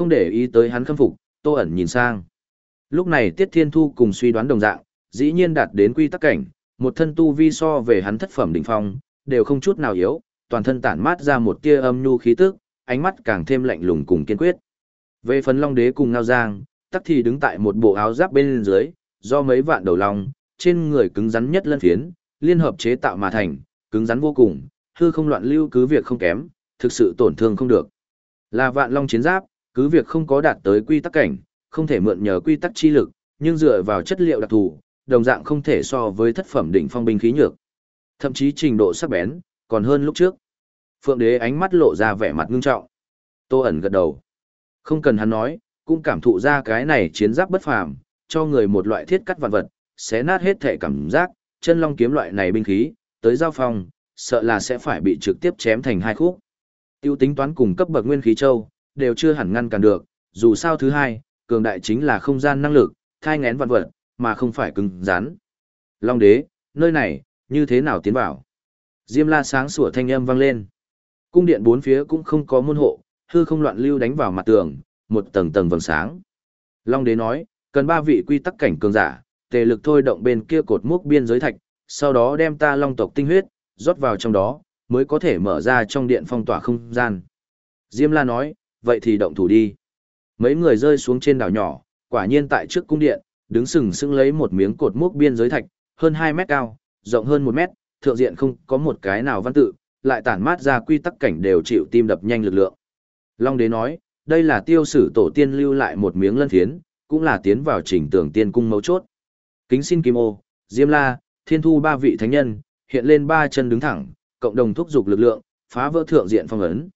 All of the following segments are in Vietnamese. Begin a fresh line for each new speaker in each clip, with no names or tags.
không để ý tới hắn khâm phục, Tô ẩn nhìn sang. Lúc này Tiết Thiên Thu cùng suy đoán đồng dạng, dĩ nhiên đạt đến quy tắc cảnh, một thân tu vi so về hắn thất phẩm đỉnh phong, đều không chút nào yếu, toàn thân tản mát ra một tia âm nhu khí tức, ánh mắt càng thêm lạnh lùng cùng kiên quyết. Về phần Long Đế cùng Ngao Giang, tắc thì đứng tại một bộ áo giáp bên dưới, do mấy vạn đầu long, trên người cứng rắn nhất lân phiến, liên hợp chế tạo mà thành, cứng rắn vô cùng, hư không loạn lưu cứ việc không kém, thực sự tổn thương không được. Là vạn long chiến giáp, cứ việc không có đạt tới quy tắc cảnh, không thể mượn nhờ quy tắc chi lực, nhưng dựa vào chất liệu đặc thù, đồng dạng không thể so với thất phẩm đỉnh phong binh khí nhược. Thậm chí trình độ sắc bén, còn hơn lúc trước. Phượng đế ánh mắt lộ ra vẻ mặt ngưng trọng. Tô ẩn gật đầu. Không cần hắn nói, cũng cảm thụ ra cái này chiến giáp bất phàm, cho người một loại thiết cắt vạn vật, xé nát hết thể cảm giác, chân long kiếm loại này binh khí, tới giao phong, sợ là sẽ phải bị trực tiếp chém thành hai khúc. Tiêu tính toán cùng cấp bậc nguyên khí châu, đều chưa hẳn ngăn cản được, dù sao thứ hai, cường đại chính là không gian năng lực, thai ngén vạn vật, mà không phải cứng rắn. Long đế, nơi này, như thế nào tiến vào? Diêm la sáng sủa thanh âm vang lên. Cung điện bốn phía cũng không có môn hộ, hư không loạn lưu đánh vào mặt tường, một tầng tầng vầng sáng. Long đế nói, cần ba vị quy tắc cảnh cường giả, tề lực thôi động bên kia cột mốc biên giới thạch, sau đó đem ta long tộc tinh huyết, rót vào trong đó, mới có thể mở ra trong điện phong tỏa không gian. Diêm la nói, vậy thì động thủ đi. Mấy người rơi xuống trên đảo nhỏ, quả nhiên tại trước cung điện, đứng sừng sững lấy một miếng cột mốc biên giới thạch, hơn 2 mét cao, rộng hơn 1 mét, thượng diện không có một cái nào văn tự, lại tản mát ra quy tắc cảnh đều chịu tim đập nhanh lực lượng. Long đế nói, đây là tiêu sử tổ tiên lưu lại một miếng lân thiến, cũng là tiến vào trình tưởng tiên cung mấu chốt. Kính xin Kim Ô, Diêm La, Thiên Thu ba vị thánh nhân, hiện lên ba chân đứng thẳng, cộng đồng thúc giục lực lượng, phá vỡ thượng diện phong ấn.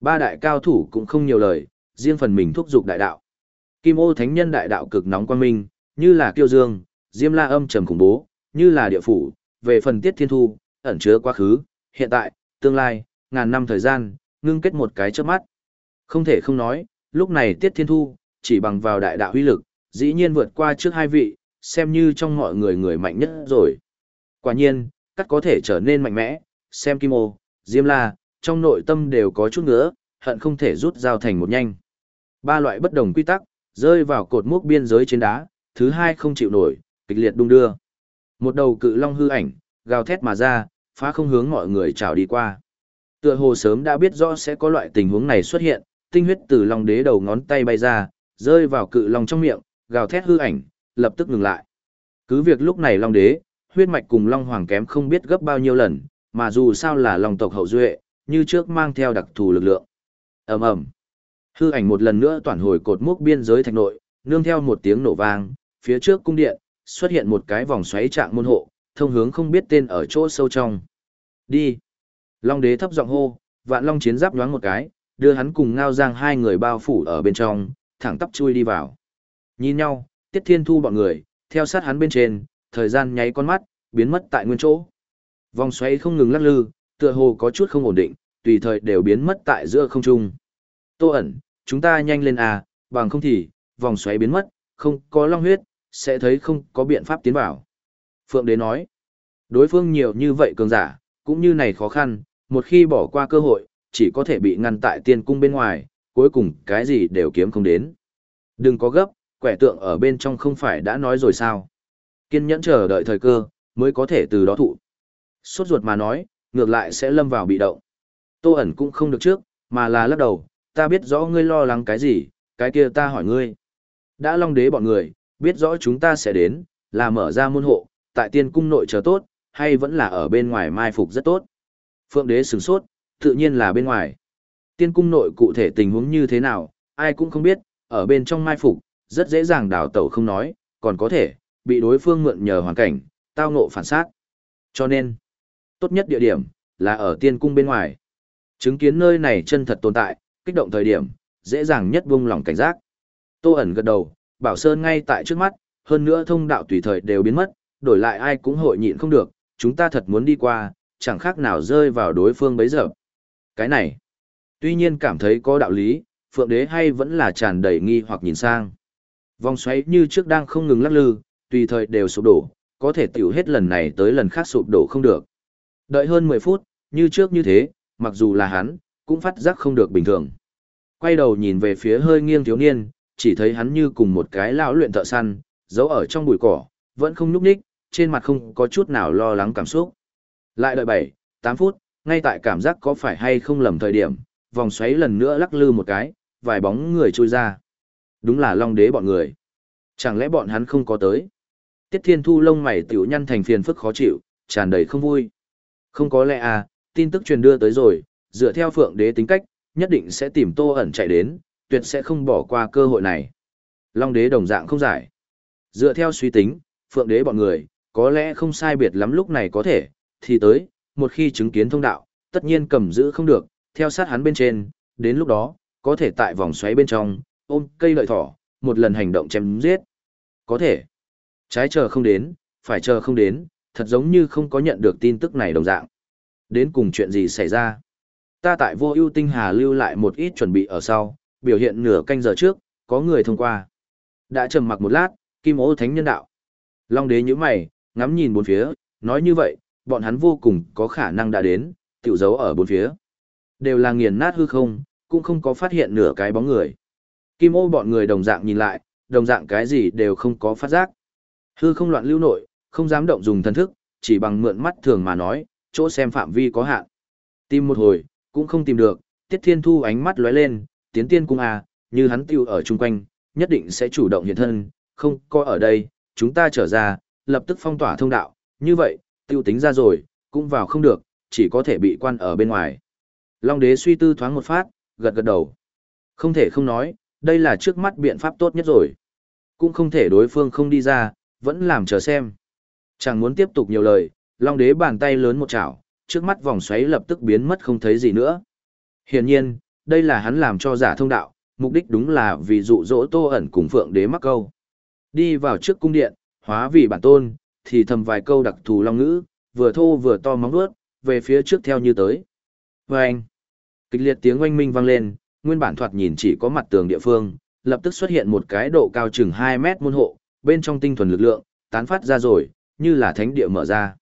Ba đại cao thủ cũng không nhiều lời, riêng phần mình thúc giục đại đạo. Kim Ô thánh nhân đại đạo cực nóng quang minh, như là kiêu dương, Diêm La âm trầm khủng bố, như là địa phủ, về phần tiết thiên thu, ẩn chứa quá khứ, hiện tại, tương lai, ngàn năm thời gian, ngưng kết một cái trước mắt. Không thể không nói, lúc này tiết thiên thu, chỉ bằng vào đại đạo huy lực, dĩ nhiên vượt qua trước hai vị, xem như trong mọi người người mạnh nhất rồi. Quả nhiên, cắt có thể trở nên mạnh mẽ, xem Kim Ô, Diêm La, trong nội tâm đều có chút nữa, hận không thể rút dao thành một nhanh. Ba loại bất đồng quy tắc, rơi vào cột mốc biên giới trên đá, thứ hai không chịu nổi, kịch liệt đung đưa. Một đầu cự long hư ảnh, gào thét mà ra, phá không hướng mọi người chào đi qua. Tựa hồ sớm đã biết rõ sẽ có loại tình huống này xuất hiện, tinh huyết từ long đế đầu ngón tay bay ra, rơi vào cự long trong miệng, gào thét hư ảnh, lập tức ngừng lại. Cứ việc lúc này long đế, huyết mạch cùng long hoàng kém không biết gấp bao nhiêu lần, mà dù sao là long tộc hậu duệ, như trước mang theo đặc thù lực lượng. Ầm ầm. Hư ảnh một lần nữa toàn hồi cột mốc biên giới thạch nội, nương theo một tiếng nổ vang, phía trước cung điện xuất hiện một cái vòng xoáy trạng môn hộ, thông hướng không biết tên ở chỗ sâu trong. Đi. Long đế thấp giọng hô, vạn long chiến giáp nhoáng một cái, đưa hắn cùng ngao giang hai người bao phủ ở bên trong, thẳng tắp chui đi vào. Nhìn nhau, tiết thiên thu bọn người, theo sát hắn bên trên, thời gian nháy con mắt, biến mất tại nguyên chỗ. Vòng xoáy không ngừng lắc lư, tựa hồ có chút không ổn định, tùy thời đều biến mất tại giữa không trung. Tô ẩn, chúng ta nhanh lên à, bằng không thì, vòng xoáy biến mất, không có long huyết, sẽ thấy không có biện pháp tiến vào. Phượng Đế nói, đối phương nhiều như vậy cường giả, cũng như này khó khăn, một khi bỏ qua cơ hội, chỉ có thể bị ngăn tại tiên cung bên ngoài, cuối cùng cái gì đều kiếm không đến. Đừng có gấp, quẻ tượng ở bên trong không phải đã nói rồi sao. Kiên nhẫn chờ đợi thời cơ, mới có thể từ đó thụ. Suốt ruột mà nói, ngược lại sẽ lâm vào bị động. Tô ẩn cũng không được trước, mà là lắc đầu, ta biết rõ ngươi lo lắng cái gì, cái kia ta hỏi ngươi. Đã long đế bọn người, biết rõ chúng ta sẽ đến, là mở ra môn hộ, tại tiên cung nội chờ tốt, hay vẫn là ở bên ngoài mai phục rất tốt. Phượng đế sửng sốt, tự nhiên là bên ngoài. Tiên cung nội cụ thể tình huống như thế nào, ai cũng không biết, ở bên trong mai phục, rất dễ dàng đào tẩu không nói, còn có thể, bị đối phương mượn nhờ hoàn cảnh, tao ngộ phản sát. Cho nên, tốt nhất địa điểm, là ở tiên cung bên ngoài. Chứng kiến nơi này chân thật tồn tại, kích động thời điểm, dễ dàng nhất buông lòng cảnh giác. Tô ẩn gật đầu, Bảo Sơn ngay tại trước mắt, hơn nữa thông đạo tùy thời đều biến mất, đổi lại ai cũng hội nhịn không được, chúng ta thật muốn đi qua, chẳng khác nào rơi vào đối phương bấy giờ. Cái này, tuy nhiên cảm thấy có đạo lý, Phượng Đế hay vẫn là tràn đầy nghi hoặc nhìn sang. Vòng xoáy như trước đang không ngừng lắc lư, tùy thời đều sụp đổ, có thể tiểu hết lần này tới lần khác sụp đổ không được. Đợi hơn 10 phút, như trước như thế, mặc dù là hắn, cũng phát giác không được bình thường. Quay đầu nhìn về phía hơi nghiêng thiếu niên, chỉ thấy hắn như cùng một cái lão luyện thợ săn, giấu ở trong bụi cỏ, vẫn không nhúc nhích, trên mặt không có chút nào lo lắng cảm xúc. Lại đợi 7, 8 phút, ngay tại cảm giác có phải hay không lầm thời điểm, vòng xoáy lần nữa lắc lư một cái, vài bóng người trôi ra. Đúng là Long Đế bọn người. Chẳng lẽ bọn hắn không có tới? Tiết Thiên Thu lông mày tiểu nhăn thành phiền phức khó chịu, tràn đầy không vui. Không có lẽ à, tin tức truyền đưa tới rồi, dựa theo Phượng Đế tính cách, nhất định sẽ tìm Tô ẩn chạy đến, tuyệt sẽ không bỏ qua cơ hội này. Long Đế đồng dạng không giải. Dựa theo suy tính, Phượng Đế bọn người, có lẽ không sai biệt lắm lúc này có thể, thì tới, một khi chứng kiến thông đạo, tất nhiên cầm giữ không được, theo sát hắn bên trên, đến lúc đó, có thể tại vòng xoáy bên trong, ôm cây lợi thỏ, một lần hành động chém giết. Có thể. Trái chờ không đến, phải chờ không đến, thật giống như không có nhận được tin tức này đồng dạng. Đến cùng chuyện gì xảy ra? Ta tại vô ưu tinh hà lưu lại một ít chuẩn bị ở sau, biểu hiện nửa canh giờ trước, có người thông qua. Đã trầm mặc một lát, kim ô thánh nhân đạo. Long đế nhíu mày, ngắm nhìn bốn phía, nói như vậy, bọn hắn vô cùng có khả năng đã đến, tiểu dấu ở bốn phía. Đều là nghiền nát hư không, cũng không có phát hiện nửa cái bóng người. Kim ô bọn người đồng dạng nhìn lại, đồng dạng cái gì đều không có phát giác. Hư không loạn lưu nội, không dám động dùng thần thức, chỉ bằng mượn mắt thường mà nói, chỗ xem phạm vi có hạn. Tìm một hồi, cũng không tìm được, Tiết Thiên Thu ánh mắt lóe lên, tiến tiên cung à, như hắn tiêu ở chung quanh, nhất định sẽ chủ động hiện thân, không có ở đây, chúng ta trở ra, lập tức phong tỏa thông đạo, như vậy, tiêu tính ra rồi, cũng vào không được, chỉ có thể bị quan ở bên ngoài. Long đế suy tư thoáng một phát, gật gật đầu. Không thể không nói, đây là trước mắt biện pháp tốt nhất rồi. Cũng không thể đối phương không đi ra, vẫn làm chờ xem. Chẳng muốn tiếp tục nhiều lời, Long đế bàn tay lớn một chảo, trước mắt vòng xoáy lập tức biến mất không thấy gì nữa. Hiển nhiên, đây là hắn làm cho giả thông đạo, mục đích đúng là vì dụ dỗ tô ẩn cùng phượng đế mắc câu. Đi vào trước cung điện, hóa vì bản tôn, thì thầm vài câu đặc thù long ngữ, vừa thô vừa to móng vuốt, về phía trước theo như tới. Oanh! anh, kịch liệt tiếng oanh minh vang lên, nguyên bản thoạt nhìn chỉ có mặt tường địa phương, lập tức xuất hiện một cái độ cao chừng 2 mét môn hộ, bên trong tinh thuần lực lượng, tán phát ra rồi, như là thánh địa mở ra.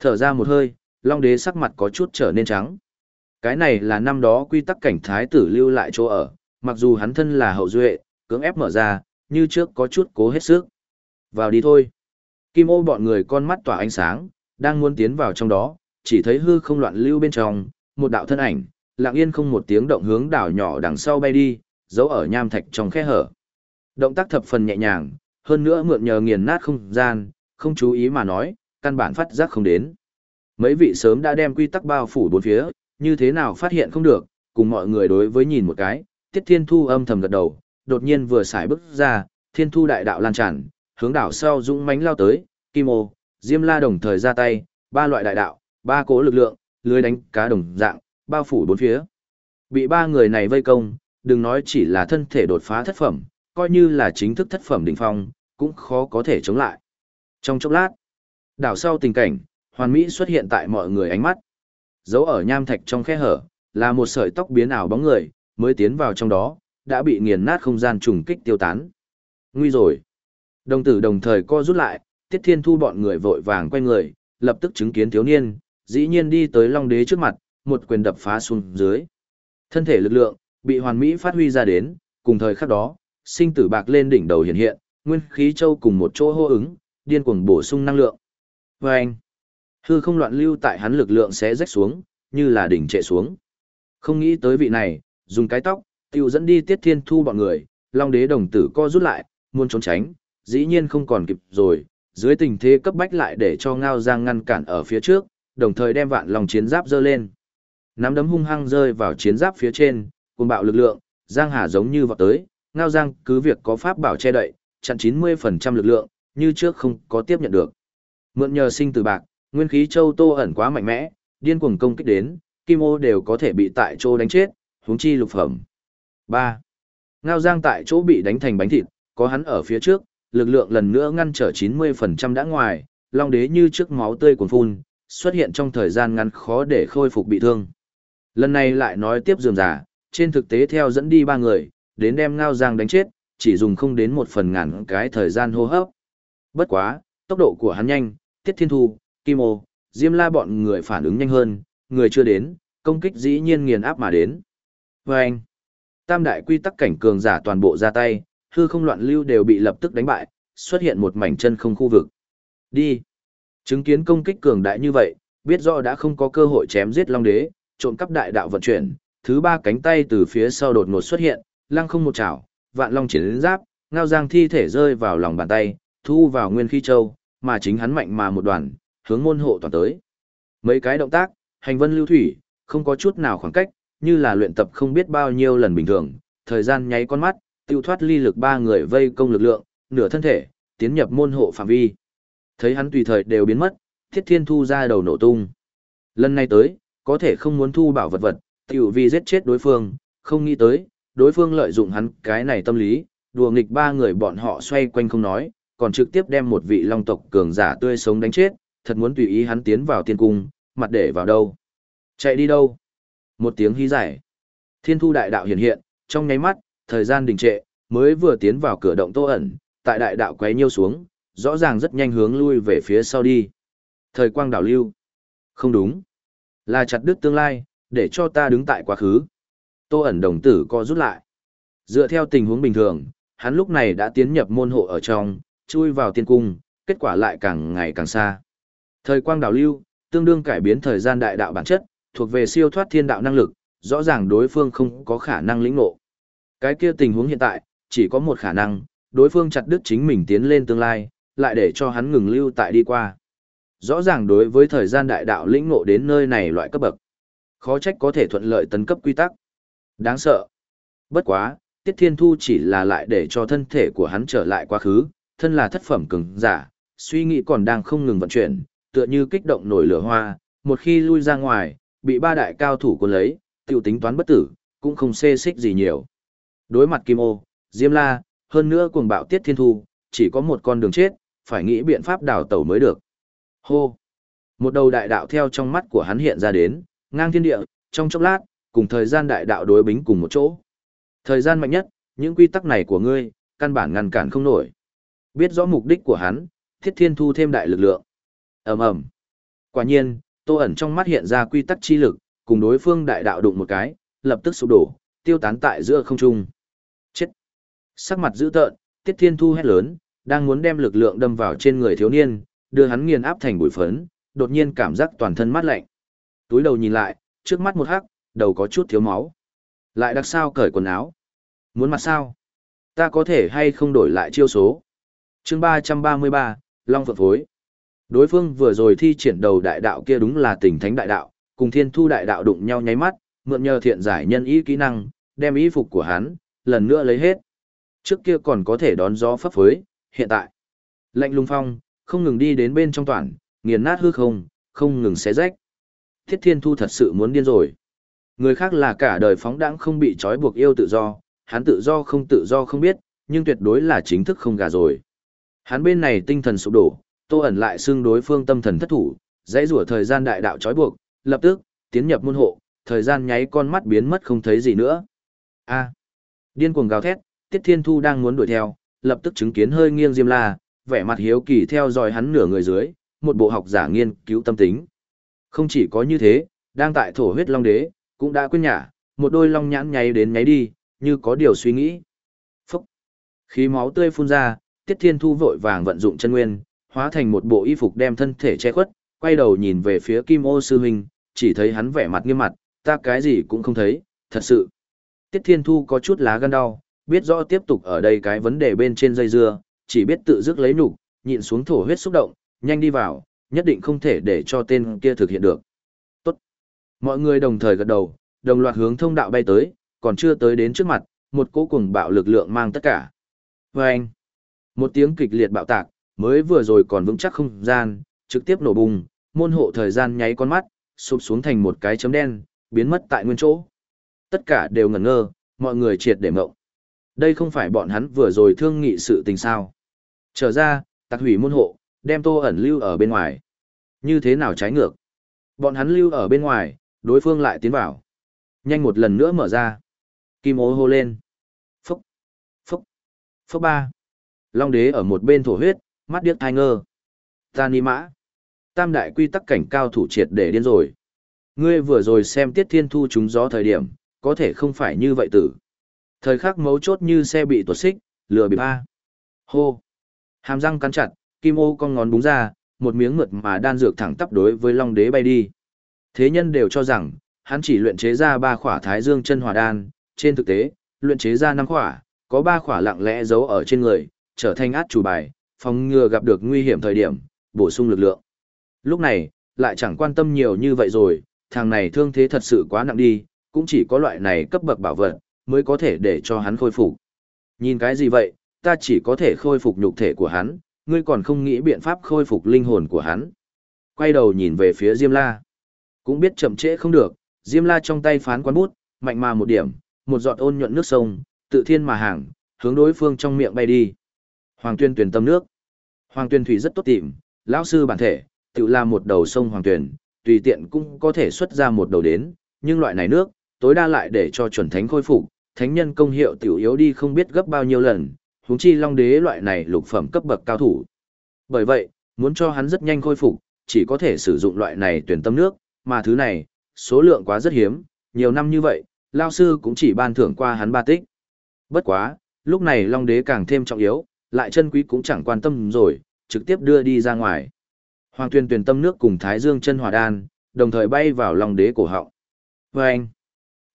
Thở ra một hơi, Long Đế sắc mặt có chút trở nên trắng. Cái này là năm đó quy tắc cảnh thái tử lưu lại chỗ ở, mặc dù hắn thân là hậu duệ, cưỡng ép mở ra, như trước có chút cố hết sức. Vào đi thôi. Kim ô bọn người con mắt tỏa ánh sáng, đang muốn tiến vào trong đó, chỉ thấy hư không loạn lưu bên trong, một đạo thân ảnh, lặng yên không một tiếng động hướng đảo nhỏ đằng sau bay đi, giấu ở nham thạch trong khe hở. Động tác thập phần nhẹ nhàng, hơn nữa mượn nhờ nghiền nát không gian, không chú ý mà nói, căn bản phát giác không đến. Mấy vị sớm đã đem quy tắc bao phủ bốn phía, như thế nào phát hiện không được, cùng mọi người đối với nhìn một cái, Tiết Thiên Thu âm thầm gật đầu, đột nhiên vừa xài bước ra, Thiên Thu đại đạo lan tràn, hướng đảo sau dũng mãnh lao tới, Kim Ô, Diêm La đồng thời ra tay, ba loại đại đạo, ba cố lực lượng, lưới đánh cá đồng dạng, bao phủ bốn phía. Bị ba người này vây công, đừng nói chỉ là thân thể đột phá thất phẩm, coi như là chính thức thất phẩm đỉnh phong, cũng khó có thể chống lại. Trong chốc lát, đảo sau tình cảnh, hoàn mỹ xuất hiện tại mọi người ánh mắt. Dấu ở nham thạch trong khe hở, là một sợi tóc biến ảo bóng người, mới tiến vào trong đó, đã bị nghiền nát không gian trùng kích tiêu tán. Nguy rồi. Đồng tử đồng thời co rút lại, Tiết Thiên Thu bọn người vội vàng quay người, lập tức chứng kiến thiếu niên, dĩ nhiên đi tới Long Đế trước mặt, một quyền đập phá xuống dưới. Thân thể lực lượng bị hoàn mỹ phát huy ra đến, cùng thời khắc đó, sinh tử bạc lên đỉnh đầu hiện hiện, nguyên khí châu cùng một chỗ hô ứng, điên cuồng bổ sung năng lượng. Và anh, hư không loạn lưu tại hắn lực lượng sẽ rách xuống, như là đỉnh trệ xuống. Không nghĩ tới vị này, dùng cái tóc, tiêu dẫn đi tiết thiên thu bọn người, long đế đồng tử co rút lại, muốn trốn tránh, dĩ nhiên không còn kịp rồi, dưới tình thế cấp bách lại để cho ngao giang ngăn cản ở phía trước, đồng thời đem vạn lòng chiến giáp dơ lên. Nắm đấm hung hăng rơi vào chiến giáp phía trên, cùng bạo lực lượng, giang hà giống như vọt tới, ngao giang cứ việc có pháp bảo che đậy, chặn 90% lực lượng, như trước không có tiếp nhận được. Mượn nhờ sinh từ bạc, nguyên khí châu tô ẩn quá mạnh mẽ, điên cuồng công kích đến, kim ô đều có thể bị tại chỗ đánh chết, huống chi lục phẩm. 3. Ngao Giang tại chỗ bị đánh thành bánh thịt, có hắn ở phía trước, lực lượng lần nữa ngăn trở 90% đã ngoài, long đế như trước máu tươi cuồn phun, xuất hiện trong thời gian ngắn khó để khôi phục bị thương. Lần này lại nói tiếp dường giả, trên thực tế theo dẫn đi ba người, đến đem Ngao Giang đánh chết, chỉ dùng không đến một phần ngàn cái thời gian hô hấp. Bất quá, tốc độ của hắn nhanh, Tiết Thiên Thu, Kim Ô, Diêm La bọn người phản ứng nhanh hơn, người chưa đến, công kích dĩ nhiên nghiền áp mà đến. Và anh, Tam đại quy tắc cảnh cường giả toàn bộ ra tay, hư không loạn lưu đều bị lập tức đánh bại, xuất hiện một mảnh chân không khu vực. Đi. Chứng kiến công kích cường đại như vậy, biết rõ đã không có cơ hội chém giết Long Đế, trộm cắp đại đạo vận chuyển, thứ ba cánh tay từ phía sau đột ngột xuất hiện, lăng không một chảo, vạn long chiến giáp, ngao giang thi thể rơi vào lòng bàn tay, thu vào nguyên khí châu, mà chính hắn mạnh mà một đoàn, hướng môn hộ toàn tới. Mấy cái động tác, hành vân lưu thủy, không có chút nào khoảng cách, như là luyện tập không biết bao nhiêu lần bình thường, thời gian nháy con mắt, tiêu thoát ly lực ba người vây công lực lượng, nửa thân thể, tiến nhập môn hộ phạm vi. Thấy hắn tùy thời đều biến mất, thiết thiên thu ra đầu nổ tung. Lần này tới, có thể không muốn thu bảo vật vật, tiểu vì giết chết đối phương, không nghĩ tới, đối phương lợi dụng hắn cái này tâm lý, đùa nghịch ba người bọn họ xoay quanh không nói, còn trực tiếp đem một vị long tộc cường giả tươi sống đánh chết, thật muốn tùy ý hắn tiến vào tiên cung, mặt để vào đâu. Chạy đi đâu? Một tiếng hí giải. Thiên thu đại đạo hiện hiện, trong nháy mắt, thời gian đình trệ, mới vừa tiến vào cửa động tô ẩn, tại đại đạo quấy nhiêu xuống, rõ ràng rất nhanh hướng lui về phía sau đi. Thời quang đảo lưu. Không đúng. Là chặt đứt tương lai, để cho ta đứng tại quá khứ. Tô ẩn đồng tử co rút lại. Dựa theo tình huống bình thường, hắn lúc này đã tiến nhập môn hộ ở trong, chui vào tiên cung, kết quả lại càng ngày càng xa. Thời quang đảo lưu, tương đương cải biến thời gian đại đạo bản chất, thuộc về siêu thoát thiên đạo năng lực, rõ ràng đối phương không có khả năng lĩnh ngộ. Cái kia tình huống hiện tại, chỉ có một khả năng, đối phương chặt đứt chính mình tiến lên tương lai, lại để cho hắn ngừng lưu tại đi qua. Rõ ràng đối với thời gian đại đạo lĩnh ngộ đến nơi này loại cấp bậc. Khó trách có thể thuận lợi tấn cấp quy tắc. Đáng sợ. Bất quá, Tiết Thiên Thu chỉ là lại để cho thân thể của hắn trở lại quá khứ, thân là thất phẩm cường giả, suy nghĩ còn đang không ngừng vận chuyển, tựa như kích động nổi lửa hoa, một khi lui ra ngoài, bị ba đại cao thủ cuốn lấy, tiểu tính toán bất tử, cũng không xê xích gì nhiều. Đối mặt Kim Ô, Diêm La, hơn nữa cuồng bạo Tiết Thiên Thu, chỉ có một con đường chết, phải nghĩ biện pháp đào tẩu mới được. Hô! Một đầu đại đạo theo trong mắt của hắn hiện ra đến, ngang thiên địa, trong chốc lát, cùng thời gian đại đạo đối bính cùng một chỗ. Thời gian mạnh nhất, những quy tắc này của ngươi, căn bản ngăn cản không nổi. Biết rõ mục đích của hắn, thiết thiên thu thêm đại lực lượng. ầm ầm Quả nhiên, tô ẩn trong mắt hiện ra quy tắc chi lực, cùng đối phương đại đạo đụng một cái, lập tức sụp đổ, tiêu tán tại giữa không trung. Chết! Sắc mặt dữ tợn, tiết thiên thu hét lớn, đang muốn đem lực lượng đâm vào trên người thiếu niên, đưa hắn nghiền áp thành bụi phấn, đột nhiên cảm giác toàn thân mát lạnh. Túi đầu nhìn lại, trước mắt một hắc, đầu có chút thiếu máu. Lại đặc sao cởi quần áo. Muốn mặt sao? Ta có thể hay không đổi lại chiêu số? Chương ba trăm ba mươi ba Long Phượng Phối. Đối phương vừa rồi thi triển đầu đại đạo kia đúng là tình thánh đại đạo, cùng thiên thu đại đạo đụng nhau nháy mắt, mượn nhờ thiện giải nhân ý kỹ năng, đem ý phục của hắn, lần nữa lấy hết. Trước kia còn có thể đón gió phấp phới, hiện tại. Lạnh lung phong, không ngừng đi đến bên trong toàn, nghiền nát hư không, không ngừng xé rách. Thiết Thiên Thu thật sự muốn điên rồi. Người khác là cả đời phóng đãng không bị trói buộc yêu tự do, hắn tự do không tự do không biết, nhưng tuyệt đối là chính thức không gà rồi. Hắn bên này tinh thần sụp đổ, tô ẩn lại xương đối phương tâm thần thất thủ, dãy rủa thời gian đại đạo trói buộc, lập tức, tiến nhập môn hộ, thời gian nháy con mắt biến mất không thấy gì nữa. A. điên cuồng gào thét, Tiết Thiên Thu đang muốn đuổi theo, lập tức chứng kiến hơi nghiêng Diêm La, vẻ mặt hiếu kỳ theo dõi hắn nửa người dưới, một bộ học giả nghiên cứu tâm tính. Không chỉ có như thế, đang tại thổ huyết long đế, cũng đã quên nhả, một đôi long nhãn nháy đến nháy đi, như có điều suy nghĩ. Phúc! Khí máu tươi phun ra, Tiết Thiên Thu vội vàng vận dụng chân nguyên, hóa thành một bộ y phục đem thân thể che khuất, quay đầu nhìn về phía Kim Ô sư huynh, chỉ thấy hắn vẻ mặt nghiêm mặt, ta cái gì cũng không thấy, thật sự. Tiết Thiên Thu có chút lá gan đau, biết rõ tiếp tục ở đây cái vấn đề bên trên dây dưa, chỉ biết tự dứt lấy nhục, nhịn xuống thổ huyết xúc động, nhanh đi vào, nhất định không thể để cho tên kia thực hiện được. Tốt. Mọi người đồng thời gật đầu, đồng loạt hướng thông đạo bay tới, còn chưa tới đến trước mặt, một cỗ cùng bạo lực lượng mang tất cả. Và anh, một tiếng kịch liệt bạo tạc, mới vừa rồi còn vững chắc không gian, trực tiếp nổ bùng, môn hộ thời gian nháy con mắt, sụp xuống thành một cái chấm đen, biến mất tại nguyên chỗ. Tất cả đều ngẩn ngơ, mọi người triệt để mộng. Đây không phải bọn hắn vừa rồi thương nghị sự tình sao. Trở ra, tạc hủy môn hộ, đem tô ẩn lưu ở bên ngoài. Như thế nào trái ngược? Bọn hắn lưu ở bên ngoài, đối phương lại tiến vào. Nhanh một lần nữa mở ra. Kim ố hô lên. Phúc, phúc, phúc ba. Long đế ở một bên thổ huyết, mắt điếc thai ngơ. Ta ni mã. Tam đại quy tắc cảnh cao thủ triệt để điên rồi. Ngươi vừa rồi xem tiết thiên thu chúng gió thời điểm, có thể không phải như vậy tử. Thời khắc mấu chốt như xe bị tuột xích, lừa bịp ba. Hô. Hàm răng cắn chặt, kim ô con ngón búng ra, một miếng mượt mà đan dược thẳng tắp đối với Long Đế bay đi. Thế nhân đều cho rằng, hắn chỉ luyện chế ra ba khỏa Thái Dương chân hỏa đan, trên thực tế, luyện chế ra năm khỏa, có ba khỏa lặng lẽ giấu ở trên người, trở thành át chủ bài, phòng ngừa gặp được nguy hiểm thời điểm, bổ sung lực lượng. Lúc này, lại chẳng quan tâm nhiều như vậy rồi, thằng này thương thế thật sự quá nặng đi, cũng chỉ có loại này cấp bậc bảo vật, mới có thể để cho hắn khôi phục. Nhìn cái gì vậy, ta chỉ có thể khôi phục nhục thể của hắn, ngươi còn không nghĩ biện pháp khôi phục linh hồn của hắn. Quay đầu nhìn về phía Diêm La. Cũng biết chậm trễ không được, Diêm La trong tay phán quán bút, mạnh mà một điểm, một giọt ôn nhuận nước sông, tự thiên mà hàng, hướng đối phương trong miệng bay đi. Hoàng tuyên tuyển tâm nước. Hoàng tuyên thủy rất tốt tìm, lão sư bản thể, tự là một đầu sông hoàng tuyển, tùy tiện cũng có thể xuất ra một đầu đến, nhưng loại này nước, tối đa lại để cho chuẩn thánh khôi phục, thánh nhân công hiệu tiểu yếu đi không biết gấp bao nhiêu lần, huống chi long đế loại này lục phẩm cấp bậc cao thủ. Bởi vậy, muốn cho hắn rất nhanh khôi phục, chỉ có thể sử dụng loại này tuyển tâm nước, mà thứ này, số lượng quá rất hiếm, nhiều năm như vậy, lao sư cũng chỉ ban thưởng qua hắn ba tích. Bất quá, lúc này long đế càng thêm trọng yếu, lại chân quý cũng chẳng quan tâm rồi, trực tiếp đưa đi ra ngoài. Hoàng tuyên tuyển tâm nước cùng Thái Dương chân hỏa đan, đồng thời bay vào long đế cổ họng. Và anh,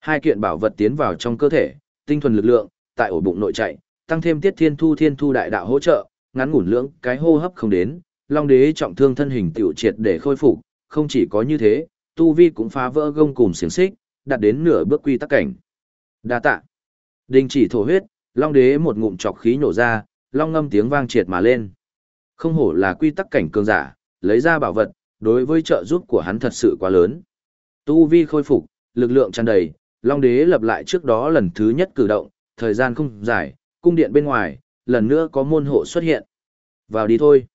hai kiện bảo vật tiến vào trong cơ thể, tinh thuần lực lượng, tại ổ bụng nội chạy, tăng thêm tiết thiên thu thiên thu đại đạo hỗ trợ, ngắn ngủn lưỡng cái hô hấp không đến, long đế trọng thương thân hình tiểu triệt để khôi phục, không chỉ có như thế, tu vi cũng phá vỡ gông cùng xiềng xích, đạt đến nửa bước quy tắc cảnh. Đa tạ. Đình chỉ thổ huyết, long đế một ngụm chọc khí nổ ra, long ngâm tiếng vang triệt mà lên. Không hổ là quy tắc cảnh cường giả, lấy ra bảo vật, đối với trợ giúp của hắn thật sự quá lớn. Tu vi khôi phục, lực lượng tràn đầy, long đế lập lại trước đó lần thứ nhất cử động, thời gian không dài, cung điện bên ngoài, lần nữa có môn hộ xuất hiện. Vào đi thôi.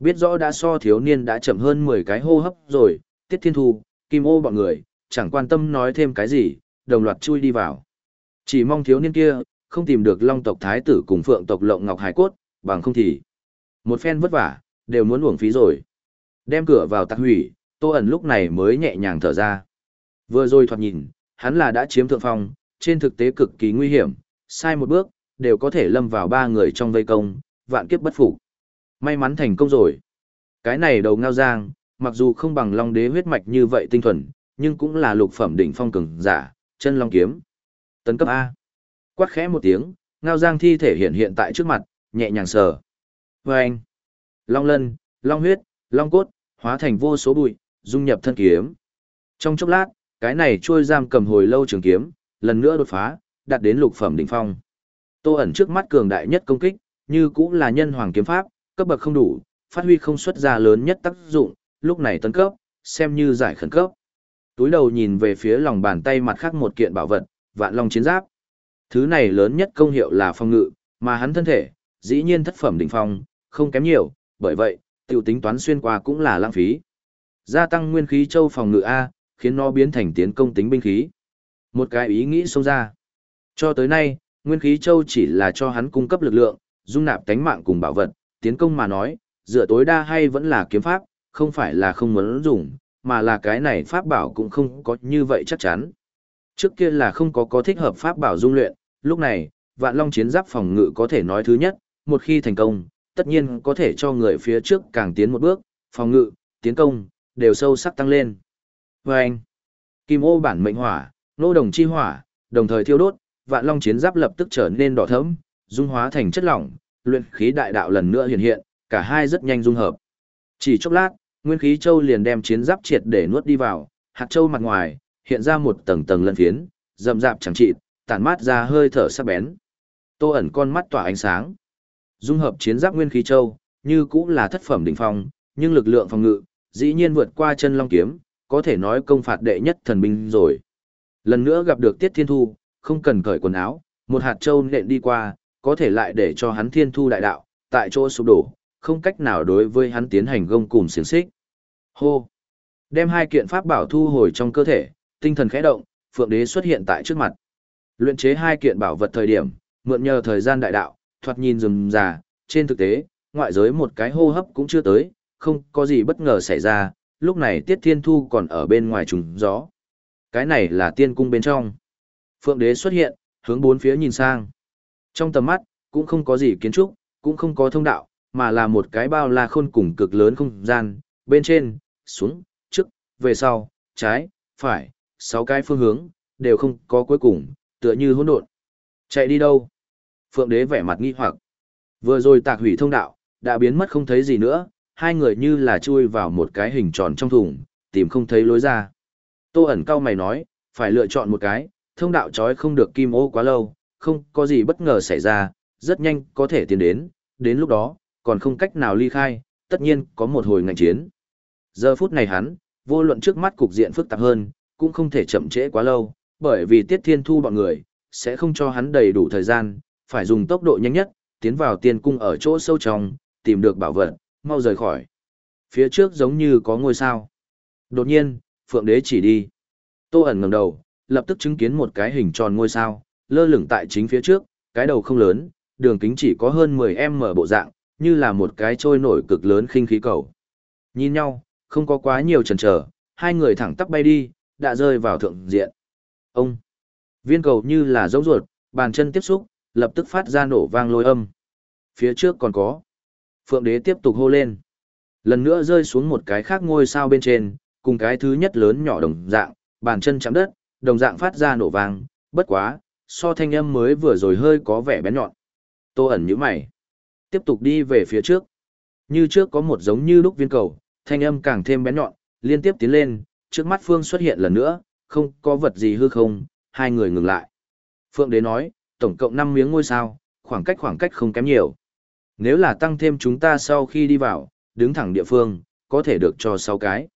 Biết rõ đã so thiếu niên đã chậm hơn 10 cái hô hấp rồi, tiết thiên thu, kim ô bọn người, chẳng quan tâm nói thêm cái gì, đồng loạt chui đi vào. Chỉ mong thiếu niên kia, không tìm được long tộc thái tử cùng phượng tộc lộng ngọc hải cốt, bằng không thì. Một phen vất vả, đều muốn uổng phí rồi. Đem cửa vào tạc hủy, tô ẩn lúc này mới nhẹ nhàng thở ra. Vừa rồi thoạt nhìn, hắn là đã chiếm thượng phong, trên thực tế cực kỳ nguy hiểm, sai một bước, đều có thể lâm vào ba người trong vây công, vạn kiếp bất phục. May mắn thành công rồi. Cái này đầu ngao giang, mặc dù không bằng long đế huyết mạch như vậy tinh thuần, nhưng cũng là lục phẩm đỉnh phong cường giả, chân long kiếm. Tấn cấp A. Quát khẽ một tiếng, ngao giang thi thể hiện hiện tại trước mặt, nhẹ nhàng sờ. Và anh. Long lân, long huyết, long cốt, hóa thành vô số bụi, dung nhập thân kiếm. Trong chốc lát, cái này trôi giam cầm hồi lâu trường kiếm, lần nữa đột phá, đạt đến lục phẩm đỉnh phong. Tô ẩn trước mắt cường đại nhất công kích, như cũng là nhân hoàng kiếm pháp, cấp bậc không đủ, phát huy không xuất ra lớn nhất tác dụng, lúc này tấn cấp, xem như giải khẩn cấp. Túi đầu nhìn về phía lòng bàn tay mặt khác một kiện bảo vật, vạn long chiến giáp. Thứ này lớn nhất công hiệu là phong ngự, mà hắn thân thể, dĩ nhiên thất phẩm đỉnh phong, không kém nhiều, bởi vậy, tiểu tính toán xuyên qua cũng là lãng phí. Gia tăng nguyên khí châu phòng ngự A, khiến nó biến thành tiến công tính binh khí. Một cái ý nghĩ xông ra. Cho tới nay, Nguyên khí châu chỉ là cho hắn cung cấp lực lượng, dung nạp tánh mạng cùng bảo vật, tiến công mà nói, dựa tối đa hay vẫn là kiếm pháp, không phải là không muốn dùng, mà là cái này pháp bảo cũng không có như vậy chắc chắn. Trước kia là không có có thích hợp pháp bảo dung luyện, lúc này, vạn long chiến giáp phòng ngự có thể nói thứ nhất, một khi thành công, tất nhiên có thể cho người phía trước càng tiến một bước, phòng ngự, tiến công, đều sâu sắc tăng lên. Và anh, kim ô bản mệnh hỏa, nô đồng chi hỏa, đồng thời thiêu đốt, vạn long chiến giáp lập tức trở nên đỏ thẫm, dung hóa thành chất lỏng, luyện khí đại đạo lần nữa hiện hiện, cả hai rất nhanh dung hợp. Chỉ chốc lát, nguyên khí châu liền đem chiến giáp triệt để nuốt đi vào, hạt châu mặt ngoài hiện ra một tầng tầng lân phiến, rậm rạp chẳng trị, tản mát ra hơi thở sắc bén. Tô ẩn con mắt tỏa ánh sáng. Dung hợp chiến giáp nguyên khí châu, như cũng là thất phẩm đỉnh phong, nhưng lực lượng phòng ngự dĩ nhiên vượt qua chân long kiếm, có thể nói công phạt đệ nhất thần binh rồi. Lần nữa gặp được Tiết Thiên Thu, không cần cởi quần áo, một hạt châu nện đi qua, có thể lại để cho hắn thiên thu đại đạo, tại chỗ sụp đổ, không cách nào đối với hắn tiến hành gông cùng xiềng xích. Hô! Đem hai kiện pháp bảo thu hồi trong cơ thể, tinh thần khẽ động, Phượng Đế xuất hiện tại trước mặt. Luyện chế hai kiện bảo vật thời điểm, mượn nhờ thời gian đại đạo, thoạt nhìn rườm rà, trên thực tế, ngoại giới một cái hô hấp cũng chưa tới, không có gì bất ngờ xảy ra, lúc này Tiết Thiên Thu còn ở bên ngoài trùng gió. Cái này là tiên cung bên trong. Phượng đế xuất hiện, hướng bốn phía nhìn sang. Trong tầm mắt, cũng không có gì kiến trúc, cũng không có thông đạo, mà là một cái bao la khôn cùng cực lớn không gian, bên trên, xuống, trước, về sau, trái, phải, sáu cái phương hướng, đều không có cuối cùng, tựa như hỗn độn. Chạy đi đâu? Phượng đế vẻ mặt nghi hoặc. Vừa rồi tạc hủy thông đạo, đã biến mất không thấy gì nữa, hai người như là chui vào một cái hình tròn trong thùng, tìm không thấy lối ra. Tô ẩn cao mày nói, phải lựa chọn một cái, thông đạo trói không được kim ô quá lâu, không có gì bất ngờ xảy ra, rất nhanh có thể tiến đến, đến lúc đó, còn không cách nào ly khai, tất nhiên có một hồi ngành chiến. Giờ phút này hắn, vô luận trước mắt cục diện phức tạp hơn, cũng không thể chậm trễ quá lâu, bởi vì Tiết Thiên Thu bọn người, sẽ không cho hắn đầy đủ thời gian, phải dùng tốc độ nhanh nhất, tiến vào tiên cung ở chỗ sâu trong, tìm được bảo vật, mau rời khỏi. Phía trước giống như có ngôi sao. Đột nhiên, Phượng Đế chỉ đi. Tô ẩn ngẩng đầu, lập tức chứng kiến một cái hình tròn ngôi sao, lơ lửng tại chính phía trước, cái đầu không lớn, đường kính chỉ có hơn 10m bộ dạng, như là một cái trôi nổi cực lớn khinh khí cầu. Nhìn nhau, không có quá nhiều chần chờ, hai người thẳng tắp bay đi, đã rơi vào thượng diện. Ông! Viên cầu như là dấu ruột, bàn chân tiếp xúc, lập tức phát ra nổ vang lôi âm. Phía trước còn có. Phượng đế tiếp tục hô lên. Lần nữa rơi xuống một cái khác ngôi sao bên trên, cùng cái thứ nhất lớn nhỏ đồng dạng, bàn chân chạm đất, đồng dạng phát ra nổ vang, bất quá, so thanh âm mới vừa rồi hơi có vẻ bén nhọn. Tô ẩn như mày. Tiếp tục đi về phía trước. Như trước có một giống như lúc viên cầu, thanh âm càng thêm bén nhọn, liên tiếp tiến lên, trước mắt Phương xuất hiện lần nữa, không có vật gì hư không, hai người ngừng lại. Phượng đế nói, tổng cộng 5 miếng ngôi sao, khoảng cách khoảng cách không kém nhiều. Nếu là tăng thêm chúng ta sau khi đi vào, đứng thẳng địa phương, có thể được cho 6 cái.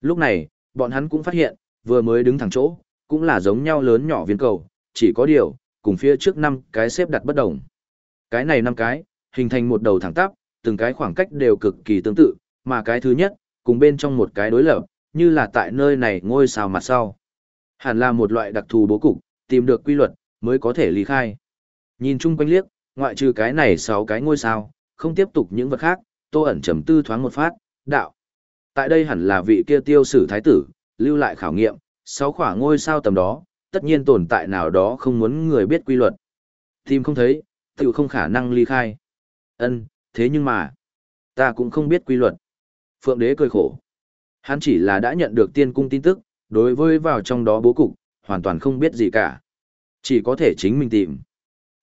Lúc này, bọn hắn cũng phát hiện, vừa mới đứng thẳng chỗ, cũng là giống nhau lớn nhỏ viên cầu, chỉ có điều, cùng phía trước 5 cái xếp đặt bất đồng. Cái này 5 cái, hình thành một đầu thẳng tắp, từng cái khoảng cách đều cực kỳ tương tự, mà cái thứ nhất, cùng bên trong một cái đối lập, như là tại nơi này ngôi sao mặt sau. Hẳn là một loại đặc thù bố cục, tìm được quy luật, mới có thể ly khai. Nhìn chung quanh liếc, ngoại trừ cái này 6 cái ngôi sao, không tiếp tục những vật khác, tô ẩn trầm tư thoáng một phát, đạo. Tại đây hẳn là vị kia tiêu sử thái tử, lưu lại khảo nghiệm, 6 khỏa ngôi sao tầm đó, tất nhiên tồn tại nào đó không muốn người biết quy luật. Tìm không thấy, tự không khả năng ly khai. Ân, thế nhưng mà, ta cũng không biết quy luật. Phượng đế cười khổ. Hắn chỉ là đã nhận được tiên cung tin tức, đối với vào trong đó bố cục, hoàn toàn không biết gì cả. Chỉ có thể chính mình tìm.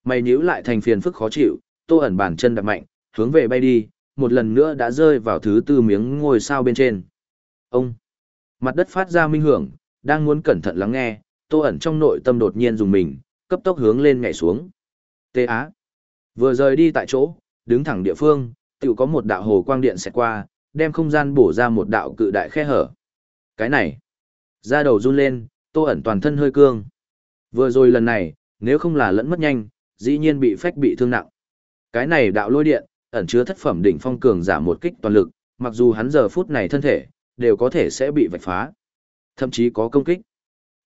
Mày nhíu lại thành phiền phức khó chịu, tô ẩn bàn chân đập mạnh, hướng về bay đi, một lần nữa đã rơi vào thứ tư miếng ngôi sao bên trên. Ông! Mặt đất phát ra minh hưởng, đang muốn cẩn thận lắng nghe, tô ẩn trong nội tâm đột nhiên dùng mình, cấp tốc hướng lên nhảy xuống. Tê Á! Vừa rời đi tại chỗ, đứng thẳng địa phương, tự có một đạo hồ quang điện xẹt qua, đem không gian bổ ra một đạo cự đại khe hở. Cái này, Da đầu run lên, tô ẩn toàn thân hơi cương. Vừa rồi lần này, nếu không là lẫn mất nhanh, dĩ nhiên bị phách bị thương nặng. Cái này đạo lôi điện, ẩn chứa thất phẩm đỉnh phong cường giả một kích toàn lực, mặc dù hắn giờ phút này thân thể, đều có thể sẽ bị vạch phá. Thậm chí có công kích.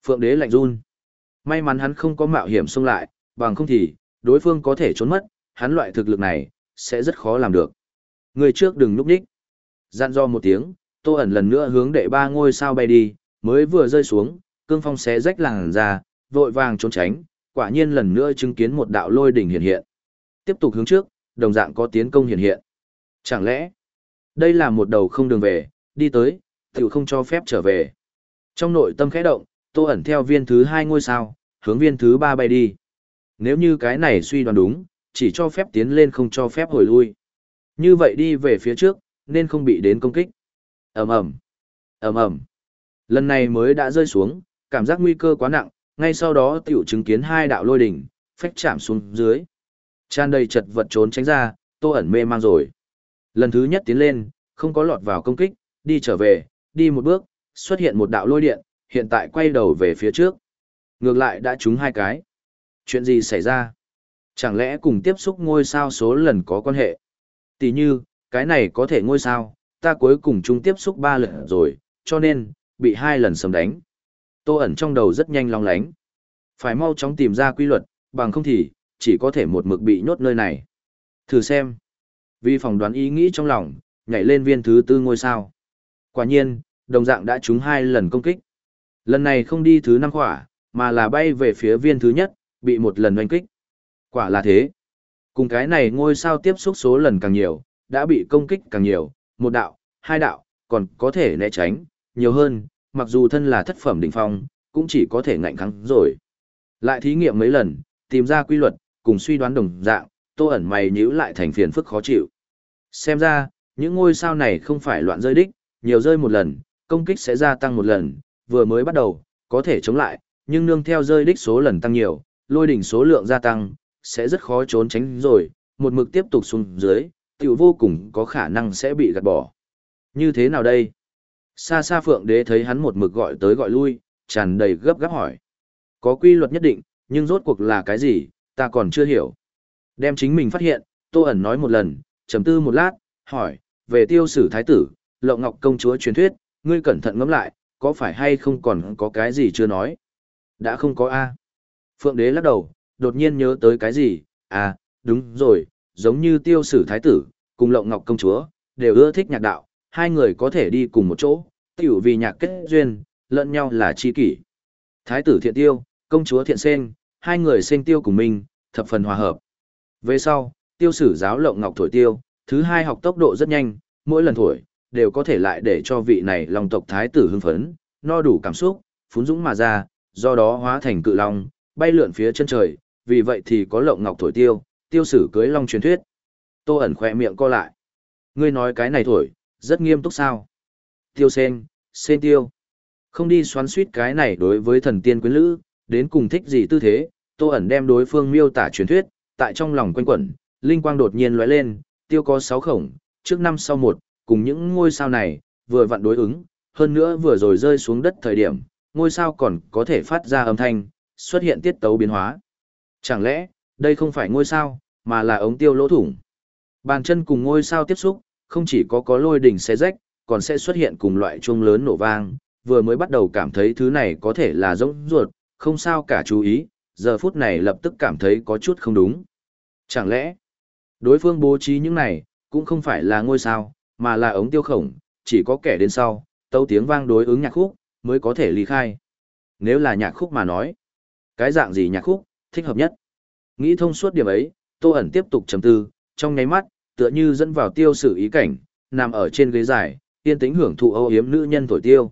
Phượng đế lạnh run. May mắn hắn không có mạo hiểm xông lại, bằng không thì, đối phương có thể trốn mất, hắn loại thực lực này, sẽ rất khó làm được. Người trước đừng núp đích. Dặn do một tiếng, tô ẩn lần nữa hướng đệ ba ngôi sao bay đi, mới vừa rơi xuống, cương phong xé rách làng ra, vội vàng trốn tránh, quả nhiên lần nữa chứng kiến một đạo lôi đỉnh hiện hiện. Tiếp tục hướng trước, đồng dạng có tiến công hiện hiện. Chẳng lẽ, đây là một đầu không đường về, đi tới, tiểu không cho phép trở về. Trong nội tâm khẽ động, tô ẩn theo viên thứ hai ngôi sao, hướng viên thứ ba bay đi. Nếu như cái này suy đoán đúng, chỉ cho phép tiến lên không cho phép hồi lui. Như vậy đi về phía trước, nên không bị đến công kích. ầm ầm ầm ầm Lần này mới đã rơi xuống, cảm giác nguy cơ quá nặng, ngay sau đó tiểu chứng kiến hai đạo lôi đỉnh, phách chạm xuống dưới. Tràn đầy chật vật trốn tránh ra, tô ẩn mê mang rồi. Lần thứ nhất tiến lên, không có lọt vào công kích, đi trở về, đi một bước, xuất hiện một đạo lôi điện, hiện tại quay đầu về phía trước. Ngược lại đã trúng hai cái. Chuyện gì xảy ra? Chẳng lẽ cùng tiếp xúc ngôi sao số lần có quan hệ? Tỷ như, cái này có thể ngôi sao, ta cuối cùng chung tiếp xúc ba lần rồi, cho nên, bị hai lần sầm đánh. Tô ẩn trong đầu rất nhanh long lánh. Phải mau chóng tìm ra quy luật, bằng không thì, chỉ có thể một mực bị nhốt nơi này. Thử xem. Vì phỏng đoán ý nghĩ trong lòng, nhảy lên viên thứ tư ngôi sao. Quả nhiên, đồng dạng đã trúng hai lần công kích. Lần này không đi thứ năm khỏa, mà là bay về phía viên thứ nhất, bị một lần oanh kích. Quả là thế. Cùng cái này ngôi sao tiếp xúc số lần càng nhiều, đã bị công kích càng nhiều, một đạo, hai đạo, còn có thể né tránh, nhiều hơn, mặc dù thân là thất phẩm đỉnh phong, cũng chỉ có thể ngạnh kháng rồi. Lại thí nghiệm mấy lần, tìm ra quy luật, cùng suy đoán đồng dạng, tô ẩn mày nhíu lại thành phiền phức khó chịu. Xem ra, những ngôi sao này không phải loạn rơi đích, nhiều rơi một lần, công kích sẽ gia tăng một lần, vừa mới bắt đầu, có thể chống lại, nhưng nương theo rơi đích số lần tăng nhiều, lôi đỉnh số lượng gia tăng, sẽ rất khó trốn tránh rồi, một mực tiếp tục xuống dưới, tiểu vô cùng có khả năng sẽ bị gạt bỏ. Như thế nào đây? Xa xa phượng đế thấy hắn một mực gọi tới gọi lui, tràn đầy gấp gáp hỏi. Có quy luật nhất định, nhưng rốt cuộc là cái gì, ta còn chưa hiểu. Đem chính mình phát hiện, Tô ẩn nói một lần, trầm tư một lát, hỏi, về tiêu sử thái tử, lộng ngọc công chúa truyền thuyết, ngươi cẩn thận ngẫm lại, có phải hay không còn có cái gì chưa nói? Đã không có A. Phượng đế lắc đầu, đột nhiên nhớ tới cái gì? À, đúng rồi, giống như tiêu sử thái tử, cùng lộng ngọc công chúa, đều ưa thích nhạc đạo, hai người có thể đi cùng một chỗ, tiểu vì nhạc kết duyên, lẫn nhau là chi kỷ. Thái tử thiện tiêu, công chúa thiện sen, hai người sen tiêu cùng mình, thập phần hòa hợp. Về sau, tiêu sử giáo lộng ngọc thổi tiêu, thứ hai học tốc độ rất nhanh, mỗi lần thổi, đều có thể lại để cho vị này lòng tộc thái tử hưng phấn, no đủ cảm xúc, phún dũng mà ra, do đó hóa thành cự long, bay lượn phía chân trời, vì vậy thì có lộng ngọc thổi tiêu, tiêu sử cưới long truyền thuyết. Tô ẩn khỏe miệng co lại. Ngươi nói cái này thổi, rất nghiêm túc sao? Tiêu sen, sen tiêu. Không đi xoắn suýt cái này đối với thần tiên quyến lữ, đến cùng thích gì tư thế, Tô ẩn đem đối phương miêu tả truyền thuyết, tại trong lòng quanh quẩn, linh quang đột nhiên lóe lên, tiêu có sáu khổng, trước năm sau một, cùng những ngôi sao này, vừa vặn đối ứng, hơn nữa vừa rồi rơi xuống đất thời điểm, ngôi sao còn có thể phát ra âm thanh, xuất hiện tiết tấu biến hóa. Chẳng lẽ, đây không phải ngôi sao, mà là ống tiêu lỗ thủng. Bàn chân cùng ngôi sao tiếp xúc, không chỉ có có lôi đỉnh xe rách, còn sẽ xuất hiện cùng loại chuông lớn nổ vang, vừa mới bắt đầu cảm thấy thứ này có thể là giống ruột, không sao cả chú ý, giờ phút này lập tức cảm thấy có chút không đúng. Chẳng lẽ, đối phương bố trí những này, cũng không phải là ngôi sao, mà là ống tiêu khổng, chỉ có kẻ đến sau, tấu tiếng vang đối ứng nhạc khúc, mới có thể ly khai. Nếu là nhạc khúc mà nói, cái dạng gì nhạc khúc, thích hợp nhất. Nghĩ thông suốt điểm ấy, Tô ẩn tiếp tục trầm tư, trong nháy mắt, tựa như dẫn vào tiêu sử ý cảnh, nằm ở trên ghế dài, yên tĩnh hưởng thụ âu yếm nữ nhân thổi tiêu.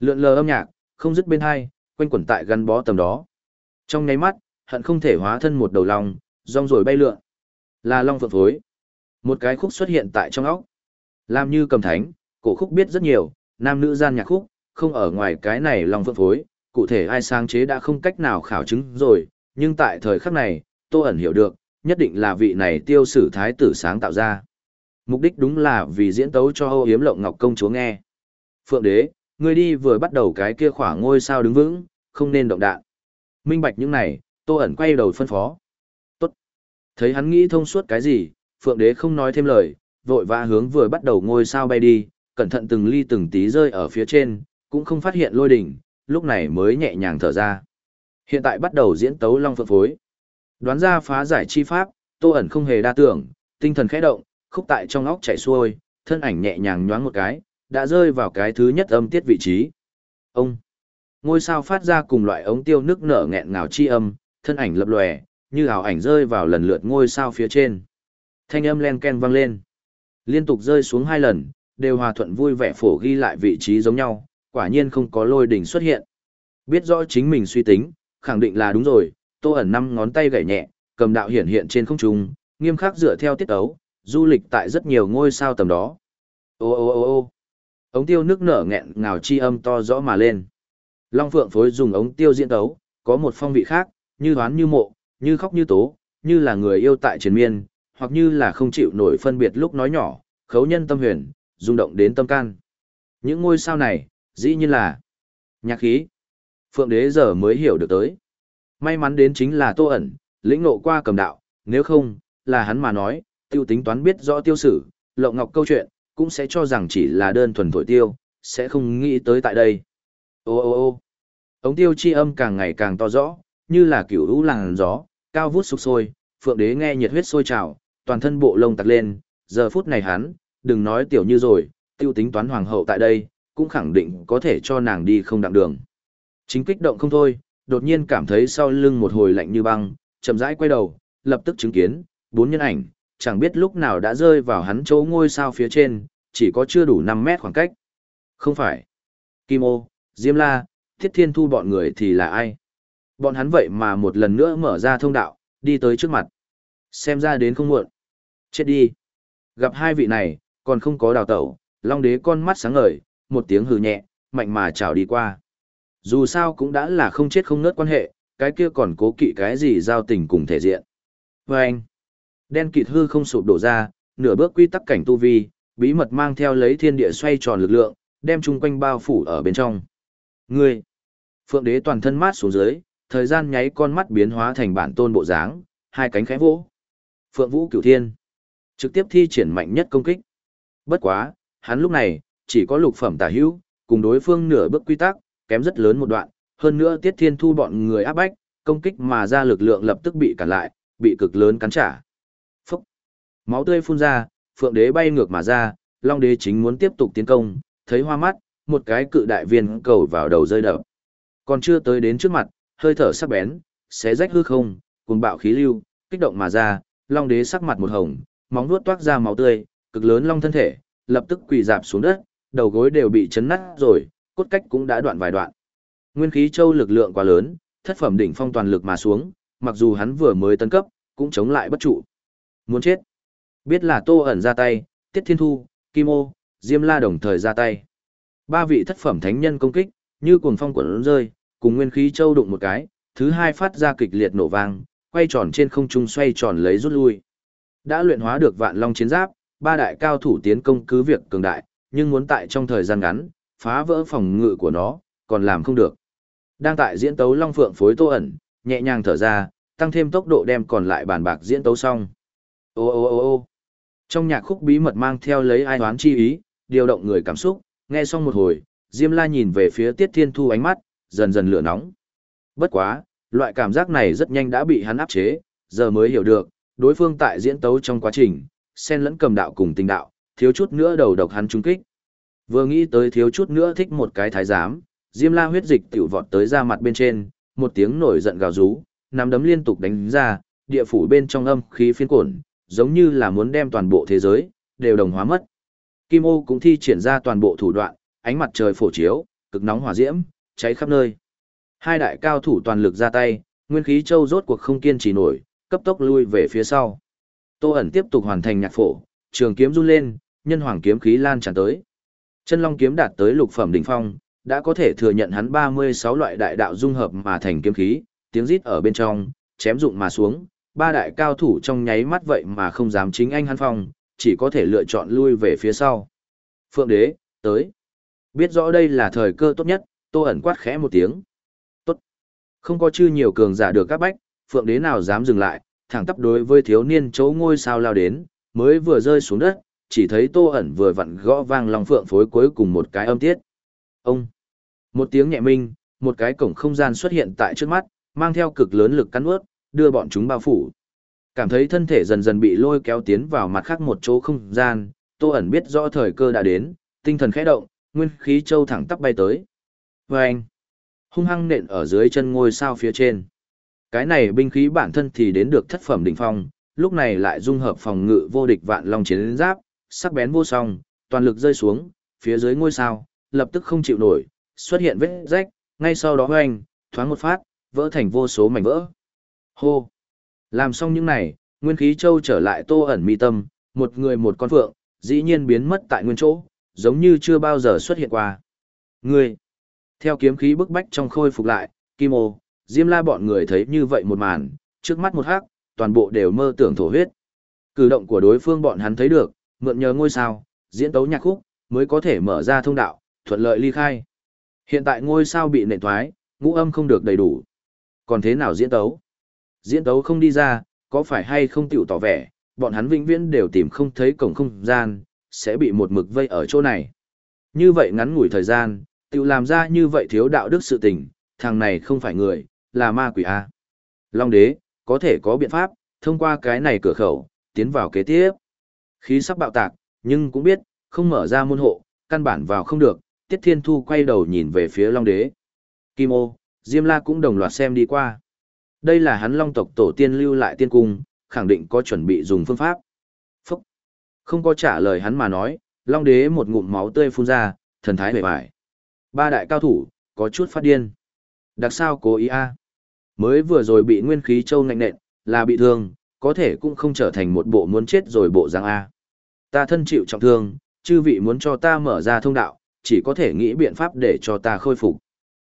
Lượn lờ âm nhạc, không dứt bên hai, quanh quẩn tại gắn bó tầm đó. Trong nháy mắt, hận không thể hóa thân một đầu long, rong rồi bay lượn. Là long phượng phối. Một cái khúc xuất hiện tại trong óc. Làm như cầm thánh, cổ khúc biết rất nhiều, nam nữ gian nhạc khúc, không ở ngoài cái này long phượng phối, cụ thể ai sáng chế đã không cách nào khảo chứng rồi, nhưng tại thời khắc này, Tô ẩn hiểu được, nhất định là vị này tiêu sử thái tử sáng tạo ra. Mục đích đúng là vì diễn tấu cho Âu Yếm Lộng Ngọc công chúa nghe. Phượng đế, ngươi đi vừa bắt đầu cái kia khỏa ngôi sao đứng vững, không nên động đạn. Minh bạch những này, Tô ẩn quay đầu phân phó. Tốt. Thấy hắn nghĩ thông suốt cái gì, Phượng đế không nói thêm lời, vội vã hướng vừa bắt đầu ngôi sao bay đi, cẩn thận từng ly từng tí rơi ở phía trên, cũng không phát hiện lôi đỉnh, lúc này mới nhẹ nhàng thở ra. Hiện tại bắt đầu diễn tấu long phượng phối. Đoán ra phá giải chi pháp, Tô ẩn không hề đa tưởng, tinh thần khẽ động, khúc tại trong óc chảy xuôi, thân ảnh nhẹ nhàng nhoáng một cái, đã rơi vào cái thứ nhất âm tiết vị trí. Ông ngôi sao phát ra cùng loại ống tiêu nước nở nghẹn ngào chi âm, thân ảnh lập lòe, như ảo ảnh rơi vào lần lượt ngôi sao phía trên. Thanh âm len ken vang lên. Liên tục rơi xuống hai lần, đều hòa thuận vui vẻ phổ ghi lại vị trí giống nhau, quả nhiên không có lôi đỉnh xuất hiện. Biết rõ chính mình suy tính, khẳng định là đúng rồi, tô ẩn năm ngón tay gảy nhẹ, cầm đạo hiển hiện trên không trung, nghiêm khắc dựa theo tiết ấu, du lịch tại rất nhiều ngôi sao tầm đó. Ô ô ô ô ống tiêu nước nở nghẹn ngào chi âm to rõ mà lên. Long Phượng phối dùng ống tiêu diễn tấu, có một phong vị khác, như hoán như mộ, như khóc như tố, như là người yêu tại triền miên, hoặc như là không chịu nổi phân biệt lúc nói nhỏ, khấu nhân tâm huyền, rung động đến tâm can. Những ngôi sao này, dĩ nhiên là nhạc khí. Phượng đế giờ mới hiểu được tới. May mắn đến chính là tô ẩn, lĩnh ngộ qua cầm đạo, nếu không, là hắn mà nói, tiêu tính toán biết rõ tiêu sử, lộng ngọc câu chuyện, cũng sẽ cho rằng chỉ là đơn thuần thổi tiêu, sẽ không nghĩ tới tại đây. Ô ô ô ống tiêu chi âm càng ngày càng to rõ, như là kiểu lũ làng gió, cao vút sục sôi, phượng đế nghe nhiệt huyết sôi trào, toàn thân bộ lông tặc lên, giờ phút này hắn, đừng nói tiểu như rồi, tiêu tính toán hoàng hậu tại đây, cũng khẳng định có thể cho nàng đi không đặng đường. Chính kích động không thôi, đột nhiên cảm thấy sau lưng một hồi lạnh như băng, chậm rãi quay đầu, lập tức chứng kiến, bốn nhân ảnh, chẳng biết lúc nào đã rơi vào hắn chỗ ngôi sao phía trên, chỉ có chưa đủ 5 mét khoảng cách. Không phải. Kim ô, Diêm La, Thiết Thiên Thu bọn người thì là ai? Bọn hắn vậy mà một lần nữa mở ra thông đạo, đi tới trước mặt. Xem ra đến không muộn. Chết đi. Gặp hai vị này, còn không có đào tẩu, Long Đế con mắt sáng ngời, một tiếng hừ nhẹ, mạnh mà chào đi qua. Dù sao cũng đã là không chết không nớt quan hệ, cái kia còn cố kỵ cái gì giao tình cùng thể diện. Và anh, đen kịt hư không sụp đổ ra, nửa bước quy tắc cảnh tu vi, bí mật mang theo lấy thiên địa xoay tròn lực lượng, đem chung quanh bao phủ ở bên trong. Ngươi, phượng đế toàn thân mát xuống dưới, thời gian nháy con mắt biến hóa thành bản tôn bộ dáng, hai cánh khẽ vỗ. Phượng vũ cửu thiên, trực tiếp thi triển mạnh nhất công kích. Bất quá, hắn lúc này, chỉ có lục phẩm tả hữu, cùng đối phương nửa bước quy tắc, kém rất lớn một đoạn, hơn nữa Tiết Thiên Thu bọn người áp bách, công kích mà ra lực lượng lập tức bị cản lại, bị cực lớn cắn trả. Phúc! Máu tươi phun ra, Phượng Đế bay ngược mà ra, Long Đế chính muốn tiếp tục tiến công, thấy hoa mắt, một cái cự đại viên cầu vào đầu rơi đập. Còn chưa tới đến trước mặt, hơi thở sắc bén, xé rách hư không, cuồng bạo khí lưu, kích động mà ra, Long Đế sắc mặt một hồng, móng vuốt toát ra máu tươi, cực lớn long thân thể, lập tức quỳ dạp xuống đất, đầu gối đều bị chấn nát rồi, cốt cách cũng đã đoạn vài đoạn. Nguyên khí châu lực lượng quá lớn, thất phẩm đỉnh phong toàn lực mà xuống, mặc dù hắn vừa mới tấn cấp, cũng chống lại bất trụ. Muốn chết. Biết là Tô ẩn ra tay, Tiết Thiên Thu, Kim Ô, Diêm La đồng thời ra tay. Ba vị thất phẩm thánh nhân công kích, như cuồng phong quần rơi, cùng nguyên khí châu đụng một cái, thứ hai phát ra kịch liệt nổ vang, quay tròn trên không trung xoay tròn lấy rút lui. Đã luyện hóa được vạn long chiến giáp, ba đại cao thủ tiến công cứ việc cường đại, nhưng muốn tại trong thời gian ngắn, phá vỡ phòng ngự của nó, còn làm không được. Đang tại diễn tấu Long Phượng phối tô ẩn, nhẹ nhàng thở ra, tăng thêm tốc độ đem còn lại bàn bạc diễn tấu xong. Ô ô ô ô Trong nhạc khúc bí mật mang theo lấy ai đoán chi ý, điều động người cảm xúc, nghe xong một hồi, Diêm La nhìn về phía Tiết Thiên Thu ánh mắt, dần dần lửa nóng. Bất quá, loại cảm giác này rất nhanh đã bị hắn áp chế, giờ mới hiểu được, đối phương tại diễn tấu trong quá trình, xen lẫn cầm đạo cùng tình đạo, thiếu chút nữa đầu độc hắn trung kích. Vừa nghĩ tới thiếu chút nữa thích một cái thái giám, Diêm La huyết dịch tiểu vọt tới ra mặt bên trên, một tiếng nổi giận gào rú, nắm đấm liên tục đánh ra, địa phủ bên trong âm khí phiến cuộn, giống như là muốn đem toàn bộ thế giới đều đồng hóa mất. Kim Ô cũng thi triển ra toàn bộ thủ đoạn, ánh mặt trời phổ chiếu, cực nóng hỏa diễm, cháy khắp nơi. Hai đại cao thủ toàn lực ra tay, nguyên khí châu rốt cuộc không kiên trì nổi, cấp tốc lui về phía sau. Tô ẩn tiếp tục hoàn thành nhạc phổ, trường kiếm run lên, nhân hoàng kiếm khí lan tràn tới. Chân long kiếm đạt tới lục phẩm đỉnh phong, đã có thể thừa nhận hắn 36 loại đại đạo dung hợp mà thành kiếm khí, tiếng rít ở bên trong, chém dụng mà xuống, ba đại cao thủ trong nháy mắt vậy mà không dám chính anh hắn phong, chỉ có thể lựa chọn lui về phía sau. Phượng đế, tới. Biết rõ đây là thời cơ tốt nhất, tô ẩn quát khẽ một tiếng. Tốt. Không có chư nhiều cường giả được các bách, phượng đế nào dám dừng lại, thẳng tắp đối với thiếu niên chỗ ngôi sao lao đến, mới vừa rơi xuống đất, chỉ thấy tô ẩn vừa vặn gõ vang lòng phượng phối cuối cùng một cái âm tiết. Ông! Một tiếng nhẹ minh, một cái cổng không gian xuất hiện tại trước mắt, mang theo cực lớn lực cắn ướt, đưa bọn chúng bao phủ. Cảm thấy thân thể dần dần bị lôi kéo tiến vào mặt khác một chỗ không gian, tô ẩn biết rõ thời cơ đã đến, tinh thần khẽ động, nguyên khí châu thẳng tắp bay tới. Và anh! Hung hăng nện ở dưới chân ngôi sao phía trên. Cái này binh khí bản thân thì đến được thất phẩm đỉnh phong, lúc này lại dung hợp phòng ngự vô địch vạn long chiến giáp, sắc bén vô song, toàn lực rơi xuống, phía dưới ngôi sao, lập tức không chịu nổi, xuất hiện vết rách, ngay sau đó hoành, thoáng một phát, vỡ thành vô số mảnh vỡ. Hô! Làm xong những này, nguyên khí châu trở lại tô ẩn mi tâm, một người một con phượng, dĩ nhiên biến mất tại nguyên chỗ, giống như chưa bao giờ xuất hiện qua. Người! Theo kiếm khí bức bách trong khôi phục lại, Kim Ô, Diêm La bọn người thấy như vậy một màn, trước mắt một hắc, toàn bộ đều mơ tưởng thổ huyết. Cử động của đối phương bọn hắn thấy được, mượn nhờ ngôi sao, diễn tấu nhạc khúc, mới có thể mở ra thông đạo, thuận lợi ly khai. Hiện tại ngôi sao bị nệ thoái, ngũ âm không được đầy đủ. Còn thế nào diễn tấu? Diễn tấu không đi ra, có phải hay không tiểu tỏ vẻ, bọn hắn vĩnh viễn đều tìm không thấy cổng không gian, sẽ bị một mực vây ở chỗ này. Như vậy ngắn ngủi thời gian, tiểu làm ra như vậy thiếu đạo đức sự tình, thằng này không phải người, là ma quỷ A. Long đế, có thể có biện pháp, thông qua cái này cửa khẩu, tiến vào kế tiếp. Khí sắp bạo tạc, nhưng cũng biết, không mở ra môn hộ, căn bản vào không được, Tiết Thiên Thu quay đầu nhìn về phía Long Đế. Kim ô, Diêm La cũng đồng loạt xem đi qua. Đây là hắn long tộc tổ tiên lưu lại tiên cung, khẳng định có chuẩn bị dùng phương pháp. Phúc! Không có trả lời hắn mà nói, long đế một ngụm máu tươi phun ra, thần thái bề bại. Ba đại cao thủ, có chút phát điên. Đặc sao cố ý a Mới vừa rồi bị nguyên khí châu ngạnh nện, là bị thương, có thể cũng không trở thành một bộ muốn chết rồi bộ dạng A. Ta thân chịu trọng thương, chư vị muốn cho ta mở ra thông đạo, chỉ có thể nghĩ biện pháp để cho ta khôi phục.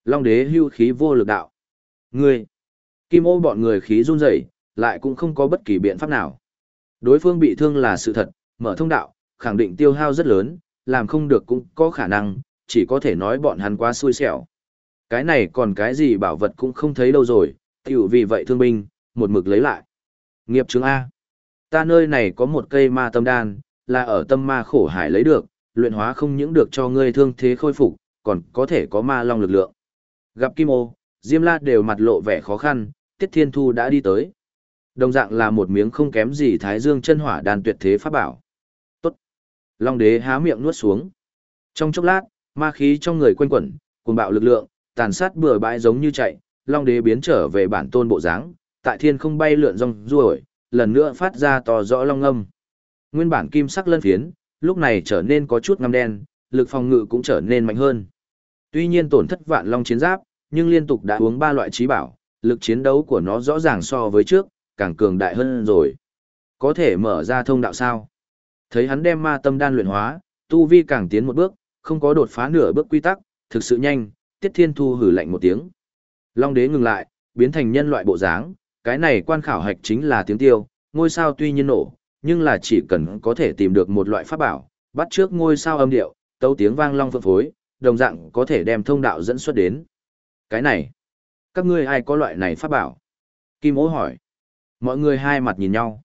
Long đế hưu khí vô lực đạo. Ngươi! Kim ô bọn người khí run rẩy, lại cũng không có bất kỳ biện pháp nào. Đối phương bị thương là sự thật, mở thông đạo, khẳng định tiêu hao rất lớn, làm không được cũng có khả năng, chỉ có thể nói bọn hắn quá xui xẻo. Cái này còn cái gì bảo vật cũng không thấy đâu rồi, tiểu vì vậy thương binh, một mực lấy lại. Nghiệp chứng A. Ta nơi này có một cây ma tâm đan, là ở tâm ma khổ hải lấy được, luyện hóa không những được cho ngươi thương thế khôi phục, còn có thể có ma long lực lượng. Gặp Kim Ô, Diêm La đều mặt lộ vẻ khó khăn, Tiết Thiên Thu đã đi tới. Đồng dạng là một miếng không kém gì Thái Dương chân hỏa đan tuyệt thế pháp bảo. Tốt. Long đế há miệng nuốt xuống. Trong chốc lát, ma khí trong người quanh quẩn, cuồng bạo lực lượng, tàn sát bừa bãi giống như chạy, Long đế biến trở về bản tôn bộ dáng, tại thiên không bay lượn rong ruổi, lần nữa phát ra to rõ long âm. Nguyên bản kim sắc lân phiến, lúc này trở nên có chút ngăm đen, lực phòng ngự cũng trở nên mạnh hơn. Tuy nhiên tổn thất vạn long chiến giáp, nhưng liên tục đã uống ba loại trí bảo, lực chiến đấu của nó rõ ràng so với trước, càng cường đại hơn rồi. Có thể mở ra thông đạo sao? Thấy hắn đem ma tâm đan luyện hóa, tu vi càng tiến một bước, không có đột phá nửa bước quy tắc, thực sự nhanh, Tiết Thiên Thu hử lạnh một tiếng. Long đế ngừng lại, biến thành nhân loại bộ dáng, cái này quan khảo hạch chính là tiếng tiêu, ngôi sao tuy nhiên nổ, nhưng là chỉ cần có thể tìm được một loại pháp bảo, bắt trước ngôi sao âm điệu, tấu tiếng vang long phượng phối, đồng dạng có thể đem thông đạo dẫn xuất đến. Cái này, các ngươi ai có loại này pháp bảo? Kim ô hỏi. Mọi người hai mặt nhìn nhau.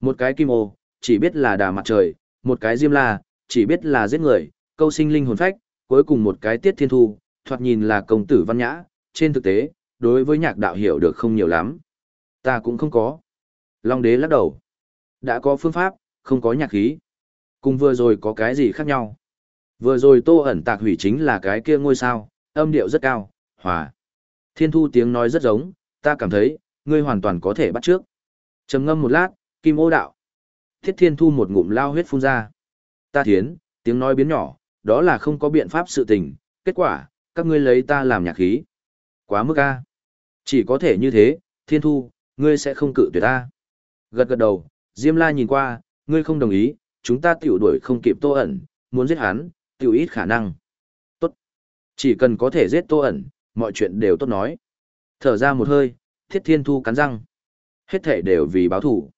Một cái kim ô, chỉ biết là đà mặt trời, một cái diêm la, chỉ biết là giết người, câu sinh linh hồn phách, cuối cùng một cái tiết thiên thu, thoạt nhìn là công tử văn nhã, trên thực tế, đối với nhạc đạo hiểu được không nhiều lắm. Ta cũng không có. Long đế lắc đầu. Đã có phương pháp, không có nhạc khí. Cùng vừa rồi có cái gì khác nhau. Vừa rồi tô ẩn tạc hủy chính là cái kia ngôi sao, âm điệu rất cao, hòa. Thiên thu tiếng nói rất giống, ta cảm thấy, ngươi hoàn toàn có thể bắt trước. trầm ngâm một lát, kim ô đạo. Thiết thiên thu một ngụm lao huyết phun ra. Ta thiến, tiếng nói biến nhỏ, đó là không có biện pháp sự tình, kết quả, các ngươi lấy ta làm nhạc khí. Quá mức a. Chỉ có thể như thế, thiên thu, ngươi sẽ không cự tuyệt ta. Gật gật đầu, Diêm La nhìn qua, ngươi không đồng ý, chúng ta tiểu đuổi không kịp tô ẩn, muốn giết hắn, tiểu ít khả năng. Tốt. Chỉ cần có thể giết tô ẩn, mọi chuyện đều tốt nói. Thở ra một hơi, Thiết Thiên Thu cắn răng. Hết thể đều vì báo thủ.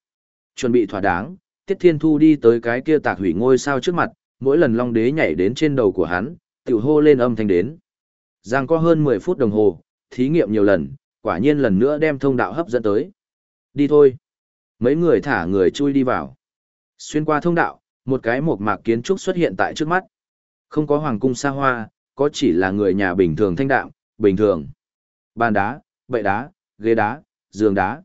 Chuẩn bị thỏa đáng, Tiết Thiên Thu đi tới cái kia tạc hủy ngôi sao trước mặt, mỗi lần Long Đế nhảy đến trên đầu của hắn, tiểu hô lên âm thanh đến. Giang có hơn 10 phút đồng hồ, thí nghiệm nhiều lần, quả nhiên lần nữa đem thông đạo hấp dẫn tới. Đi thôi. Mấy người thả người chui đi vào. Xuyên qua thông đạo, một cái mộc mạc kiến trúc xuất hiện tại trước mắt. Không có hoàng cung xa hoa, có chỉ là người nhà bình thường thanh đạm, bình thường. Bàn đá, bệ đá, ghế đá, giường đá.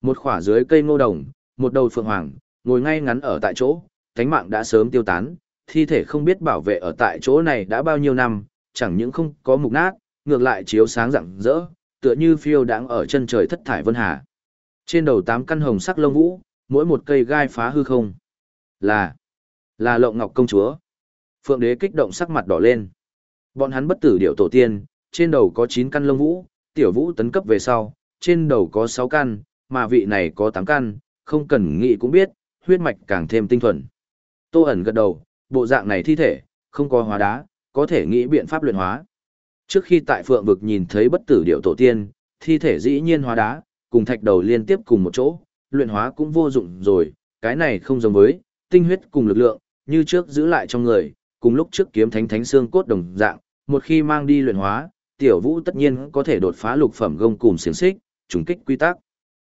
Một khỏa dưới cây ngô đồng, một đầu phượng hoàng, ngồi ngay ngắn ở tại chỗ, thánh mạng đã sớm tiêu tán, thi thể không biết bảo vệ ở tại chỗ này đã bao nhiêu năm, chẳng những không có mục nát, ngược lại chiếu sáng rạng rỡ, tựa như phiêu đáng ở chân trời thất thải vân hà. Trên đầu tám căn hồng sắc lông vũ, mỗi một cây gai phá hư không. Là, là lộng ngọc công chúa. Phượng đế kích động sắc mặt đỏ lên. Bọn hắn bất tử điệu tổ tiên, trên đầu có 9 căn lông vũ, tiểu vũ tấn cấp về sau, trên đầu có 6 căn, mà vị này có 8 căn, không cần nghĩ cũng biết, huyết mạch càng thêm tinh thuần. Tô ẩn gật đầu, bộ dạng này thi thể, không có hóa đá, có thể nghĩ biện pháp luyện hóa. Trước khi tại phượng vực nhìn thấy bất tử điệu tổ tiên, thi thể dĩ nhiên hóa đá, cùng thạch đầu liên tiếp cùng một chỗ, luyện hóa cũng vô dụng rồi, cái này không giống với, tinh huyết cùng lực lượng, như trước giữ lại trong người, cùng lúc trước kiếm thánh thánh xương cốt đồng dạng, một khi mang đi luyện hóa, tiểu vũ tất nhiên có thể đột phá lục phẩm gông cùng xiềng xích, trùng kích quy tắc.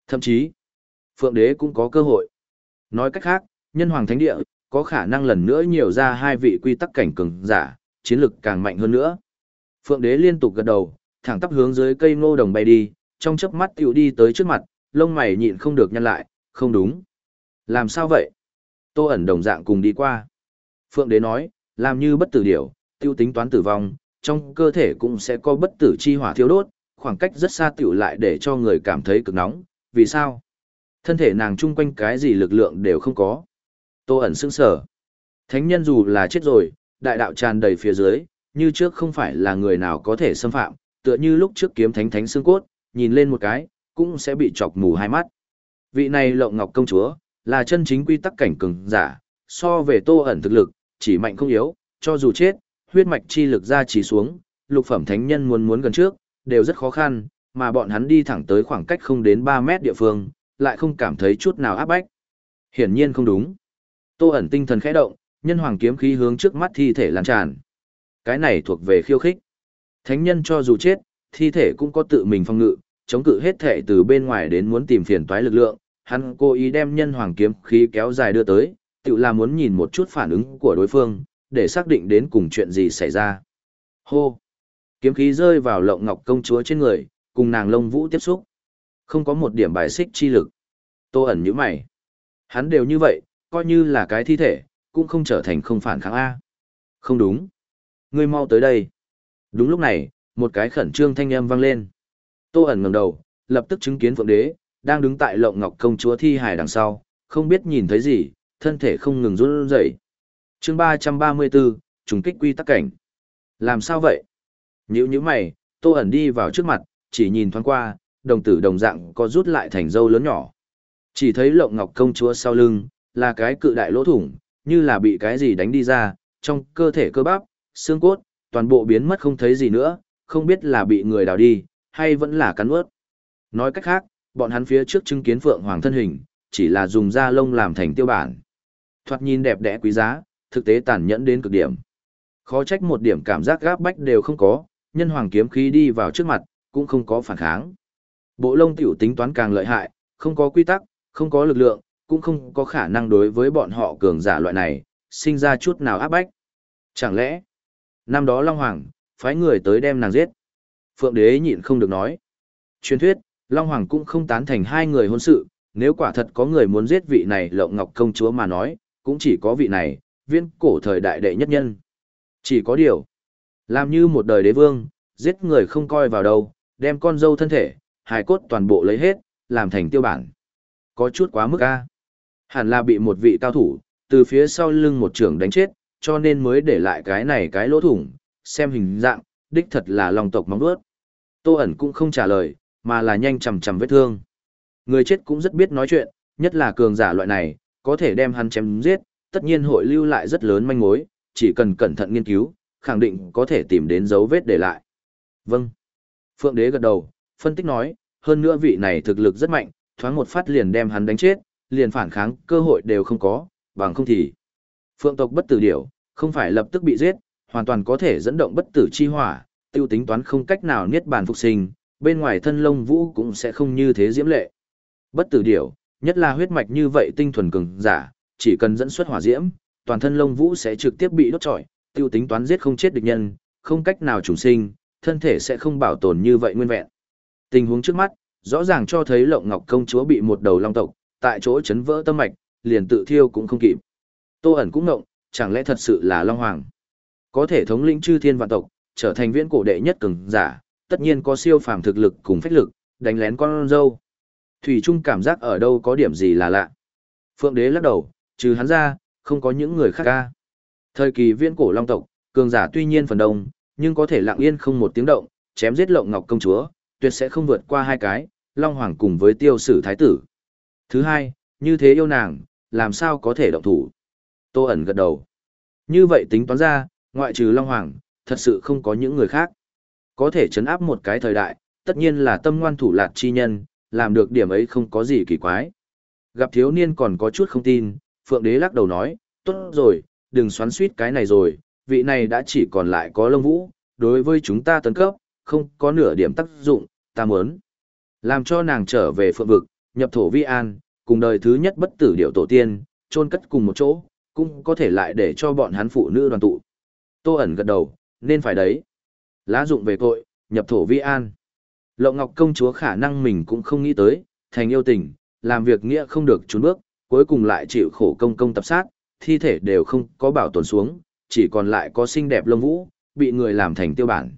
Thậm chí, Phượng Đế cũng có cơ hội. Nói cách khác, nhân hoàng thánh địa, có khả năng lần nữa nhiều ra hai vị quy tắc cảnh cường giả, chiến lực càng mạnh hơn nữa. Phượng Đế liên tục gật đầu, thẳng tắp hướng dưới cây ngô đồng bay đi, trong chớp mắt tiểu đi tới trước mặt, lông mày nhịn không được nhăn lại, không đúng. Làm sao vậy? Tô ẩn đồng dạng cùng đi qua. Phượng đế nói, làm như bất tử điểu, tiêu tính toán tử vong, trong cơ thể cũng sẽ có bất tử chi hỏa thiêu đốt, khoảng cách rất xa tiểu lại để cho người cảm thấy cực nóng, vì sao? Thân thể nàng chung quanh cái gì lực lượng đều không có. Tô ẩn sững sở. Thánh nhân dù là chết rồi, đại đạo tràn đầy phía dưới, như trước không phải là người nào có thể xâm phạm, tựa như lúc trước kiếm thánh thánh xương cốt, nhìn lên một cái, cũng sẽ bị chọc mù hai mắt. Vị này lộng ngọc công chúa, là chân chính quy tắc cảnh cường giả, so về tô ẩn thực lực, chỉ mạnh không yếu, cho dù chết, huyết mạch chi lực ra chỉ xuống, lục phẩm thánh nhân muốn muốn gần trước, đều rất khó khăn, mà bọn hắn đi thẳng tới khoảng cách không đến 3 mét địa phương, lại không cảm thấy chút nào áp bách. Hiển nhiên không đúng. Tô ẩn tinh thần khẽ động, nhân hoàng kiếm khí hướng trước mắt thi thể lan tràn. Cái này thuộc về khiêu khích. Thánh nhân cho dù chết, thi thể cũng có tự mình phong ngự, chống cự hết thể từ bên ngoài đến muốn tìm phiền toái lực lượng, hắn cố ý đem nhân hoàng kiếm khí kéo dài đưa tới, tự là muốn nhìn một chút phản ứng của đối phương, để xác định đến cùng chuyện gì xảy ra. Hô! Kiếm khí rơi vào lộng ngọc công chúa trên người, cùng nàng lông vũ tiếp xúc. Không có một điểm bài xích chi lực. Tô ẩn như mày. Hắn đều như vậy, coi như là cái thi thể, cũng không trở thành không phản kháng A. Không đúng. Ngươi mau tới đây. Đúng lúc này, một cái khẩn trương thanh âm vang lên. Tô ẩn ngẩng đầu, lập tức chứng kiến Phượng Đế, đang đứng tại lộng ngọc công chúa thi hài đằng sau, không biết nhìn thấy gì, thân thể không ngừng run rẩy. Chương 334, trùng kích quy tắc cảnh. Làm sao vậy? Nhữ như mày, Tô ẩn đi vào trước mặt, chỉ nhìn thoáng qua, đồng tử đồng dạng có rút lại thành dâu lớn nhỏ. Chỉ thấy lộng ngọc công chúa sau lưng, là cái cự đại lỗ thủng, như là bị cái gì đánh đi ra, trong cơ thể cơ bắp, xương cốt, toàn bộ biến mất không thấy gì nữa, không biết là bị người đào đi, hay vẫn là cắn ướt. Nói cách khác, bọn hắn phía trước chứng kiến Phượng Hoàng thân hình, chỉ là dùng da lông làm thành tiêu bản. Thoạt nhìn đẹp đẽ quý giá, thực tế tàn nhẫn đến cực điểm. Khó trách một điểm cảm giác gáp bách đều không có, nhân hoàng kiếm khí đi vào trước mặt, cũng không có phản kháng. Bộ lông tiểu tính toán càng lợi hại, không có quy tắc, không có lực lượng, cũng không có khả năng đối với bọn họ cường giả loại này, sinh ra chút nào áp bách. Chẳng lẽ, năm đó Long Hoàng, phái người tới đem nàng giết. Phượng đế nhịn không được nói. Truyền thuyết, Long Hoàng cũng không tán thành hai người hôn sự, nếu quả thật có người muốn giết vị này lộng ngọc công chúa mà nói, cũng chỉ có vị này, viên cổ thời đại đệ nhất nhân. Chỉ có điều, làm như một đời đế vương, giết người không coi vào đâu, đem con dâu thân thể, hài cốt toàn bộ lấy hết, làm thành tiêu bản. Có chút quá mức a. Hẳn là bị một vị cao thủ, từ phía sau lưng một trưởng đánh chết, cho nên mới để lại cái này cái lỗ thủng, xem hình dạng, đích thật là lòng tộc mong đuốt. Tô ẩn cũng không trả lời, mà là nhanh chầm chầm vết thương. Người chết cũng rất biết nói chuyện, nhất là cường giả loại này, có thể đem hắn chém giết, tất nhiên hội lưu lại rất lớn manh mối, chỉ cần cẩn thận nghiên cứu, khẳng định có thể tìm đến dấu vết để lại. Vâng. Phượng đế gật đầu, phân tích nói, hơn nữa vị này thực lực rất mạnh, thoáng một phát liền đem hắn đánh chết, liền phản kháng cơ hội đều không có, bằng không thì. Phượng tộc bất tử điểu, không phải lập tức bị giết, hoàn toàn có thể dẫn động bất tử chi hỏa, tiêu tính toán không cách nào niết bàn phục sinh, bên ngoài thân lông vũ cũng sẽ không như thế diễm lệ. Bất tử điểu, nhất là huyết mạch như vậy tinh thuần cường giả, chỉ cần dẫn xuất hỏa diễm, toàn thân lông vũ sẽ trực tiếp bị đốt trọi, tiêu tính toán giết không chết địch nhân, không cách nào trùng sinh, thân thể sẽ không bảo tồn như vậy nguyên vẹn. Tình huống trước mắt, rõ ràng cho thấy Lộng Ngọc công chúa bị một đầu long tộc, tại chỗ chấn vỡ tâm mạch, liền tự thiêu cũng không kịp. Tô ẩn cũng ngộng, chẳng lẽ thật sự là Long Hoàng? Có thể thống lĩnh chư thiên vạn tộc, trở thành viễn cổ đệ nhất cường giả, tất nhiên có siêu phàm thực lực cùng phách lực, đánh lén con dâu. Thủy Trung cảm giác ở đâu có điểm gì là lạ. Phượng đế lắc đầu, trừ hắn ra, không có những người khác ca. Thời kỳ viễn cổ long tộc, cường giả tuy nhiên phần đông, nhưng có thể lặng yên không một tiếng động, chém giết lộng ngọc công chúa, tuyệt sẽ không vượt qua hai cái, long hoàng cùng với tiêu sử thái tử. Thứ hai, như thế yêu nàng, làm sao có thể động thủ. Tô ẩn gật đầu. Như vậy tính toán ra, ngoại trừ long hoàng, thật sự không có những người khác. Có thể chấn áp một cái thời đại, tất nhiên là tâm ngoan thủ lạc chi nhân, làm được điểm ấy không có gì kỳ quái. Gặp thiếu niên còn có chút không tin, Phượng Đế lắc đầu nói, tốt rồi, đừng xoắn suýt cái này rồi, vị này đã chỉ còn lại có lông vũ, đối với chúng ta tấn cấp, không có nửa điểm tác dụng, ta muốn. Làm cho nàng trở về phượng vực, nhập thổ vi an, cùng đời thứ nhất bất tử điệu tổ tiên, chôn cất cùng một chỗ, cũng có thể lại để cho bọn hắn phụ nữ đoàn tụ. Tô ẩn gật đầu, nên phải đấy. Lá dụng về tội nhập thổ vi an. Lộ Ngọc công chúa khả năng mình cũng không nghĩ tới, thành yêu tình, làm việc nghĩa không được trốn bước, cuối cùng lại chịu khổ công công tập sát, thi thể đều không có bảo tồn xuống, chỉ còn lại có xinh đẹp lông vũ, bị người làm thành tiêu bản.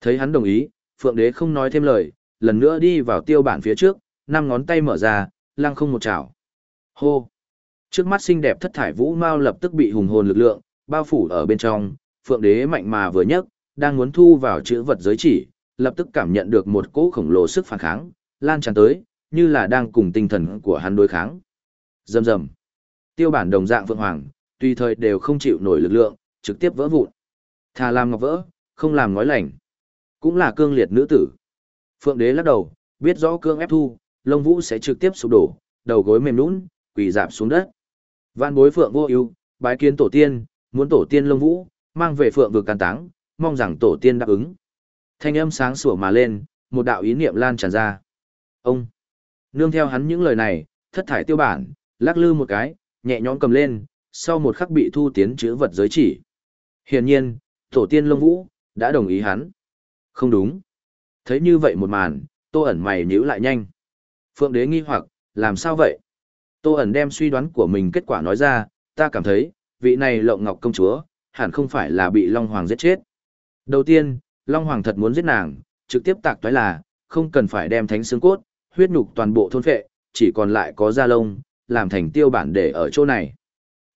Thấy hắn đồng ý, Phượng Đế không nói thêm lời, lần nữa đi vào tiêu bản phía trước, năm ngón tay mở ra, lăng không một chảo. Hô! Trước mắt xinh đẹp thất thải vũ mao lập tức bị hùng hồn lực lượng, bao phủ ở bên trong, Phượng Đế mạnh mà vừa nhấc, đang muốn thu vào chữ vật giới chỉ, lập tức cảm nhận được một cỗ khổng lồ sức phản kháng, lan tràn tới, như là đang cùng tinh thần của hắn đối kháng. Rầm rầm. Tiêu bản đồng dạng Phượng Hoàng, tùy thời đều không chịu nổi lực lượng, trực tiếp vỡ vụn. Thà làm ngọc vỡ, không làm ngói lành. Cũng là cương liệt nữ tử. Phượng đế lắc đầu, biết rõ cương ép thu, lông vũ sẽ trực tiếp sụp đổ, đầu gối mềm lún quỳ dạp xuống đất. Vạn bối Phượng vô ưu, bái kiến tổ tiên, muốn tổ tiên lông vũ, mang về Phượng vực can táng, mong rằng tổ tiên đáp ứng. Thanh âm sáng sủa mà lên, một đạo ý niệm lan tràn ra. Ông, nương theo hắn những lời này, thất thải tiêu bản, lắc lư một cái, nhẹ nhõm cầm lên, sau một khắc bị thu tiến chữ vật giới chỉ. Hiển nhiên, tổ tiên lông vũ, đã đồng ý hắn. Không đúng. Thấy như vậy một màn, tô ẩn mày nhíu lại nhanh. Phượng đế nghi hoặc, làm sao vậy? Tô ẩn đem suy đoán của mình kết quả nói ra, ta cảm thấy, vị này lộng ngọc công chúa, hẳn không phải là bị Long Hoàng giết chết. Đầu tiên, Long Hoàng thật muốn giết nàng, trực tiếp tạc toái là, không cần phải đem thánh xương cốt, huyết nhục toàn bộ thôn phệ, chỉ còn lại có da lông, làm thành tiêu bản để ở chỗ này.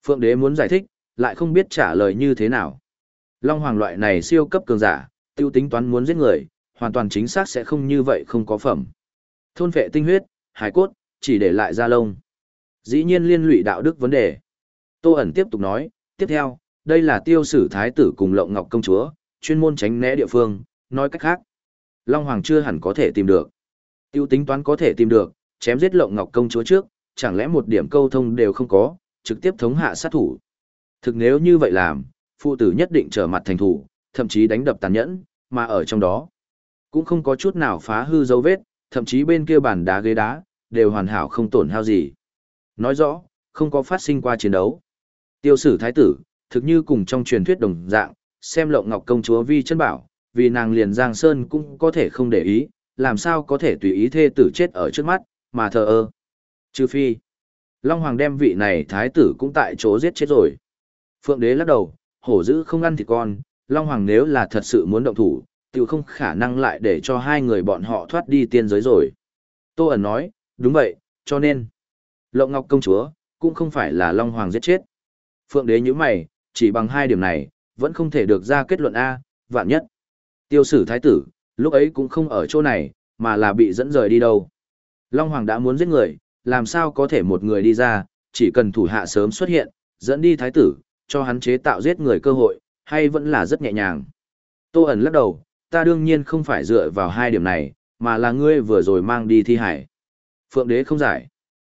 Phượng đế muốn giải thích, lại không biết trả lời như thế nào. Long Hoàng loại này siêu cấp cường giả, tiêu tính toán muốn giết người, hoàn toàn chính xác sẽ không như vậy không có phẩm. Thôn phệ tinh huyết, hải cốt, chỉ để lại da lông. Dĩ nhiên liên lụy đạo đức vấn đề. Tô ẩn tiếp tục nói, tiếp theo, đây là tiêu sử thái tử cùng lộng ngọc công chúa, chuyên môn tránh né địa phương, nói cách khác. Long Hoàng chưa hẳn có thể tìm được. Tiêu tính toán có thể tìm được, chém giết lộng ngọc công chúa trước, chẳng lẽ một điểm câu thông đều không có, trực tiếp thống hạ sát thủ. Thực nếu như vậy làm, phụ tử nhất định trở mặt thành thủ, thậm chí đánh đập tàn nhẫn, mà ở trong đó, cũng không có chút nào phá hư dấu vết, thậm chí bên kia bàn đá ghế đá, đều hoàn hảo không tổn hao gì. Nói rõ, không có phát sinh qua chiến đấu. Tiêu sử thái tử, thực như cùng trong truyền thuyết đồng dạng, xem lộng ngọc công chúa vi chân bảo, vì nàng liền Giang Sơn cũng có thể không để ý, làm sao có thể tùy ý thê tử chết ở trước mắt, mà thờ ơ. Trừ phi, Long Hoàng đem vị này thái tử cũng tại chỗ giết chết rồi. Phượng đế lắc đầu, hổ dữ không ăn thịt con, Long Hoàng nếu là thật sự muốn động thủ, tự không khả năng lại để cho hai người bọn họ thoát đi tiên giới rồi. Tô ẩn nói, đúng vậy, cho nên, Lộng Ngọc công chúa, cũng không phải là Long Hoàng giết chết. Phượng đế như mày, chỉ bằng hai điểm này, vẫn không thể được ra kết luận A, vạn nhất. Tiêu sử thái tử, lúc ấy cũng không ở chỗ này, mà là bị dẫn rời đi đâu. Long Hoàng đã muốn giết người, làm sao có thể một người đi ra, chỉ cần thủ hạ sớm xuất hiện, dẫn đi thái tử, cho hắn chế tạo giết người cơ hội, hay vẫn là rất nhẹ nhàng. Tô ẩn lắc đầu, ta đương nhiên không phải dựa vào hai điểm này, mà là ngươi vừa rồi mang đi thi hải. Phượng đế không giải.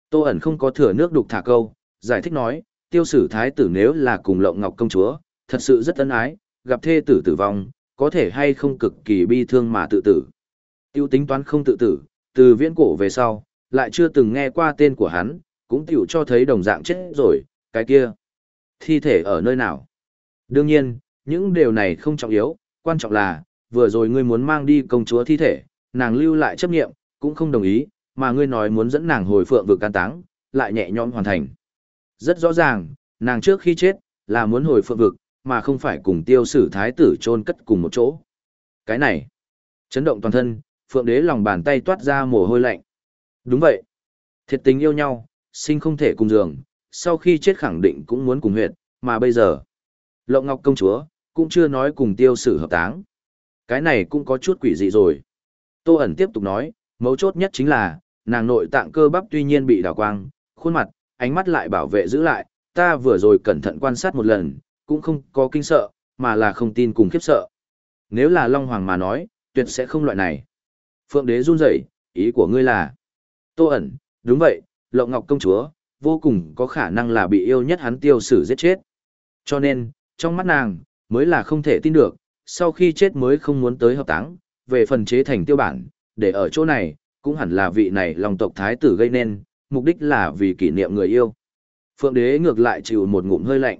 Tô ẩn không có thừa nước đục thả câu, giải thích nói, tiêu sử thái tử nếu là cùng lộng ngọc công chúa, thật sự rất ân ái, gặp thê tử tử vong, có thể hay không cực kỳ bi thương mà tự tử. Tiêu tính toán không tự tử, từ viễn cổ về sau, lại chưa từng nghe qua tên của hắn, cũng tiểu cho thấy đồng dạng chết rồi, cái kia. Thi thể ở nơi nào? Đương nhiên, những điều này không trọng yếu, quan trọng là, vừa rồi ngươi muốn mang đi công chúa thi thể, nàng lưu lại chấp nghiệm, cũng không đồng ý, mà ngươi nói muốn dẫn nàng hồi phượng vực can táng, lại nhẹ nhõm hoàn thành. Rất rõ ràng, nàng trước khi chết, là muốn hồi phượng vực, mà không phải cùng tiêu sử thái tử chôn cất cùng một chỗ. Cái này, chấn động toàn thân, phượng đế lòng bàn tay toát ra mồ hôi lạnh. Đúng vậy. Thiệt tình yêu nhau, sinh không thể cùng giường, sau khi chết khẳng định cũng muốn cùng huyệt, mà bây giờ. Lộng Ngọc công chúa, cũng chưa nói cùng tiêu sử hợp táng. Cái này cũng có chút quỷ dị rồi. Tô ẩn tiếp tục nói, mấu chốt nhất chính là, nàng nội tạng cơ bắp tuy nhiên bị đào quang, khuôn mặt, ánh mắt lại bảo vệ giữ lại, ta vừa rồi cẩn thận quan sát một lần, cũng không có kinh sợ, mà là không tin cùng khiếp sợ. Nếu là Long Hoàng mà nói, tuyệt sẽ không loại này. Phượng đế run rẩy, ý của ngươi là... Tô ẩn, đúng vậy, Lộng Ngọc công chúa, vô cùng có khả năng là bị yêu nhất hắn tiêu sử giết chết. Cho nên, trong mắt nàng, mới là không thể tin được, sau khi chết mới không muốn tới hợp táng, về phần chế thành tiêu bản, để ở chỗ này, cũng hẳn là vị này lòng tộc thái tử gây nên, mục đích là vì kỷ niệm người yêu. Phượng đế ngược lại chịu một ngụm hơi lạnh.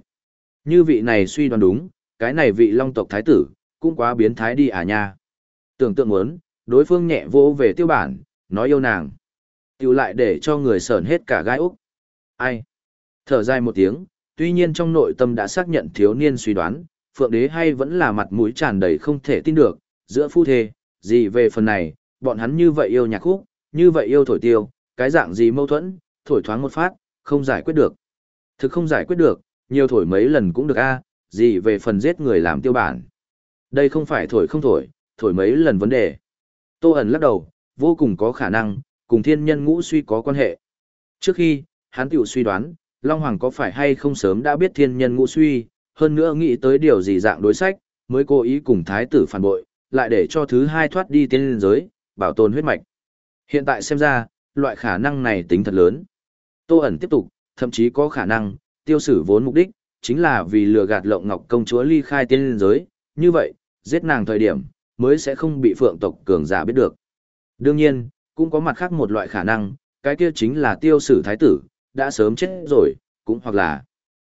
Như vị này suy đoán đúng, cái này vị long tộc thái tử, cũng quá biến thái đi à nha. Tưởng tượng muốn, đối phương nhẹ vô về tiêu bản, nói yêu nàng. Tiêu lại để cho người sờn hết cả gai úc. Ai? Thở dài một tiếng, tuy nhiên trong nội tâm đã xác nhận thiếu niên suy đoán, Phượng Đế hay vẫn là mặt mũi tràn đầy không thể tin được, giữa phu thê, gì về phần này, bọn hắn như vậy yêu nhạc khúc, như vậy yêu thổi tiêu, cái dạng gì mâu thuẫn, thổi thoáng một phát, không giải quyết được. Thực không giải quyết được, nhiều thổi mấy lần cũng được a, gì về phần giết người làm tiêu bản. Đây không phải thổi không thổi, thổi mấy lần vấn đề. Tô ẩn lắc đầu, vô cùng có khả năng, cùng thiên nhân ngũ suy có quan hệ. Trước khi, hắn tiểu suy đoán, Long Hoàng có phải hay không sớm đã biết thiên nhân ngũ suy, hơn nữa nghĩ tới điều gì dạng đối sách, mới cố ý cùng thái tử phản bội, lại để cho thứ hai thoát đi tiên giới, bảo tồn huyết mạch. Hiện tại xem ra, loại khả năng này tính thật lớn. Tô ẩn tiếp tục, thậm chí có khả năng, tiêu sử vốn mục đích, chính là vì lừa gạt lộng ngọc công chúa ly khai tiên liên giới, như vậy, giết nàng thời điểm, mới sẽ không bị phượng tộc cường giả biết được. Đương nhiên, cũng có mặt khác một loại khả năng, cái kia chính là tiêu sử thái tử, đã sớm chết rồi, cũng hoặc là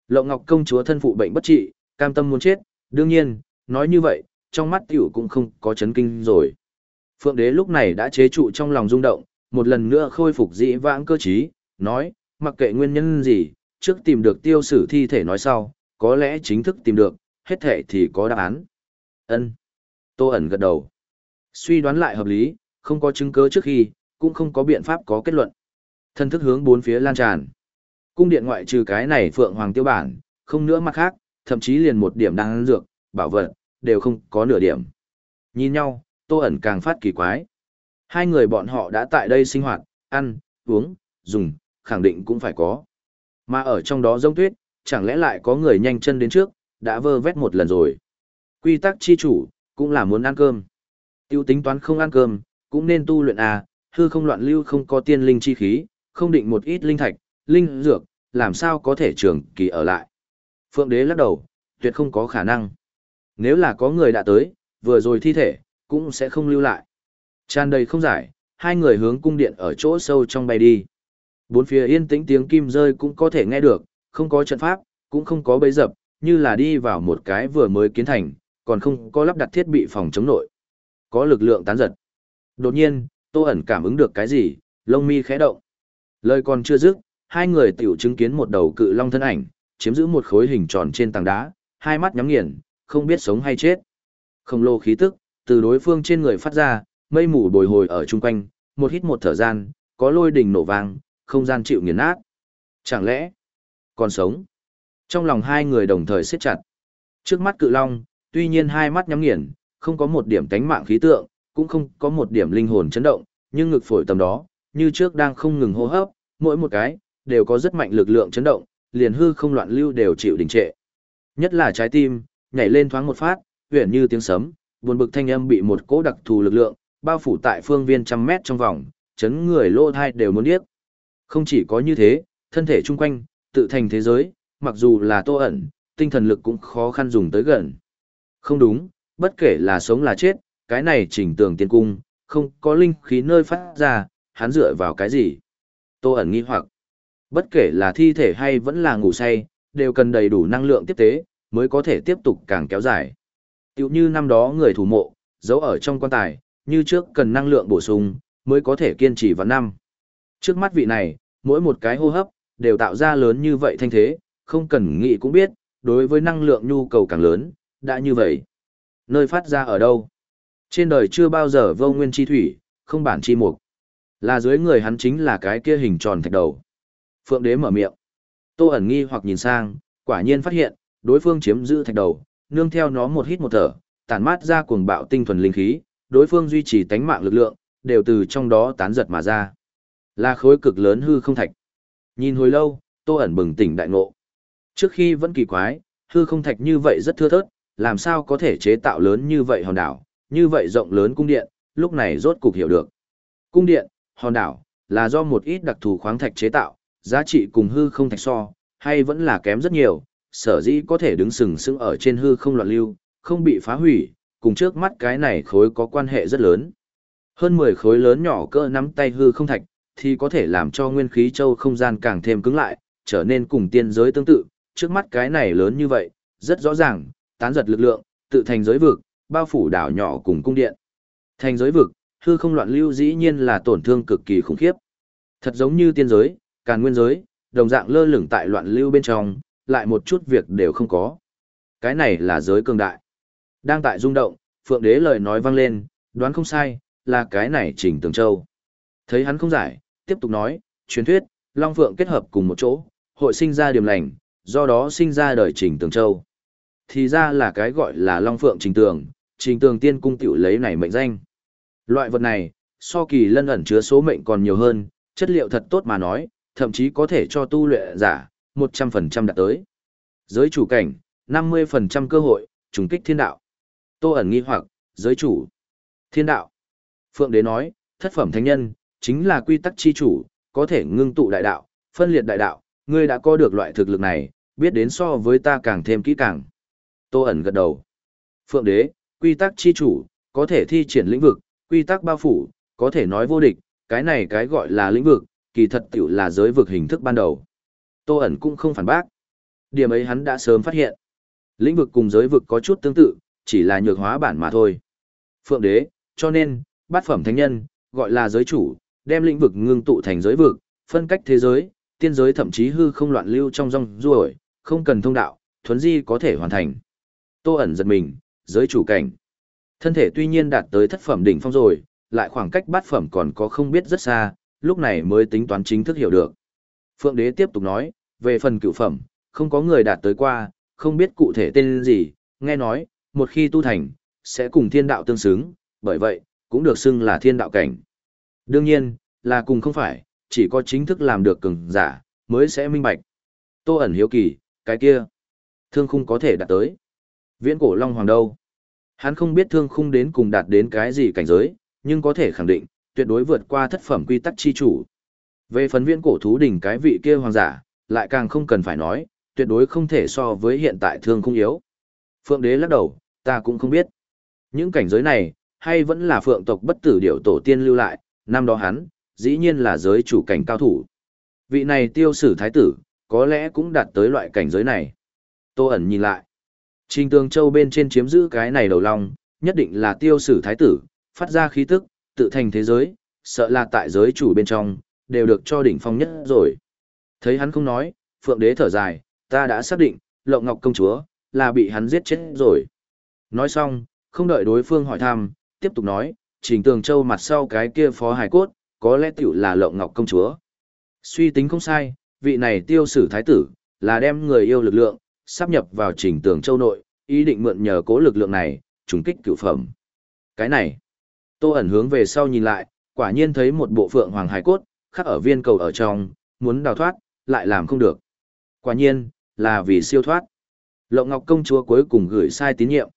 Lộng Ngọc công chúa thân phụ bệnh bất trị, cam tâm muốn chết, đương nhiên, nói như vậy, trong mắt tiểu cũng không có chấn kinh rồi. Phượng đế lúc này đã chế trụ trong lòng rung động, một lần nữa khôi phục dĩ vãng cơ trí, nói, mặc kệ nguyên nhân gì, trước tìm được tiêu sử thi thể nói sau, có lẽ chính thức tìm được, hết thể thì có đáp án. ân Tô ẩn gật đầu. Suy đoán lại hợp lý, không có chứng cứ trước khi, cũng không có biện pháp có kết luận. Thân thức hướng bốn phía lan tràn. Cung điện ngoại trừ cái này Phượng Hoàng tiêu bản, không nữa mặt khác, thậm chí liền một điểm đang dược, bảo vật, đều không có nửa điểm. Nhìn nhau, Tô ẩn càng phát kỳ quái. Hai người bọn họ đã tại đây sinh hoạt, ăn, uống, dùng, khẳng định cũng phải có. Mà ở trong đó giống tuyết, chẳng lẽ lại có người nhanh chân đến trước, đã vơ vét một lần rồi. Quy tắc chi chủ, cũng là muốn ăn cơm. Tiêu tính toán không ăn cơm, cũng nên tu luyện à, hư không loạn lưu không có tiên linh chi khí, không định một ít linh thạch, linh dược, làm sao có thể trường kỳ ở lại. Phượng đế lắc đầu, tuyệt không có khả năng. Nếu là có người đã tới, vừa rồi thi thể, cũng sẽ không lưu lại. Tràn đầy không giải, hai người hướng cung điện ở chỗ sâu trong bay đi. Bốn phía yên tĩnh tiếng kim rơi cũng có thể nghe được, không có trận pháp, cũng không có bấy dập, như là đi vào một cái vừa mới kiến thành, còn không có lắp đặt thiết bị phòng chống nội. Có lực lượng tán giật. Đột nhiên, Tô ẩn cảm ứng được cái gì, lông mi khẽ động. Lời còn chưa dứt, hai người tiểu chứng kiến một đầu cự long thân ảnh, chiếm giữ một khối hình tròn trên tảng đá, hai mắt nhắm nghiền, không biết sống hay chết. Không lô khí tức, từ đối phương trên người phát ra, mây mù bồi hồi ở chung quanh, một hít một thở gian, có lôi đình nổ vang, không gian chịu nghiền nát. Chẳng lẽ, còn sống? Trong lòng hai người đồng thời siết chặt. Trước mắt cự long, tuy nhiên hai mắt nhắm nghiền, không có một điểm tánh mạng khí tượng, cũng không có một điểm linh hồn chấn động, nhưng ngực phổi tầm đó, như trước đang không ngừng hô hấp, mỗi một cái, đều có rất mạnh lực lượng chấn động, liền hư không loạn lưu đều chịu đình trệ. Nhất là trái tim, nhảy lên thoáng một phát, huyền như tiếng sấm, buồn bực thanh âm bị một cỗ đặc thù lực lượng, bao phủ tại phương viên trăm mét trong vòng, chấn người lô thai đều muốn điếc. Không chỉ có như thế, thân thể chung quanh, tự thành thế giới, mặc dù là tô ẩn, tinh thần lực cũng khó khăn dùng tới gần. Không đúng, bất kể là sống là chết, cái này chỉnh tường tiên cung, không có linh khí nơi phát ra, hắn dựa vào cái gì? Tô ẩn nghi hoặc, bất kể là thi thể hay vẫn là ngủ say, đều cần đầy đủ năng lượng tiếp tế, mới có thể tiếp tục càng kéo dài tựu như năm đó người thủ mộ, giấu ở trong quan tài, như trước cần năng lượng bổ sung, mới có thể kiên trì vào năm. Trước mắt vị này, mỗi một cái hô hấp, đều tạo ra lớn như vậy thanh thế, không cần nghĩ cũng biết, đối với năng lượng nhu cầu càng lớn, đã như vậy. Nơi phát ra ở đâu? Trên đời chưa bao giờ vô nguyên chi thủy, không bản chi mục. Là dưới người hắn chính là cái kia hình tròn thạch đầu. Phượng đế mở miệng. Tô ẩn nghi hoặc nhìn sang, quả nhiên phát hiện, đối phương chiếm giữ thạch đầu, nương theo nó một hít một thở, tản mát ra cuồng bạo tinh thuần linh khí, đối phương duy trì tánh mạng lực lượng, đều từ trong đó tán giật mà ra. Là khối cực lớn hư không thạch. Nhìn hồi lâu, Tô ẩn bừng tỉnh đại ngộ. Trước khi vẫn kỳ quái, hư không thạch như vậy rất thưa thớt, làm sao có thể chế tạo lớn như vậy hòn đảo, như vậy rộng lớn cung điện, lúc này rốt cục hiểu được. Cung điện, hòn đảo, là do một ít đặc thù khoáng thạch chế tạo, giá trị cùng hư không thạch so, hay vẫn là kém rất nhiều, sở dĩ có thể đứng sừng sững ở trên hư không loạn lưu, không bị phá hủy, cùng trước mắt cái này khối có quan hệ rất lớn. Hơn 10 khối lớn nhỏ cỡ nắm tay hư không thạch, thì có thể làm cho nguyên khí châu không gian càng thêm cứng lại, trở nên cùng tiên giới tương tự, trước mắt cái này lớn như vậy, rất rõ ràng, tán giật lực lượng, tự thành giới vực, bao phủ đảo nhỏ cùng cung điện. Thành giới vực, hư không loạn lưu dĩ nhiên là tổn thương cực kỳ khủng khiếp. Thật giống như tiên giới, càn nguyên giới, đồng dạng lơ lửng tại loạn lưu bên trong, lại một chút việc đều không có. Cái này là giới cường đại. Đang tại rung động, Phượng Đế lời nói vang lên, đoán không sai, là cái này Trình Tường Châu. Thấy hắn không giải, tiếp tục nói, truyền thuyết, Long Phượng kết hợp cùng một chỗ, hội sinh ra điểm lành, do đó sinh ra đời Trình Tường Châu. Thì ra là cái gọi là Long Phượng Trình Tường, Trình Tường Tiên Cung tiểu lấy này mệnh danh. Loại vật này, so kỳ lân ẩn chứa số mệnh còn nhiều hơn, chất liệu thật tốt mà nói, thậm chí có thể cho tu luyện giả, 100% đạt tới. Giới chủ cảnh, 50% cơ hội, trùng kích thiên đạo. Tô ẩn nghi hoặc, giới chủ, thiên đạo. Phượng đế nói, thất phẩm thánh nhân, chính là quy tắc chi chủ, có thể ngưng tụ đại đạo, phân liệt đại đạo, ngươi đã có được loại thực lực này, biết đến so với ta càng thêm kỹ càng. Tô ẩn gật đầu. Phượng đế, quy tắc chi chủ, có thể thi triển lĩnh vực, quy tắc bao phủ, có thể nói vô địch, cái này cái gọi là lĩnh vực, kỳ thật tiểu là giới vực hình thức ban đầu. Tô ẩn cũng không phản bác. Điểm ấy hắn đã sớm phát hiện. Lĩnh vực cùng giới vực có chút tương tự, chỉ là nhược hóa bản mà thôi. Phượng đế, cho nên, bát phẩm thánh nhân, gọi là giới chủ, đem lĩnh vực ngưng tụ thành giới vực, phân cách thế giới, tiên giới thậm chí hư không loạn lưu trong rong ruổi, không cần thông đạo, thuấn di có thể hoàn thành. Tô ẩn giật mình, giới chủ cảnh. Thân thể tuy nhiên đạt tới thất phẩm đỉnh phong rồi, lại khoảng cách bát phẩm còn có không biết rất xa, lúc này mới tính toán chính thức hiểu được. Phượng đế tiếp tục nói, về phần cựu phẩm, không có người đạt tới qua, không biết cụ thể tên gì, nghe nói, một khi tu thành, sẽ cùng thiên đạo tương xứng, bởi vậy, cũng được xưng là thiên đạo cảnh. Đương nhiên, là cùng không phải, chỉ có chính thức làm được cường giả, mới sẽ minh bạch. Tô ẩn hiếu kỳ, cái kia, thương khung có thể đạt tới. Viễn cổ Long Hoàng đâu? Hắn không biết thương khung đến cùng đạt đến cái gì cảnh giới, nhưng có thể khẳng định, tuyệt đối vượt qua thất phẩm quy tắc chi chủ. Về phần viễn cổ thú đỉnh cái vị kia hoàng giả, lại càng không cần phải nói, tuyệt đối không thể so với hiện tại thương không yếu. Phượng đế lắc đầu, ta cũng không biết. Những cảnh giới này, hay vẫn là phượng tộc bất tử điểu tổ tiên lưu lại, năm đó hắn, dĩ nhiên là giới chủ cảnh cao thủ. Vị này tiêu sử thái tử, có lẽ cũng đạt tới loại cảnh giới này. Tô ẩn nhìn lại. Trình tường châu bên trên chiếm giữ cái này đầu long, nhất định là tiêu sử thái tử, phát ra khí tức, tự thành thế giới, sợ là tại giới chủ bên trong, đều được cho đỉnh phong nhất rồi. Thấy hắn không nói, phượng đế thở dài, ta đã xác định, lộng ngọc công chúa, là bị hắn giết chết rồi. Nói xong, không đợi đối phương hỏi thăm, tiếp tục nói, trình tường châu mặt sau cái kia phó hải cốt, có lẽ tiểu là lộng ngọc công chúa. Suy tính không sai, vị này tiêu sử thái tử, là đem người yêu lực lượng, sắp nhập vào trình tường châu nội, ý định mượn nhờ cố lực lượng này, trùng kích cửu phẩm. Cái này, tô ẩn hướng về sau nhìn lại, quả nhiên thấy một bộ phượng hoàng hải cốt, khắc ở viên cầu ở trong, muốn đào thoát, lại làm không được. Quả nhiên, là vì siêu thoát. Lộng Ngọc công chúa cuối cùng gửi sai tín nhiệm.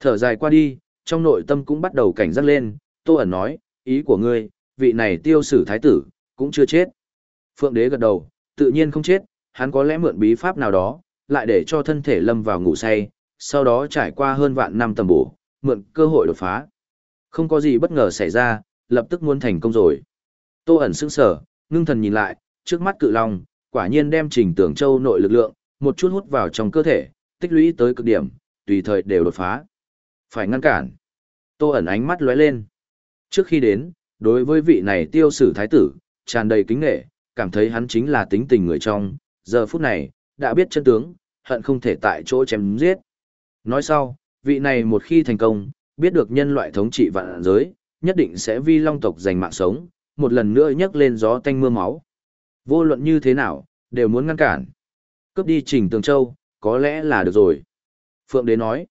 Thở dài qua đi, trong nội tâm cũng bắt đầu cảnh giác lên, Tô ẩn nói, ý của ngươi, vị này tiêu sử thái tử, cũng chưa chết. Phượng đế gật đầu, tự nhiên không chết, hắn có lẽ mượn bí pháp nào đó, lại để cho thân thể lâm vào ngủ say, sau đó trải qua hơn vạn năm tầm bổ, mượn cơ hội đột phá. Không có gì bất ngờ xảy ra, lập tức muốn thành công rồi. Tô ẩn sững sở, ngưng thần nhìn lại, trước mắt cự long, quả nhiên đem trình tưởng châu nội lực lượng, một chút hút vào trong cơ thể, tích lũy tới cực điểm, tùy thời đều đột phá. Phải ngăn cản. Tô ẩn ánh mắt lóe lên. Trước khi đến, đối với vị này tiêu sử thái tử, tràn đầy kính nghệ, cảm thấy hắn chính là tính tình người trong, giờ phút này, đã biết chân tướng, hận không thể tại chỗ chém giết. Nói sau, vị này một khi thành công, biết được nhân loại thống trị vạn giới, nhất định sẽ vi long tộc giành mạng sống, một lần nữa nhấc lên gió tanh mưa máu. Vô luận như thế nào, đều muốn ngăn cản. Cướp đi trình tường châu, có lẽ là được rồi. Phượng đế nói.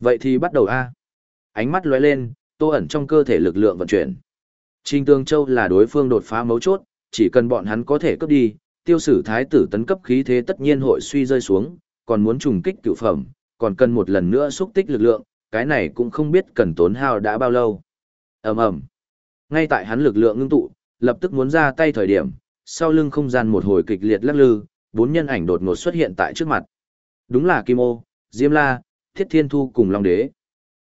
Vậy thì bắt đầu a Ánh mắt lóe lên, tô ẩn trong cơ thể lực lượng vận chuyển. Trình tường châu là đối phương đột phá mấu chốt, chỉ cần bọn hắn có thể cướp đi, tiêu sử thái tử tấn cấp khí thế tất nhiên hội suy rơi xuống, còn muốn trùng kích cựu phẩm, còn cần một lần nữa xúc tích lực lượng, cái này cũng không biết cần tốn hao đã bao lâu. ầm ầm ngay tại hắn lực lượng ngưng tụ, lập tức muốn ra tay thời điểm, sau lưng không gian một hồi kịch liệt lắc lư, bốn nhân ảnh đột ngột xuất hiện tại trước mặt. Đúng là Kim Ô, Diêm La, Thiết Thiên Thu cùng Long Đế.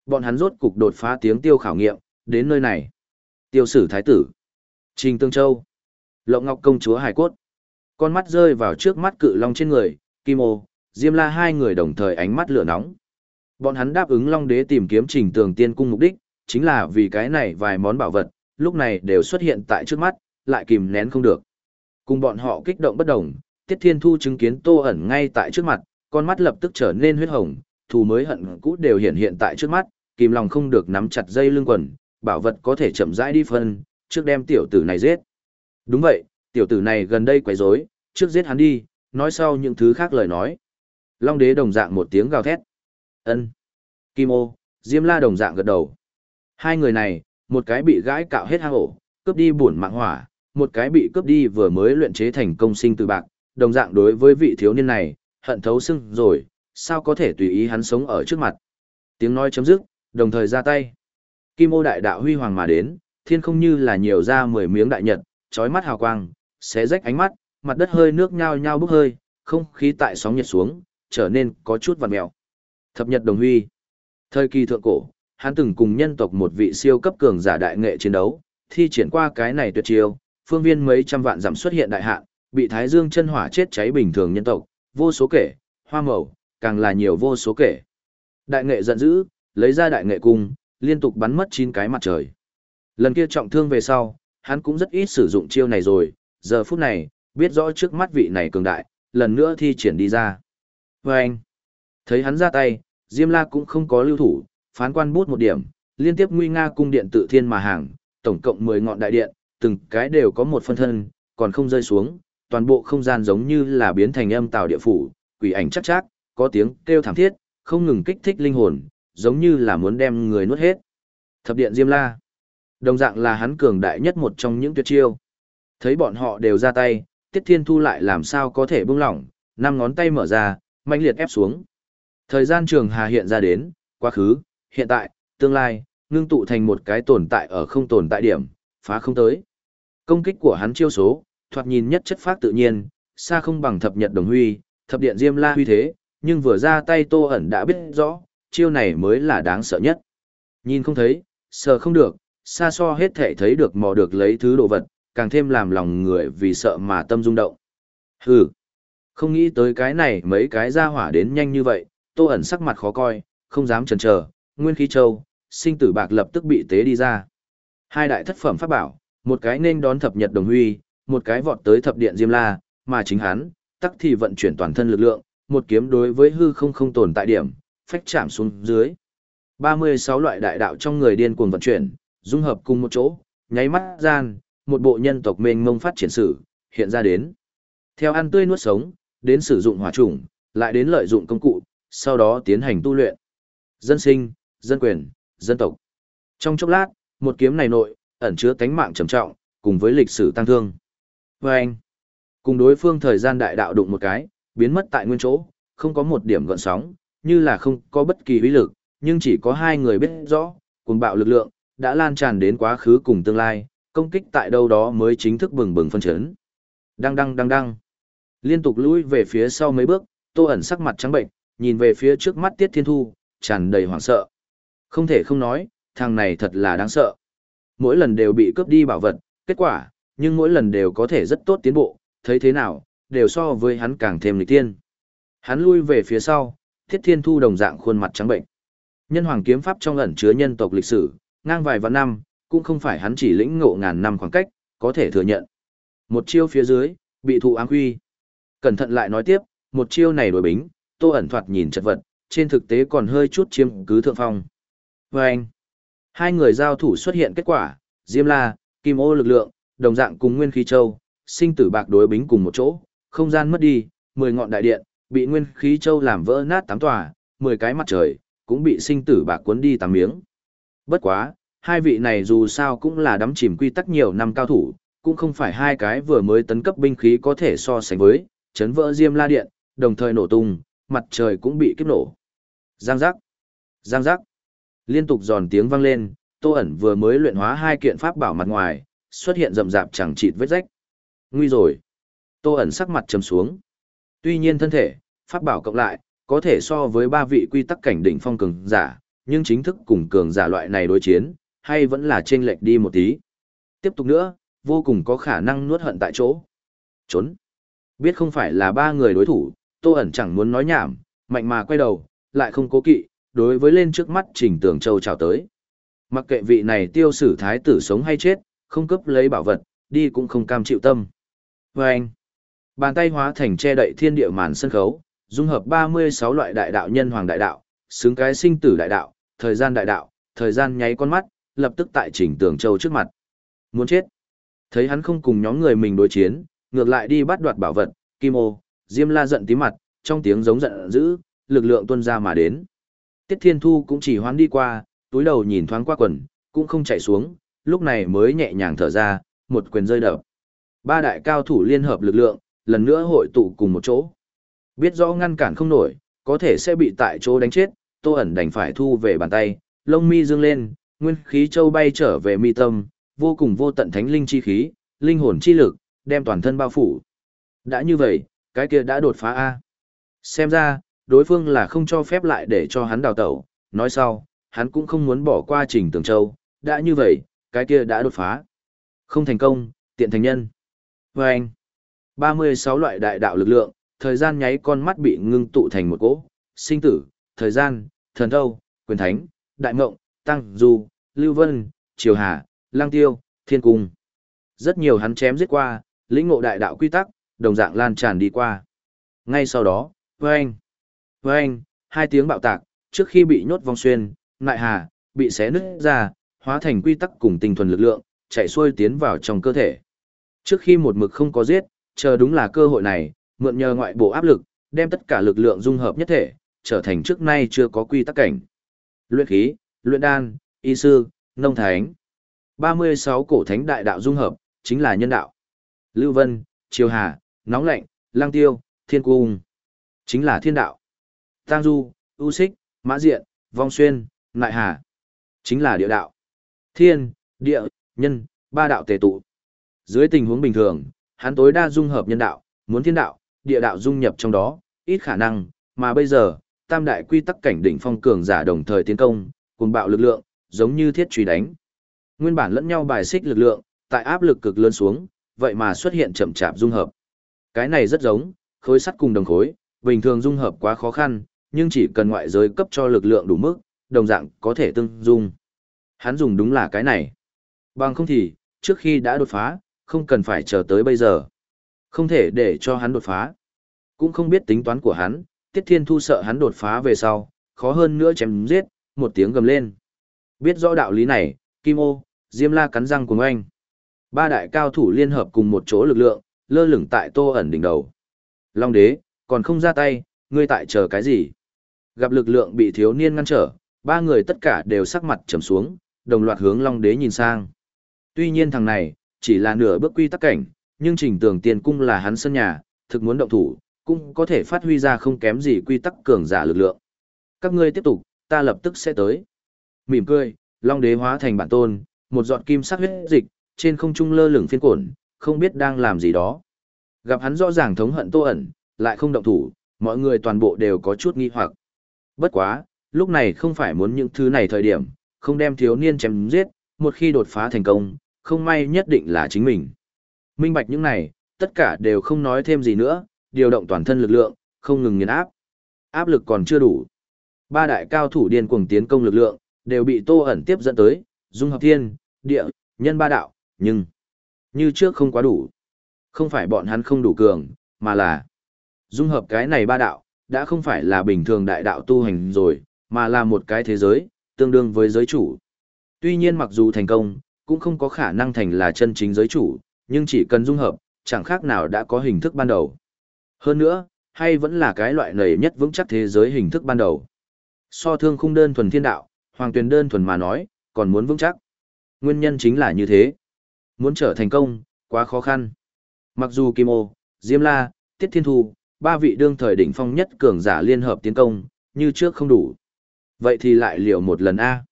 Bọn hắn rốt cục đột phá tiếng tiêu khảo nghiệm, đến nơi này. Tiêu sử thái tử. Trình Tương Châu. Lộng Ngọc công chúa Hải Cốt. Con mắt rơi vào trước mắt cự long trên người, Kim Ô, Diêm La hai người đồng thời ánh mắt lửa nóng. Bọn hắn đáp ứng Long Đế tìm kiếm Trình Tường Tiên cung mục đích, chính là vì cái này vài món bảo vật, lúc này đều xuất hiện tại trước mắt, lại kìm nén không được. Cùng bọn họ kích động bất đồng, Tiết Thiên Thu chứng kiến Tô ẩn ngay tại trước mặt, con mắt lập tức trở nên huyết hồng, thù mới hận cũ đều hiện hiện tại trước mắt, kìm lòng không được nắm chặt dây lưng quần, bảo vật có thể chậm rãi đi phân, trước đem tiểu tử này giết. Đúng vậy, tiểu tử này gần đây quấy rối, trước giết hắn đi, nói sau những thứ khác lời nói. Long đế đồng dạng một tiếng gào thét. Ân. Kim ô, Diêm la đồng dạng gật đầu. Hai người này, một cái bị gãi cạo hết hang ổ, cướp đi bổn mạng hỏa, một cái bị cướp đi vừa mới luyện chế thành công sinh từ bạc, đồng dạng đối với vị thiếu niên này, hận thấu xương rồi, sao có thể tùy ý hắn sống ở trước mặt. Tiếng nói chấm dứt, đồng thời ra tay. Kim ô đại đạo huy hoàng mà đến, thiên không như là nhiều ra mười miếng đại nhật, chói mắt hào quang, xé rách ánh mắt, mặt đất hơi nước nhao nhao bốc hơi, không khí tại sóng nhiệt xuống, trở nên có chút vằn mèo. Thập nhật đồng huy. Thời kỳ thượng cổ, hắn từng cùng nhân tộc một vị siêu cấp cường giả đại nghệ chiến đấu, thi triển qua cái này tuyệt chiêu, phương viên mấy trăm vạn giảm xuất hiện đại hạn, bị Thái Dương chân hỏa chết cháy bình thường nhân tộc, vô số kể, hoa màu, càng là nhiều vô số kể. Đại nghệ giận dữ, lấy ra đại nghệ cung, liên tục bắn mất chín cái mặt trời. Lần kia trọng thương về sau, hắn cũng rất ít sử dụng chiêu này rồi, giờ phút này, biết rõ trước mắt vị này cường đại, lần nữa thi triển đi ra. Và anh, thấy hắn ra tay, Diêm La cũng không có lưu thủ, phán quan bút một điểm, liên tiếp nguy nga cung điện tự thiên mà hàng, tổng cộng 10 ngọn đại điện, từng cái đều có một phân thân, còn không rơi xuống, toàn bộ không gian giống như là biến thành âm tào địa phủ, quỷ ảnh chắc chắc, có tiếng kêu thảm thiết, không ngừng kích thích linh hồn, giống như là muốn đem người nuốt hết. Thập điện Diêm La, đồng dạng là hắn cường đại nhất một trong những tuyệt chiêu. Thấy bọn họ đều ra tay, Tiết Thiên Thu lại làm sao có thể buông lỏng, năm ngón tay mở ra, mạnh liệt ép xuống. Thời gian trường hà hiện ra đến, quá khứ, hiện tại, tương lai, ngưng tụ thành một cái tồn tại ở không tồn tại điểm, phá không tới. Công kích của hắn chiêu số, thoạt nhìn nhất chất phát tự nhiên, xa không bằng thập nhật đồng huy, thập điện diêm la huy thế, nhưng vừa ra tay tô ẩn đã biết rõ, chiêu này mới là đáng sợ nhất. Nhìn không thấy, sợ không được, xa so hết thể thấy được mò được lấy thứ đồ vật, càng thêm làm lòng người vì sợ mà tâm rung động. Hừ, không nghĩ tới cái này mấy cái ra hỏa đến nhanh như vậy, tô ẩn sắc mặt khó coi, không dám chần chờ, nguyên khí châu, sinh tử bạc lập tức bị tế đi ra. Hai đại thất phẩm pháp bảo, một cái nên đón thập nhật đồng huy, một cái vọt tới thập điện diêm la, mà chính hắn, tắc thì vận chuyển toàn thân lực lượng, một kiếm đối với hư không không tồn tại điểm, phách chạm xuống dưới. 36 loại đại đạo trong người điên cuồng vận chuyển, dung hợp cùng một chỗ, nháy mắt gian, một bộ nhân tộc mênh mông phát triển sử, hiện ra đến. Theo ăn tươi nuốt sống, đến sử dụng hỏa chủng, lại đến lợi dụng công cụ, sau đó tiến hành tu luyện. Dân sinh, dân quyền, dân tộc. Trong chốc lát, một kiếm này nội, ẩn chứa tánh mạng trầm trọng, cùng với lịch sử tăng thương. Và anh, cùng đối phương thời gian đại đạo đụng một cái, biến mất tại nguyên chỗ, không có một điểm gợn sóng, như là không có bất kỳ uy lực, nhưng chỉ có hai người biết rõ, cùng bạo lực lượng, đã lan tràn đến quá khứ cùng tương lai, công kích tại đâu đó mới chính thức bừng bừng phân chấn. Đăng đăng đăng đăng. Liên tục lùi về phía sau mấy bước, Tô ẩn sắc mặt trắng bệnh, nhìn về phía trước mắt Tiết Thiên Thu, tràn đầy hoảng sợ. Không thể không nói, thằng này thật là đáng sợ. Mỗi lần đều bị cướp đi bảo vật, kết quả, nhưng mỗi lần đều có thể rất tốt tiến bộ, thấy thế nào, đều so với hắn càng thêm lịch tiên. Hắn lui về phía sau, Thiết Thiên Thu đồng dạng khuôn mặt trắng bệnh. Nhân hoàng kiếm pháp trong ẩn chứa nhân tộc lịch sử, ngang vài vạn năm, cũng không phải hắn chỉ lĩnh ngộ ngàn năm khoảng cách, có thể thừa nhận. Một chiêu phía dưới, bị thụ áng quy. Cẩn thận lại nói tiếp, một chiêu này đổi bính, tô ẩn thoạt nhìn chật vật, trên thực tế còn hơi chút chiếm cứ thượng phong. Và anh, hai người giao thủ xuất hiện kết quả, Diêm La, Kim ô lực lượng, đồng dạng cùng Nguyên Khí Châu, sinh tử bạc đối bính cùng một chỗ, không gian mất đi, 10 ngọn đại điện, bị Nguyên Khí Châu làm vỡ nát tám tòa, 10 cái mặt trời, cũng bị sinh tử bạc cuốn đi tám miếng. Bất quá, hai vị này dù sao cũng là đắm chìm quy tắc nhiều năm cao thủ, cũng không phải hai cái vừa mới tấn cấp binh khí có thể so sánh với, chấn vỡ Diêm La Điện, đồng thời nổ tung, mặt trời cũng bị kiếp nổ. Giang giác, giang giác. Liên tục giòn tiếng vang lên, Tô ẩn vừa mới luyện hóa hai kiện pháp bảo mặt ngoài, xuất hiện rậm rạp chẳng chịt vết rách. Nguy rồi. Tô ẩn sắc mặt trầm xuống. Tuy nhiên thân thể, pháp bảo cộng lại, có thể so với ba vị quy tắc cảnh đỉnh phong cường giả, nhưng chính thức cùng cường giả loại này đối chiến, hay vẫn là chênh lệch đi một tí. Tiếp tục nữa, vô cùng có khả năng nuốt hận tại chỗ. Trốn. Biết không phải là ba người đối thủ, Tô ẩn chẳng muốn nói nhảm, mạnh mà quay đầu, lại không cố kỵ, đối với lên trước mắt Trình Tường Châu chào tới. Mặc kệ vị này tiêu sử thái tử sống hay chết, không cấp lấy bảo vật, đi cũng không cam chịu tâm. Và anh, bàn tay hóa thành che đậy thiên địa màn sân khấu, dung hợp 36 loại đại đạo nhân hoàng đại đạo, xứng cái sinh tử đại đạo, thời gian đại đạo, thời gian nháy con mắt, lập tức tại Trình Tường Châu trước mặt. Muốn chết. Thấy hắn không cùng nhóm người mình đối chiến, ngược lại đi bắt đoạt bảo vật, Kim Ô, Diêm La giận tí mặt, trong tiếng giống giận dữ, lực lượng tuôn ra mà đến. Tiết Thiên Thu cũng chỉ hoán đi qua, túi đầu nhìn thoáng qua quần, cũng không chạy xuống, lúc này mới nhẹ nhàng thở ra, một quyền rơi đập. Ba đại cao thủ liên hợp lực lượng, lần nữa hội tụ cùng một chỗ. Biết rõ ngăn cản không nổi, có thể sẽ bị tại chỗ đánh chết, Tô ẩn đành phải thu về bàn tay, lông mi dương lên, nguyên khí châu bay trở về mi tâm, vô cùng vô tận thánh linh chi khí, linh hồn chi lực, đem toàn thân bao phủ. Đã như vậy, cái kia đã đột phá A. Xem ra, đối phương là không cho phép lại để cho hắn đào tẩu, nói sau, hắn cũng không muốn bỏ qua trình tường châu, đã như vậy, cái kia đã đột phá. Không thành công, tiện thành nhân. Và anh, 36 loại đại đạo lực lượng, thời gian nháy con mắt bị ngưng tụ thành một cỗ, sinh tử, thời gian, thần thâu, quyền thánh, đại mộng, tăng, du, lưu vân, triều hà, lang tiêu, thiên cung. Rất nhiều hắn chém giết qua, lĩnh ngộ đại đạo quy tắc, đồng dạng lan tràn đi qua. Ngay sau đó, với anh, hai tiếng bạo tạc, trước khi bị nhốt vòng xuyên, nại hà, bị xé nứt ra, hóa thành quy tắc cùng tinh thuần lực lượng, chạy xuôi tiến vào trong cơ thể. Trước khi một mực không có giết, chờ đúng là cơ hội này, mượn nhờ ngoại bộ áp lực, đem tất cả lực lượng dung hợp nhất thể, trở thành trước nay chưa có quy tắc cảnh. Luyện khí, luyện đan, y sư, nông thánh. 36 cổ thánh đại đạo dung hợp, chính là nhân đạo. Lưu Vân, Triều Hà, Nóng Lạnh, Lang Tiêu, Thiên Cung. Chính là thiên đạo. Tang Du, U Xích, Mã Diện, Vong Xuyên, Nại Hà. Chính là địa đạo. Thiên, địa, nhân, ba đạo tề tụ. Dưới tình huống bình thường, hắn tối đa dung hợp nhân đạo, muốn thiên đạo, địa đạo dung nhập trong đó, ít khả năng, mà bây giờ, tam đại quy tắc cảnh đỉnh phong cường giả đồng thời tiến công, cùng bạo lực lượng, giống như thiết truy đánh. Nguyên bản lẫn nhau bài xích lực lượng, tại áp lực cực lớn xuống, vậy mà xuất hiện chậm chạp dung hợp. Cái này rất giống, khối sắt cùng đồng khối, bình thường dung hợp quá khó khăn, nhưng chỉ cần ngoại giới cấp cho lực lượng đủ mức, đồng dạng có thể tương dung. Hắn dùng đúng là cái này. Bằng không thì, trước khi đã đột phá, không cần phải chờ tới bây giờ. Không thể để cho hắn đột phá. Cũng không biết tính toán của hắn, Tiết Thiên Thu sợ hắn đột phá về sau, khó hơn nữa chém giết, một tiếng gầm lên. Biết rõ đạo lý này, Kim Ô, Diêm La cắn răng cùng anh. Ba đại cao thủ liên hợp cùng một chỗ lực lượng, lơ lửng tại tô ẩn đỉnh đầu. Long đế, còn không ra tay, ngươi tại chờ cái gì? Gặp lực lượng bị thiếu niên ngăn trở, ba người tất cả đều sắc mặt trầm xuống, đồng loạt hướng Long đế nhìn sang. Tuy nhiên thằng này, chỉ là nửa bước quy tắc cảnh, nhưng trình tường tiền cung là hắn sân nhà, thực muốn động thủ, cũng có thể phát huy ra không kém gì quy tắc cường giả lực lượng. Các ngươi tiếp tục, ta lập tức sẽ tới. Mỉm cười, Long đế hóa thành bản tôn, một giọt kim sắc huyết dịch, trên không trung lơ lửng phiên cuộn, không biết đang làm gì đó. Gặp hắn rõ ràng thống hận Tô ẩn, lại không động thủ, mọi người toàn bộ đều có chút nghi hoặc. Bất quá, lúc này không phải muốn những thứ này thời điểm, không đem thiếu niên chém giết, một khi đột phá thành công, không may nhất định là chính mình. Minh bạch những này, tất cả đều không nói thêm gì nữa, điều động toàn thân lực lượng, không ngừng nghiền áp. Áp lực còn chưa đủ. Ba đại cao thủ điên cuồng tiến công lực lượng, đều bị Tô ẩn tiếp dẫn tới, dung hợp thiên, địa, nhân ba đạo, nhưng như trước không quá đủ. Không phải bọn hắn không đủ cường, mà là dung hợp cái này ba đạo, đã không phải là bình thường đại đạo tu hành rồi, mà là một cái thế giới, tương đương với giới chủ. Tuy nhiên mặc dù thành công, cũng không có khả năng thành là chân chính giới chủ, nhưng chỉ cần dung hợp, chẳng khác nào đã có hình thức ban đầu. Hơn nữa, hay vẫn là cái loại nầy nhất vững chắc thế giới hình thức ban đầu. So thương khung đơn thuần thiên đạo, hoàng tuyền đơn thuần mà nói, còn muốn vững chắc. Nguyên nhân chính là như thế. Muốn trở thành công, quá khó khăn. Mặc dù Kim Ô, Diêm La, Tiết Thiên Thu, ba vị đương thời đỉnh phong nhất cường giả liên hợp tiến công, như trước không đủ. Vậy thì lại liều một lần A.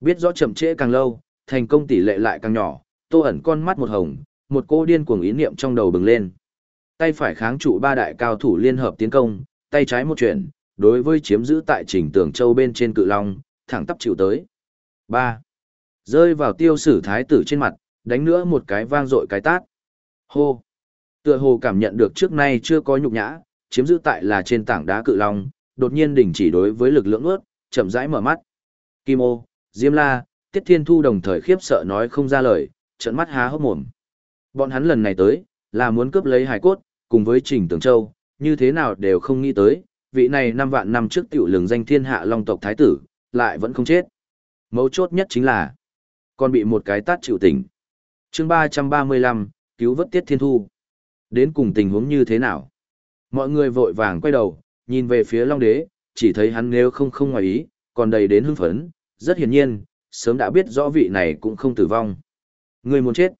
Biết rõ chậm trễ càng lâu, thành công tỷ lệ lại càng nhỏ, tô ẩn con mắt một hồng, một cô điên cuồng ý niệm trong đầu bừng lên. Tay phải kháng trụ ba đại cao thủ liên hợp tiến công, tay trái một chuyển, đối với chiếm giữ tại trình tường châu bên trên cự long, thẳng tắp chịu tới. 3. Rơi vào tiêu sử thái tử trên mặt, đánh nữa một cái vang dội cái tát. Hô! Tựa hồ cảm nhận được trước nay chưa có nhục nhã, chiếm giữ tại là trên tảng đá cự long, đột nhiên đình chỉ đối với lực lượng ướt, chậm rãi mở mắt. Kim ô, Diêm la, Tiết Thiên Thu đồng thời khiếp sợ nói không ra lời, trợn mắt há hốc mồm. Bọn hắn lần này tới, là muốn cướp lấy hải cốt, cùng với Trình Tường Châu, như thế nào đều không nghĩ tới, vị này năm vạn năm trước tiểu lường danh thiên hạ long tộc thái tử, lại vẫn không chết. Mấu chốt nhất chính là, Còn bị một cái tát chịu tỉnh. chương 335, cứu vớt Tiết Thiên Thu. Đến cùng tình huống như thế nào? Mọi người vội vàng quay đầu, nhìn về phía Long Đế, chỉ thấy hắn nếu không không ngoài ý, còn đầy đến hưng phấn, rất hiển nhiên, sớm đã biết rõ vị này cũng không tử vong. Người muốn chết.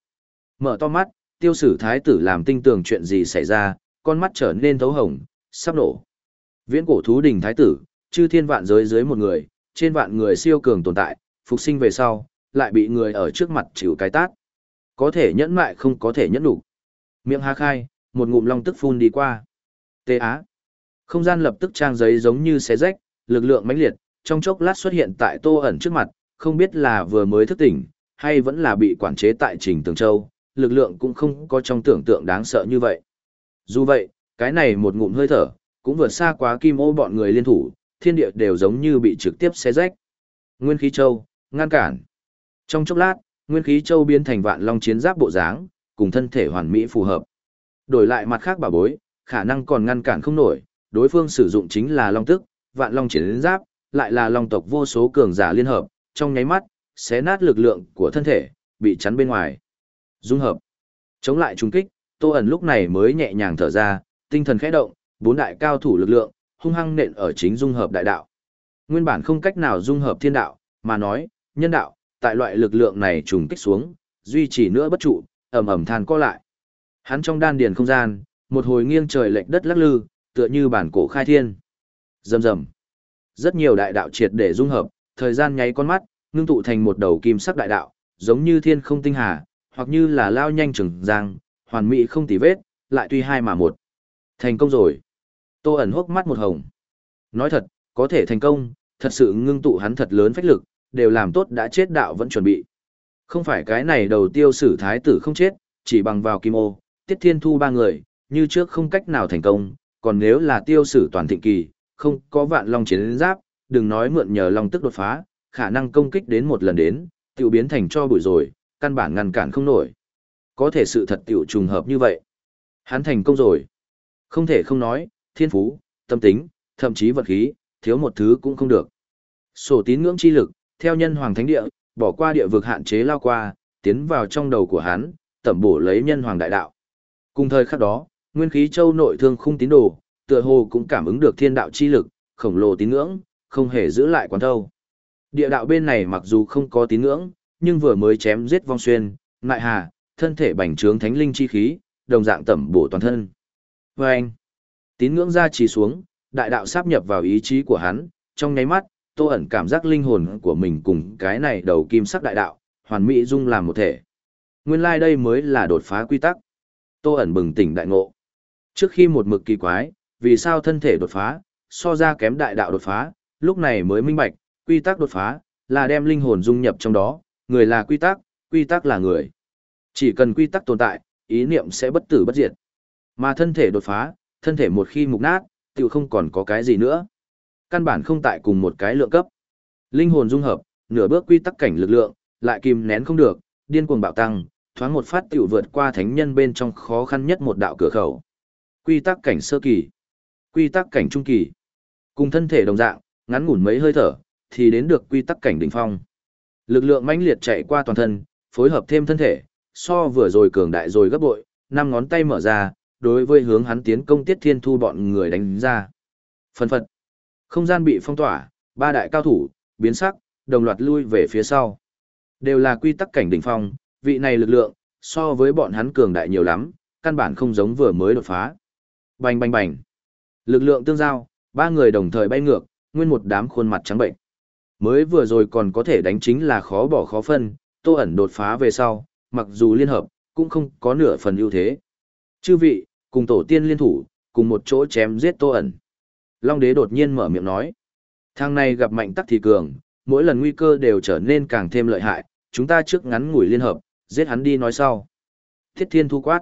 Mở to mắt, tiêu sử thái tử làm tinh tường chuyện gì xảy ra, con mắt trở nên thấu hồng, sắp nổ. Viễn cổ thú đình thái tử, chư thiên vạn giới dưới một người, trên vạn người siêu cường tồn tại, phục sinh về sau, lại bị người ở trước mặt chịu cái tát. Có thể nhẫn mại không có thể nhẫn đủ. Miệng há khai, một ngụm long tức phun đi qua. Tê Á. Không gian lập tức trang giấy giống như xé rách, lực lượng mãnh liệt, trong chốc lát xuất hiện tại tô ẩn trước mặt, không biết là vừa mới thức tỉnh, hay vẫn là bị quản chế tại trình tường châu, lực lượng cũng không có trong tưởng tượng đáng sợ như vậy. Dù vậy, cái này một ngụm hơi thở, cũng vượt xa quá kim ô bọn người liên thủ, thiên địa đều giống như bị trực tiếp xé rách. Nguyên khí châu, ngăn cản. Trong chốc lát, nguyên khí châu biến thành vạn long chiến giáp bộ dáng, cùng thân thể hoàn mỹ phù hợp. Đổi lại mặt khác bà bối, khả năng còn ngăn cản không nổi, đối phương sử dụng chính là long tức, vạn long chiến giáp, lại là long tộc vô số cường giả liên hợp, trong nháy mắt, xé nát lực lượng của thân thể, bị chắn bên ngoài. Dung hợp. Chống lại trung kích, Tô ẩn lúc này mới nhẹ nhàng thở ra, tinh thần khẽ động, bốn đại cao thủ lực lượng, hung hăng nện ở chính dung hợp đại đạo. Nguyên bản không cách nào dung hợp thiên đạo, mà nói, nhân đạo, tại loại lực lượng này trùng kích xuống, duy trì nữa bất trụ, ầm ầm than co lại. Hắn trong đan điền không gian, một hồi nghiêng trời lệch đất lắc lư, tựa như bản cổ khai thiên. Rầm rầm. Rất nhiều đại đạo triệt để dung hợp, thời gian nháy con mắt, ngưng tụ thành một đầu kim sắc đại đạo, giống như thiên không tinh hà, hoặc như là lao nhanh trừng giang, hoàn mỹ không tì vết, lại tuy hai mà một. Thành công rồi. Tô ẩn hốc mắt một hồng. Nói thật, có thể thành công, thật sự ngưng tụ hắn thật lớn phách lực, đều làm tốt đã chết đạo vẫn chuẩn bị. Không phải cái này đầu tiêu sử thái tử không chết, chỉ bằng vào kim ô, tiết thiên thu ba người, như trước không cách nào thành công, còn nếu là tiêu sử toàn thịnh kỳ, không có vạn long chiến giáp, đừng nói mượn nhờ long tức đột phá, khả năng công kích đến một lần đến, tiểu biến thành cho bụi rồi, căn bản ngăn cản không nổi. Có thể sự thật tiểu trùng hợp như vậy. Hắn thành công rồi. Không thể không nói, thiên phú, tâm tính, thậm chí vật khí, thiếu một thứ cũng không được. Sổ tín ngưỡng chi lực, theo nhân hoàng thánh địa, bỏ qua địa vực hạn chế lao qua, tiến vào trong đầu của hắn, tẩm bổ lấy nhân hoàng đại đạo. Cùng thời khắc đó, nguyên khí châu nội thương khung tín đồ, tựa hồ cũng cảm ứng được thiên đạo chi lực, khổng lồ tín ngưỡng, không hề giữ lại quán thâu. Địa đạo bên này mặc dù không có tín ngưỡng, nhưng vừa mới chém giết vong xuyên, ngại hà, thân thể bành trướng thánh linh chi khí, đồng dạng tẩm bổ toàn thân. Và anh, tín ngưỡng ra trì xuống, đại đạo sáp nhập vào ý chí của hắn, trong nháy mắt, tô ẩn cảm giác linh hồn của mình cùng cái này đầu kim sắc đại đạo, hoàn mỹ dung làm một thể. Nguyên lai like đây mới là đột phá quy tắc. Tô ẩn bừng tỉnh đại ngộ. Trước khi một mực kỳ quái, vì sao thân thể đột phá, so ra kém đại đạo đột phá, lúc này mới minh bạch, quy tắc đột phá, là đem linh hồn dung nhập trong đó, người là quy tắc, quy tắc là người. Chỉ cần quy tắc tồn tại, ý niệm sẽ bất tử bất diệt. Mà thân thể đột phá, thân thể một khi mục nát, tiểu không còn có cái gì nữa. Căn bản không tại cùng một cái lượng cấp. Linh hồn dung hợp, nửa bước quy tắc cảnh lực lượng, lại kìm nén không được, điên cuồng bạo tăng, thoáng một phát tiểu vượt qua thánh nhân bên trong khó khăn nhất một đạo cửa khẩu. Quy tắc cảnh sơ kỳ, quy tắc cảnh trung kỳ. Cùng thân thể đồng dạng, ngắn ngủn mấy hơi thở, thì đến được quy tắc cảnh đỉnh phong. Lực lượng mãnh liệt chạy qua toàn thân, phối hợp thêm thân thể, so vừa rồi cường đại rồi gấp bội, năm ngón tay mở ra, đối với hướng hắn tiến công Tiết Thiên Thu bọn người đánh ra. Phần phật. Không gian bị phong tỏa, ba đại cao thủ, biến sắc, đồng loạt lui về phía sau. Đều là quy tắc cảnh đỉnh phong, vị này lực lượng, so với bọn hắn cường đại nhiều lắm, căn bản không giống vừa mới đột phá. Bành bành bành. Lực lượng tương giao, ba người đồng thời bay ngược, nguyên một đám khuôn mặt trắng bệnh. Mới vừa rồi còn có thể đánh chính là khó bỏ khó phân, tô ẩn đột phá về sau, mặc dù liên hợp, cũng không có nửa phần ưu thế. Chư vị, cùng tổ tiên liên thủ, cùng một chỗ chém giết tô ẩn. Long đế đột nhiên mở miệng nói. Thang này gặp mạnh tắc thì cường, mỗi lần nguy cơ đều trở nên càng thêm lợi hại, chúng ta trước ngắn ngủi liên hợp, giết hắn đi nói sau. Thiết thiên thu quát.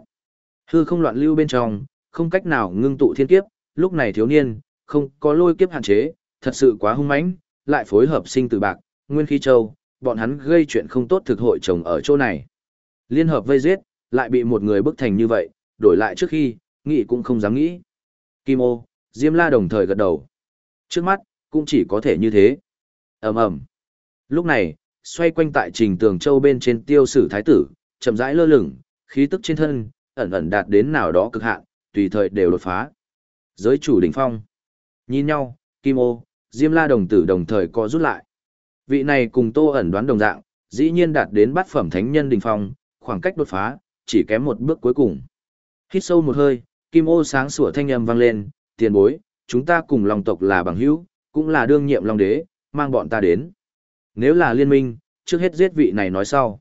Hư không loạn lưu bên trong, không cách nào ngưng tụ thiên kiếp, lúc này thiếu niên, không có lôi kiếp hạn chế, thật sự quá hung mãnh, lại phối hợp sinh tử bạc, nguyên khí châu, bọn hắn gây chuyện không tốt thực hội chồng ở chỗ này. Liên hợp vây giết, lại bị một người bức thành như vậy, đổi lại trước khi, nghĩ cũng không dám nghĩ. Kim ô, Diêm la đồng thời gật đầu. Trước mắt, cũng chỉ có thể như thế. ầm ầm Lúc này, xoay quanh tại trình tường châu bên trên tiêu sử thái tử, chậm rãi lơ lửng, khí tức trên thân, ẩn ẩn đạt đến nào đó cực hạn, tùy thời đều đột phá. Giới chủ đỉnh phong. Nhìn nhau, Kim Ô, Diêm La đồng tử đồng thời co rút lại. Vị này cùng Tô ẩn đoán đồng dạng, dĩ nhiên đạt đến bát phẩm thánh nhân đỉnh phong, khoảng cách đột phá, chỉ kém một bước cuối cùng. Hít sâu một hơi, Kim Ô sáng sủa thanh âm vang lên, tiền bối, chúng ta cùng lòng tộc là bằng hữu, cũng là đương nhiệm long đế, mang bọn ta đến. Nếu là liên minh, trước hết giết vị này nói sau.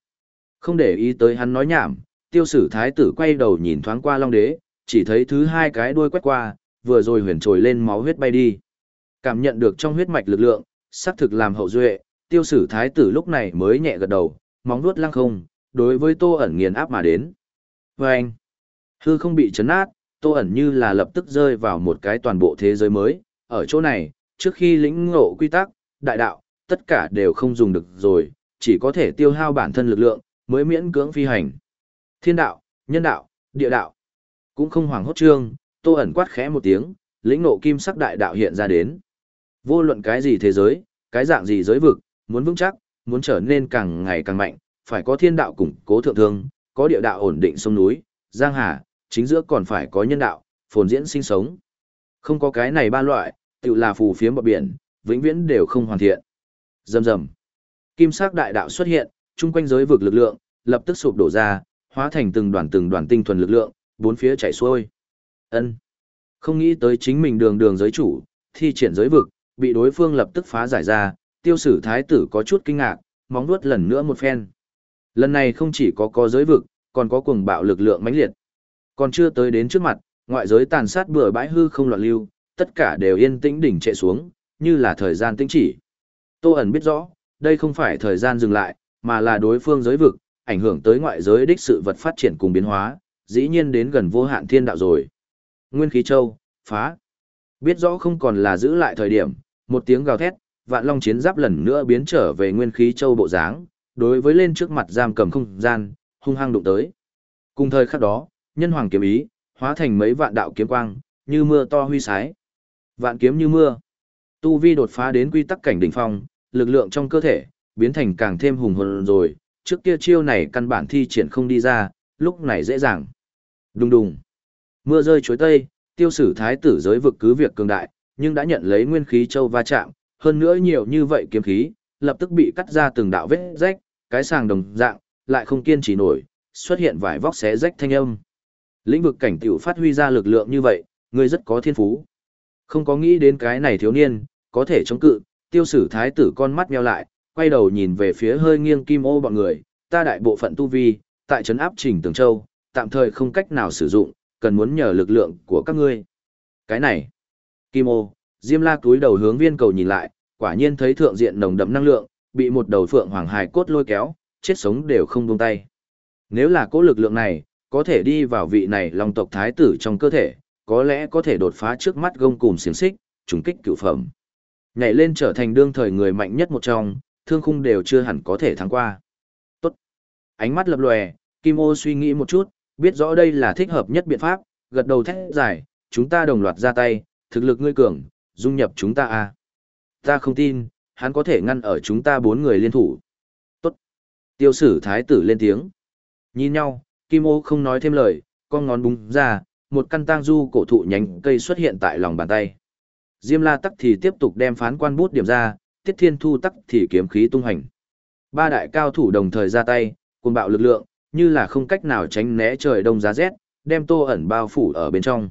Không để ý tới hắn nói nhảm, tiêu sử thái tử quay đầu nhìn thoáng qua long đế, chỉ thấy thứ hai cái đuôi quét qua, vừa rồi huyền trồi lên máu huyết bay đi. Cảm nhận được trong huyết mạch lực lượng, xác thực làm hậu duệ, tiêu sử thái tử lúc này mới nhẹ gật đầu, móng vuốt lăng không, đối với tô ẩn nghiền áp mà đến. Và anh, hư không bị chấn át, tô ẩn như là lập tức rơi vào một cái toàn bộ thế giới mới, ở chỗ này, trước khi lĩnh ngộ quy tắc, đại đạo, tất cả đều không dùng được rồi, chỉ có thể tiêu hao bản thân lực lượng, mới miễn cưỡng phi hành. Thiên đạo, nhân đạo, địa đạo, cũng không hoảng hốt trương, tô ẩn quát khẽ một tiếng, lĩnh nộ kim sắc đại đạo hiện ra đến. Vô luận cái gì thế giới, cái dạng gì giới vực, muốn vững chắc, muốn trở nên càng ngày càng mạnh, phải có thiên đạo củng cố thượng thương, có địa đạo ổn định sông núi, giang hà, chính giữa còn phải có nhân đạo, phồn diễn sinh sống. Không có cái này ba loại, tự là phù phiếm bờ biển, vĩnh viễn đều không hoàn thiện. Rầm rầm. Kim sắc đại đạo xuất hiện, chung quanh giới vực lực lượng, lập tức sụp đổ ra, hóa thành từng đoàn từng đoàn tinh thuần lực lượng, bốn phía chảy xuôi. Ân. Không nghĩ tới chính mình đường đường giới chủ, thi triển giới vực, bị đối phương lập tức phá giải ra, tiêu sử thái tử có chút kinh ngạc, móng vuốt lần nữa một phen. Lần này không chỉ có có giới vực, còn có cuồng bạo lực lượng mãnh liệt. Còn chưa tới đến trước mặt, ngoại giới tàn sát bừa bãi hư không loạn lưu, tất cả đều yên tĩnh đỉnh trệ xuống, như là thời gian tĩnh chỉ. Tô ẩn biết rõ, đây không phải thời gian dừng lại, mà là đối phương giới vực, ảnh hưởng tới ngoại giới đích sự vật phát triển cùng biến hóa, dĩ nhiên đến gần vô hạn thiên đạo rồi. Nguyên khí châu, phá. Biết rõ không còn là giữ lại thời điểm, một tiếng gào thét, vạn long chiến giáp lần nữa biến trở về nguyên khí châu bộ dáng, đối với lên trước mặt giam cầm không gian, hung hăng đụng tới. Cùng thời khắc đó, nhân hoàng kiếm ý, hóa thành mấy vạn đạo kiếm quang, như mưa to huy sái. Vạn kiếm như mưa. Tu vi đột phá đến quy tắc cảnh đỉnh phong, lực lượng trong cơ thể biến thành càng thêm hùng hồn rồi, trước kia chiêu này căn bản thi triển không đi ra, lúc này dễ dàng. Đùng đùng. Mưa rơi chuối tây, tiêu sử thái tử giới vực cứ việc cường đại, nhưng đã nhận lấy nguyên khí châu va chạm, hơn nữa nhiều như vậy kiếm khí, lập tức bị cắt ra từng đạo vết rách, cái sàng đồng dạng, lại không kiên trì nổi, xuất hiện vài vóc xé rách thanh âm. Lĩnh vực cảnh tiểu phát huy ra lực lượng như vậy, ngươi rất có thiên phú. Không có nghĩ đến cái này thiếu niên, có thể chống cự, tiêu sử thái tử con mắt nheo lại, quay đầu nhìn về phía hơi nghiêng kim ô bọn người, ta đại bộ phận tu vi, tại trấn áp trình tường châu, tạm thời không cách nào sử dụng, cần muốn nhờ lực lượng của các ngươi. Cái này, kim ô, diêm la túi đầu hướng viên cầu nhìn lại, quả nhiên thấy thượng diện nồng đậm năng lượng, bị một đầu phượng hoàng hài cốt lôi kéo, chết sống đều không buông tay. Nếu là cố lực lượng này, có thể đi vào vị này long tộc thái tử trong cơ thể, có lẽ có thể đột phá trước mắt gông cùm xiềng xích, trùng kích cửu phẩm. Nhảy lên trở thành đương thời người mạnh nhất một trong, thương khung đều chưa hẳn có thể thắng qua. Tốt. Ánh mắt lập lòe, Kim Ô suy nghĩ một chút, biết rõ đây là thích hợp nhất biện pháp, gật đầu thét giải, chúng ta đồng loạt ra tay, thực lực ngươi cường, dung nhập chúng ta a. À. Ta không tin, hắn có thể ngăn ở chúng ta bốn người liên thủ. Tốt. Tiêu sử thái tử lên tiếng. Nhìn nhau, Kim Ô không nói thêm lời, con ngón búng ra, một căn tang du cổ thụ nhánh cây xuất hiện tại lòng bàn tay. Diêm La Tắc thì tiếp tục đem phán quan bút điểm ra, Tiết Thiên Thu Tắc thì kiếm khí tung hành. Ba đại cao thủ đồng thời ra tay, cuồng bạo lực lượng, như là không cách nào tránh né trời đông giá rét, đem Tô ẩn bao phủ ở bên trong.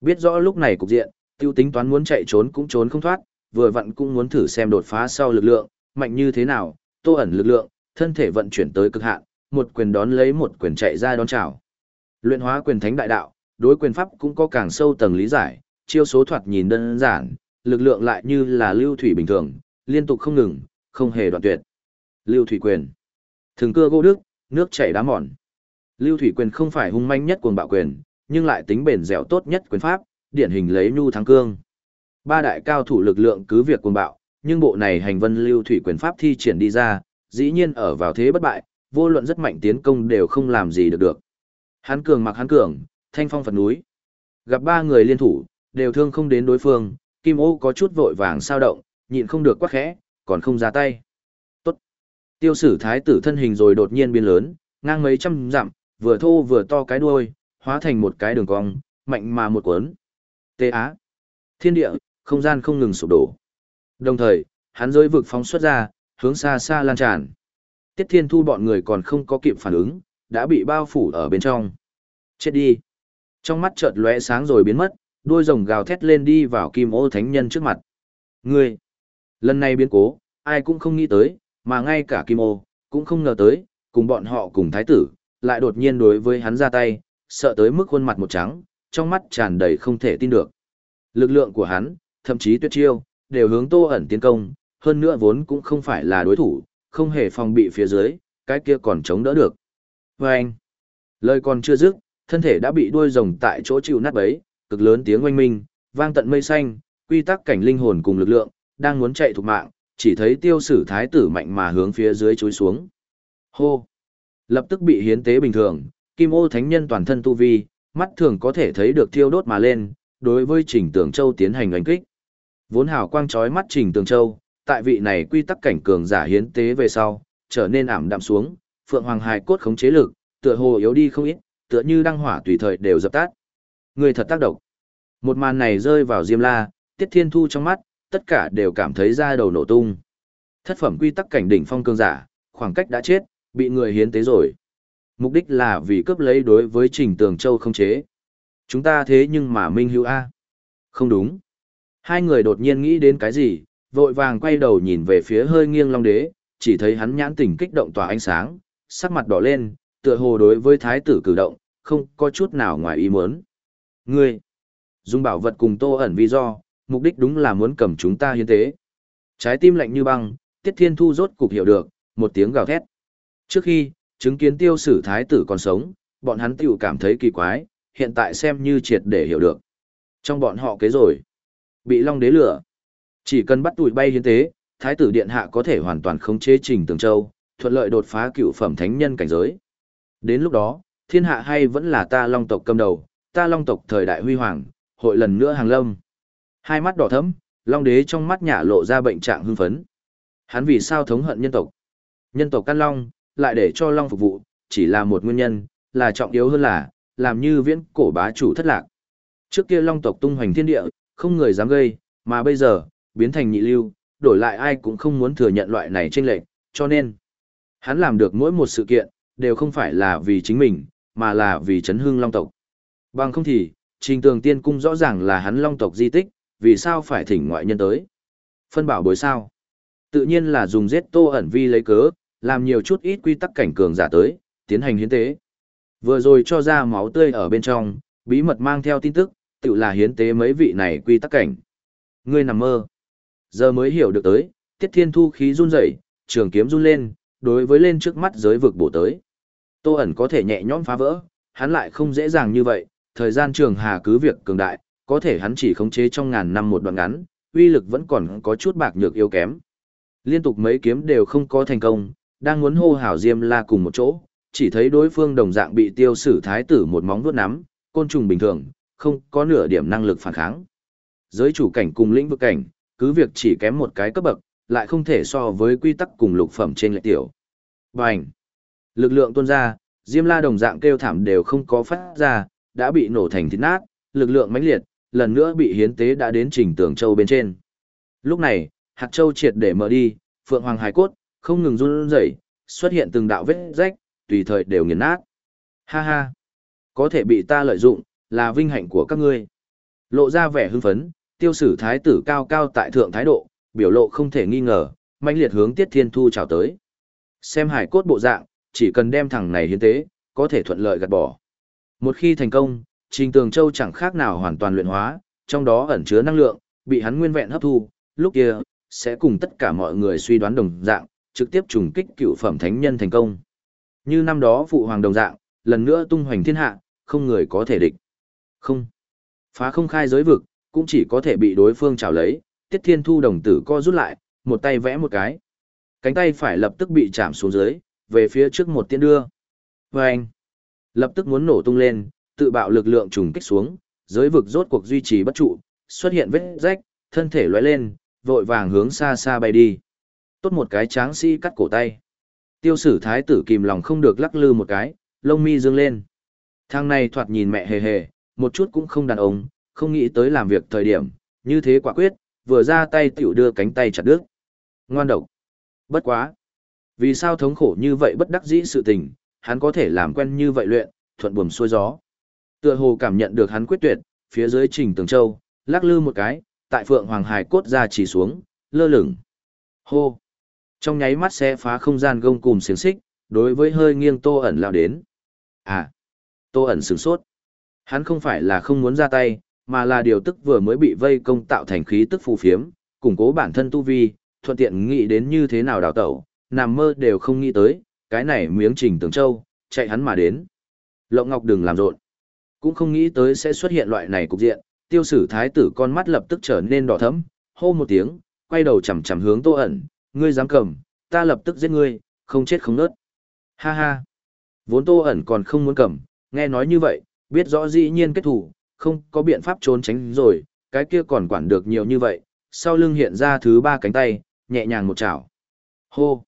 Biết rõ lúc này cục diện, tiêu tính toán muốn chạy trốn cũng trốn không thoát, vừa vặn cũng muốn thử xem đột phá sau lực lượng, mạnh như thế nào, Tô ẩn lực lượng, thân thể vận chuyển tới cực hạn, một quyền đón lấy một quyền chạy ra đón chào. Luyện hóa quyền thánh đại đạo, đối quyền pháp cũng có càng sâu tầng lý giải, chiêu số thoạt nhìn đơn giản, lực lượng lại như là lưu thủy bình thường, liên tục không ngừng, không hề đoạn tuyệt. Lưu thủy quyền. Thường cưa gỗ đức, nước chảy đá mòn. Lưu thủy quyền không phải hung manh nhất cuồng bạo quyền, nhưng lại tính bền dẻo tốt nhất quyền pháp, điển hình lấy nhu thắng cương. Ba đại cao thủ lực lượng cứ việc cuồng bạo, nhưng bộ này hành vân lưu thủy quyền pháp thi triển đi ra, dĩ nhiên ở vào thế bất bại, vô luận rất mạnh tiến công đều không làm gì được được. Hán cường mặc hán cường, thanh phong phật núi. Gặp ba người liên thủ, đều thương không đến đối phương, Kim Ô có chút vội vàng sao động, nhịn không được quá khẽ, còn không ra tay. Tiêu sử thái tử thân hình rồi đột nhiên biến lớn, ngang mấy trăm dặm, vừa thô vừa to cái đuôi, hóa thành một cái đường cong, mạnh mà một cuốn. Tê Á. Thiên địa, không gian không ngừng sụp đổ. Đồng thời, hắn rơi vực phóng xuất ra, hướng xa xa lan tràn. Tiết Thiên Thu bọn người còn không có kịp phản ứng, đã bị bao phủ ở bên trong. Chết đi. Trong mắt chợt lóe sáng rồi biến mất, đuôi rồng gào thét lên đi vào kim ô thánh nhân trước mặt. Ngươi. Lần này biến cố, ai cũng không nghĩ tới, mà ngay cả kim ô, cũng không ngờ tới, cùng bọn họ cùng thái tử, lại đột nhiên đối với hắn ra tay, sợ tới mức khuôn mặt một trắng, trong mắt tràn đầy không thể tin được. Lực lượng của hắn, thậm chí tuyệt chiêu, đều hướng tô ẩn tiến công, hơn nữa vốn cũng không phải là đối thủ, không hề phòng bị phía dưới, cái kia còn chống đỡ được. Và anh, lời còn chưa dứt, thân thể đã bị đuôi rồng tại chỗ chịu nát bấy, cực lớn tiếng oanh minh, vang tận mây xanh, quy tắc cảnh linh hồn cùng lực lượng, đang muốn chạy thục mạng, chỉ thấy tiêu sử thái tử mạnh mà hướng phía dưới chối xuống. Hô! Lập tức bị hiến tế bình thường, kim ô thánh nhân toàn thân tu vi, mắt thường có thể thấy được thiêu đốt mà lên, đối với trình tường châu tiến hành đánh kích. Vốn hào quang chói mắt trình tường châu, tại vị này quy tắc cảnh cường giả hiến tế về sau, trở nên ảm đạm xuống, phượng hoàng hài cốt khống chế lực, tựa hồ yếu đi không ít, tựa như đăng hỏa tùy thời đều dập tắt. Người thật tác động. Một màn này rơi vào Diêm La, Tiết Thiên Thu trong mắt, tất cả đều cảm thấy da đầu nổ tung. Thất phẩm quy tắc cảnh đỉnh phong cường giả, khoảng cách đã chết, bị người hiến tế rồi. Mục đích là vì cướp lấy đối với Trình Tường Châu không chế. Chúng ta thế nhưng mà Minh Hữu A. Không đúng. Hai người đột nhiên nghĩ đến cái gì, vội vàng quay đầu nhìn về phía hơi nghiêng long đế, chỉ thấy hắn nhãn tỉnh kích động tỏa ánh sáng, sắc mặt đỏ lên, tựa hồ đối với thái tử cử động, không có chút nào ngoài ý muốn. Ngươi, dùng bảo vật cùng tô ẩn vì do, mục đích đúng là muốn cầm chúng ta hiến tế. Trái tim lạnh như băng, Tiết Thiên Thu rốt cục hiểu được, một tiếng gào thét. Trước khi, chứng kiến tiêu sử thái tử còn sống, bọn hắn tiểu cảm thấy kỳ quái, hiện tại xem như triệt để hiểu được. Trong bọn họ kế rồi, bị long đế lửa. Chỉ cần bắt tụi bay hiến tế, thái tử điện hạ có thể hoàn toàn khống chế trình tường châu, thuận lợi đột phá cựu phẩm thánh nhân cảnh giới. Đến lúc đó, thiên hạ hay vẫn là ta long tộc cầm đầu, ta long tộc thời đại huy hoàng, hội lần nữa hàng lâm. Hai mắt đỏ thẫm, long đế trong mắt nhả lộ ra bệnh trạng hưng phấn. Hắn vì sao thống hận nhân tộc? Nhân tộc căn long, lại để cho long phục vụ, chỉ là một nguyên nhân, là trọng yếu hơn là, làm như viễn cổ bá chủ thất lạc. Trước kia long tộc tung hoành thiên địa, không người dám gây, mà bây giờ, biến thành nhị lưu, đổi lại ai cũng không muốn thừa nhận loại này chênh lệch, cho nên, hắn làm được mỗi một sự kiện, đều không phải là vì chính mình, mà là vì chấn hương long tộc. Bằng không thì, trình tường tiên cung rõ ràng là hắn long tộc di tích, vì sao phải thỉnh ngoại nhân tới? Phân bảo bối sao? Tự nhiên là dùng giết tô ẩn vi lấy cớ, làm nhiều chút ít quy tắc cảnh cường giả tới, tiến hành hiến tế. Vừa rồi cho ra máu tươi ở bên trong, bí mật mang theo tin tức, tự là hiến tế mấy vị này quy tắc cảnh. Ngươi nằm mơ. Giờ mới hiểu được tới, tiết thiên thu khí run rẩy, trường kiếm run lên, đối với lên trước mắt giới vực bổ tới. Tô ẩn có thể nhẹ nhõm phá vỡ, hắn lại không dễ dàng như vậy, thời gian trường hà cứ việc cường đại, có thể hắn chỉ khống chế trong ngàn năm một đoạn ngắn, uy lực vẫn còn có chút bạc nhược yếu kém. Liên tục mấy kiếm đều không có thành công, đang muốn hô hào Diêm La cùng một chỗ, chỉ thấy đối phương đồng dạng bị tiêu sử thái tử một móng vuốt nắm, côn trùng bình thường, không có nửa điểm năng lực phản kháng. Giới chủ cảnh cùng lĩnh vực cảnh, cứ việc chỉ kém một cái cấp bậc, lại không thể so với quy tắc cùng lục phẩm trên lệ tiểu. Bành! Lực lượng tuôn ra, Diêm La đồng dạng kêu thảm đều không có phát ra, đã bị nổ thành thịt nát, lực lượng mãnh liệt, lần nữa bị hiến tế đã đến trình tường châu bên trên. Lúc này, hạt châu triệt để mở đi, phượng hoàng hải cốt, không ngừng run rẩy, xuất hiện từng đạo vết rách, tùy thời đều nghiền nát. Ha ha! Có thể bị ta lợi dụng, là vinh hạnh của các ngươi. Lộ ra vẻ hưng phấn, tiêu sử thái tử cao cao tại thượng thái độ, biểu lộ không thể nghi ngờ, mãnh liệt hướng Tiết Thiên Thu chào tới. Xem hải cốt bộ dạng, chỉ cần đem thằng này hiến tế, có thể thuận lợi gạt bỏ. Một khi thành công, Trình Tường Châu chẳng khác nào hoàn toàn luyện hóa, trong đó ẩn chứa năng lượng, bị hắn nguyên vẹn hấp thu, lúc kia, sẽ cùng tất cả mọi người suy đoán đồng dạng, trực tiếp trùng kích cựu phẩm thánh nhân thành công. Như năm đó phụ hoàng đồng dạng, lần nữa tung hoành thiên hạ, không người có thể địch. Không. Phá không khai giới vực, cũng chỉ có thể bị đối phương trào lấy, Tiết Thiên Thu đồng tử co rút lại, một tay vẽ một cái. Cánh tay phải lập tức bị chạm xuống dưới, về phía trước một tiên đưa. Và anh, lập tức muốn nổ tung lên, tự bạo lực lượng trùng kích xuống, giới vực rốt cuộc duy trì bất trụ, xuất hiện vết rách, thân thể lóe lên, vội vàng hướng xa xa bay đi. Tốt một cái tráng si cắt cổ tay. Tiêu sử thái tử kìm lòng không được lắc lư một cái, lông mi dương lên. Thằng này thoạt nhìn mẹ hề hề, một chút cũng không đàn ông, không nghĩ tới làm việc thời điểm, như thế quả quyết, vừa ra tay tiểu đưa cánh tay chặt đứt. Ngoan độc. Bất quá. Vì sao thống khổ như vậy bất đắc dĩ sự tình, hắn có thể làm quen như vậy luyện, thuận buồm xuôi gió. Tựa hồ cảm nhận được hắn quyết tuyệt, phía dưới trình tường châu, lắc lư một cái, tại phượng hoàng hải cốt ra chỉ xuống, lơ lửng. Hô! Trong nháy mắt xe phá không gian gông cùng xiềng xích, đối với hơi nghiêng tô ẩn lao đến. À! Tô ẩn sửng sốt. Hắn không phải là không muốn ra tay, mà là điều tức vừa mới bị vây công tạo thành khí tức phù phiếm, củng cố bản thân tu vi, thuận tiện nghĩ đến như thế nào đào tẩu, nằm mơ đều không nghĩ tới, cái này miếng trình tường châu, chạy hắn mà đến. Lộng Ngọc đừng làm rộn. Cũng không nghĩ tới sẽ xuất hiện loại này cục diện, tiêu sử thái tử con mắt lập tức trở nên đỏ thẫm, hô một tiếng, quay đầu chằm chằm hướng Tô ẩn, ngươi dám cầm, ta lập tức giết ngươi, không chết không nớt. Ha ha. Vốn Tô ẩn còn không muốn cầm, nghe nói như vậy, biết rõ dĩ nhiên kết thủ, không có biện pháp trốn tránh rồi, cái kia còn quản được nhiều như vậy, sau lưng hiện ra thứ ba cánh tay, nhẹ nhàng một chảo. Hô.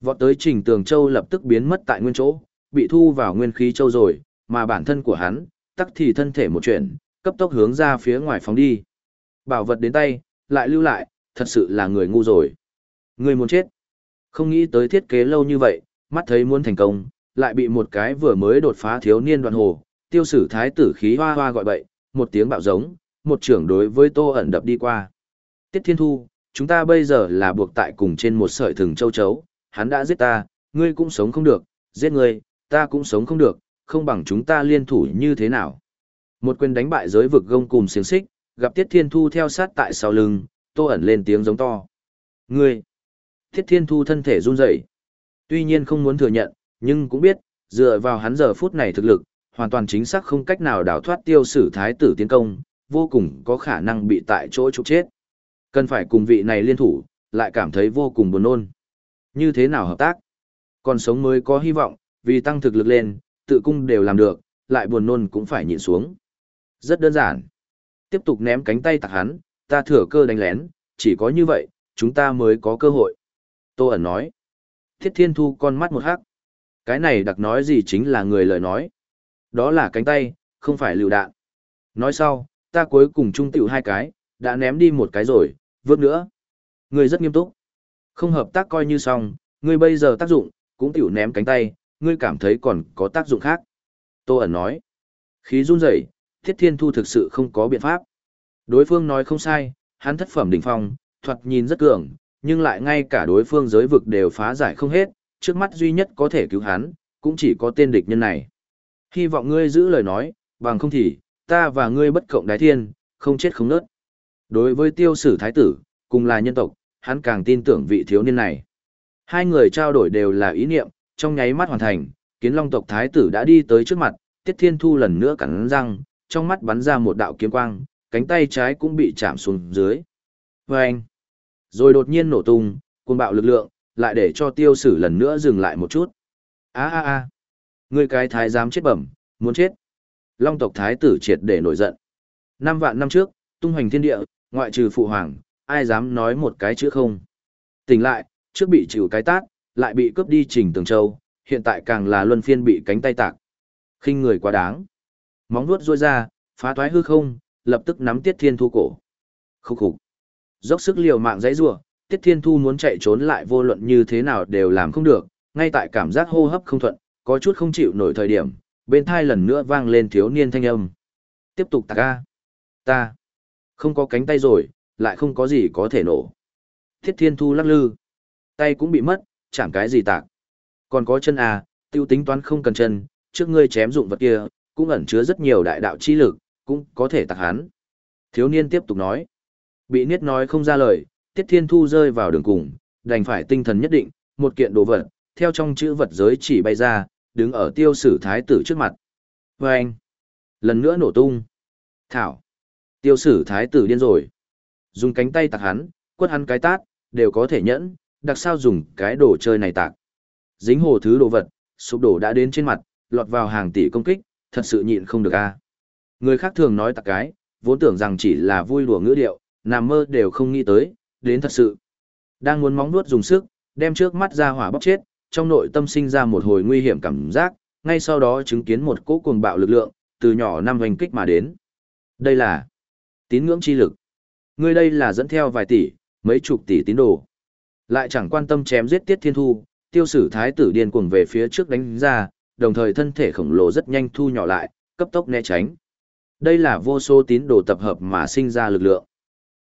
Vọt tới Trình Tường Châu lập tức biến mất tại nguyên chỗ, bị thu vào nguyên khí châu rồi, mà bản thân của hắn, tắc thì thân thể một chuyển, cấp tốc hướng ra phía ngoài phóng đi. Bảo vật đến tay, lại lưu lại, thật sự là người ngu rồi. Người muốn chết. Không nghĩ tới thiết kế lâu như vậy, mắt thấy muốn thành công, lại bị một cái vừa mới đột phá thiếu niên đoạn hồ, tiêu sử thái tử khí hoa hoa gọi bậy, một tiếng bạo giống, một trưởng đối với tô ẩn đập đi qua. Tiết Thiên Thu, chúng ta bây giờ là buộc tại cùng trên một sợi thừng châu chấu, hắn đã giết ta, ngươi cũng sống không được, giết ngươi, ta cũng sống không được, không bằng chúng ta liên thủ như thế nào. Một quyền đánh bại giới vực gông cùng xiềng xích, gặp Tiết Thiên Thu theo sát tại sau lưng, tô ẩn lên tiếng giống to. Ngươi! Tiết Thiên Thu thân thể run rẩy. Tuy nhiên không muốn thừa nhận, nhưng cũng biết, dựa vào hắn giờ phút này thực lực, hoàn toàn chính xác không cách nào đào thoát tiêu sử thái tử tiến công, vô cùng có khả năng bị tại chỗ trục chết. Cần phải cùng vị này liên thủ, lại cảm thấy vô cùng buồn nôn. Như thế nào hợp tác? Còn sống mới có hy vọng, vì tăng thực lực lên, tự cung đều làm được, lại buồn nôn cũng phải nhịn xuống. Rất đơn giản. Tiếp tục ném cánh tay tạc hắn, ta thừa cơ đánh lén, chỉ có như vậy, chúng ta mới có cơ hội. Tô ẩn nói. Thiết thiên thu con mắt một hắc. Cái này đặc nói gì chính là người lời nói. Đó là cánh tay, không phải lựu đạn. Nói sau, ta cuối cùng trung tiểu hai cái, đã ném đi một cái rồi, vớt nữa. Người rất nghiêm túc. Không hợp tác coi như xong, ngươi bây giờ tác dụng, cũng tiểu ném cánh tay, ngươi cảm thấy còn có tác dụng khác. Tô ẩn nói. Khí run rẩy, Thiết Thiên Thu thực sự không có biện pháp. Đối phương nói không sai, hắn thất phẩm đỉnh phong, thuật nhìn rất cường, nhưng lại ngay cả đối phương giới vực đều phá giải không hết, trước mắt duy nhất có thể cứu hắn, cũng chỉ có tên địch nhân này. Hy vọng ngươi giữ lời nói, bằng không thì, ta và ngươi bất cộng đái thiên, không chết không nớt. Đối với tiêu sử thái tử, cùng là nhân tộc, hắn càng tin tưởng vị thiếu niên này. Hai người trao đổi đều là ý niệm, trong nháy mắt hoàn thành, kiến long tộc thái tử đã đi tới trước mặt, tiết thiên thu lần nữa cắn răng, trong mắt bắn ra một đạo kiếm quang, cánh tay trái cũng bị chạm xuống dưới. Vâng! Rồi đột nhiên nổ tung, cuồng bạo lực lượng, lại để cho tiêu sử lần nữa dừng lại một chút. a a a Người cái thái giám chết bẩm, muốn chết. Long tộc thái tử triệt để nổi giận. Năm vạn năm trước, tung hoành thiên địa, ngoại trừ phụ hoàng, ai dám nói một cái chữ không. Tỉnh lại, trước bị chịu cái tát, lại bị cướp đi trình tường châu, hiện tại càng là luân phiên bị cánh tay tạc. khinh người quá đáng. Móng vuốt rôi ra, phá toái hư không, lập tức nắm tiết thiên thu cổ. Khúc khục. Dốc sức liều mạng dãy rủa, tiết thiên thu muốn chạy trốn lại vô luận như thế nào đều làm không được, ngay tại cảm giác hô hấp không thuận, có chút không chịu nổi thời điểm, bên thai lần nữa vang lên thiếu niên thanh âm. Tiếp tục tạc a. Ta. Không có cánh tay rồi, lại không có gì có thể nổ. Thiết thiên thu lắc lư. Tay cũng bị mất, chẳng cái gì tạc. Còn có chân à, tiêu tính toán không cần chân, trước ngươi chém dụng vật kia, cũng ẩn chứa rất nhiều đại đạo chi lực, cũng có thể tạc hắn. Thiếu niên tiếp tục nói. Bị niết nói không ra lời, tiết thiên thu rơi vào đường cùng, đành phải tinh thần nhất định, một kiện đồ vật, theo trong chữ vật giới chỉ bay ra, đứng ở tiêu sử thái tử trước mặt. Và anh, lần nữa nổ tung. Thảo, tiêu sử thái tử điên rồi. Dùng cánh tay tạc hắn, quất hắn cái tát, đều có thể nhẫn, đặc sao dùng cái đồ chơi này tạc. Dính hồ thứ đồ vật, sụp đổ đã đến trên mặt, lọt vào hàng tỷ công kích, thật sự nhịn không được a. Người khác thường nói tạc cái, vốn tưởng rằng chỉ là vui đùa ngữ điệu, nằm mơ đều không nghĩ tới, đến thật sự. Đang muốn móng nuốt dùng sức, đem trước mắt ra hỏa bóc chết, trong nội tâm sinh ra một hồi nguy hiểm cảm giác, ngay sau đó chứng kiến một cỗ cuồng bạo lực lượng, từ nhỏ năm hoành kích mà đến. Đây là tín ngưỡng chi lực. Ngươi đây là dẫn theo vài tỷ, mấy chục tỷ tín đồ. Lại chẳng quan tâm chém giết tiết thiên thu, tiêu sử thái tử điên cuồng về phía trước đánh ra, đồng thời thân thể khổng lồ rất nhanh thu nhỏ lại, cấp tốc né tránh. Đây là vô số tín đồ tập hợp mà sinh ra lực lượng.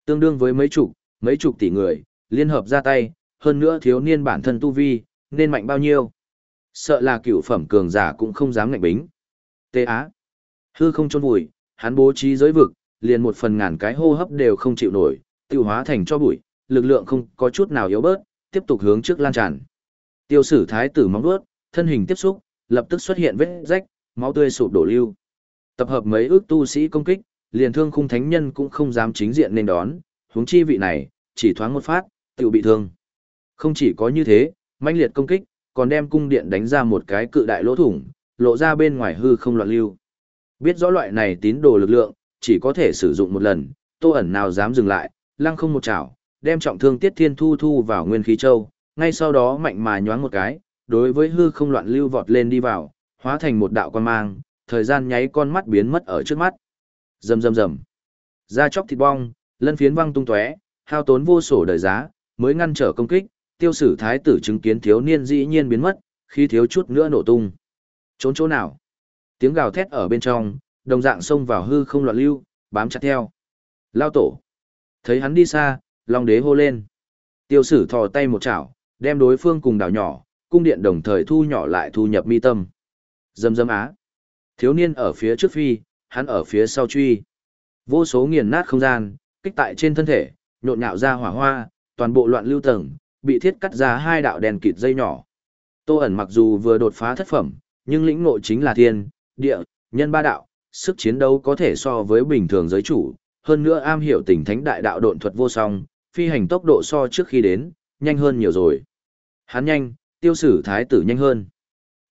Tương đương với mấy chục, mấy chục tỷ người, liên hợp ra tay, hơn nữa thiếu niên bản thân tu vi, nên mạnh bao nhiêu. Sợ là cựu phẩm cường giả cũng không dám ngạnh bính. Tê Á. Hư không chôn vùi, hắn bố trí giới vực, liền một phần ngàn cái hô hấp đều không chịu nổi, tiêu hóa thành cho bụi, lực lượng không có chút nào yếu bớt, tiếp tục hướng trước lan tràn. Tiêu sử thái tử móng vuốt, thân hình tiếp xúc, lập tức xuất hiện vết rách, máu tươi sụp đổ lưu. Tập hợp mấy ước tu sĩ công kích, liền thương khung thánh nhân cũng không dám chính diện nên đón, huống chi vị này, chỉ thoáng một phát, tiểu bị thương. Không chỉ có như thế, mãnh liệt công kích, còn đem cung điện đánh ra một cái cự đại lỗ thủng, lộ ra bên ngoài hư không loạn lưu. Biết rõ loại này tín đồ lực lượng, chỉ có thể sử dụng một lần, tô ẩn nào dám dừng lại, lăng không một chảo, đem trọng thương tiết thiên thu thu vào nguyên khí châu, ngay sau đó mạnh mà nhoáng một cái, đối với hư không loạn lưu vọt lên đi vào, hóa thành một đạo quan mang, thời gian nháy con mắt biến mất ở trước mắt. Rầm rầm rầm. Da chóc thịt bong, lân phiến văng tung tóe, hao tốn vô sổ đời giá, mới ngăn trở công kích, tiêu sử thái tử chứng kiến thiếu niên dĩ nhiên biến mất, khi thiếu chút nữa nổ tung. Trốn chỗ nào? Tiếng gào thét ở bên trong, đồng dạng xông vào hư không loạn lưu, bám chặt theo. Lao tổ. Thấy hắn đi xa, Long đế hô lên. Tiêu sử thò tay một chảo, đem đối phương cùng đảo nhỏ, cung điện đồng thời thu nhỏ lại thu nhập mi tâm. Dâm dâm á. Thiếu niên ở phía trước phi, hắn ở phía sau truy. Vô số nghiền nát không gian, kích tại trên thân thể, nhộn nhạo ra hỏa hoa, toàn bộ loạn lưu tầng, bị thiết cắt ra hai đạo đèn kịt dây nhỏ. Tô ẩn mặc dù vừa đột phá thất phẩm, nhưng lĩnh ngộ chính là thiên, địa, nhân ba đạo, sức chiến đấu có thể so với bình thường giới chủ, hơn nữa am hiểu tình thánh đại đạo độn thuật vô song, phi hành tốc độ so trước khi đến, nhanh hơn nhiều rồi. Hắn nhanh, tiêu sử thái tử nhanh hơn.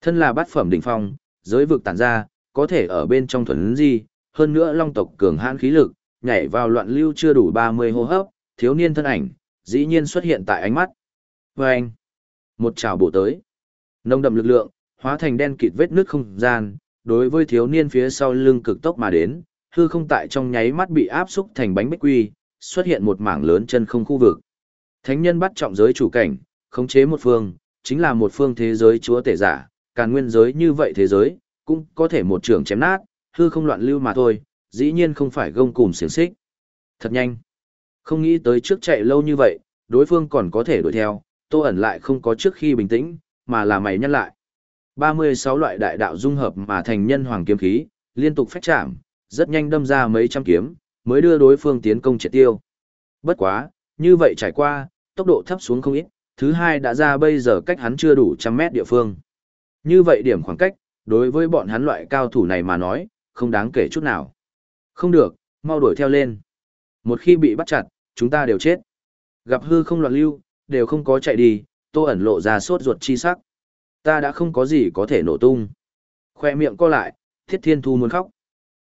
Thân là bát phẩm đỉnh phong, giới vực tản ra, có thể ở bên trong thuần di, hơn nữa long tộc cường hãn khí lực, nhảy vào loạn lưu chưa đủ 30 hô hấp, thiếu niên thân ảnh, dĩ nhiên xuất hiện tại ánh mắt. Và anh, một trào bổ tới. Nông đậm lực lượng, hóa thành đen kịt vết nước không gian, đối với thiếu niên phía sau lưng cực tốc mà đến, hư không tại trong nháy mắt bị áp xúc thành bánh bích quy, xuất hiện một mảng lớn chân không khu vực. Thánh nhân bắt trọng giới chủ cảnh, khống chế một phương, chính là một phương thế giới chúa tể giả, càn nguyên giới như vậy thế giới, cũng có thể một trường chém nát, hư không loạn lưu mà thôi, dĩ nhiên không phải gông cùm xiềng xích. Thật nhanh. Không nghĩ tới trước chạy lâu như vậy, đối phương còn có thể đuổi theo, tô ẩn lại không có trước khi bình tĩnh, mà là mày nhân lại. 36 loại đại đạo dung hợp mà thành nhân hoàng kiếm khí, liên tục phách chạm, rất nhanh đâm ra mấy trăm kiếm, mới đưa đối phương tiến công triệt tiêu. Bất quá, như vậy trải qua, tốc độ thấp xuống không ít, thứ hai đã ra bây giờ cách hắn chưa đủ trăm mét địa phương. Như vậy điểm khoảng cách, đối với bọn hắn loại cao thủ này mà nói, không đáng kể chút nào. Không được, mau đuổi theo lên. Một khi bị bắt chặt, chúng ta đều chết. Gặp hư không loạn lưu, đều không có chạy đi, tô ẩn lộ ra sốt ruột chi sắc. Ta đã không có gì có thể nổ tung. Khoe miệng co lại, thiết thiên thu muốn khóc.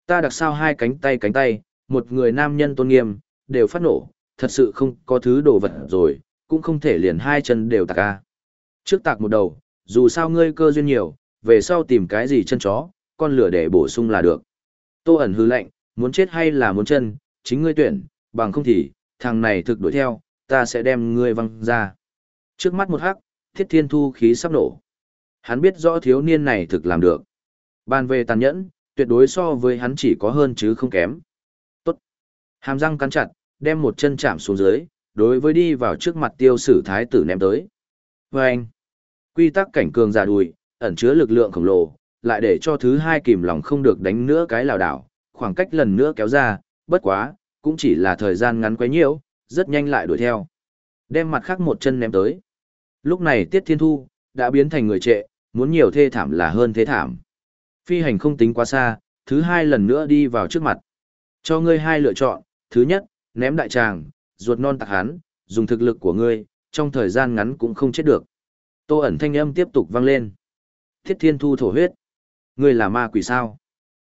Ta đặc sao hai cánh tay cánh tay, một người nam nhân tôn nghiêm, đều phát nổ, thật sự không có thứ đồ vật rồi, cũng không thể liền hai chân đều tạc ca. Trước tạc một đầu, dù sao ngươi cơ duyên nhiều, về sau tìm cái gì chân chó, con lửa để bổ sung là được. Tô ẩn hư lệnh, muốn chết hay là muốn chân, chính ngươi tuyển, bằng không thì, thằng này thực đuổi theo, ta sẽ đem ngươi văng ra. Trước mắt một hắc, thiết thiên thu khí sắp nổ. Hắn biết rõ thiếu niên này thực làm được. Bàn về tàn nhẫn, tuyệt đối so với hắn chỉ có hơn chứ không kém. Hàm răng cắn chặt, đem một chân chạm xuống dưới, đối với đi vào trước mặt tiêu sử thái tử ném tới. Và anh, quy tắc cảnh cường giả đùi, ẩn chứa lực lượng khổng lồ, lại để cho thứ hai kìm lòng không được đánh nữa cái lào đảo, khoảng cách lần nữa kéo ra, bất quá, cũng chỉ là thời gian ngắn quấy nhiễu, rất nhanh lại đuổi theo. Đem mặt khác một chân ném tới. Lúc này Tiết Thiên Thu, đã biến thành người trệ, muốn nhiều thê thảm là hơn thế thảm. Phi hành không tính quá xa, thứ hai lần nữa đi vào trước mặt. Cho ngươi hai lựa chọn, thứ nhất, ném đại tràng, ruột non tạc hán, dùng thực lực của ngươi, trong thời gian ngắn cũng không chết được. Tô ẩn thanh âm tiếp tục vang lên. Thiết thiên thu thổ huyết. Ngươi là ma quỷ sao?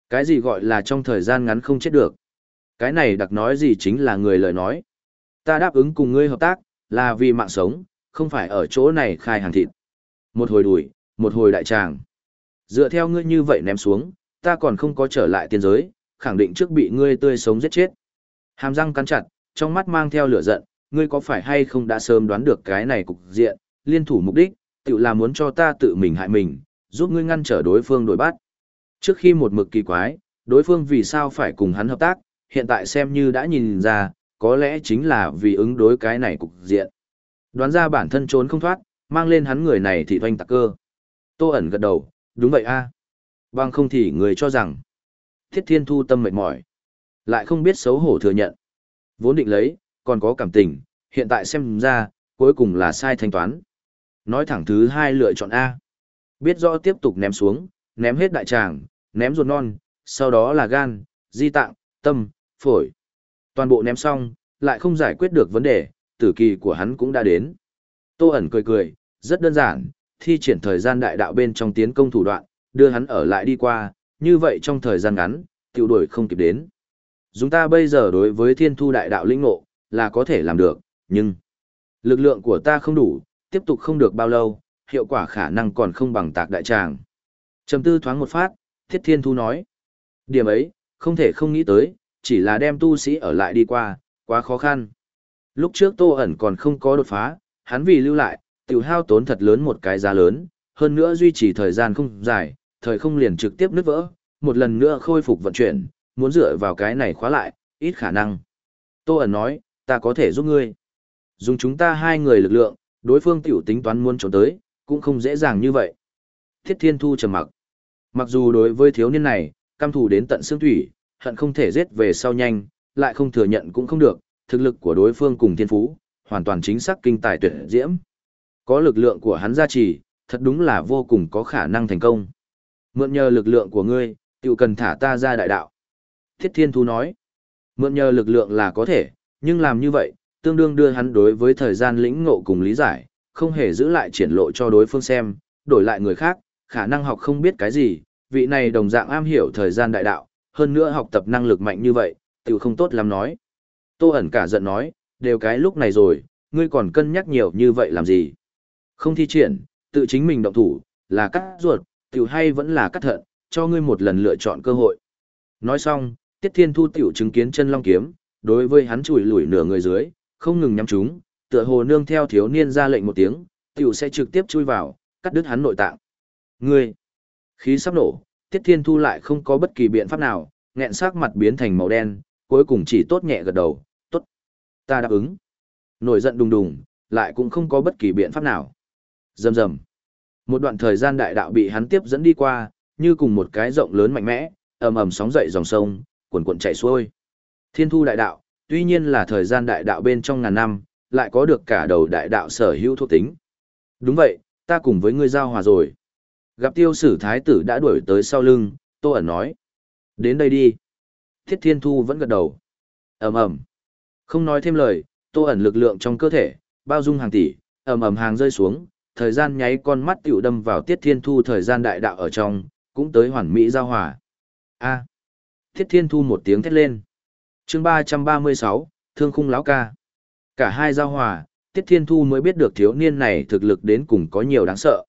Cái gì gọi là trong thời gian ngắn không chết được? Cái này đặc nói gì chính là người lời nói. Ta đáp ứng cùng ngươi hợp tác, là vì mạng sống, không phải ở chỗ này khai hàng thịt. một hồi đuổi một hồi đại tràng. Dựa theo ngươi như vậy ném xuống, ta còn không có trở lại tiên giới, khẳng định trước bị ngươi tươi sống giết chết. Hàm răng cắn chặt, trong mắt mang theo lửa giận, ngươi có phải hay không đã sớm đoán được cái này cục diện, liên thủ mục đích, tự là muốn cho ta tự mình hại mình, giúp ngươi ngăn trở đối phương đổi bắt. Trước khi một mực kỳ quái, đối phương vì sao phải cùng hắn hợp tác, hiện tại xem như đã nhìn ra, có lẽ chính là vì ứng đối cái này cục diện. Đoán ra bản thân trốn không thoát, mang lên hắn người này thì doanh tạc cơ. Tô ẩn gật đầu, đúng vậy a Bằng không thì người cho rằng, thiết thiên thu tâm mệt mỏi. Lại không biết xấu hổ thừa nhận. Vốn định lấy, còn có cảm tình, hiện tại xem ra, cuối cùng là sai thanh toán. Nói thẳng thứ hai lựa chọn A. Biết rõ tiếp tục ném xuống, ném hết đại tràng, ném ruột non, sau đó là gan, di tạng, tâm, phổi. Toàn bộ ném xong, lại không giải quyết được vấn đề, tử kỳ của hắn cũng đã đến. Tô ẩn cười cười, rất đơn giản, thi triển thời gian đại đạo bên trong tiến công thủ đoạn, đưa hắn ở lại đi qua, như vậy trong thời gian ngắn, tiểu đuổi không kịp đến. Dùng ta bây giờ đối với thiên thu đại đạo linh ngộ, là có thể làm được, nhưng lực lượng của ta không đủ, tiếp tục không được bao lâu, hiệu quả khả năng còn không bằng tạc đại tràng. Trầm tư thoáng một phát, thiết thiên thu nói. Điểm ấy, không thể không nghĩ tới, chỉ là đem tu sĩ ở lại đi qua, quá khó khăn. Lúc trước tô ẩn còn không có đột phá, hắn vì lưu lại, tiểu hao tốn thật lớn một cái giá lớn, hơn nữa duy trì thời gian không dài, thời không liền trực tiếp nứt vỡ, một lần nữa khôi phục vận chuyển, muốn dựa vào cái này khóa lại, ít khả năng. Tô ẩn nói, ta có thể giúp ngươi. Dùng chúng ta hai người lực lượng, đối phương tiểu tính toán muốn trốn tới, cũng không dễ dàng như vậy. Thiết Thiên Thu trầm mặc. Mặc dù đối với thiếu niên này, cam thủ đến tận xương thủy, hận không thể giết về sau nhanh, lại không thừa nhận cũng không được, thực lực của đối phương cùng thiên phú, hoàn toàn chính xác kinh tài tuyệt diễm. Có lực lượng của hắn gia trì, thật đúng là vô cùng có khả năng thành công. Mượn nhờ lực lượng của ngươi, tiểu cần thả ta ra đại đạo. Thiết Thiên Thu nói, mượn nhờ lực lượng là có thể, nhưng làm như vậy, tương đương đưa hắn đối với thời gian lĩnh ngộ cùng lý giải, không hề giữ lại triển lộ cho đối phương xem, đổi lại người khác, khả năng học không biết cái gì, vị này đồng dạng am hiểu thời gian đại đạo, hơn nữa học tập năng lực mạnh như vậy, tiểu không tốt lắm nói. Tô ẩn cả giận nói, đều cái lúc này rồi, ngươi còn cân nhắc nhiều như vậy làm gì? Không thi triển, tự chính mình động thủ, là cắt ruột, tiểu hay vẫn là cắt thận, cho ngươi một lần lựa chọn cơ hội. Nói xong, Tiết Thiên Thu tiểu chứng kiến chân long kiếm, đối với hắn chùi lùi nửa người dưới, không ngừng nhắm chúng, tựa hồ nương theo thiếu niên ra lệnh một tiếng, tiểu sẽ trực tiếp chui vào, cắt đứt hắn nội tạng. Ngươi, khí sắp nổ, Tiết Thiên Thu lại không có bất kỳ biện pháp nào, nghẹn sắc mặt biến thành màu đen, cuối cùng chỉ tốt nhẹ gật đầu, tốt. Ta đáp ứng. Nổi giận đùng đùng, lại cũng không có bất kỳ biện pháp nào. Dầm dầm. Một đoạn thời gian đại đạo bị hắn tiếp dẫn đi qua, như cùng một cái rộng lớn mạnh mẽ, ầm ầm sóng dậy dòng sông, cuồn cuộn chảy xuôi. Thiên thu đại đạo, tuy nhiên là thời gian đại đạo bên trong ngàn năm, lại có được cả đầu đại đạo sở hữu thuộc tính. Đúng vậy, ta cùng với ngươi giao hòa rồi. Gặp tiêu sử thái tử đã đuổi tới sau lưng, Tô ẩn nói. Đến đây đi. Thiết thiên thu vẫn gật đầu. ầm ầm Không nói thêm lời, Tô ẩn lực lượng trong cơ thể, bao dung hàng tỷ, ầm ầm hàng rơi xuống, thời gian nháy con mắt tiểu đâm vào tiết thiên thu thời gian đại đạo ở trong, cũng tới hoàn mỹ giao hòa. A. Thiết thiên thu một tiếng thét lên. chương ba trăm ba mươi sáu thương khung lão ca. Cả hai giao hòa, tiết thiên thu mới biết được thiếu niên này thực lực đến cùng có nhiều đáng sợ.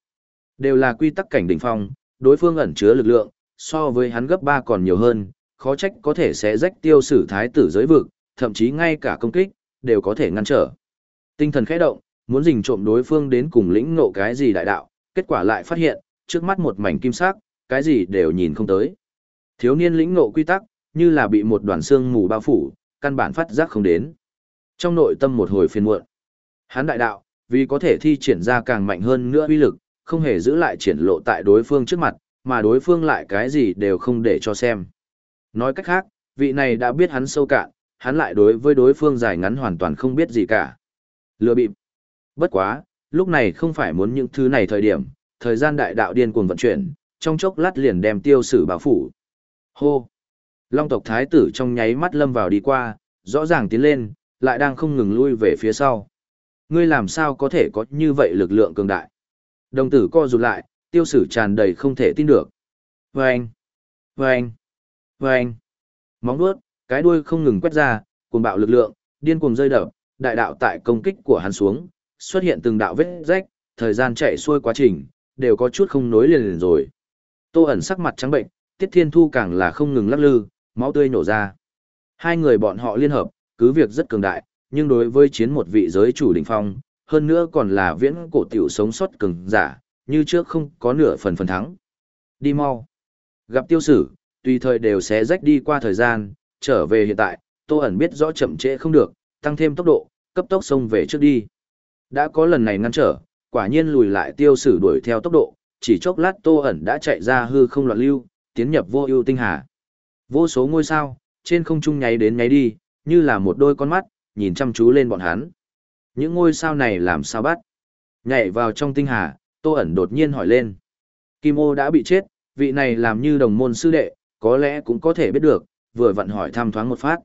Đều là quy tắc cảnh đỉnh phong, đối phương ẩn chứa lực lượng, so với hắn gấp ba còn nhiều hơn, khó trách có thể sẽ rách tiêu sử thái tử giới vực, thậm chí ngay cả công kích, đều có thể ngăn trở. Tinh thần khẽ động, muốn dình trộm đối phương đến cùng lĩnh ngộ cái gì đại đạo, kết quả lại phát hiện, trước mắt một mảnh kim sắc, cái gì đều nhìn không tới. Thiếu niên lĩnh ngộ quy tắc, như là bị một đoàn xương mù bao phủ, căn bản phát giác không đến. Trong nội tâm một hồi phiền muộn, hắn đại đạo, vì có thể thi triển ra càng mạnh hơn nữa uy lực, không hề giữ lại triển lộ tại đối phương trước mặt, mà đối phương lại cái gì đều không để cho xem. Nói cách khác, vị này đã biết hắn sâu cạn, hắn lại đối với đối phương dài ngắn hoàn toàn không biết gì cả. Lừa bịp. Bất quá, lúc này không phải muốn những thứ này thời điểm, thời gian đại đạo điên cuồng vận chuyển, trong chốc lát liền đem tiêu sử bảo phủ. Hô! Long tộc thái tử trong nháy mắt lâm vào đi qua, rõ ràng tiến lên, lại đang không ngừng lui về phía sau. Ngươi làm sao có thể có như vậy lực lượng cường đại? Đồng tử co rụt lại, tiêu sử tràn đầy không thể tin được. Vâng! Vâng! Vâng! Móng đuốt, cái đuôi không ngừng quét ra, cuồng bạo lực lượng, điên cuồng rơi đập, đại đạo tại công kích của hắn xuống, xuất hiện từng đạo vết rách, thời gian chạy xuôi quá trình, đều có chút không nối liền liền rồi. Tô ẩn sắc mặt trắng bệnh, Tiết Thiên Thu càng là không ngừng lắc lư, máu tươi nổ ra. Hai người bọn họ liên hợp, cứ việc rất cường đại, nhưng đối với chiến một vị giới chủ đỉnh phong, hơn nữa còn là viễn cổ tiểu sống sót cường giả, như trước không có nửa phần phần thắng. Đi mau. Gặp tiêu sử, tùy thời đều sẽ rách đi qua thời gian, trở về hiện tại, Tô ẩn biết rõ chậm trễ không được, tăng thêm tốc độ, cấp tốc xông về trước đi. Đã có lần này ngăn trở, quả nhiên lùi lại tiêu sử đuổi theo tốc độ, chỉ chốc lát Tô ẩn đã chạy ra hư không loạn lưu, tiến nhập vô ưu tinh hà. Vô số ngôi sao, trên không trung nháy đến nháy đi, như là một đôi con mắt, nhìn chăm chú lên bọn hắn. Những ngôi sao này làm sao bắt? Nhảy vào trong tinh hà, Tô ẩn đột nhiên hỏi lên. Kim ô đã bị chết, vị này làm như đồng môn sư đệ, có lẽ cũng có thể biết được, vừa vặn hỏi thăm thoáng một phát.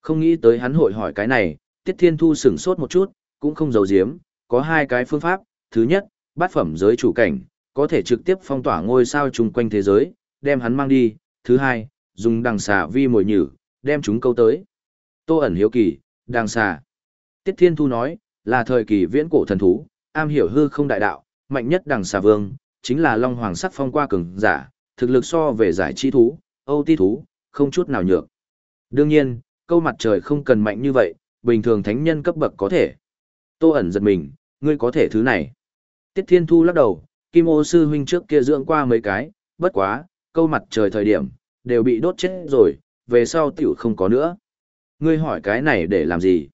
Không nghĩ tới hắn hội hỏi cái này, Tiết Thiên Thu sửng sốt một chút, cũng không giấu giếm, có hai cái phương pháp, thứ nhất, bát phẩm giới chủ cảnh, có thể trực tiếp phong tỏa ngôi sao chung quanh thế giới, đem hắn mang đi, thứ hai, dùng đằng xà vi mồi nhử, đem chúng câu tới. Tô ẩn hiếu kỳ, đằng xà. Tiết Thiên Thu nói, là thời kỳ viễn cổ thần thú, am hiểu hư không đại đạo, mạnh nhất đằng xà vương, chính là Long Hoàng sắc phong qua cường giả, thực lực so về giải trí thú, Âu ti thú, không chút nào nhược. Đương nhiên, câu mặt trời không cần mạnh như vậy, bình thường thánh nhân cấp bậc có thể. Tô ẩn giật mình, ngươi có thể thứ này. Tiết Thiên Thu lắc đầu, Kim ô sư huynh trước kia dưỡng qua mấy cái, bất quá, câu mặt trời thời điểm, đều bị đốt chết rồi, về sau tiểu không có nữa. Ngươi hỏi cái này để làm gì?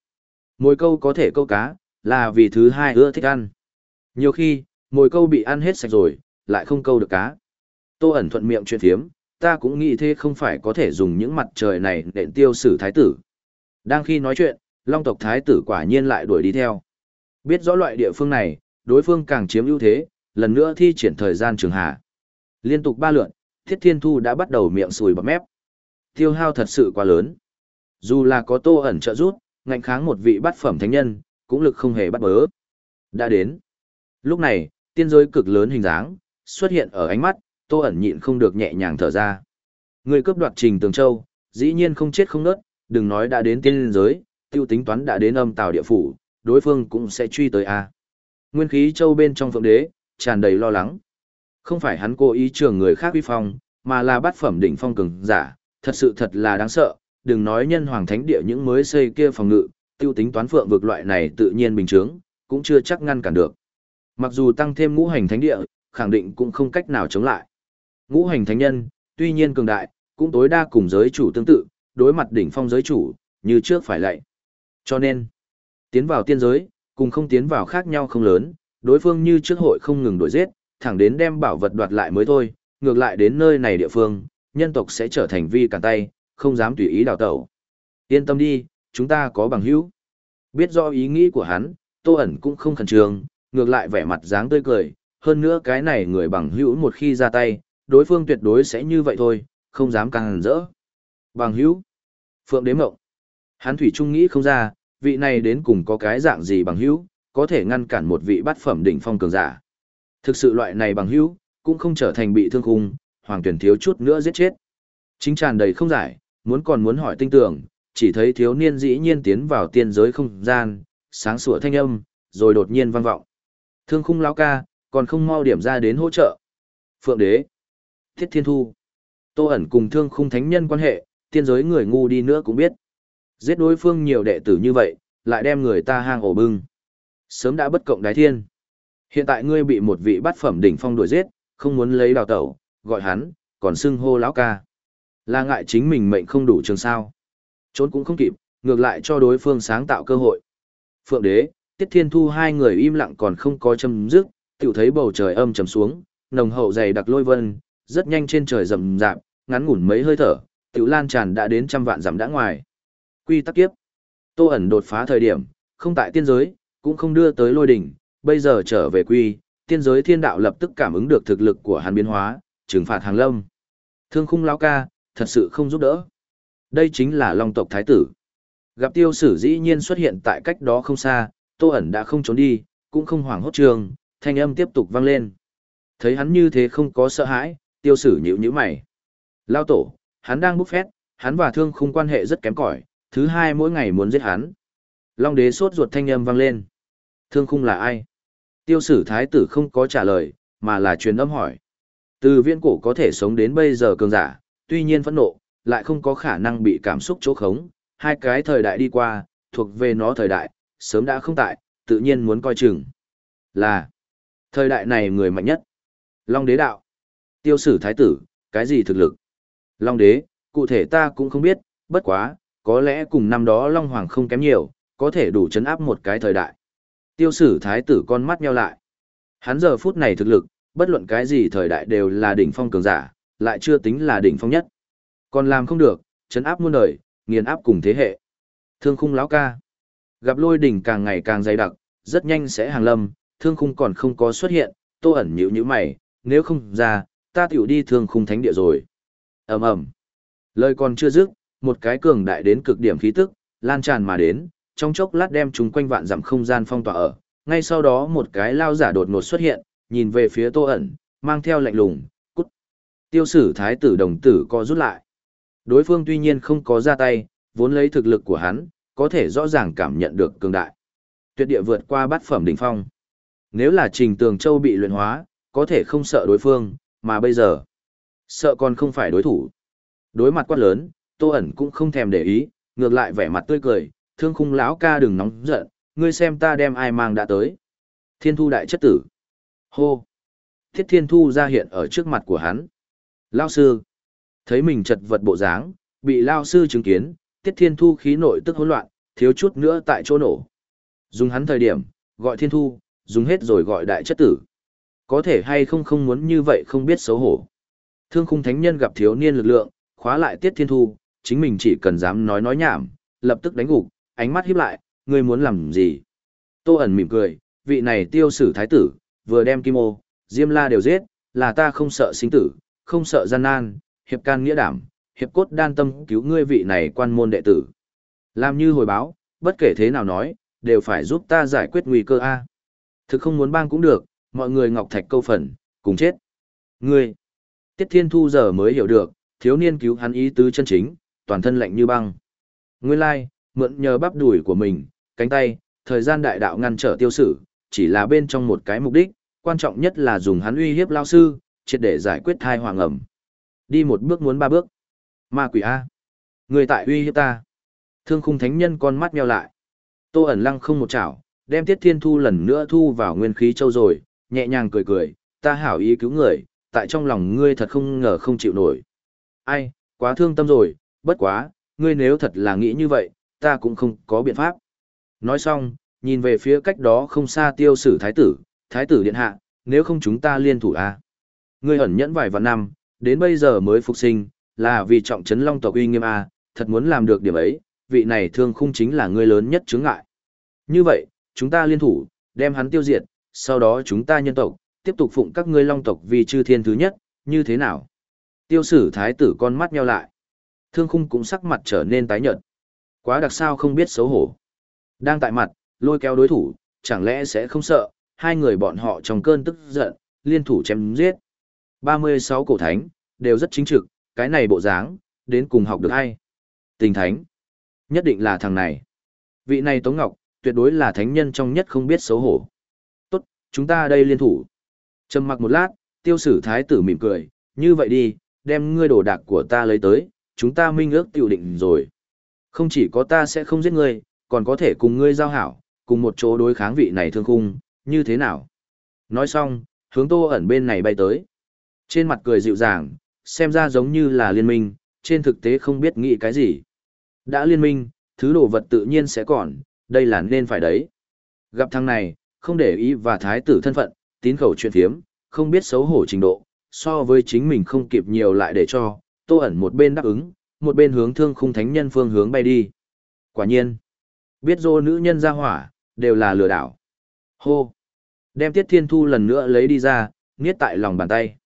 Mồi câu có thể câu cá, là vì thứ hai ưa thích ăn. Nhiều khi, mồi câu bị ăn hết sạch rồi, lại không câu được cá. Tô ẩn thuận miệng chuyện thiếm, ta cũng nghĩ thế không phải có thể dùng những mặt trời này để tiêu xử thái tử. Đang khi nói chuyện, long tộc thái tử quả nhiên lại đuổi đi theo. Biết rõ loại địa phương này, đối phương càng chiếm ưu thế, lần nữa thi triển thời gian trường hạ. Liên tục ba lượn, Thiết Thiên Thu đã bắt đầu miệng sùi bọt mép. Tiêu hao thật sự quá lớn. Dù là có tô ẩn trợ rút, ngạnh kháng một vị bát phẩm thánh nhân, cũng lực không hề bắt bớ. Đã đến. Lúc này, tiên giới cực lớn hình dáng, xuất hiện ở ánh mắt, tô ẩn nhịn không được nhẹ nhàng thở ra. Người cướp đoạt trình tường châu, dĩ nhiên không chết không nớt, đừng nói đã đến tiên giới, tiêu tính toán đã đến âm tào địa phủ, đối phương cũng sẽ truy tới a. Nguyên khí châu bên trong phượng đế, tràn đầy lo lắng. Không phải hắn cố ý trường người khác uy phong, mà là bát phẩm đỉnh phong cường giả, thật sự thật là đáng sợ, đừng nói nhân hoàng thánh địa những mới xây kia phòng ngự, tiêu tính toán phượng vực loại này tự nhiên bình thường, cũng chưa chắc ngăn cản được. Mặc dù tăng thêm ngũ hành thánh địa, khẳng định cũng không cách nào chống lại. Ngũ hành thánh nhân, tuy nhiên cường đại, cũng tối đa cùng giới chủ tương tự, đối mặt đỉnh phong giới chủ, như trước phải lạy. Cho nên, tiến vào tiên giới, cùng không tiến vào khác nhau không lớn, đối phương như trước hội không ngừng đuổi giết, thẳng đến đem bảo vật đoạt lại mới thôi, ngược lại đến nơi này địa phương, nhân tộc sẽ trở thành vi cản tay, không dám tùy ý đào tẩu. Yên tâm đi, chúng ta có bằng hữu. Biết do ý nghĩ của hắn, Tô ẩn cũng không khẩn trương, ngược lại vẻ mặt dáng tươi cười, hơn nữa cái này người bằng hữu một khi ra tay, đối phương tuyệt đối sẽ như vậy thôi, không dám càng hẳn rỡ. Bằng hữu. Phượng đếm mộng. Hắn thủy trung nghĩ không ra, vị này đến cùng có cái dạng gì bằng hữu, có thể ngăn cản một vị bát phẩm đỉnh phong cường giả. Thực sự loại này bằng hữu, cũng không trở thành bị thương khung, hoàng tuyển thiếu chút nữa giết chết. Chính tràn đầy không giải, muốn còn muốn hỏi tinh tưởng, chỉ thấy thiếu niên dĩ nhiên tiến vào tiên giới không gian, sáng sủa thanh âm, rồi đột nhiên vang vọng. Thương khung lão ca, còn không mau điểm ra đến hỗ trợ. Phượng đế, thiết thiên thu, tô ẩn cùng thương khung thánh nhân quan hệ, tiên giới người ngu đi nữa cũng biết. Giết đối phương nhiều đệ tử như vậy, lại đem người ta hang ổ bưng. Sớm đã bất cộng đái thiên. Hiện tại ngươi bị một vị bát phẩm đỉnh phong đuổi giết, không muốn lấy đào tẩu, gọi hắn, còn xưng hô lão ca. Là ngại chính mình mệnh không đủ trường sao. Trốn cũng không kịp, ngược lại cho đối phương sáng tạo cơ hội. Phượng đế, Tiết Thiên Thu hai người im lặng còn không có châm dứt, tiểu thấy bầu trời âm trầm xuống, nồng hậu dày đặc lôi vân, rất nhanh trên trời rầm rạp, ngắn ngủn mấy hơi thở, tiểu lan tràn đã đến trăm vạn dặm đã ngoài. Quy tắc kiếp. Tô ẩn đột phá thời điểm, không tại tiên giới, cũng không đưa tới lôi đỉnh, bây giờ trở về quy, tiên giới thiên đạo lập tức cảm ứng được thực lực của hắn biến hóa, trừng phạt hàng lâm. Thương khung lão ca, thật sự không giúp đỡ. Đây chính là long tộc thái tử. Gặp tiêu sử dĩ nhiên xuất hiện tại cách đó không xa, tô ẩn đã không trốn đi, cũng không hoảng hốt trường, thanh âm tiếp tục vang lên. Thấy hắn như thế không có sợ hãi, tiêu sử nhíu nhíu mày. Lao tổ, hắn đang bốc phét, hắn và thương khung quan hệ rất kém cỏi, thứ hai mỗi ngày muốn giết hắn. Long đế sốt ruột thanh âm vang lên. Thương khung là ai? Tiêu sử thái tử không có trả lời, mà là truyền âm hỏi. Từ viễn cổ có thể sống đến bây giờ cường giả, tuy nhiên phẫn nộ, lại không có khả năng bị cảm xúc chỗ khống, hai cái thời đại đi qua, thuộc về nó thời đại, sớm đã không tại, tự nhiên muốn coi chừng. Là, thời đại này người mạnh nhất. Long đế đạo, tiêu sử thái tử, cái gì thực lực? Long đế, cụ thể ta cũng không biết, bất quá, có lẽ cùng năm đó Long Hoàng không kém nhiều, có thể đủ chấn áp một cái thời đại. Tiêu sử thái tử con mắt nheo lại. Hắn giờ phút này thực lực, bất luận cái gì thời đại đều là đỉnh phong cường giả, lại chưa tính là đỉnh phong nhất. Còn làm không được, chấn áp muôn đời, nghiền áp cùng thế hệ. Thương khung lão ca. Gặp lôi đỉnh càng ngày càng dày đặc, rất nhanh sẽ hàng lâm, thương khung còn không có xuất hiện, tô ẩn nhữ nhữ mày, nếu không ra, ta tiểu đi thương khung thánh địa rồi. ầm ầm Lời còn chưa dứt, một cái cường đại đến cực điểm khí tức, lan tràn mà đến, trong chốc lát đem chúng quanh vạn dặm không gian phong tỏa ở. Ngay sau đó một cái lao giả đột ngột xuất hiện, nhìn về phía tô ẩn, mang theo lạnh lùng, cút. Tiêu sử thái tử đồng tử co rút lại. Đối phương tuy nhiên không có ra tay, vốn lấy thực lực của hắn, có thể rõ ràng cảm nhận được cường đại. Tuyệt địa vượt qua bát phẩm đỉnh phong. Nếu là trình tường châu bị luyện hóa, có thể không sợ đối phương, mà bây giờ, sợ còn không phải đối thủ. Đối mặt quát lớn, tô ẩn cũng không thèm để ý, ngược lại vẻ mặt tươi cười, thương khung lão ca đừng nóng giận, ngươi xem ta đem ai mang đã tới. Thiên thu đại chất tử. Hô! Thiết thiên thu ra hiện ở trước mặt của hắn. Lao sư! Thấy mình chật vật bộ dáng, bị Lao sư chứng kiến, tiết thiên thu khí nội tức hỗn loạn, thiếu chút nữa tại chỗ nổ. Dùng hắn thời điểm, gọi thiên thu, dùng hết rồi gọi đại chất tử. Có thể hay không không muốn như vậy không biết xấu hổ. Thương khung thánh nhân gặp thiếu niên lực lượng, khóa lại tiết thiên thu, chính mình chỉ cần dám nói nói nhảm, lập tức đánh gục, ánh mắt híp lại, ngươi muốn làm gì? Tô ẩn mỉm cười, vị này tiêu sử thái tử, vừa đem kim ô, diêm la đều giết, là ta không sợ sinh tử, không sợ gian nan, hiệp can nghĩa đảm, hiệp cốt đan tâm cứu ngươi vị này quan môn đệ tử. Làm như hồi báo, bất kể thế nào nói, đều phải giúp ta giải quyết nguy cơ A. Thực không muốn bang cũng được, mọi người ngọc thạch câu phần, cùng chết. Ngươi, Tiết Thiên Thu giờ mới hiểu được, thiếu niên cứu hắn ý tứ chân chính, toàn thân lạnh như băng. Nguyên lai, mượn nhờ bắp đùi của mình, cánh tay, thời gian đại đạo ngăn trở tiêu sử, chỉ là bên trong một cái mục đích, quan trọng nhất là dùng hắn uy hiếp lao sư, triệt để giải quyết thai hoàng ẩm. Đi một bước muốn ba bước. Ma quỷ A. Người tại uy hiếp ta. Thương khung thánh nhân con mắt meo lại. Tô ẩn lăng không một chảo, đem tiết thiên thu lần nữa thu vào nguyên khí châu rồi, nhẹ nhàng cười cười, ta hảo ý cứu người, tại trong lòng ngươi thật không ngờ không chịu nổi. Ai, quá thương tâm rồi, bất quá, ngươi nếu thật là nghĩ như vậy, ta cũng không có biện pháp. Nói xong, nhìn về phía cách đó không xa tiêu sử thái tử, thái tử điện hạ, nếu không chúng ta liên thủ à. Ngươi ẩn nhẫn vài vạn năm, đến bây giờ mới phục sinh, là vì trọng trấn long tộc uy nghiêm à, thật muốn làm được điểm ấy, vị này thương khung chính là ngươi lớn nhất chướng ngại. Như vậy, chúng ta liên thủ, đem hắn tiêu diệt, sau đó chúng ta nhân tộc, tiếp tục phụng các ngươi long tộc vì chư thiên thứ nhất, như thế nào? Tiêu sử thái tử con mắt nheo lại. Thương khung cũng sắc mặt trở nên tái nhợt. Quá đặc sao không biết xấu hổ. Đang tại mặt, lôi kéo đối thủ, chẳng lẽ sẽ không sợ, hai người bọn họ trong cơn tức giận, liên thủ chém giết. 36 cổ thánh, đều rất chính trực, cái này bộ dáng, đến cùng học được hay. Tình thánh, nhất định là thằng này. Vị này Tống Ngọc, tuyệt đối là thánh nhân trong nhất không biết xấu hổ. Tốt, chúng ta đây liên thủ. Trầm mặc một lát, tiêu sử thái tử mỉm cười, như vậy đi, đem ngươi đồ đạc của ta lấy tới, chúng ta minh ước tiêu định rồi. Không chỉ có ta sẽ không giết ngươi, còn có thể cùng ngươi giao hảo, cùng một chỗ đối kháng vị này thương khung, như thế nào? Nói xong, hướng tô ẩn bên này bay tới. Trên mặt cười dịu dàng, xem ra giống như là liên minh, trên thực tế không biết nghĩ cái gì. Đã liên minh, thứ đồ vật tự nhiên sẽ còn, đây là nên phải đấy. Gặp thằng này, không để ý và thái tử thân phận, tín khẩu chuyện thiếm, không biết xấu hổ trình độ, so với chính mình không kịp nhiều lại để cho, tô ẩn một bên đáp ứng, một bên hướng thương khung thánh nhân phương hướng bay đi. Quả nhiên, biết dô nữ nhân ra hỏa, đều là lừa đảo. Hô! Đem tiết thiên thu lần nữa lấy đi ra, niết tại lòng bàn tay.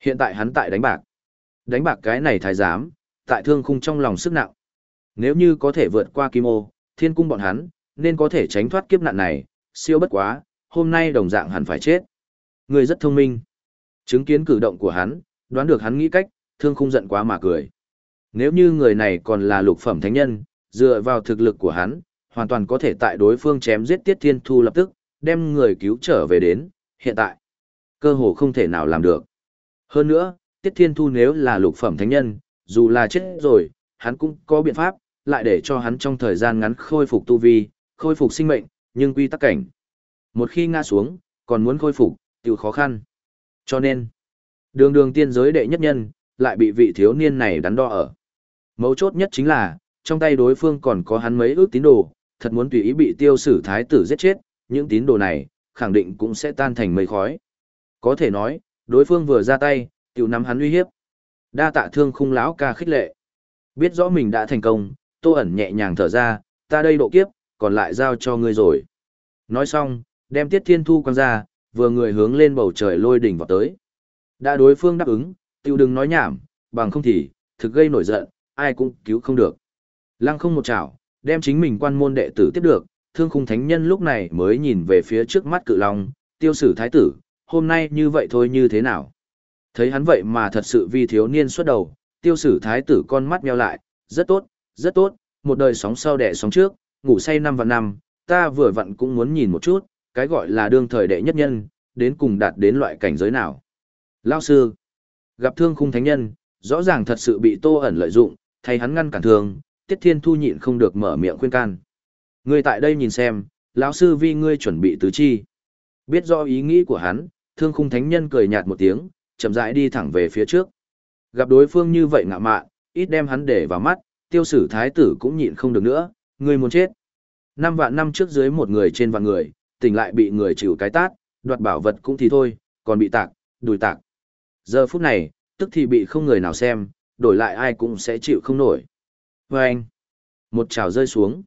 Hiện tại hắn tại đánh bạc. Đánh bạc cái này thái giám, tại thương khung trong lòng sức nặng. Nếu như có thể vượt qua kim ô, thiên cung bọn hắn, nên có thể tránh thoát kiếp nạn này, siêu bất quá, hôm nay đồng dạng hẳn phải chết. Người rất thông minh. Chứng kiến cử động của hắn, đoán được hắn nghĩ cách, thương khung giận quá mà cười. Nếu như người này còn là lục phẩm thánh nhân, dựa vào thực lực của hắn, hoàn toàn có thể tại đối phương chém giết Tiết Thiên Thu lập tức, đem người cứu trở về đến, hiện tại. cơ hồ không thể nào làm được. Hơn nữa, Tiết Thiên Thu nếu là lục phẩm thánh nhân, dù là chết rồi, hắn cũng có biện pháp, lại để cho hắn trong thời gian ngắn khôi phục tu vi, khôi phục sinh mệnh, nhưng quy tắc cảnh. Một khi ngã xuống, còn muốn khôi phục, tiêu khó khăn. Cho nên, đường đường tiên giới đệ nhất nhân, lại bị vị thiếu niên này đắn đo ở. Mấu chốt nhất chính là, trong tay đối phương còn có hắn mấy ước tín đồ, thật muốn tùy ý bị tiêu sử thái tử giết chết, những tín đồ này, khẳng định cũng sẽ tan thành mây khói. Có thể nói, đối phương vừa ra tay, tiểu nắm hắn uy hiếp. Đa tạ thương khung lão ca khích lệ. Biết rõ mình đã thành công, tô ẩn nhẹ nhàng thở ra, ta đây độ kiếp, còn lại giao cho ngươi rồi. Nói xong, đem tiết thiên thu quăng ra, vừa người hướng lên bầu trời lôi đỉnh vào tới. Đã đối phương đáp ứng, tiêu đừng nói nhảm, bằng không thì, thực gây nổi giận, ai cũng cứu không được. Lăng không một chảo, đem chính mình quan môn đệ tử tiếp được, thương khung thánh nhân lúc này mới nhìn về phía trước mắt cự long, tiêu sử thái tử, hôm nay như vậy thôi như thế nào. Thấy hắn vậy mà thật sự vì thiếu niên xuất đầu, tiêu sử thái tử con mắt meo lại, rất tốt, rất tốt, một đời sóng sau đẻ sóng trước, ngủ say năm và năm, ta vừa vặn cũng muốn nhìn một chút, cái gọi là đương thời đệ nhất nhân, đến cùng đạt đến loại cảnh giới nào. Lao sư, gặp thương khung thánh nhân, rõ ràng thật sự bị tô ẩn lợi dụng, thay hắn ngăn cản thường tiết thiên thu nhịn không được mở miệng khuyên can. Ngươi tại đây nhìn xem, lão sư vi ngươi chuẩn bị tứ chi. Biết rõ ý nghĩ của hắn, thương khung thánh nhân cười nhạt một tiếng, chậm rãi đi thẳng về phía trước. Gặp đối phương như vậy ngạ mạn, ít đem hắn để vào mắt, tiêu sử thái tử cũng nhịn không được nữa, ngươi muốn chết. Năm vạn năm trước dưới một người trên vạn người, tỉnh lại bị người chịu cái tát, đoạt bảo vật cũng thì thôi, còn bị tạc, đùi tạc. Giờ phút này, tức thì bị không người nào xem, đổi lại ai cũng sẽ chịu không nổi. Và anh, một trào rơi xuống.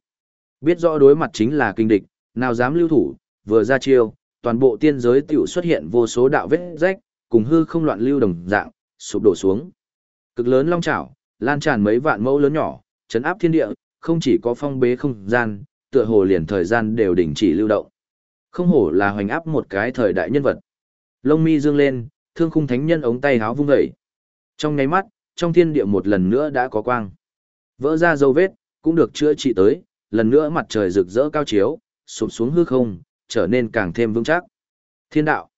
Biết rõ đối mặt chính là kinh địch, nào dám lưu thủ, vừa ra chiêu, toàn bộ tiên giới tiểu xuất hiện vô số đạo vết rách, cùng hư không loạn lưu đồng dạng, sụp đổ xuống. Cực lớn long chảo, lan tràn mấy vạn mẫu lớn nhỏ, chấn áp thiên địa, không chỉ có phong bế không gian, tựa hồ liền thời gian đều đình chỉ lưu động. Không hổ là hoành áp một cái thời đại nhân vật. Lông mi dương lên, thương khung thánh nhân ống tay háo vung dậy. Trong nháy mắt, trong thiên địa một lần nữa đã có quang. Vỡ ra dấu vết, cũng được chữa trị tới, lần nữa mặt trời rực rỡ cao chiếu, sụp xuống hư không, trở nên càng thêm vững chắc. Thiên đạo,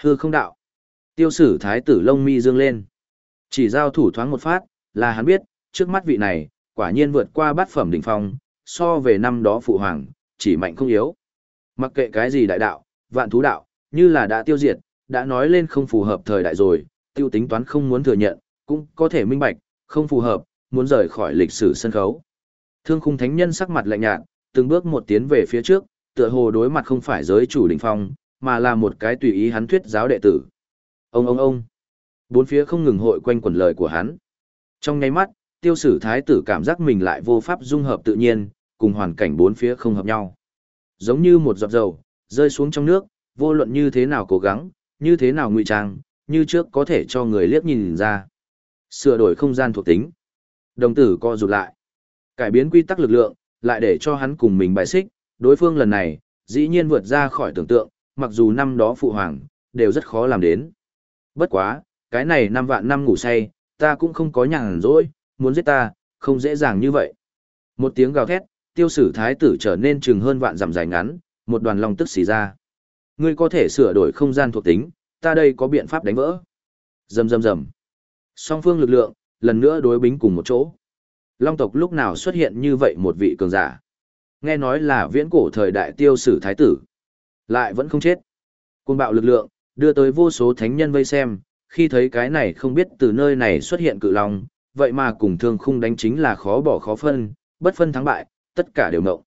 hư không đạo. Tiêu sử thái tử lông mi dương lên. Chỉ giao thủ thoáng một phát, là hắn biết, trước mắt vị này, quả nhiên vượt qua bát phẩm đỉnh phong, so về năm đó phụ hoàng, chỉ mạnh không yếu. Mặc kệ cái gì đại đạo, vạn thú đạo, như là đã tiêu diệt, đã nói lên không phù hợp thời đại rồi, tiêu tính toán không muốn thừa nhận, cũng có thể minh bạch, không phù hợp, muốn rời khỏi lịch sử sân khấu. Thương khung thánh nhân sắc mặt lạnh nhạt, từng bước một tiến về phía trước, tựa hồ đối mặt không phải giới chủ đỉnh phong, mà là một cái tùy ý hắn thuyết giáo đệ tử. Ông ông ông. Bốn phía không ngừng hội quanh quần lời của hắn. Trong nháy mắt, tiêu sử thái tử cảm giác mình lại vô pháp dung hợp tự nhiên, cùng hoàn cảnh bốn phía không hợp nhau. Giống như một giọt dầu, rơi xuống trong nước, vô luận như thế nào cố gắng, như thế nào ngụy trang, như trước có thể cho người liếc nhìn ra. Sửa đổi không gian thuộc tính. Đồng tử co rụt lại. Cải biến quy tắc lực lượng, lại để cho hắn cùng mình bài xích, đối phương lần này, dĩ nhiên vượt ra khỏi tưởng tượng, mặc dù năm đó phụ hoàng, đều rất khó làm đến. Bất quá, cái này năm vạn năm ngủ say, ta cũng không có nhàn rỗi, muốn giết ta, không dễ dàng như vậy. Một tiếng gào thét, tiêu sử thái tử trở nên chừng hơn vạn dặm dài ngắn, một đoàn long tức xì ra. Ngươi có thể sửa đổi không gian thuộc tính, ta đây có biện pháp đánh vỡ. Rầm rầm rầm. Song phương lực lượng, lần nữa đối bính cùng một chỗ. Long tộc lúc nào xuất hiện như vậy một vị cường giả. Nghe nói là viễn cổ thời đại tiêu sử thái tử. Lại vẫn không chết. côn bạo lực lượng, đưa tới vô số thánh nhân vây xem, khi thấy cái này không biết từ nơi này xuất hiện cự long, vậy mà cùng thương khung đánh chính là khó bỏ khó phân, bất phân thắng bại, tất cả đều ngộng.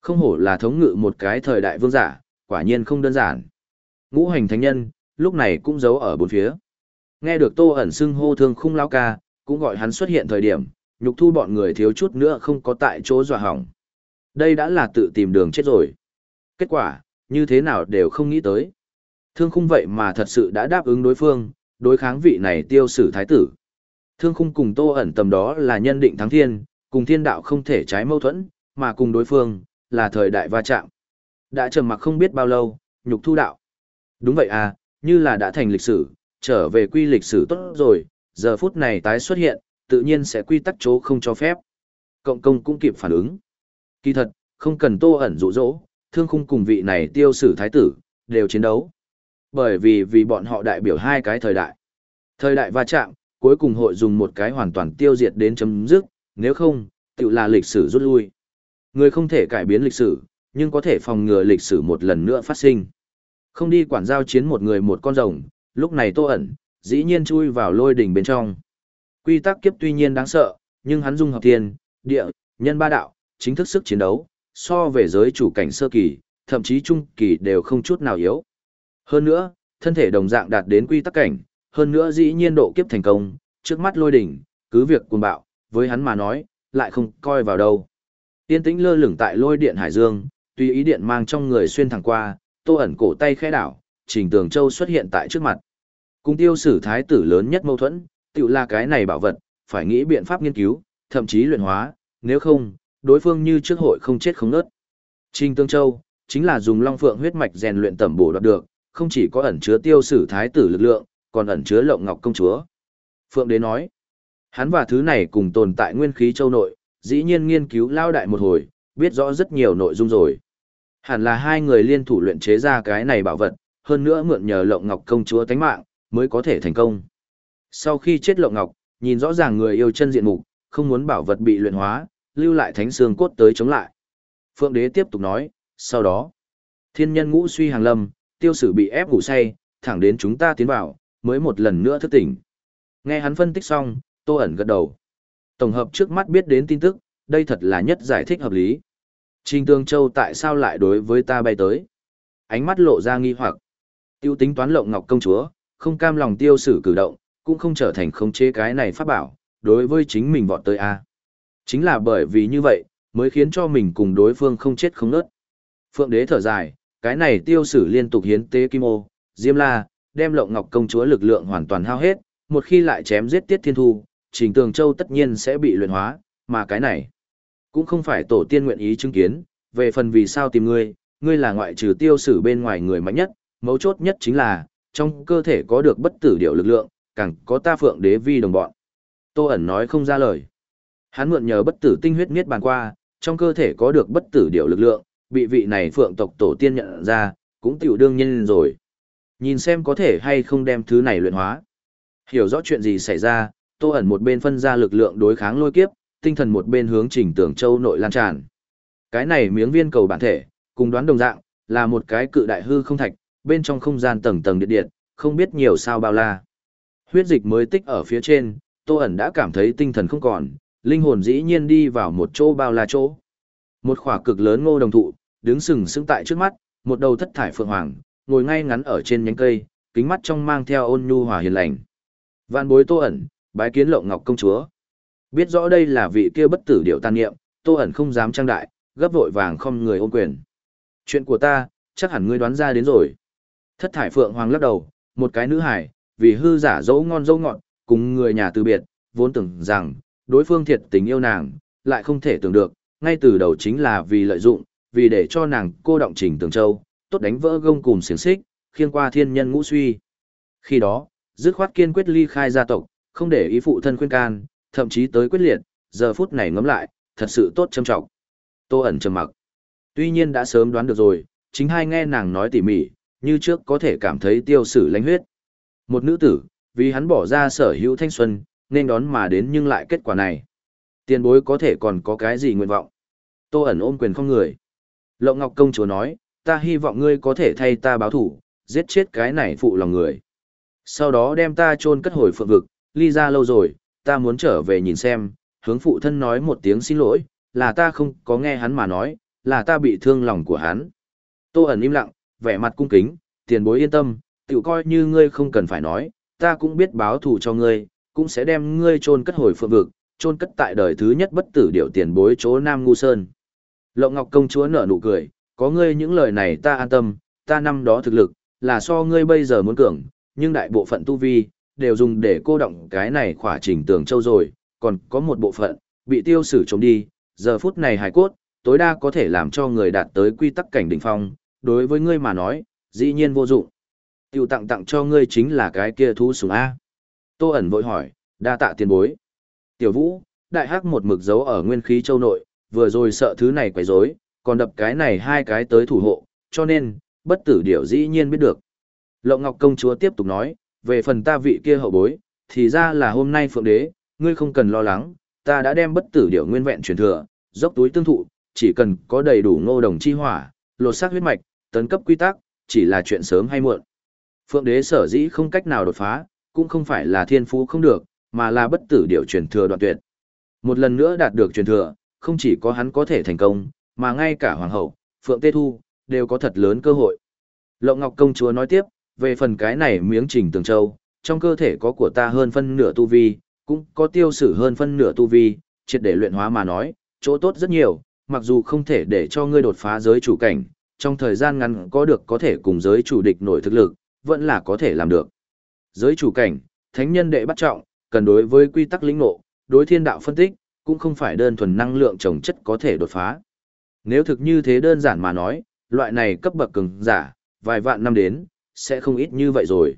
Không hổ là thống ngự một cái thời đại vương giả, quả nhiên không đơn giản. Ngũ hành thánh nhân, lúc này cũng giấu ở bốn phía. Nghe được tô ẩn xưng hô thương khung lao ca, cũng gọi hắn xuất hiện thời điểm, nhục thu bọn người thiếu chút nữa không có tại chỗ dọa hỏng. Đây đã là tự tìm đường chết rồi. Kết quả, như thế nào đều không nghĩ tới. Thương khung vậy mà thật sự đã đáp ứng đối phương, đối kháng vị này tiêu sử thái tử. Thương khung cùng tô ẩn tầm đó là nhân định thắng thiên, cùng thiên đạo không thể trái mâu thuẫn, mà cùng đối phương, là thời đại va chạm. Đã trầm mặc không biết bao lâu, nhục thu đạo. Đúng vậy à, như là đã thành lịch sử, trở về quy lịch sử tốt rồi, giờ phút này tái xuất hiện, tự nhiên sẽ quy tắc chỗ không cho phép. Cộng công cũng kịp phản ứng. Kỳ thật, không cần tô ẩn dụ dỗ thương khung cùng vị này tiêu sử thái tử, đều chiến đấu. Bởi vì vì bọn họ đại biểu hai cái thời đại. Thời đại va chạm, cuối cùng hội dùng một cái hoàn toàn tiêu diệt đến chấm dứt, nếu không, tự là lịch sử rút lui. Người không thể cải biến lịch sử, nhưng có thể phòng ngừa lịch sử một lần nữa phát sinh. Không đi quản giao chiến một người một con rồng, lúc này tô ẩn, dĩ nhiên chui vào lôi đỉnh bên trong. Quy tắc kiếp tuy nhiên đáng sợ, nhưng hắn dung hợp thiên, địa, nhân ba đạo, chính thức sức chiến đấu, so về giới chủ cảnh sơ kỳ, thậm chí trung kỳ đều không chút nào yếu. Hơn nữa, thân thể đồng dạng đạt đến quy tắc cảnh, hơn nữa dĩ nhiên độ kiếp thành công, trước mắt lôi đỉnh, cứ việc cuồng bạo, với hắn mà nói, lại không coi vào đâu. Tiên tĩnh lơ lửng tại lôi điện hải dương, tùy ý điện mang trong người xuyên thẳng qua, tô ẩn cổ tay khẽ đảo, trình tường châu xuất hiện tại trước mặt. Cùng tiêu sử thái tử lớn nhất mâu thuẫn, tự là cái này bảo vật, phải nghĩ biện pháp nghiên cứu, thậm chí luyện hóa, nếu không, đối phương như trước hội không chết không nớt. Trình Tương Châu, chính là dùng long phượng huyết mạch rèn luyện tẩm bổ đoạt được, không chỉ có ẩn chứa tiêu sử thái tử lực lượng, còn ẩn chứa lộng ngọc công chúa. Phượng đế nói, hắn và thứ này cùng tồn tại nguyên khí châu nội, dĩ nhiên nghiên cứu lao đại một hồi, biết rõ rất nhiều nội dung rồi. Hẳn là hai người liên thủ luyện chế ra cái này bảo vật, hơn nữa mượn nhờ lộng ngọc công chúa tánh mạng, mới có thể thành công. Sau khi chết lộng ngọc, nhìn rõ ràng người yêu chân diện mục, không muốn bảo vật bị luyện hóa, lưu lại thánh xương cốt tới chống lại. Phượng đế tiếp tục nói, sau đó, thiên nhân ngũ suy hàng lâm, tiêu sử bị ép ngủ say, thẳng đến chúng ta tiến vào, mới một lần nữa thức tỉnh. Nghe hắn phân tích xong, tô ẩn gật đầu. Tổng hợp trước mắt biết đến tin tức, đây thật là nhất giải thích hợp lý. Trình Tương Châu tại sao lại đối với ta bay tới? Ánh mắt lộ ra nghi hoặc. Tiêu tính toán lộng ngọc công chúa, không cam lòng tiêu sử cử động, cũng không trở thành khống chế cái này pháp bảo, đối với chính mình vọt tới A. Chính là bởi vì như vậy, mới khiến cho mình cùng đối phương không chết không nớt. Phượng đế thở dài, cái này tiêu sử liên tục hiến tế kim ô, diêm la, đem lộng ngọc công chúa lực lượng hoàn toàn hao hết, một khi lại chém giết tiết thiên thu, trình tường châu tất nhiên sẽ bị luyện hóa, mà cái này cũng không phải tổ tiên nguyện ý chứng kiến, về phần vì sao tìm ngươi, ngươi là ngoại trừ tiêu sử bên ngoài người mạnh nhất, mấu chốt nhất chính là, trong cơ thể có được bất tử điệu lực lượng, càng có ta phượng đế vi đồng bọn. Tô ẩn nói không ra lời. Hắn mượn nhờ bất tử tinh huyết miết bàn qua, trong cơ thể có được bất tử điệu lực lượng, bị vị này phượng tộc tổ tiên nhận ra, cũng tiểu đương nhiên rồi. Nhìn xem có thể hay không đem thứ này luyện hóa. Hiểu rõ chuyện gì xảy ra, Tô ẩn một bên phân ra lực lượng đối kháng lôi kiếp, tinh thần một bên hướng Trình Tưởng Châu nội lan tràn. Cái này miếng viên cầu bản thể, cùng đoán đồng dạng, là một cái cự đại hư không thạch, bên trong không gian tầng tầng điện điện, không biết nhiều sao bao la. Huyết dịch mới tích ở phía trên, Tô ẩn đã cảm thấy tinh thần không còn, linh hồn dĩ nhiên đi vào một chỗ bao la chỗ. Một khỏa cực lớn ngô đồng thụ, đứng sừng sững tại trước mắt, một đầu thất thải phượng hoàng, ngồi ngay ngắn ở trên nhánh cây, kính mắt trong mang theo ôn nhu hòa hiền lành. Vạn bối Tô ẩn, bái kiến Lộng Ngọc công chúa. Biết rõ đây là vị kia bất tử điệu tan nghiệm, Tô ẩn không dám trang đại, gấp vội vàng không người ôn quyền. Chuyện của ta, chắc hẳn ngươi đoán ra đến rồi. Thất thải phượng hoàng lắc đầu, một cái nữ hải, vì hư giả dấu ngon dấu ngọn, cùng người nhà từ biệt, vốn tưởng rằng, đối phương thiệt tình yêu nàng, lại không thể tưởng được, ngay từ đầu chính là vì lợi dụng, vì để cho nàng cô động trình tường châu, tốt đánh vỡ gông cùng xiềng xích, khiên qua thiên nhân ngũ suy. Khi đó, dứt khoát kiên quyết ly khai gia tộc, không để ý phụ thân khuyên can, thậm chí tới quyết liệt, giờ phút này ngẫm lại, thật sự tốt châm trọng. Tô ẩn trầm mặc. Tuy nhiên đã sớm đoán được rồi, chính hai nghe nàng nói tỉ mỉ, như trước có thể cảm thấy tiêu sử lãnh huyết. Một nữ tử, vì hắn bỏ ra sở hữu thanh xuân, nên đón mà đến nhưng lại kết quả này. Tiền bối có thể còn có cái gì nguyện vọng. Tô ẩn ôm quyền không người. Lộng Ngọc Công chúa nói, ta hy vọng ngươi có thể thay ta báo thủ, giết chết cái này phụ lòng người. Sau đó đem ta chôn cất hồi phượng vực, ly ra lâu rồi, ta muốn trở về nhìn xem, hướng phụ thân nói một tiếng xin lỗi, là ta không có nghe hắn mà nói, là ta bị thương lòng của hắn. Tô ẩn im lặng, vẻ mặt cung kính, tiền bối yên tâm, tiểu coi như ngươi không cần phải nói, ta cũng biết báo thù cho ngươi, cũng sẽ đem ngươi chôn cất hồi phượng vực, chôn cất tại đời thứ nhất bất tử điệu tiền bối chỗ Nam Ngu Sơn. Lộng Ngọc công chúa nở nụ cười, có ngươi những lời này ta an tâm, ta năm đó thực lực, là so ngươi bây giờ muốn cường, nhưng đại bộ phận tu vi, đều dùng để cô động cái này khỏa trình tường châu rồi, còn có một bộ phận, bị tiêu sử trống đi, giờ phút này hài cốt, tối đa có thể làm cho người đạt tới quy tắc cảnh đỉnh phong, đối với ngươi mà nói, dĩ nhiên vô dụng. Tiểu tặng tặng cho ngươi chính là cái kia thú sủng A. Tô ẩn vội hỏi, đa tạ tiền bối. Tiểu vũ, đại hắc một mực dấu ở nguyên khí châu nội, vừa rồi sợ thứ này quấy rối, còn đập cái này hai cái tới thủ hộ, cho nên, bất tử điểu dĩ nhiên biết được. Lộng Ngọc công chúa tiếp tục nói, về phần ta vị kia hậu bối, thì ra là hôm nay phượng đế, ngươi không cần lo lắng, ta đã đem bất tử điểu nguyên vẹn truyền thừa, dốc túi tương thụ, chỉ cần có đầy đủ ngô đồng chi hỏa, lột xác huyết mạch, tấn cấp quy tắc, chỉ là chuyện sớm hay muộn. Phượng đế sở dĩ không cách nào đột phá, cũng không phải là thiên phú không được, mà là bất tử điều truyền thừa đoạn tuyệt. Một lần nữa đạt được truyền thừa, không chỉ có hắn có thể thành công, mà ngay cả hoàng hậu, Phượng Tê Thu, đều có thật lớn cơ hội. Lộng Ngọc công chúa nói tiếp, về phần cái này miếng trình tường châu, trong cơ thể có của ta hơn phân nửa tu vi, cũng có tiêu sử hơn phân nửa tu vi, triệt để luyện hóa mà nói, chỗ tốt rất nhiều, mặc dù không thể để cho ngươi đột phá giới chủ cảnh, trong thời gian ngắn có được có thể cùng giới chủ địch nổi thực lực, vẫn là có thể làm được. Giới chủ cảnh, thánh nhân đệ bắt trọng, cần đối với quy tắc lĩnh ngộ, đối thiên đạo phân tích, cũng không phải đơn thuần năng lượng trồng chất có thể đột phá. Nếu thực như thế đơn giản mà nói, loại này cấp bậc cường giả, vài vạn năm đến, sẽ không ít như vậy rồi.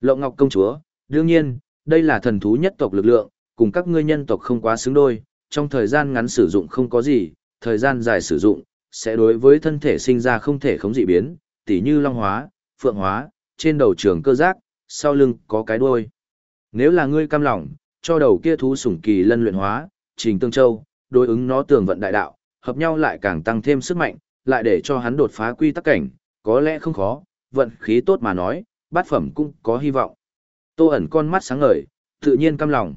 Lộng Ngọc công chúa, đương nhiên, đây là thần thú nhất tộc lực lượng, cùng các ngươi nhân tộc không quá xứng đôi, trong thời gian ngắn sử dụng không có gì, thời gian dài sử dụng, sẽ đối với thân thể sinh ra không thể khống dị biến, tỉ như long hóa, phượng hóa, trên đầu trường cơ giác, sau lưng có cái đuôi. Nếu là ngươi cam lòng, cho đầu kia thú sủng kỳ lân luyện hóa, trình tương châu, đối ứng nó tường vận đại đạo, hợp nhau lại càng tăng thêm sức mạnh, lại để cho hắn đột phá quy tắc cảnh, có lẽ không khó, vận khí tốt mà nói, bát phẩm cũng có hy vọng. Tô ẩn con mắt sáng ngời, tự nhiên cam lòng.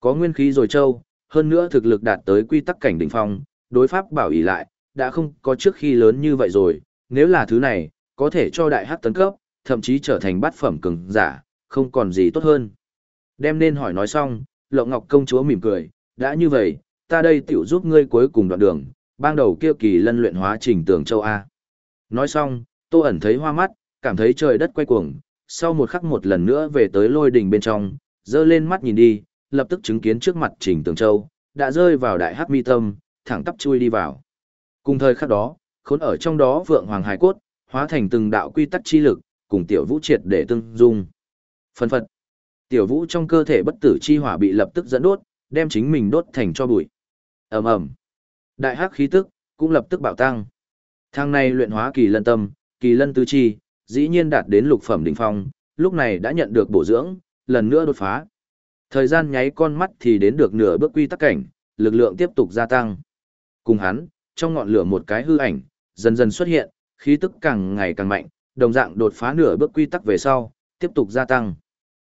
Có nguyên khí rồi châu, hơn nữa thực lực đạt tới quy tắc cảnh đỉnh phong, đối pháp bảo ý lại, đã không có trước khi lớn như vậy rồi, nếu là thứ này, có thể cho đại hắc tấn cấp, thậm chí trở thành bát phẩm cường giả, không còn gì tốt hơn. Đem nên hỏi nói xong, Lộ Ngọc công chúa mỉm cười, đã như vậy, ta đây tiểu giúp ngươi cuối cùng đoạn đường, bang đầu kia kỳ lân luyện hóa trình tường châu A. Nói xong, Tô ẩn thấy hoa mắt, cảm thấy trời đất quay cuồng, sau một khắc một lần nữa về tới lôi đình bên trong, dơ lên mắt nhìn đi, lập tức chứng kiến trước mặt Trình Tường Châu, đã rơi vào đại hắc mi tâm, thẳng tắp chui đi vào. Cùng thời khắc đó, khốn ở trong đó vượng hoàng hải cốt, hóa thành từng đạo quy tắc chi lực, cùng tiểu vũ triệt để tương dung. Phân phật, tiểu vũ trong cơ thể bất tử chi hỏa bị lập tức dẫn đốt, đem chính mình đốt thành cho bụi. ầm ầm, đại hắc khí tức cũng lập tức bạo tăng. Thang này luyện hóa kỳ lân tâm, kỳ lân tứ chi, dĩ nhiên đạt đến lục phẩm đỉnh phong, lúc này đã nhận được bổ dưỡng, lần nữa đột phá. Thời gian nháy con mắt thì đến được nửa bước quy tắc cảnh, lực lượng tiếp tục gia tăng. Cùng hắn, trong ngọn lửa một cái hư ảnh, dần dần xuất hiện, khí tức càng ngày càng mạnh, đồng dạng đột phá nửa bước quy tắc về sau, tiếp tục gia tăng.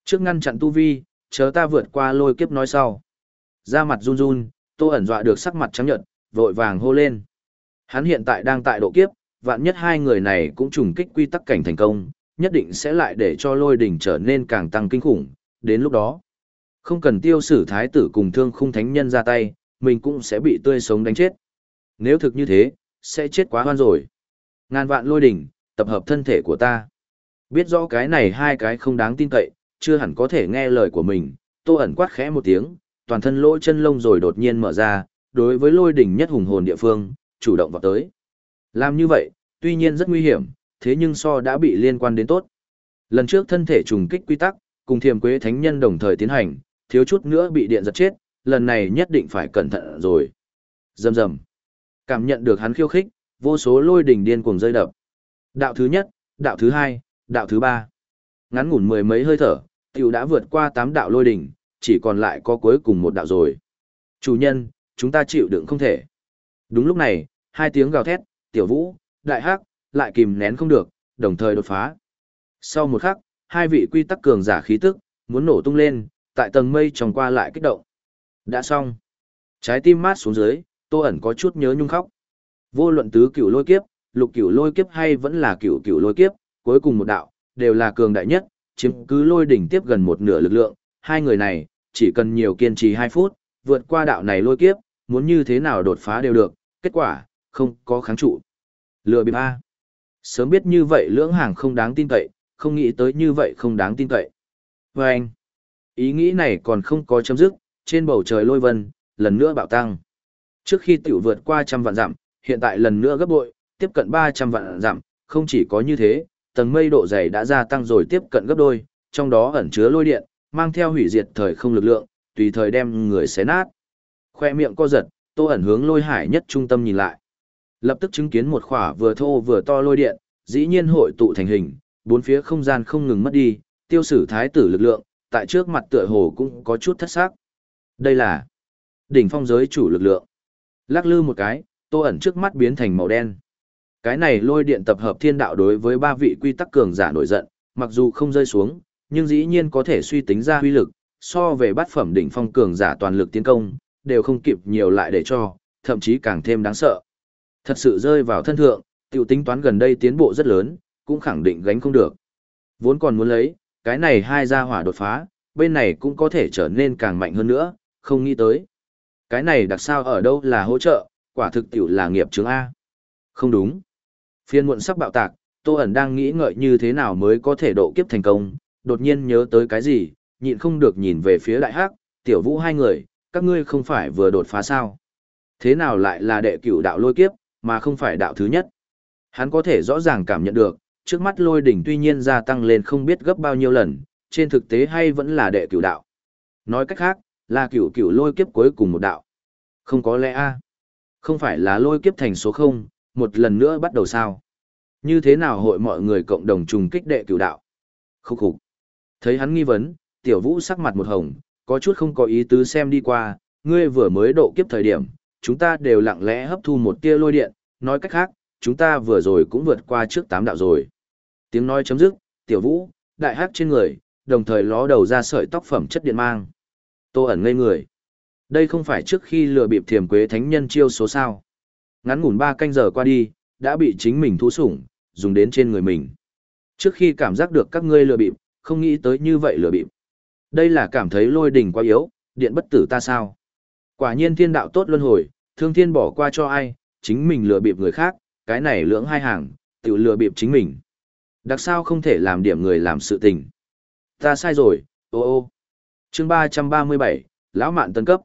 Trước ngăn chặn tu vi, chờ ta vượt qua lôi kiếp nói sau. Ra mặt run run, tô ẩn dọa được sắc mặt trắng nhợt, vội vàng hô lên. Hắn hiện tại đang tại độ kiếp, vạn nhất hai người này cũng trùng kích quy tắc cảnh thành công, nhất định sẽ lại để cho lôi đỉnh trở nên càng tăng kinh khủng, đến lúc đó. Không cần tiêu sử thái tử cùng thương khung thánh nhân ra tay, mình cũng sẽ bị tươi sống đánh chết. Nếu thực như thế, sẽ chết quá hoan rồi. Ngàn vạn lôi đỉnh, tập hợp thân thể của ta. Biết rõ cái này hai cái không đáng tin cậy, chưa hẳn có thể nghe lời của mình, tô ẩn quát khẽ một tiếng, toàn thân lỗ chân lông rồi đột nhiên mở ra, đối với lôi đỉnh nhất hùng hồn địa phương, chủ động vào tới. Làm như vậy, tuy nhiên rất nguy hiểm, thế nhưng so đã bị liên quan đến tốt. Lần trước thân thể trùng kích quy tắc, cùng thiềm quế thánh nhân đồng thời tiến hành, thiếu chút nữa bị điện giật chết, lần này nhất định phải cẩn thận rồi. Dầm dầm. Cảm nhận được hắn khiêu khích, vô số lôi đỉnh điên cuồng rơi đập. Đạo thứ nhất, đạo thứ hai, đạo thứ ba. Ngắn ngủn mười mấy hơi thở, tiểu đã vượt qua tám đạo lôi đỉnh, chỉ còn lại có cuối cùng một đạo rồi. Chủ nhân, chúng ta chịu đựng không thể. Đúng lúc này, hai tiếng gào thét, tiểu vũ, đại hắc, lại kìm nén không được, đồng thời đột phá. Sau một khắc, hai vị quy tắc cường giả khí tức, muốn nổ tung lên, tại tầng mây tròng qua lại kích động. Đã xong. Trái tim mát xuống dưới, tô ẩn có chút nhớ nhung khóc. Vô luận tứ cửu lôi kiếp, lục cửu lôi kiếp hay vẫn là cửu cửu lôi kiếp, cuối cùng một đạo, đều là cường đại nhất, chiếm cứ lôi đỉnh tiếp gần một nửa lực lượng. Hai người này, chỉ cần nhiều kiên trì 2 phút, vượt qua đạo này lôi kiếp, muốn như thế nào đột phá đều được, kết quả, không có kháng trụ. Lừa bịp A. Sớm biết như vậy lưỡng hàng không đáng tin cậy, không nghĩ tới như vậy không đáng tin cậy. Và anh, ý nghĩ này còn không có chấm dứt, trên bầu trời lôi vân, lần nữa bạo tăng. Trước khi tiểu vượt qua trăm vạn dặm, hiện tại lần nữa gấp bội, tiếp cận 300 vạn dặm, không chỉ có như thế, tầng mây độ dày đã gia tăng rồi tiếp cận gấp đôi, trong đó ẩn chứa lôi điện, mang theo hủy diệt thời không lực lượng, tùy thời đem người xé nát. Khoe miệng co giật, Tô ẩn hướng lôi hải nhất trung tâm nhìn lại. Lập tức chứng kiến một khỏa vừa thô vừa to lôi điện, dĩ nhiên hội tụ thành hình, bốn phía không gian không ngừng mất đi, tiêu sử thái tử lực lượng, tại trước mặt tựa hồ cũng có chút thất sắc. Đây là đỉnh phong giới chủ lực lượng. Lắc lư một cái, tô ẩn trước mắt biến thành màu đen. Cái này lôi điện tập hợp thiên đạo đối với ba vị quy tắc cường giả nổi giận, mặc dù không rơi xuống, nhưng dĩ nhiên có thể suy tính ra huy lực, so về bát phẩm đỉnh phong cường giả toàn lực tiến công, đều không kịp nhiều lại để cho, thậm chí càng thêm đáng sợ. Thật sự rơi vào thân thượng, tiểu tính toán gần đây tiến bộ rất lớn, cũng khẳng định gánh không được. Vốn còn muốn lấy, cái này hai gia hỏa đột phá, bên này cũng có thể trở nên càng mạnh hơn nữa, không nghĩ tới. Cái này đặc sao ở đâu là hỗ trợ, quả thực tiểu là nghiệp chứng A. Không đúng. Phiên muộn sắp bạo tạc, Tô ẩn đang nghĩ ngợi như thế nào mới có thể độ kiếp thành công, đột nhiên nhớ tới cái gì, nhịn không được nhìn về phía đại hắc, tiểu vũ hai người, các ngươi không phải vừa đột phá sao. Thế nào lại là đệ cửu đạo lôi kiếp, mà không phải đạo thứ nhất. Hắn có thể rõ ràng cảm nhận được, trước mắt lôi đỉnh tuy nhiên gia tăng lên không biết gấp bao nhiêu lần, trên thực tế hay vẫn là đệ cửu đạo. Nói cách khác, là cửu cửu lôi kiếp cuối cùng một đạo. Không có lẽ a Không phải là lôi kiếp thành số không, một lần nữa bắt đầu sao? Như thế nào hội mọi người cộng đồng trùng kích đệ cửu đạo? Khúc khục. Thấy hắn nghi vấn, tiểu vũ sắc mặt một hồng, có chút không có ý tứ xem đi qua, ngươi vừa mới độ kiếp thời điểm, chúng ta đều lặng lẽ hấp thu một tia lôi điện, nói cách khác, chúng ta vừa rồi cũng vượt qua trước tám đạo rồi. Tiếng nói chấm dứt, tiểu vũ, đại hắc trên người, đồng thời ló đầu ra sợi tóc phẩm chất điện mang. Tô ẩn ngây người. Đây không phải trước khi lừa bịp thiềm quế thánh nhân chiêu số sao. Ngắn ngủn ba canh giờ qua đi, đã bị chính mình thú sủng, dùng đến trên người mình. Trước khi cảm giác được các ngươi lừa bịp, không nghĩ tới như vậy lừa bịp. Đây là cảm thấy lôi đỉnh quá yếu, điện bất tử ta sao. Quả nhiên thiên đạo tốt luân hồi, thương thiên bỏ qua cho ai, chính mình lừa bịp người khác, cái này lưỡng hai hàng, tự lừa bịp chính mình. Đặc sao không thể làm điểm người làm sự tình. Ta sai rồi, ô ô chương ba ba mươi bảy lão mạn tân cấp.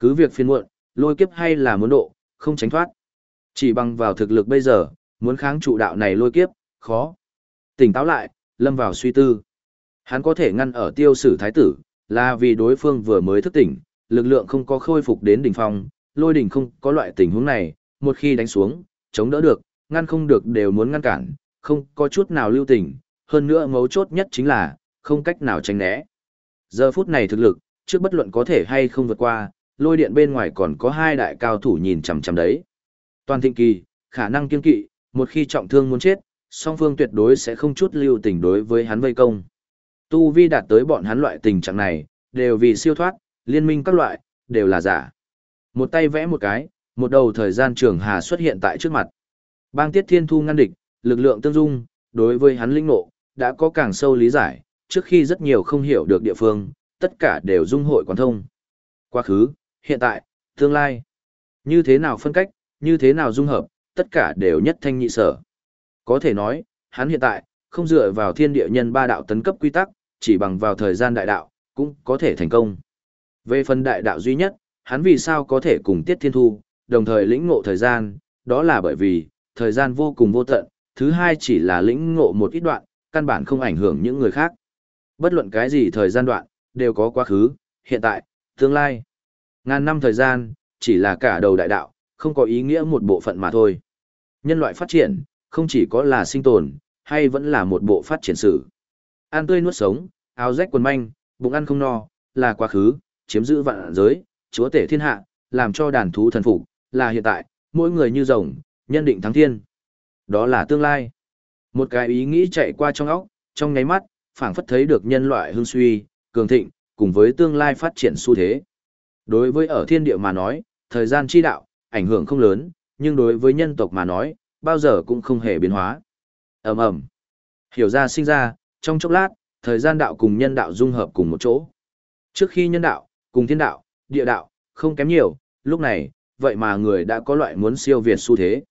Cứ việc phiên muộn, lôi kiếp hay là muốn độ, không tránh thoát. Chỉ bằng vào thực lực bây giờ, muốn kháng trụ đạo này lôi kiếp, khó. Tỉnh táo lại, lâm vào suy tư. Hắn có thể ngăn ở tiêu sử thái tử, là vì đối phương vừa mới thức tỉnh, lực lượng không có khôi phục đến đỉnh phong, lôi đỉnh không có loại tình huống này, một khi đánh xuống, chống đỡ được, ngăn không được đều muốn ngăn cản, không có chút nào lưu tình, hơn nữa mấu chốt nhất chính là, không cách nào tránh né. Giờ phút này thực lực, trước bất luận có thể hay không vượt qua, lôi điện bên ngoài còn có hai đại cao thủ nhìn chằm chằm đấy. Toàn thịnh kỳ, khả năng kiên kỵ, một khi trọng thương muốn chết, song phương tuyệt đối sẽ không chút lưu tình đối với hắn vây công. Tu vi đạt tới bọn hắn loại tình trạng này, đều vì siêu thoát, liên minh các loại, đều là giả. Một tay vẽ một cái, một đầu thời gian trường hà xuất hiện tại trước mặt. Bang Tiết Thiên Thu ngăn địch, lực lượng tương dung, đối với hắn linh nộ đã có càng sâu lý giải, trước khi rất nhiều không hiểu được địa phương, tất cả đều dung hội quán thông. Quá khứ, hiện tại, tương lai. Như thế nào phân cách, như thế nào dung hợp, tất cả đều nhất thanh nhị sở. Có thể nói, hắn hiện tại, không dựa vào thiên địa nhân ba đạo tấn cấp quy tắc, chỉ bằng vào thời gian đại đạo, cũng có thể thành công. Về phần đại đạo duy nhất, hắn vì sao có thể cùng Tiết Thiên Thu, đồng thời lĩnh ngộ thời gian, đó là bởi vì, thời gian vô cùng vô tận, thứ hai chỉ là lĩnh ngộ một ít đoạn, căn bản không ảnh hưởng những người khác. Bất luận cái gì thời gian đoạn, đều có quá khứ, hiện tại, tương lai. Ngàn năm thời gian, chỉ là cả đầu đại đạo, không có ý nghĩa một bộ phận mà thôi. Nhân loại phát triển, không chỉ có là sinh tồn, hay vẫn là một bộ phát triển sử. Ăn tươi nuốt sống, áo rách quần manh, bụng ăn không no, là quá khứ, chiếm giữ vạn giới, chúa tể thiên hạ, làm cho đàn thú thần phục, là hiện tại, mỗi người như rồng, nhân định thắng thiên. Đó là tương lai. Một cái ý nghĩ chạy qua trong óc, trong nháy mắt, phảng phất thấy được nhân loại hưng suy, cường thịnh, cùng với tương lai phát triển xu thế. Đối với ở thiên địa mà nói, thời gian chi đạo, ảnh hưởng không lớn, nhưng đối với nhân tộc mà nói, bao giờ cũng không hề biến hóa. ầm ầm Hiểu ra sinh ra, trong chốc lát, thời gian đạo cùng nhân đạo dung hợp cùng một chỗ. Trước khi nhân đạo, cùng thiên đạo, địa đạo, không kém nhiều, lúc này, vậy mà người đã có loại muốn siêu việt xu thế.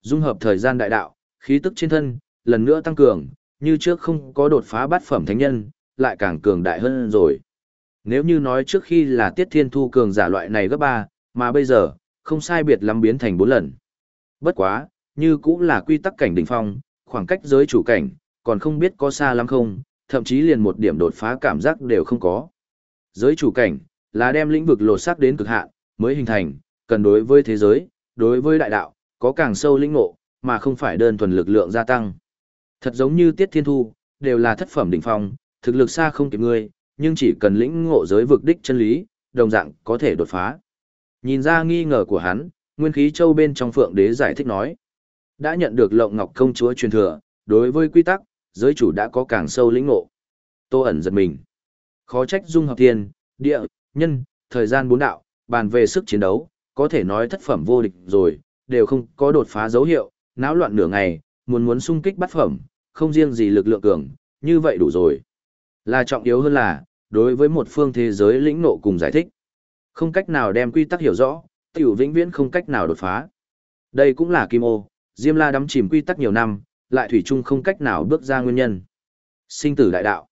Dung hợp thời gian đại đạo, khí tức trên thân, lần nữa tăng cường, như trước không có đột phá bát phẩm thánh nhân, lại càng cường đại hơn rồi. Nếu như nói trước khi là tiết thiên thu cường giả loại này gấp 3, mà bây giờ, không sai biệt lắm biến thành 4 lần. Bất quá, như cũng là quy tắc cảnh đỉnh phong, khoảng cách giới chủ cảnh, còn không biết có xa lắm không, thậm chí liền một điểm đột phá cảm giác đều không có. Giới chủ cảnh, là đem lĩnh vực lột xác đến cực hạn, mới hình thành, cần đối với thế giới, đối với đại đạo, có càng sâu lĩnh ngộ, mà không phải đơn thuần lực lượng gia tăng. Thật giống như Tiết Thiên Thu, đều là thất phẩm đỉnh phong, thực lực xa không kịp ngươi, nhưng chỉ cần lĩnh ngộ giới vực đích chân lý, đồng dạng có thể đột phá. Nhìn ra nghi ngờ của hắn, Nguyên khí châu bên trong Phượng Đế giải thích nói, đã nhận được Lộng Ngọc công chúa truyền thừa, đối với quy tắc, giới chủ đã có càng sâu lĩnh ngộ. Tô ẩn giật mình. Khó trách dung hợp thiên, địa, nhân, thời gian bốn đạo, bàn về sức chiến đấu, có thể nói thất phẩm vô địch rồi, đều không có đột phá dấu hiệu, náo loạn nửa ngày, muốn muốn sung kích bắt phẩm, không riêng gì lực lượng cường, như vậy đủ rồi. Là trọng yếu hơn là, đối với một phương thế giới lĩnh nộ cùng giải thích. Không cách nào đem quy tắc hiểu rõ, tiểu vĩnh viễn không cách nào đột phá. Đây cũng là kim ô, Diêm La đắm chìm quy tắc nhiều năm, lại thủy chung không cách nào bước ra nguyên nhân. Sinh tử đại đạo.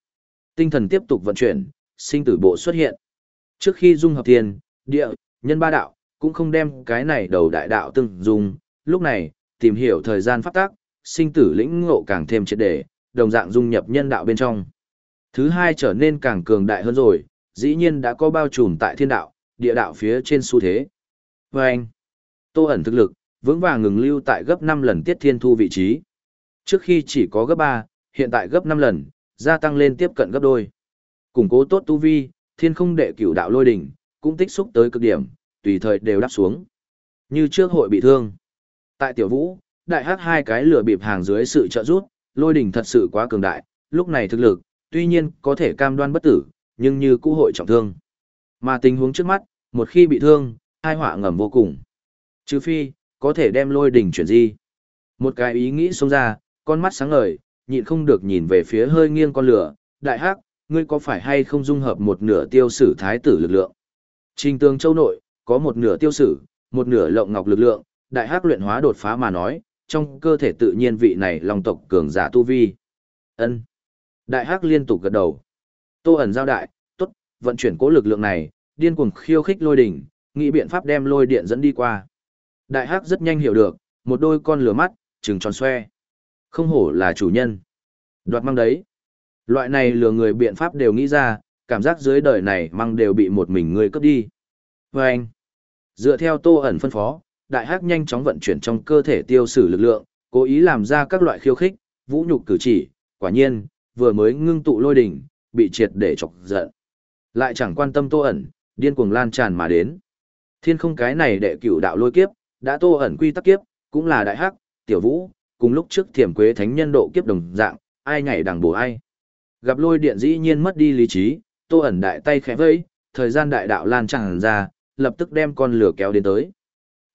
Tinh thần tiếp tục vận chuyển, sinh tử bộ xuất hiện. Trước khi dung hợp tiền, địa, nhân ba đạo, cũng không đem cái này đầu đại đạo từng dùng, lúc này, tìm hiểu thời gian pháp tác, sinh tử lĩnh ngộ càng thêm triệt để, đồng dạng dung nhập nhân đạo bên trong. Thứ hai trở nên càng cường đại hơn rồi, dĩ nhiên đã có bao trùm tại thiên đạo, địa đạo phía trên xu thế. Và anh, tô ẩn thực lực, vững vàng ngừng lưu tại gấp 5 lần tiết thiên thu vị trí. Trước khi chỉ có gấp 3, hiện tại gấp 5 lần, gia tăng lên tiếp cận gấp đôi. Củng cố tốt tu vi, thiên không đệ cửu đạo lôi đỉnh, cũng tích xúc tới cực điểm, tùy thời đều đáp xuống. Như trước hội bị thương. Tại tiểu vũ, đại hắc hai cái lửa bịp hàng dưới sự trợ giúp, lôi đỉnh thật sự quá cường đại, lúc này thực lực, tuy nhiên có thể cam đoan bất tử, nhưng như cũ hội trọng thương. Mà tình huống trước mắt, một khi bị thương, hai họa ngầm vô cùng. Trừ phi, có thể đem lôi đỉnh chuyển di. Một cái ý nghĩ xông ra, con mắt sáng ngời, nhịn không được nhìn về phía hơi nghiêng con lửa, đại hắc, ngươi có phải hay không dung hợp một nửa tiêu sử thái tử lực lượng? Trình tường châu nội, có một nửa tiêu sử, một nửa lộng ngọc lực lượng, đại hắc luyện hóa đột phá mà nói, trong cơ thể tự nhiên vị này long tộc cường giả tu vi. Ân. Đại hắc liên tục gật đầu. Tô ẩn giao đại, tốt, vận chuyển cố lực lượng này, điên cuồng khiêu khích lôi đỉnh, nghĩ biện pháp đem lôi điện dẫn đi qua. Đại hắc rất nhanh hiểu được, một đôi con lửa mắt, trừng tròn xoe. Không hổ là chủ nhân. Đoạt mang đấy. Loại này lừa người biện pháp đều nghĩ ra, cảm giác dưới đời này mang đều bị một mình người cướp đi. Và anh, dựa theo tô ẩn phân phó, đại hắc nhanh chóng vận chuyển trong cơ thể tiêu sử lực lượng, cố ý làm ra các loại khiêu khích, vũ nhục cử chỉ, quả nhiên, vừa mới ngưng tụ lôi đỉnh, bị triệt để chọc giận. Lại chẳng quan tâm tô ẩn, điên cuồng lan tràn mà đến. Thiên không cái này đệ cửu đạo lôi kiếp, đã tô ẩn quy tắc kiếp, cũng là đại hắc, tiểu vũ, cùng lúc trước thiểm quế thánh nhân độ kiếp đồng dạng, ai nhảy đằng bổ ai. Gặp lôi điện dĩ nhiên mất đi lý trí, tô ẩn đại tay khẽ vẫy, thời gian đại đạo lan tràn ra, lập tức đem con lửa kéo đến tới.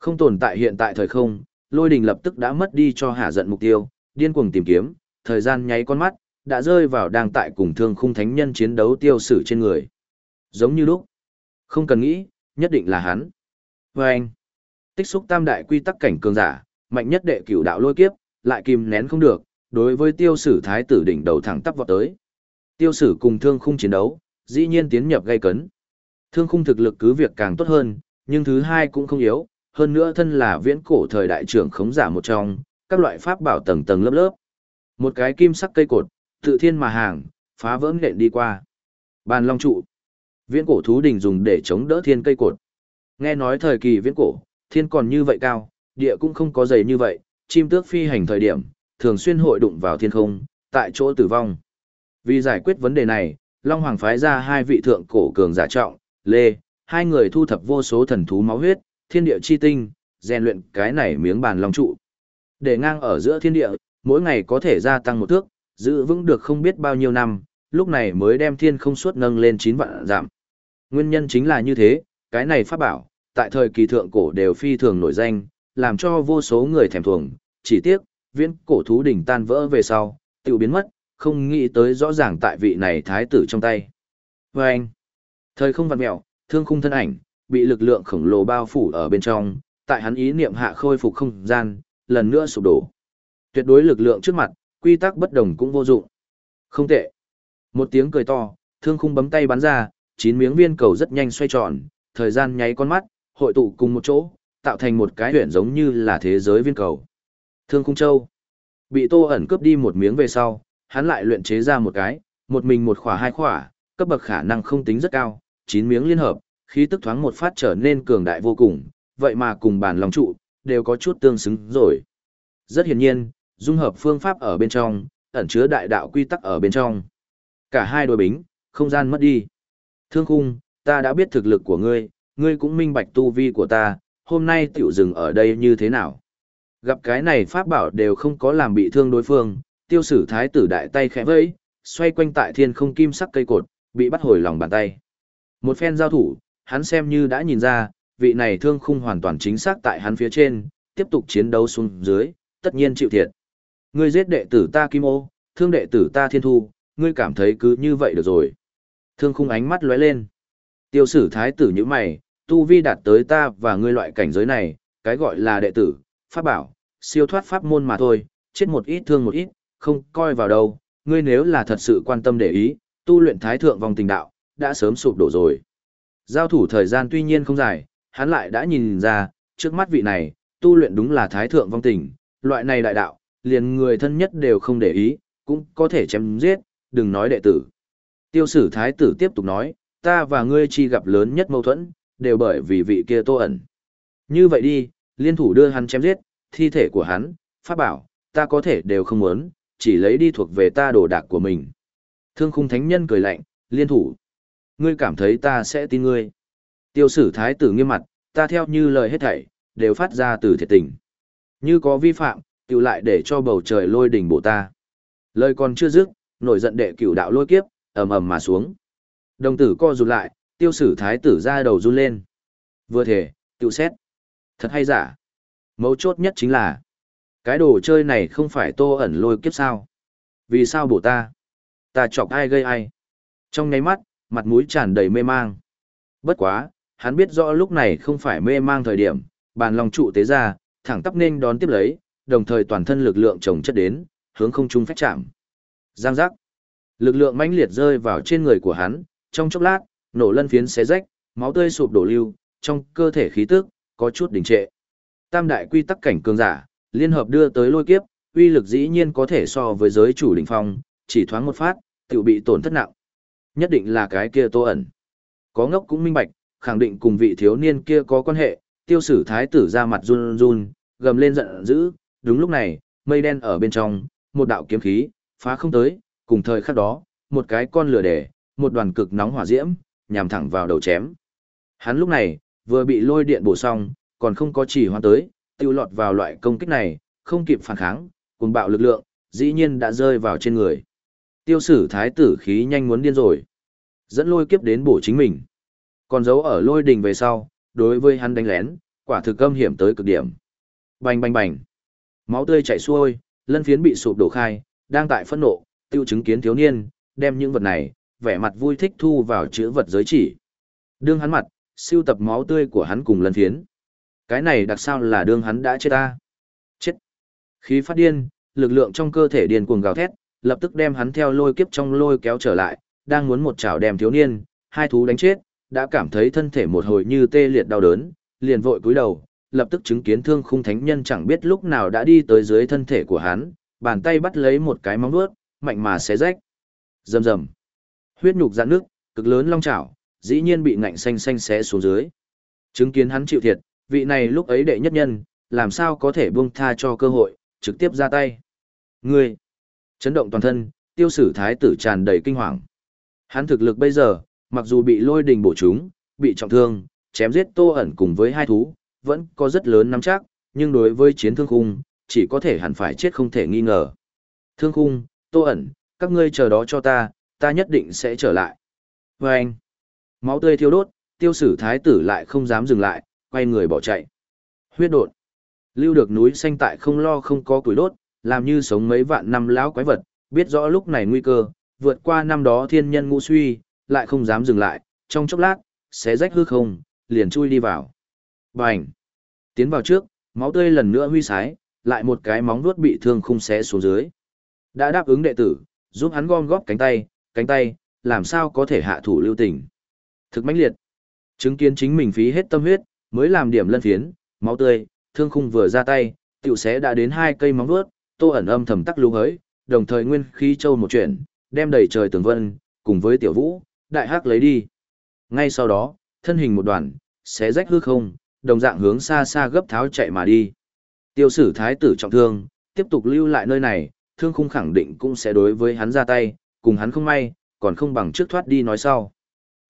Không tồn tại hiện tại thời không, lôi đình lập tức đã mất đi cho hạ giận mục tiêu, điên cuồng tìm kiếm, thời gian nháy con mắt, đã rơi vào đang tại cùng thương khung thánh nhân chiến đấu tiêu sử trên người. Giống như lúc, không cần nghĩ, nhất định là hắn. Và anh, tích xúc tam đại quy tắc cảnh cường giả, mạnh nhất đệ cửu đạo lôi kiếp, lại kìm nén không được, đối với tiêu sử thái tử đỉnh đầu thẳng tắp vọt tới. Tiêu sử cùng thương khung chiến đấu, dĩ nhiên tiến nhập gây cấn. Thương khung thực lực cứ việc càng tốt hơn, nhưng thứ hai cũng không yếu, hơn nữa thân là viễn cổ thời đại trưởng khống giả một trong, các loại pháp bảo tầng tầng lớp lớp. Một cái kim sắc cây cột, tự thiên mà hàng, phá vỡ nện đi qua. Bàn long trụ. Viễn cổ thú đình dùng để chống đỡ thiên cây cột. Nghe nói thời kỳ viễn cổ, thiên còn như vậy cao, địa cũng không có dày như vậy, chim tước phi hành thời điểm, thường xuyên hội đụng vào thiên không, tại chỗ tử vong. Vì giải quyết vấn đề này, Long Hoàng phái ra hai vị thượng cổ cường giả trọng, Lê, hai người thu thập vô số thần thú máu huyết, thiên địa chi tinh, rèn luyện cái này miếng bàn long trụ. Để ngang ở giữa thiên địa, mỗi ngày có thể gia tăng một thước, giữ vững được không biết bao nhiêu năm, lúc này mới đem thiên không suốt nâng lên 9 vạn giảm. Nguyên nhân chính là như thế, cái này pháp bảo, tại thời kỳ thượng cổ đều phi thường nổi danh, làm cho vô số người thèm thuồng, chỉ tiếc, viễn cổ thú đỉnh tan vỡ về sau, tiểu biến mất, không nghĩ tới rõ ràng tại vị này thái tử trong tay. Và anh, thời không vặn mẹo, thương khung thân ảnh, bị lực lượng khổng lồ bao phủ ở bên trong, tại hắn ý niệm hạ khôi phục không gian, lần nữa sụp đổ. Tuyệt đối lực lượng trước mặt, quy tắc bất đồng cũng vô dụng. Không tệ. Một tiếng cười to, thương khung bấm tay bắn ra, chín miếng viên cầu rất nhanh xoay tròn, thời gian nháy con mắt, hội tụ cùng một chỗ, tạo thành một cái huyện giống như là thế giới viên cầu. Thương khung châu. Bị tô ẩn cướp đi một miếng về sau, hắn lại luyện chế ra một cái, một mình một khỏa hai khỏa, cấp bậc khả năng không tính rất cao, chín miếng liên hợp, khí tức thoáng một phát trở nên cường đại vô cùng, vậy mà cùng bản lòng trụ, đều có chút tương xứng rồi. Rất hiển nhiên, dung hợp phương pháp ở bên trong, ẩn chứa đại đạo quy tắc ở bên trong. Cả hai đôi bính, không gian mất đi. Thương khung, ta đã biết thực lực của ngươi, ngươi cũng minh bạch tu vi của ta, hôm nay tiểu dừng ở đây như thế nào. Gặp cái này pháp bảo đều không có làm bị thương đối phương, tiêu sử thái tử đại tay khẽ vẫy, xoay quanh tại thiên không kim sắc cây cột, bị bắt hồi lòng bàn tay. Một phen giao thủ, hắn xem như đã nhìn ra, vị này thương khung hoàn toàn chính xác tại hắn phía trên, tiếp tục chiến đấu xuống dưới, tất nhiên chịu thiệt. Ngươi giết đệ tử ta Kim Ô, thương đệ tử ta Thiên Thu, ngươi cảm thấy cứ như vậy được rồi. Thương khung ánh mắt lóe lên. Tiêu sử thái tử như mày, tu vi đạt tới ta và ngươi loại cảnh giới này, cái gọi là đệ tử, pháp bảo, siêu thoát pháp môn mà thôi, chết một ít thương một ít, không coi vào đâu, ngươi nếu là thật sự quan tâm để ý, tu luyện thái thượng vòng tình đạo, đã sớm sụp đổ rồi. Giao thủ thời gian tuy nhiên không dài, hắn lại đã nhìn ra, trước mắt vị này, tu luyện đúng là thái thượng vong tình, loại này đại đạo, liền người thân nhất đều không để ý, cũng có thể chém giết, đừng nói đệ tử. Tiêu sử thái tử tiếp tục nói, ta và ngươi chi gặp lớn nhất mâu thuẫn, đều bởi vì vị kia tô ẩn. Như vậy đi, liên thủ đưa hắn chém giết, thi thể của hắn, pháp bảo, ta có thể đều không muốn, chỉ lấy đi thuộc về ta đồ đạc của mình. Thương khung thánh nhân cười lạnh, liên thủ. Ngươi cảm thấy ta sẽ tin ngươi. Tiêu sử thái tử nghiêm mặt, ta theo như lời hết thảy, đều phát ra từ thiệt tình. Như có vi phạm, tiểu lại để cho bầu trời lôi đỉnh bộ ta. Lời còn chưa dứt, nổi giận đệ cửu đạo lôi kiếp, ầm ầm mà xuống. Đồng tử co rụt lại, tiêu sử thái tử ra đầu run lên. Vừa thể, tiêu xét. Thật hay giả. Mấu chốt nhất chính là, cái đồ chơi này không phải tô ẩn lôi kiếp sao. Vì sao bổ ta? Ta chọc ai gây ai? Trong nháy mắt, mặt mũi tràn đầy mê mang. Bất quá, hắn biết rõ lúc này không phải mê mang thời điểm, bàn lòng trụ tế ra, thẳng tắp nên đón tiếp lấy, đồng thời toàn thân lực lượng chồng chất đến, hướng không trung phách chạm. Giang giác. Lực lượng mãnh liệt rơi vào trên người của hắn, trong chốc lát, nổ lân phiến xé rách, máu tươi sụp đổ lưu, trong cơ thể khí tức có chút đình trệ. Tam đại quy tắc cảnh cường giả, liên hợp đưa tới lôi kiếp, uy lực dĩ nhiên có thể so với giới chủ đỉnh phong, chỉ thoáng một phát, tiểu bị tổn thất nặng. Nhất định là cái kia Tô ẩn. Có ngốc cũng minh bạch, khẳng định cùng vị thiếu niên kia có quan hệ, tiêu sử thái tử ra mặt run run, gầm lên giận dữ, đúng lúc này, mây đen ở bên trong, một đạo kiếm khí, phá không tới, cùng thời khắc đó, một cái con lửa đẻ, một đoàn cực nóng hỏa diễm, nhằm thẳng vào đầu chém. Hắn lúc này, vừa bị lôi điện bổ xong, còn không có chỉ hoan tới, tiêu lọt vào loại công kích này, không kịp phản kháng, cùng bạo lực lượng, dĩ nhiên đã rơi vào trên người. Tiêu sử thái tử khí nhanh muốn điên rồi. Dẫn lôi kiếp đến bổ chính mình. Còn giấu ở lôi đình về sau, đối với hắn đánh lén, quả thực âm hiểm tới cực điểm. Bành bành bành. Máu tươi chảy xuôi, lân phiến bị sụp đổ khai, đang tại phẫn nộ, tiêu chứng kiến thiếu niên, đem những vật này, vẻ mặt vui thích thu vào chữ vật giới chỉ. Đương hắn mặt, siêu tập máu tươi của hắn cùng lân phiến. Cái này đặc sao là đương hắn đã chết ta. Chết. Khí phát điên, lực lượng trong cơ thể điên cuồng gào thét, lập tức đem hắn theo lôi kiếp trong lôi kéo trở lại, đang muốn một chảo đem thiếu niên, hai thú đánh chết, đã cảm thấy thân thể một hồi như tê liệt đau đớn, liền vội cúi đầu, lập tức chứng kiến thương khung thánh nhân chẳng biết lúc nào đã đi tới dưới thân thể của hắn, bàn tay bắt lấy một cái móng vuốt, mạnh mà xé rách. Rầm rầm. Huyết nhục rạn nước, cực lớn long chảo, dĩ nhiên bị ngạnh xanh xanh xé xuống dưới. Chứng kiến hắn chịu thiệt, vị này lúc ấy đệ nhất nhân, làm sao có thể buông tha cho cơ hội, trực tiếp ra tay. Ngươi, chấn động toàn thân, tiêu sử thái tử tràn đầy kinh hoàng. Hắn thực lực bây giờ, mặc dù bị lôi đình bổ trúng, bị trọng thương, chém giết tô ẩn cùng với hai thú, vẫn có rất lớn nắm chắc, nhưng đối với chiến thương khung, chỉ có thể hẳn phải chết không thể nghi ngờ. Thương khung, tô ẩn, các ngươi chờ đó cho ta, ta nhất định sẽ trở lại. Và anh, máu tươi thiêu đốt, tiêu sử thái tử lại không dám dừng lại, quay người bỏ chạy. Huyết đột, lưu được núi xanh tại không lo không có củi đốt, làm như sống mấy vạn năm lão quái vật, biết rõ lúc này nguy cơ, vượt qua năm đó thiên nhân ngũ suy, lại không dám dừng lại, trong chốc lát, xé rách hư không, liền chui đi vào. Bành! Tiến vào trước, máu tươi lần nữa huy sái, lại một cái móng vuốt bị thương khung xé xuống dưới. Đã đáp ứng đệ tử, giúp hắn gom góp cánh tay, cánh tay, làm sao có thể hạ thủ lưu tình. Thực mãnh liệt. Chứng kiến chính mình phí hết tâm huyết, mới làm điểm lân phiến, máu tươi, thương khung vừa ra tay, tiểu xé đã đến hai cây móng vuốt, tô ẩn âm thầm tắc lưu hới, đồng thời nguyên khí châu một chuyện, đem đầy trời tường vân, cùng với tiểu vũ, đại hắc lấy đi. Ngay sau đó, thân hình một đoàn, xé rách hư không, đồng dạng hướng xa xa gấp tháo chạy mà đi. Tiêu sử thái tử trọng thương, tiếp tục lưu lại nơi này, thương khung khẳng định cũng sẽ đối với hắn ra tay, cùng hắn không may, còn không bằng trước thoát đi nói sau.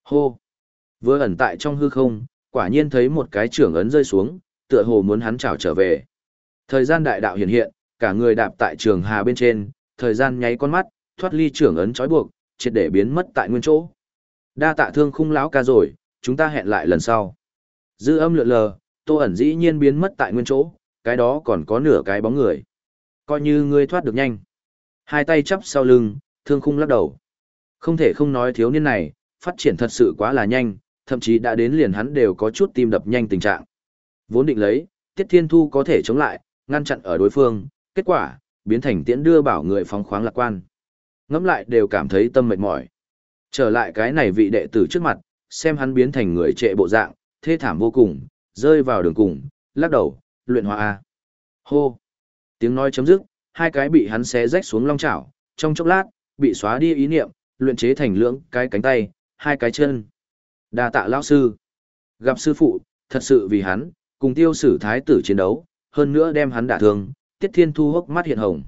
Hô! Vừa ẩn tại trong hư không, quả nhiên thấy một cái trưởng ấn rơi xuống, tựa hồ muốn hắn trào trở về. Thời gian đại đạo hiện hiện, cả người đạp tại trường hà bên trên, thời gian nháy con mắt, thoát ly trưởng ấn trói buộc, triệt để biến mất tại nguyên chỗ. Đa tạ thương khung lão ca rồi, chúng ta hẹn lại lần sau. Dư âm lượn lờ, tô ẩn dĩ nhiên biến mất tại nguyên chỗ, cái đó còn có nửa cái bóng người. Coi như ngươi thoát được nhanh. Hai tay chắp sau lưng, thương khung lắc đầu. Không thể không nói thiếu niên này, phát triển thật sự quá là nhanh, thậm chí đã đến liền hắn đều có chút tim đập nhanh tình trạng. Vốn định lấy, Tiết Thiên Thu có thể chống lại, ngăn chặn ở đối phương, kết quả, biến thành tiễn đưa bảo người phóng khoáng lạc quan. Ngẫm lại đều cảm thấy tâm mệt mỏi. Trở lại cái này vị đệ tử trước mặt, xem hắn biến thành người trệ bộ dạng, thê thảm vô cùng, rơi vào đường cùng, lắc đầu, luyện hóa A. Hô! Tiếng nói chấm dứt, hai cái bị hắn xé rách xuống long chảo, trong chốc lát, bị xóa đi ý niệm, luyện chế thành lưỡng cái cánh tay, hai cái chân. Đa tạ lão sư. Gặp sư phụ, thật sự vì hắn, cùng tiêu sử thái tử chiến đấu, hơn nữa đem hắn đả thương, tiết thiên thu hốc mắt hiện hồng.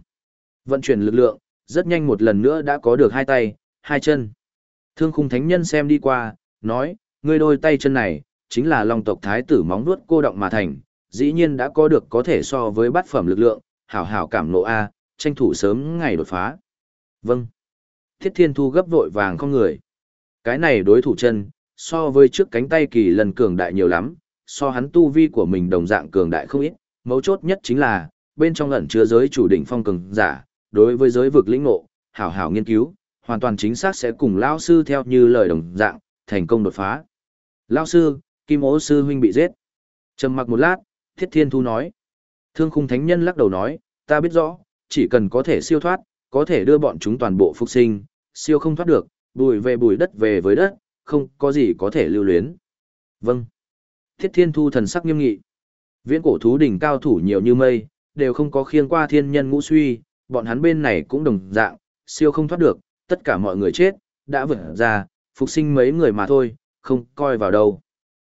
Vận chuyển lực lượng, rất nhanh một lần nữa đã có được hai tay, hai chân. Thương khung thánh nhân xem đi qua, nói, ngươi đôi tay chân này, chính là long tộc thái tử móng nuốt cô động mà thành, dĩ nhiên đã có được có thể so với bát phẩm lực lượng, hảo hảo cảm nộ A, tranh thủ sớm ngày đột phá. Vâng. Thiết thiên thu gấp vội vàng không người. Cái này đối thủ chân, so với trước cánh tay kỳ lần cường đại nhiều lắm, so hắn tu vi của mình đồng dạng cường đại không ít, mấu chốt nhất chính là, bên trong ẩn chứa giới chủ đỉnh phong cường giả, đối với giới vực lĩnh ngộ, hảo hảo nghiên cứu, hoàn toàn chính xác sẽ cùng lão sư theo như lời đồng dạng, thành công đột phá. Lão sư, Kim Ô sư huynh bị giết. Trầm mặc một lát, Thiết Thiên Thu nói. Thương khung thánh nhân lắc đầu nói, ta biết rõ, chỉ cần có thể siêu thoát, có thể đưa bọn chúng toàn bộ phục sinh, siêu không thoát được, bùi về bùi đất về với đất, không có gì có thể lưu luyến. Vâng. Thiết Thiên Thu thần sắc nghiêm nghị. Viễn cổ thú đỉnh cao thủ nhiều như mây, đều không có khiêng qua thiên nhân ngũ suy, bọn hắn bên này cũng đồng dạng, siêu không thoát được, tất cả mọi người chết, đã vượt ra, phục sinh mấy người mà thôi, không coi vào đâu.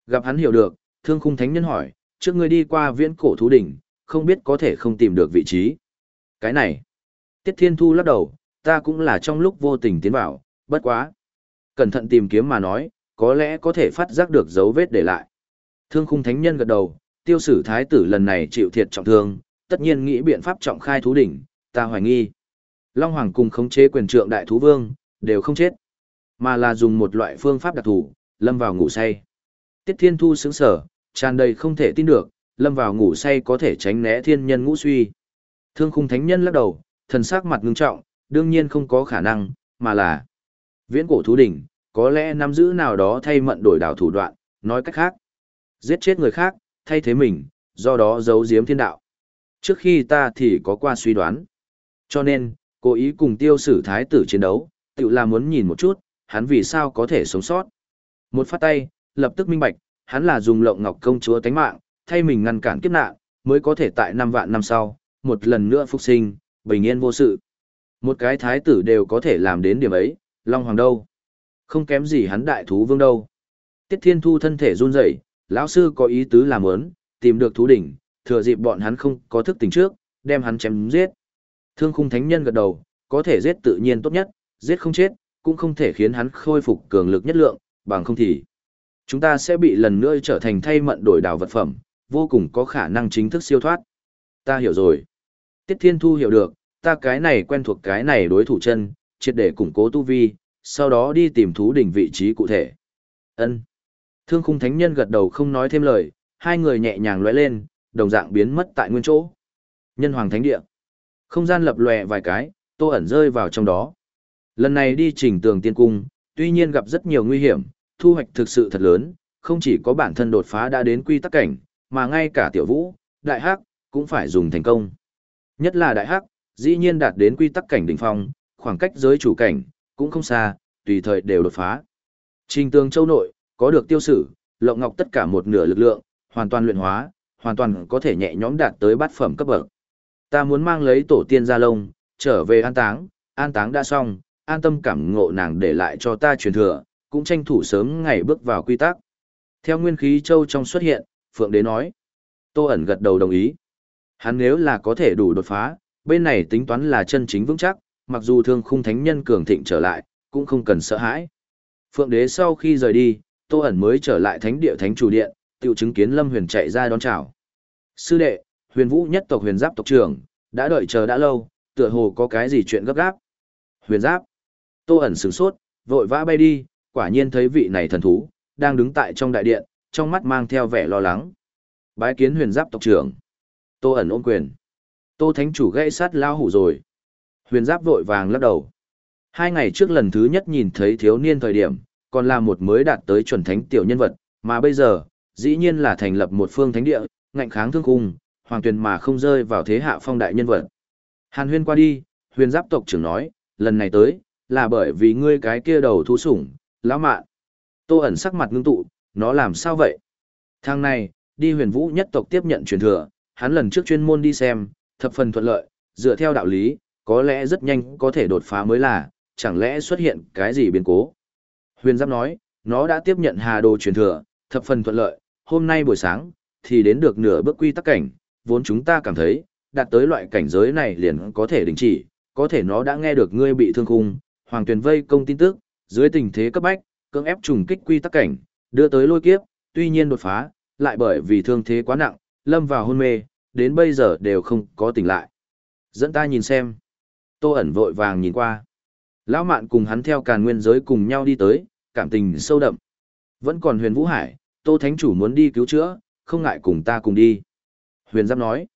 Gặp hắn hiểu được, thương khung thánh nhân hỏi, trước ngươi đi qua viễn cổ thú đỉnh, không biết có thể không tìm được vị trí. Cái này, Tiết Thiên Thu lắc đầu, ta cũng là trong lúc vô tình tiến vào, bất quá. Cẩn thận tìm kiếm mà nói, có lẽ có thể phát giác được dấu vết để lại. Thương khung thánh nhân gật đầu, tiêu sử thái tử lần này chịu thiệt trọng thương, tất nhiên nghĩ biện pháp trọng khai thú đỉnh, ta hoài nghi. Long Hoàng cùng khống chế quyền trượng đại thú vương, đều không chết, mà là dùng một loại phương pháp đặc thù, lâm vào ngủ say. Tiết Thiên Thu sững sở, tràn đầy không thể tin được, lâm vào ngủ say có thể tránh né thiên nhân ngũ suy. Thương khung thánh nhân lắc đầu, thần sắc mặt ngưng trọng, đương nhiên không có khả năng, mà là viễn cổ thú đỉnh, có lẽ nắm giữ nào đó thay mận đổi đảo thủ đoạn, nói cách khác. Giết chết người khác, thay thế mình, do đó giấu giếm thiên đạo. Trước khi ta thì có qua suy đoán. Cho nên, cố ý cùng tiêu sử thái tử chiến đấu, tự là muốn nhìn một chút, hắn vì sao có thể sống sót. Một phát tay, lập tức minh bạch, hắn là dùng lộng ngọc công chúa tánh mạng, thay mình ngăn cản kiếp nạn, mới có thể tại năm vạn năm sau, một lần nữa phục sinh, bình yên vô sự. Một cái thái tử đều có thể làm đến điểm ấy, Long Hoàng đâu? Không kém gì hắn đại thú vương đâu. Tiết Thiên Thu thân thể run rẩy, lão sư có ý tứ làm ớn, tìm được thú đỉnh, thừa dịp bọn hắn không có thức tỉnh trước, đem hắn chém giết. Thương khung thánh nhân gật đầu, có thể giết tự nhiên tốt nhất, giết không chết, cũng không thể khiến hắn khôi phục cường lực nhất lượng, bằng không thì chúng ta sẽ bị lần nữa trở thành thay mận đổi đảo vật phẩm, vô cùng có khả năng chính thức siêu thoát. Ta hiểu rồi. Tiết Thiên Thu hiểu được, ta cái này quen thuộc cái này đối thủ chân, triệt để củng cố tu vi, sau đó đi tìm thú đỉnh vị trí cụ thể. Ân. Thương khung thánh nhân gật đầu không nói thêm lời, hai người nhẹ nhàng lóe lên, đồng dạng biến mất tại nguyên chỗ. Nhân hoàng thánh địa. Không gian lập lòe vài cái, tô ẩn rơi vào trong đó. Lần này đi chỉnh tường tiên cung, tuy nhiên gặp rất nhiều nguy hiểm, thu hoạch thực sự thật lớn, không chỉ có bản thân đột phá đã đến quy tắc cảnh, mà ngay cả tiểu vũ, đại hắc, cũng phải dùng thành công. Nhất là đại hắc, dĩ nhiên đạt đến quy tắc cảnh đỉnh phong, khoảng cách giới chủ cảnh, cũng không xa, tùy thời đều đột phá. Trình tường châu nội, có được tiêu sử, lộng ngọc tất cả một nửa lực lượng, hoàn toàn luyện hóa, hoàn toàn có thể nhẹ nhõm đạt tới bát phẩm cấp bậc. Ta muốn mang lấy tổ tiên ra lông, trở về an táng, an táng đã xong, an tâm cảm ngộ nàng để lại cho ta truyền thừa, cũng tranh thủ sớm ngày bước vào quy tắc. Theo nguyên khí châu trong xuất hiện, Phượng Đế nói. Tô ẩn gật đầu đồng ý. Hắn nếu là có thể đủ đột phá, Bên này tính toán là chân chính vững chắc, mặc dù thương khung thánh nhân cường thịnh trở lại, cũng không cần sợ hãi. Phượng đế sau khi rời đi, Tô ẩn mới trở lại thánh địa thánh chủ điện, tiểu chứng kiến Lâm Huyền chạy ra đón chào. Sư đệ, huyền vũ nhất tộc huyền giáp tộc trưởng, đã đợi chờ đã lâu, tựa hồ có cái gì chuyện gấp gáp. Huyền giáp. Tô ẩn sửng sốt, vội vã bay đi, quả nhiên thấy vị này thần thú, đang đứng tại trong đại điện, trong mắt mang theo vẻ lo lắng. Bái kiến huyền giáp tộc trưởng. Tô ẩn ôm quyền. Tô thánh chủ gây sát lao hủ rồi. Huyền giáp vội vàng lắc đầu. Hai ngày trước lần thứ nhất nhìn thấy thiếu niên thời điểm, còn là một mới đạt tới chuẩn thánh tiểu nhân vật, mà bây giờ, dĩ nhiên là thành lập một phương thánh địa, ngạnh kháng thương cung, hoàng tuyển mà không rơi vào thế hạ phong đại nhân vật. Hàn huyên qua đi, huyền giáp tộc trưởng nói, lần này tới, là bởi vì ngươi cái kia đầu thú sủng, lão mạn. Tô ẩn sắc mặt ngưng tụ, nó làm sao vậy? Thang này, đi huyền vũ nhất tộc tiếp nhận truyền thừa, hắn lần trước chuyên môn đi xem, thập phần thuận lợi, dựa theo đạo lý, có lẽ rất nhanh có thể đột phá mới là, chẳng lẽ xuất hiện cái gì biến cố. Huyền Giáp nói, nó đã tiếp nhận hà đồ truyền thừa, thập phần thuận lợi, hôm nay buổi sáng, thì đến được nửa bước quy tắc cảnh, vốn chúng ta cảm thấy, đạt tới loại cảnh giới này liền có thể đình chỉ, có thể nó đã nghe được ngươi bị thương khung, hoàng tuyển vây công tin tức, dưới tình thế cấp bách, cưỡng ép trùng kích quy tắc cảnh, đưa tới lôi kiếp, tuy nhiên đột phá, lại bởi vì thương thế quá nặng, lâm vào hôn mê, đến bây giờ đều không có tỉnh lại. Dẫn ta nhìn xem. Tô ẩn vội vàng nhìn qua. Lão mạn cùng hắn theo càn nguyên giới cùng nhau đi tới, cảm tình sâu đậm. Vẫn còn huyền Vũ Hải, Tô Thánh Chủ muốn đi cứu chữa, không ngại cùng ta cùng đi. Huyền Giáp nói,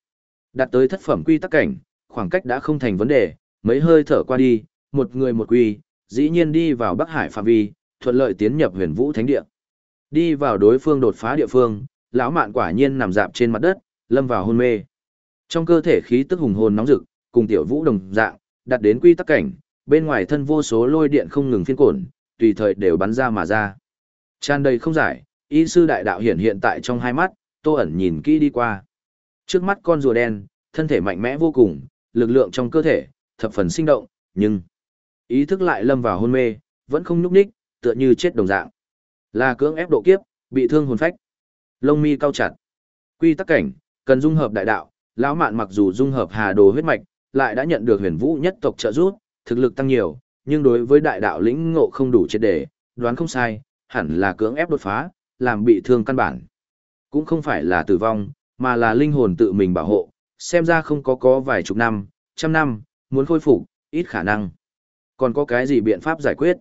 đạt tới thất phẩm quy tắc cảnh, khoảng cách đã không thành vấn đề, mấy hơi thở qua đi, một người một quy, dĩ nhiên đi vào Bắc Hải phạm vi, thuận lợi tiến nhập huyền Vũ Thánh Địa. Đi vào đối phương đột phá địa phương, lão mạn quả nhiên nằm dạp trên mặt đất, lâm vào hôn mê. Trong cơ thể khí tức hùng hồn nóng rực, cùng tiểu vũ đồng dạng, đạt đến quy tắc cảnh, bên ngoài thân vô số lôi điện không ngừng phiên cổn, tùy thời đều bắn ra mà ra. Tràn đầy không giải, y sư đại đạo hiện hiện tại trong hai mắt, tô ẩn nhìn kỹ đi qua. Trước mắt con rùa đen, thân thể mạnh mẽ vô cùng, lực lượng trong cơ thể, thập phần sinh động, nhưng ý thức lại lâm vào hôn mê, vẫn không nhúc nhích, tựa như chết đồng dạng. Là cưỡng ép độ kiếp, bị thương hồn phách. Lông mi cao chặt. Quy tắc cảnh, cần dung hợp đại đạo, lão mạn mặc dù dung hợp hà đồ huyết mạch, lại đã nhận được huyền vũ nhất tộc trợ giúp, thực lực tăng nhiều, nhưng đối với đại đạo lĩnh ngộ không đủ triệt để, đoán không sai, hẳn là cưỡng ép đột phá, làm bị thương căn bản. Cũng không phải là tử vong, mà là linh hồn tự mình bảo hộ, xem ra không có có vài chục năm, trăm năm, muốn khôi phục, ít khả năng. Còn có cái gì biện pháp giải quyết?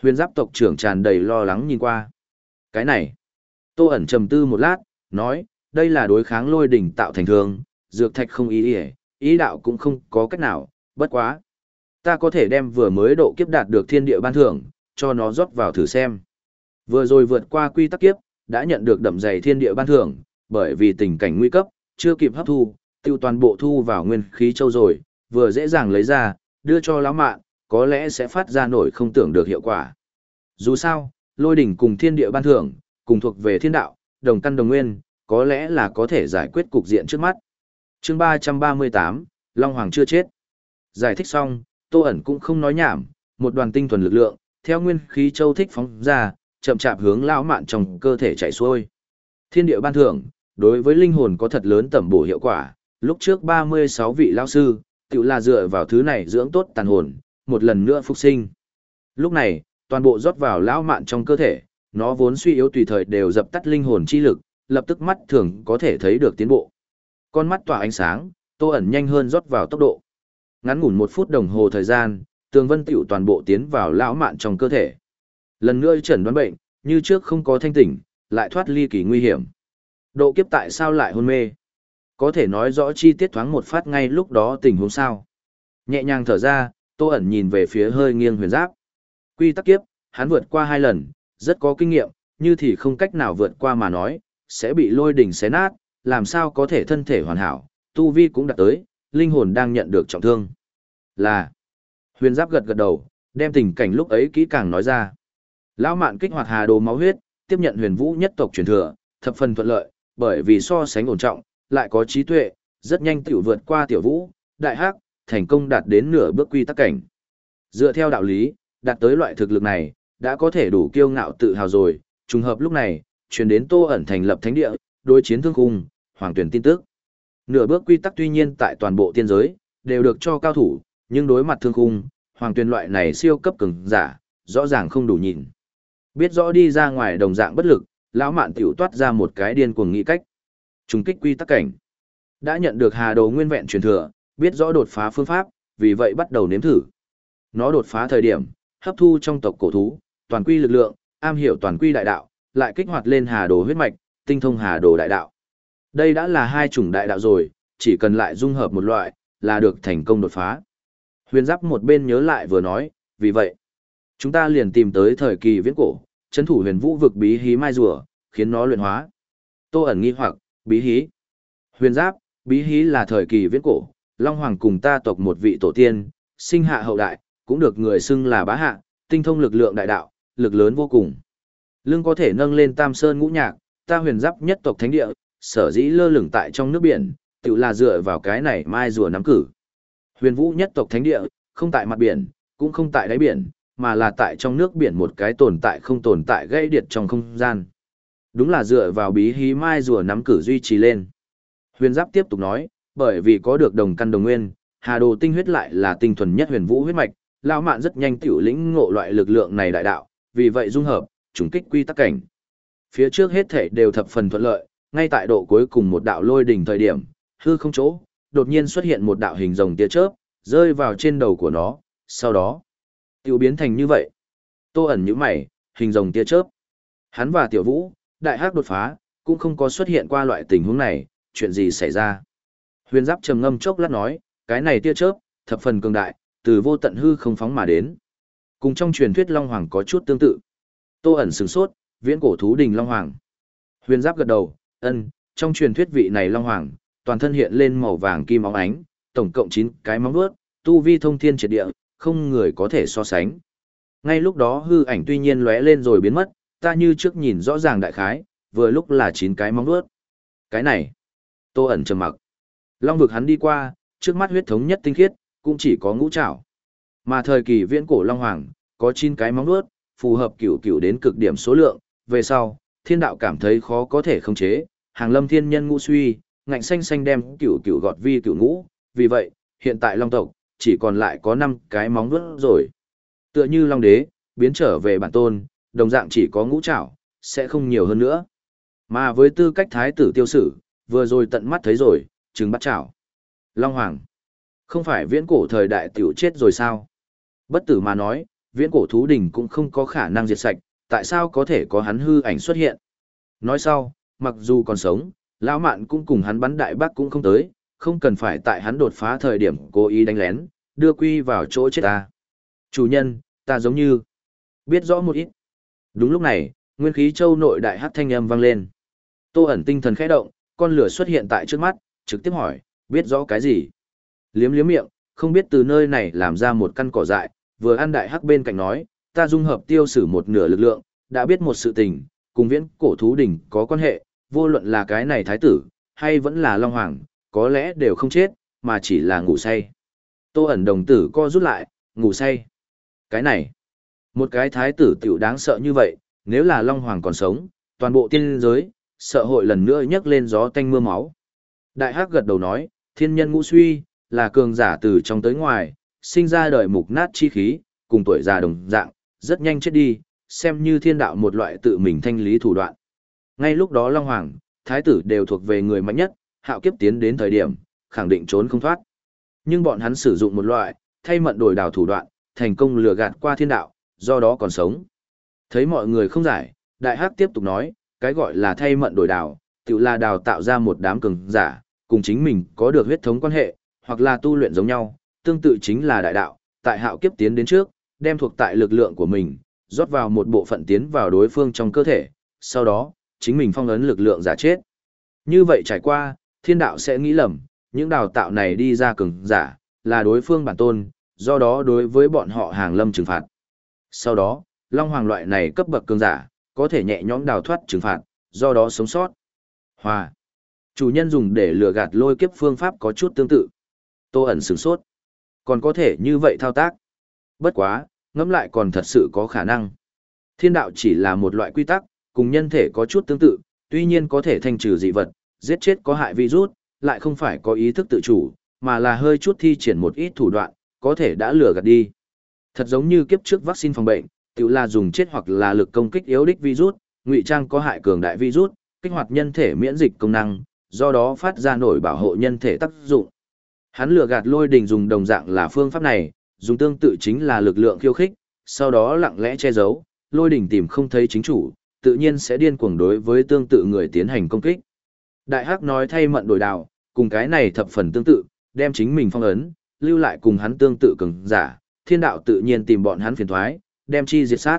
Huyền giáp tộc trưởng tràn đầy lo lắng nhìn qua. Cái này, Tô ẩn trầm tư một lát, nói, đây là đối kháng lôi đỉnh tạo thành thương, dược thạch không ý ý, ý đạo cũng không có cách nào, bất quá. Ta có thể đem vừa mới độ kiếp đạt được thiên địa ban thưởng, cho nó rót vào thử xem. Vừa rồi vượt qua quy tắc kiếp, đã nhận được đậm dày thiên địa ban thưởng, bởi vì tình cảnh nguy cấp, chưa kịp hấp thu, tiêu toàn bộ thu vào nguyên khí châu rồi, vừa dễ dàng lấy ra, đưa cho lão mạn, có lẽ sẽ phát ra nổi không tưởng được hiệu quả. Dù sao, lôi đỉnh cùng thiên địa ban thưởng, cùng thuộc về thiên đạo, đồng căn đồng nguyên, có lẽ là có thể giải quyết cục diện trước mắt. chương 338, Long Hoàng chưa chết. Giải thích xong, Tô ẩn cũng không nói nhảm, một đoàn tinh thuần lực lượng, theo nguyên khí châu thích phóng ra, chậm chạp hướng lão mạn trong cơ thể chạy xuôi. Thiên địa ban thưởng, đối với linh hồn có thật lớn tẩm bổ hiệu quả, lúc trước 36 vị lão sư, tự là dựa vào thứ này dưỡng tốt tàn hồn, một lần nữa phục sinh. Lúc này, toàn bộ rót vào lão mạn trong cơ thể, nó vốn suy yếu tùy thời đều dập tắt linh hồn chi lực, lập tức mắt thường có thể thấy được tiến bộ. Con mắt tỏa ánh sáng, Tô ẩn nhanh hơn rót vào tốc độ. Ngắn ngủn một phút đồng hồ thời gian, tường vân tiểu toàn bộ tiến vào lão mạn trong cơ thể. Lần nữa chẩn đoán bệnh, như trước không có thanh tỉnh, lại thoát ly kỳ nguy hiểm. Độ kiếp tại sao lại hôn mê? Có thể nói rõ chi tiết thoáng một phát ngay lúc đó tình huống sao. Nhẹ nhàng thở ra, Tô ẩn nhìn về phía hơi nghiêng huyền giáp. Quy tắc kiếp, hắn vượt qua hai lần, rất có kinh nghiệm, như thì không cách nào vượt qua mà nói, sẽ bị lôi đỉnh xé nát, làm sao có thể thân thể hoàn hảo, tu vi cũng đạt tới, linh hồn đang nhận được trọng thương. Là, huyền giáp gật gật đầu, đem tình cảnh lúc ấy kỹ càng nói ra. Lão mạn kích hoạt hà đồ máu huyết, tiếp nhận huyền vũ nhất tộc truyền thừa, thập phần thuận lợi, bởi vì so sánh ổn trọng, lại có trí tuệ, rất nhanh tiểu vượt qua tiểu vũ, đại hắc, thành công đạt đến nửa bước quy tắc cảnh. Dựa theo đạo lý, đạt tới loại thực lực này, đã có thể đủ kiêu ngạo tự hào rồi, trùng hợp lúc này, truyền đến Tô ẩn thành lập thánh địa, đối chiến thương khung, hoàng tuyển tin tức. Nửa bước quy tắc tuy nhiên tại toàn bộ tiên giới, đều được cho cao thủ, nhưng đối mặt thương khung, hoàng tuyên loại này siêu cấp cường giả, rõ ràng không đủ nhìn. Biết rõ đi ra ngoài đồng dạng bất lực, lão mạn tiểu toát ra một cái điên cuồng nghĩ cách. Trùng kích quy tắc cảnh. Đã nhận được hà đồ nguyên vẹn truyền thừa, biết rõ đột phá phương pháp, vì vậy bắt đầu nếm thử. Nó đột phá thời điểm, hấp thu trong tộc cổ thú, toàn quy lực lượng, am hiểu toàn quy đại đạo, lại kích hoạt lên hà đồ huyết mạch, tinh thông hà đồ đại đạo. Đây đã là hai chủng đại đạo rồi, chỉ cần lại dung hợp một loại, là được thành công đột phá. Huyền giáp một bên nhớ lại vừa nói, vì vậy, chúng ta liền tìm tới thời kỳ viễn cổ, chấn thủ huyền vũ vực bí hí mai rùa, khiến nó luyện hóa. Tô ẩn nghi hoặc, bí hí. Huyền giáp, bí hí là thời kỳ viễn cổ, Long Hoàng cùng ta tộc một vị tổ tiên, sinh hạ hậu đại, cũng được người xưng là bá hạ, tinh thông lực lượng đại đạo, lực lớn vô cùng. Lưng có thể nâng lên tam sơn ngũ nhạc, ta huyền giáp nhất tộc thánh địa, sở dĩ lơ lửng tại trong nước biển, tự là dựa vào cái này mai rùa nắm cử. Huyền vũ nhất tộc thánh địa, không tại mặt biển, cũng không tại đáy biển, mà là tại trong nước biển một cái tồn tại không tồn tại gây điệt trong không gian. Đúng là dựa vào bí hí mai rùa nắm cử duy trì lên. Huyền giáp tiếp tục nói, bởi vì có được đồng căn đồng nguyên, hà đồ tinh huyết lại là tinh thuần nhất huyền vũ huyết mạch, lão mạn rất nhanh tiểu lĩnh ngộ loại lực lượng này đại đạo, vì vậy dung hợp, trùng kích quy tắc cảnh. Phía trước hết thể đều thập phần thuận lợi, ngay tại độ cuối cùng một đạo lôi đỉnh thời điểm, hư không chỗ, đột nhiên xuất hiện một đạo hình rồng tia chớp, rơi vào trên đầu của nó, sau đó, tiểu biến thành như vậy. Tô ẩn như mày, hình rồng tia chớp. Hắn và tiểu vũ, đại hắc đột phá, cũng không có xuất hiện qua loại tình huống này, chuyện gì xảy ra. Huyền giáp trầm ngâm chốc lát nói, cái này tia chớp, thập phần cường đại, từ vô tận hư không phóng mà đến. Cùng trong truyền thuyết Long Hoàng có chút tương tự. Tô ẩn sửng sốt, viễn cổ thú đình Long Hoàng. Huyền giáp gật đầu, ân, trong truyền thuyết vị này Long Hoàng, toàn thân hiện lên màu vàng kim óng ánh, tổng cộng 9 cái móng vuốt, tu vi thông thiên triệt địa, không người có thể so sánh. Ngay lúc đó hư ảnh tuy nhiên lóe lên rồi biến mất, ta như trước nhìn rõ ràng đại khái, vừa lúc là 9 cái móng vuốt. Cái này, Tô ẩn trầm mặc. Long vực hắn đi qua, trước mắt huyết thống nhất tinh khiết, cũng chỉ có ngũ trảo. Mà thời kỳ viễn cổ Long Hoàng, có 9 cái móng vuốt, phù hợp cửu cửu đến cực điểm số lượng, về sau, thiên đạo cảm thấy khó có thể khống chế, hàng lâm thiên nhân ngũ suy, ngạnh xanh xanh đem cửu cửu gọt vi cửu ngũ, vì vậy, hiện tại Long tộc, chỉ còn lại có 5 cái móng vuốt rồi. Tựa như Long đế, biến trở về bản tôn, đồng dạng chỉ có ngũ trảo, sẽ không nhiều hơn nữa. Mà với tư cách thái tử tiêu sử, vừa rồi tận mắt thấy rồi, trứng bắt chảo. Long Hoàng. Không phải viễn cổ thời đại tiểu chết rồi sao? Bất tử mà nói, viễn cổ thú đỉnh cũng không có khả năng diệt sạch, tại sao có thể có hắn hư ảnh xuất hiện? Nói sau, mặc dù còn sống, lão mạn cũng cùng hắn bắn đại bác cũng không tới, không cần phải tại hắn đột phá thời điểm cố ý đánh lén, đưa quy vào chỗ chết ta. Chủ nhân, ta giống như biết rõ một ít. Đúng lúc này, nguyên khí châu nội đại hát thanh âm vang lên. Tô ẩn tinh thần khẽ động, con lửa xuất hiện tại trước mắt, trực tiếp hỏi, biết rõ cái gì? Liếm liếm miệng, không biết từ nơi này làm ra một căn cỏ dại, vừa ăn đại hắc bên cạnh nói, ta dung hợp tiêu sử một nửa lực lượng, đã biết một sự tình, cùng viễn cổ thú đỉnh có quan hệ, vô luận là cái này thái tử, hay vẫn là long hoàng, có lẽ đều không chết, mà chỉ là ngủ say. Tô ẩn đồng tử co rút lại, ngủ say. Cái này, một cái thái tử tiểu đáng sợ như vậy, nếu là long hoàng còn sống, toàn bộ tiên giới, sợ hội lần nữa nhấc lên gió tanh mưa máu. Đại hắc gật đầu nói, thiên nhân ngũ suy, là cường giả từ trong tới ngoài, sinh ra đời mục nát chi khí, cùng tuổi già đồng dạng, rất nhanh chết đi, xem như thiên đạo một loại tự mình thanh lý thủ đoạn. Ngay lúc đó Long Hoàng, Thái tử đều thuộc về người mạnh nhất, hạo kiếp tiến đến thời điểm, khẳng định trốn không thoát. Nhưng bọn hắn sử dụng một loại, thay mận đổi đào thủ đoạn, thành công lừa gạt qua thiên đạo, do đó còn sống. Thấy mọi người không giải, Đại Hắc tiếp tục nói, cái gọi là thay mận đổi đào, tự là đào tạo ra một đám cường giả, cùng chính mình có được huyết thống quan hệ, hoặc là tu luyện giống nhau, tương tự chính là đại đạo, tại hạo kiếp tiến đến trước, đem thuộc tại lực lượng của mình, rót vào một bộ phận tiến vào đối phương trong cơ thể, sau đó, chính mình phong ấn lực lượng giả chết. Như vậy trải qua, thiên đạo sẽ nghĩ lầm, những đào tạo này đi ra cường giả, là đối phương bản tôn, do đó đối với bọn họ hàng lâm trừng phạt. Sau đó, Long Hoàng loại này cấp bậc cường giả, có thể nhẹ nhõm đào thoát trừng phạt, do đó sống sót. Hòa. Chủ nhân dùng để lừa gạt lôi kiếp phương pháp có chút tương tự. Tô ẩn sửng sốt. Còn có thể như vậy thao tác. Bất quá, ngẫm lại còn thật sự có khả năng. Thiên đạo chỉ là một loại quy tắc, cùng nhân thể có chút tương tự, tuy nhiên có thể thanh trừ dị vật, giết chết có hại virus, lại không phải có ý thức tự chủ, mà là hơi chút thi triển một ít thủ đoạn, có thể đã lừa gạt đi. Thật giống như kiếp trước vaccine phòng bệnh, tự là dùng chết hoặc là lực công kích yếu đích virus, ngụy trang có hại cường đại virus, kích hoạt nhân thể miễn dịch công năng, do đó phát ra nổi bảo hộ nhân thể tác dụng. Hắn lừa gạt lôi đình dùng đồng dạng là phương pháp này, dùng tương tự chính là lực lượng khiêu khích, sau đó lặng lẽ che giấu, lôi đình tìm không thấy chính chủ, tự nhiên sẽ điên cuồng đối với tương tự người tiến hành công kích. Đại Hắc nói thay mận đổi đào, cùng cái này thập phần tương tự, đem chính mình phong ấn, lưu lại cùng hắn tương tự cường giả, thiên đạo tự nhiên tìm bọn hắn phiền thoái, đem chi diệt sát.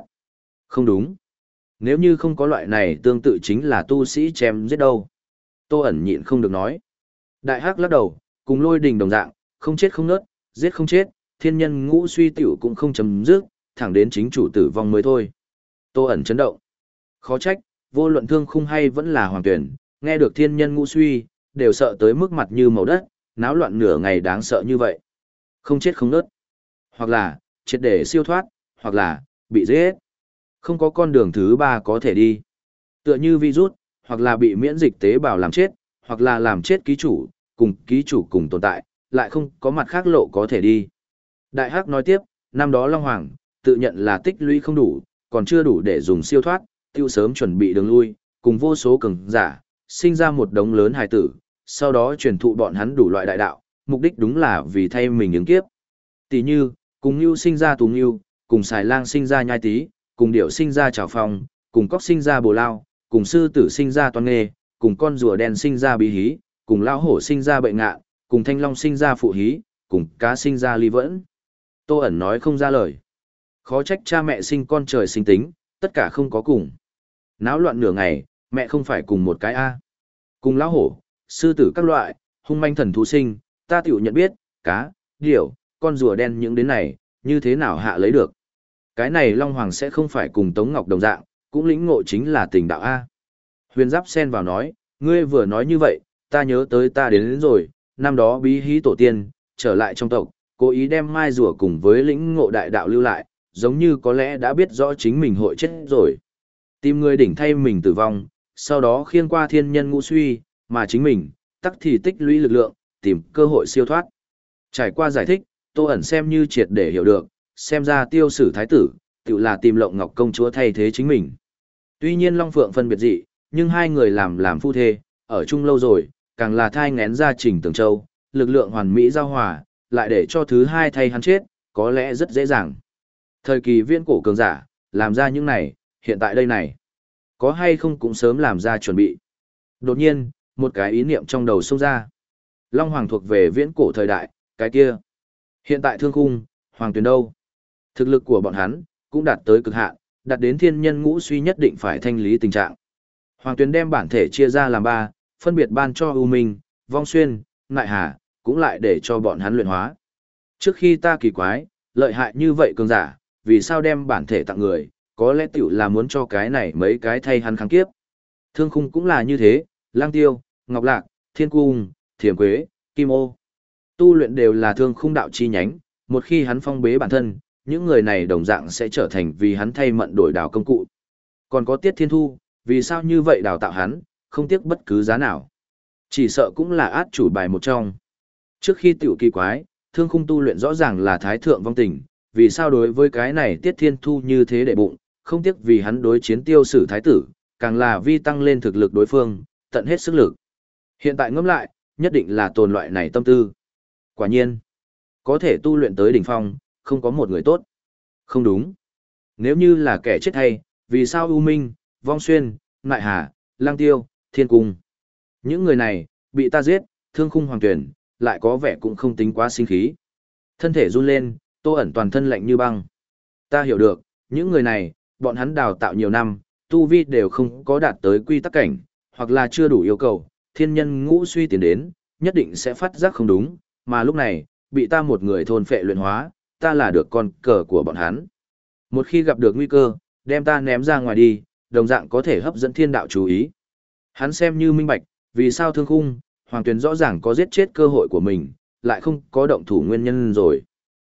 Không đúng. Nếu như không có loại này tương tự chính là tu sĩ chém giết đâu. Tô ẩn nhịn không được nói. Đại hắc lắc đầu, cùng lôi đình đồng dạng, không chết không nớt, giết không chết, thiên nhân ngũ suy tiểu cũng không chấm dứt, thẳng đến chính chủ tử vong mới thôi. Tô ẩn chấn động. Khó trách, vô luận thương khung hay vẫn là hoàng tuyển, nghe được thiên nhân ngũ suy, đều sợ tới mức mặt như màu đất, náo loạn nửa ngày đáng sợ như vậy. Không chết không nớt. Hoặc là, triệt để siêu thoát, hoặc là, bị giết. Không có con đường thứ ba có thể đi. Tựa như virus, hoặc là bị miễn dịch tế bào làm chết, hoặc là làm chết ký chủ, cùng ký chủ cùng tồn tại, lại không có mặt khác lộ có thể đi. Đại Hắc nói tiếp, năm đó Long Hoàng, tự nhận là tích lũy không đủ, còn chưa đủ để dùng siêu thoát, tiêu sớm chuẩn bị đường lui, cùng vô số cường giả, sinh ra một đống lớn hài tử, sau đó truyền thụ bọn hắn đủ loại đại đạo, mục đích đúng là vì thay mình ứng kiếp. Tỷ như, cùng Nưu sinh ra Tú Nưu, cùng Xài Lang sinh ra Nhai Tý, cùng Điểu sinh ra Trảo Phong, cùng Cóc sinh ra Bồ Lao, cùng Sư Tử sinh ra Toan Nghê, cùng con rùa đen sinh ra Bí Hí, cùng Lão Hổ sinh ra Bệnh Ngạ, cùng Thanh Long sinh ra Phụ Hí, cùng Cá sinh ra Ly Vẫn. Tô ẩn nói không ra lời. Khó trách cha mẹ sinh con trời sinh tính, tất cả không có cùng. Náo loạn nửa ngày, mẹ không phải cùng một cái A. Cùng Lão Hổ, Sư Tử các loại, hung manh thần thú sinh, ta tiểu nhận biết, cá, điểu, con rùa đen những đến này, như thế nào hạ lấy được. Cái này Long Hoàng sẽ không phải cùng Tống Ngọc đồng dạng, cũng lĩnh ngộ chính là tình đạo A. Huyền Giáp xen vào nói, ngươi vừa nói như vậy, ta nhớ tới ta đến, đến rồi, năm đó bí hí tổ tiên, trở lại trong tộc, cố ý đem mai rùa cùng với lĩnh ngộ đại đạo lưu lại, giống như có lẽ đã biết rõ chính mình hội chết rồi. Tìm người đỉnh thay mình tử vong, sau đó khiên qua thiên nhân ngũ suy, mà chính mình, tắc thì tích lũy lực lượng, tìm cơ hội siêu thoát. Trải qua giải thích, Tô ẩn xem như triệt để hiểu được, xem ra tiêu sử thái tử, tự là tìm lộng ngọc công chúa thay thế chính mình. Tuy nhiên Long Phượng phân biệt dị, nhưng hai người làm làm phu thê, ở chung lâu rồi, càng là thai ngén ra trình tường châu, lực lượng hoàn mỹ giao hòa, lại để cho thứ hai thay hắn chết, có lẽ rất dễ dàng. Thời kỳ viên cổ cường giả, làm ra những này, hiện tại đây này, có hay không cũng sớm làm ra chuẩn bị. Đột nhiên, một cái ý niệm trong đầu xông ra. Long Hoàng thuộc về viễn cổ thời đại, cái kia. Hiện tại thương khung, Hoàng tuyển đâu? Thực lực của bọn hắn, cũng đạt tới cực hạn, đạt đến thiên nhân ngũ suy nhất định phải thanh lý tình trạng. Hoàng tuyển đem bản thể chia ra làm ba, phân biệt ban cho U minh, vong xuyên, ngại hà, cũng lại để cho bọn hắn luyện hóa. Trước khi ta kỳ quái, lợi hại như vậy cường giả, vì sao đem bản thể tặng người, có lẽ tiểu là muốn cho cái này mấy cái thay hắn kháng kiếp. Thương khung cũng là như thế, lang tiêu, ngọc lạc, thiên cung, thiềm quế, kim ô. Tu luyện đều là thương khung đạo chi nhánh, một khi hắn phong bế bản thân, những người này đồng dạng sẽ trở thành vì hắn thay mận đổi đào công cụ. Còn có tiết thiên thu, vì sao như vậy đào tạo hắn, không tiếc bất cứ giá nào. Chỉ sợ cũng là át chủ bài một trong. Trước khi tiểu kỳ quái, thương khung tu luyện rõ ràng là thái thượng vong tình, vì sao đối với cái này tiết thiên thu như thế để bụng, không tiếc vì hắn đối chiến tiêu sử thái tử, càng là vi tăng lên thực lực đối phương, tận hết sức lực. Hiện tại ngẫm lại, nhất định là tồn loại này tâm tư. Quả nhiên, có thể tu luyện tới đỉnh phong, không có một người tốt. Không đúng. Nếu như là kẻ chết hay, vì sao U Minh, Vong Xuyên, Nại Hà, Lang Tiêu, Thiên Cung. Những người này, bị ta giết, thương khung hoàng tuyển, lại có vẻ cũng không tính quá sinh khí. Thân thể run lên, tô ẩn toàn thân lạnh như băng. Ta hiểu được, những người này, bọn hắn đào tạo nhiều năm, tu vi đều không có đạt tới quy tắc cảnh, hoặc là chưa đủ yêu cầu, thiên nhân ngũ suy tiến đến, nhất định sẽ phát giác không đúng, mà lúc này, bị ta một người thôn phệ luyện hóa, ta là được con cờ của bọn hắn. Một khi gặp được nguy cơ, đem ta ném ra ngoài đi, đồng dạng có thể hấp dẫn thiên đạo chú ý. Hắn xem như minh bạch, vì sao thương khung, hoàng tuyển rõ ràng có giết chết cơ hội của mình, lại không có động thủ nguyên nhân rồi.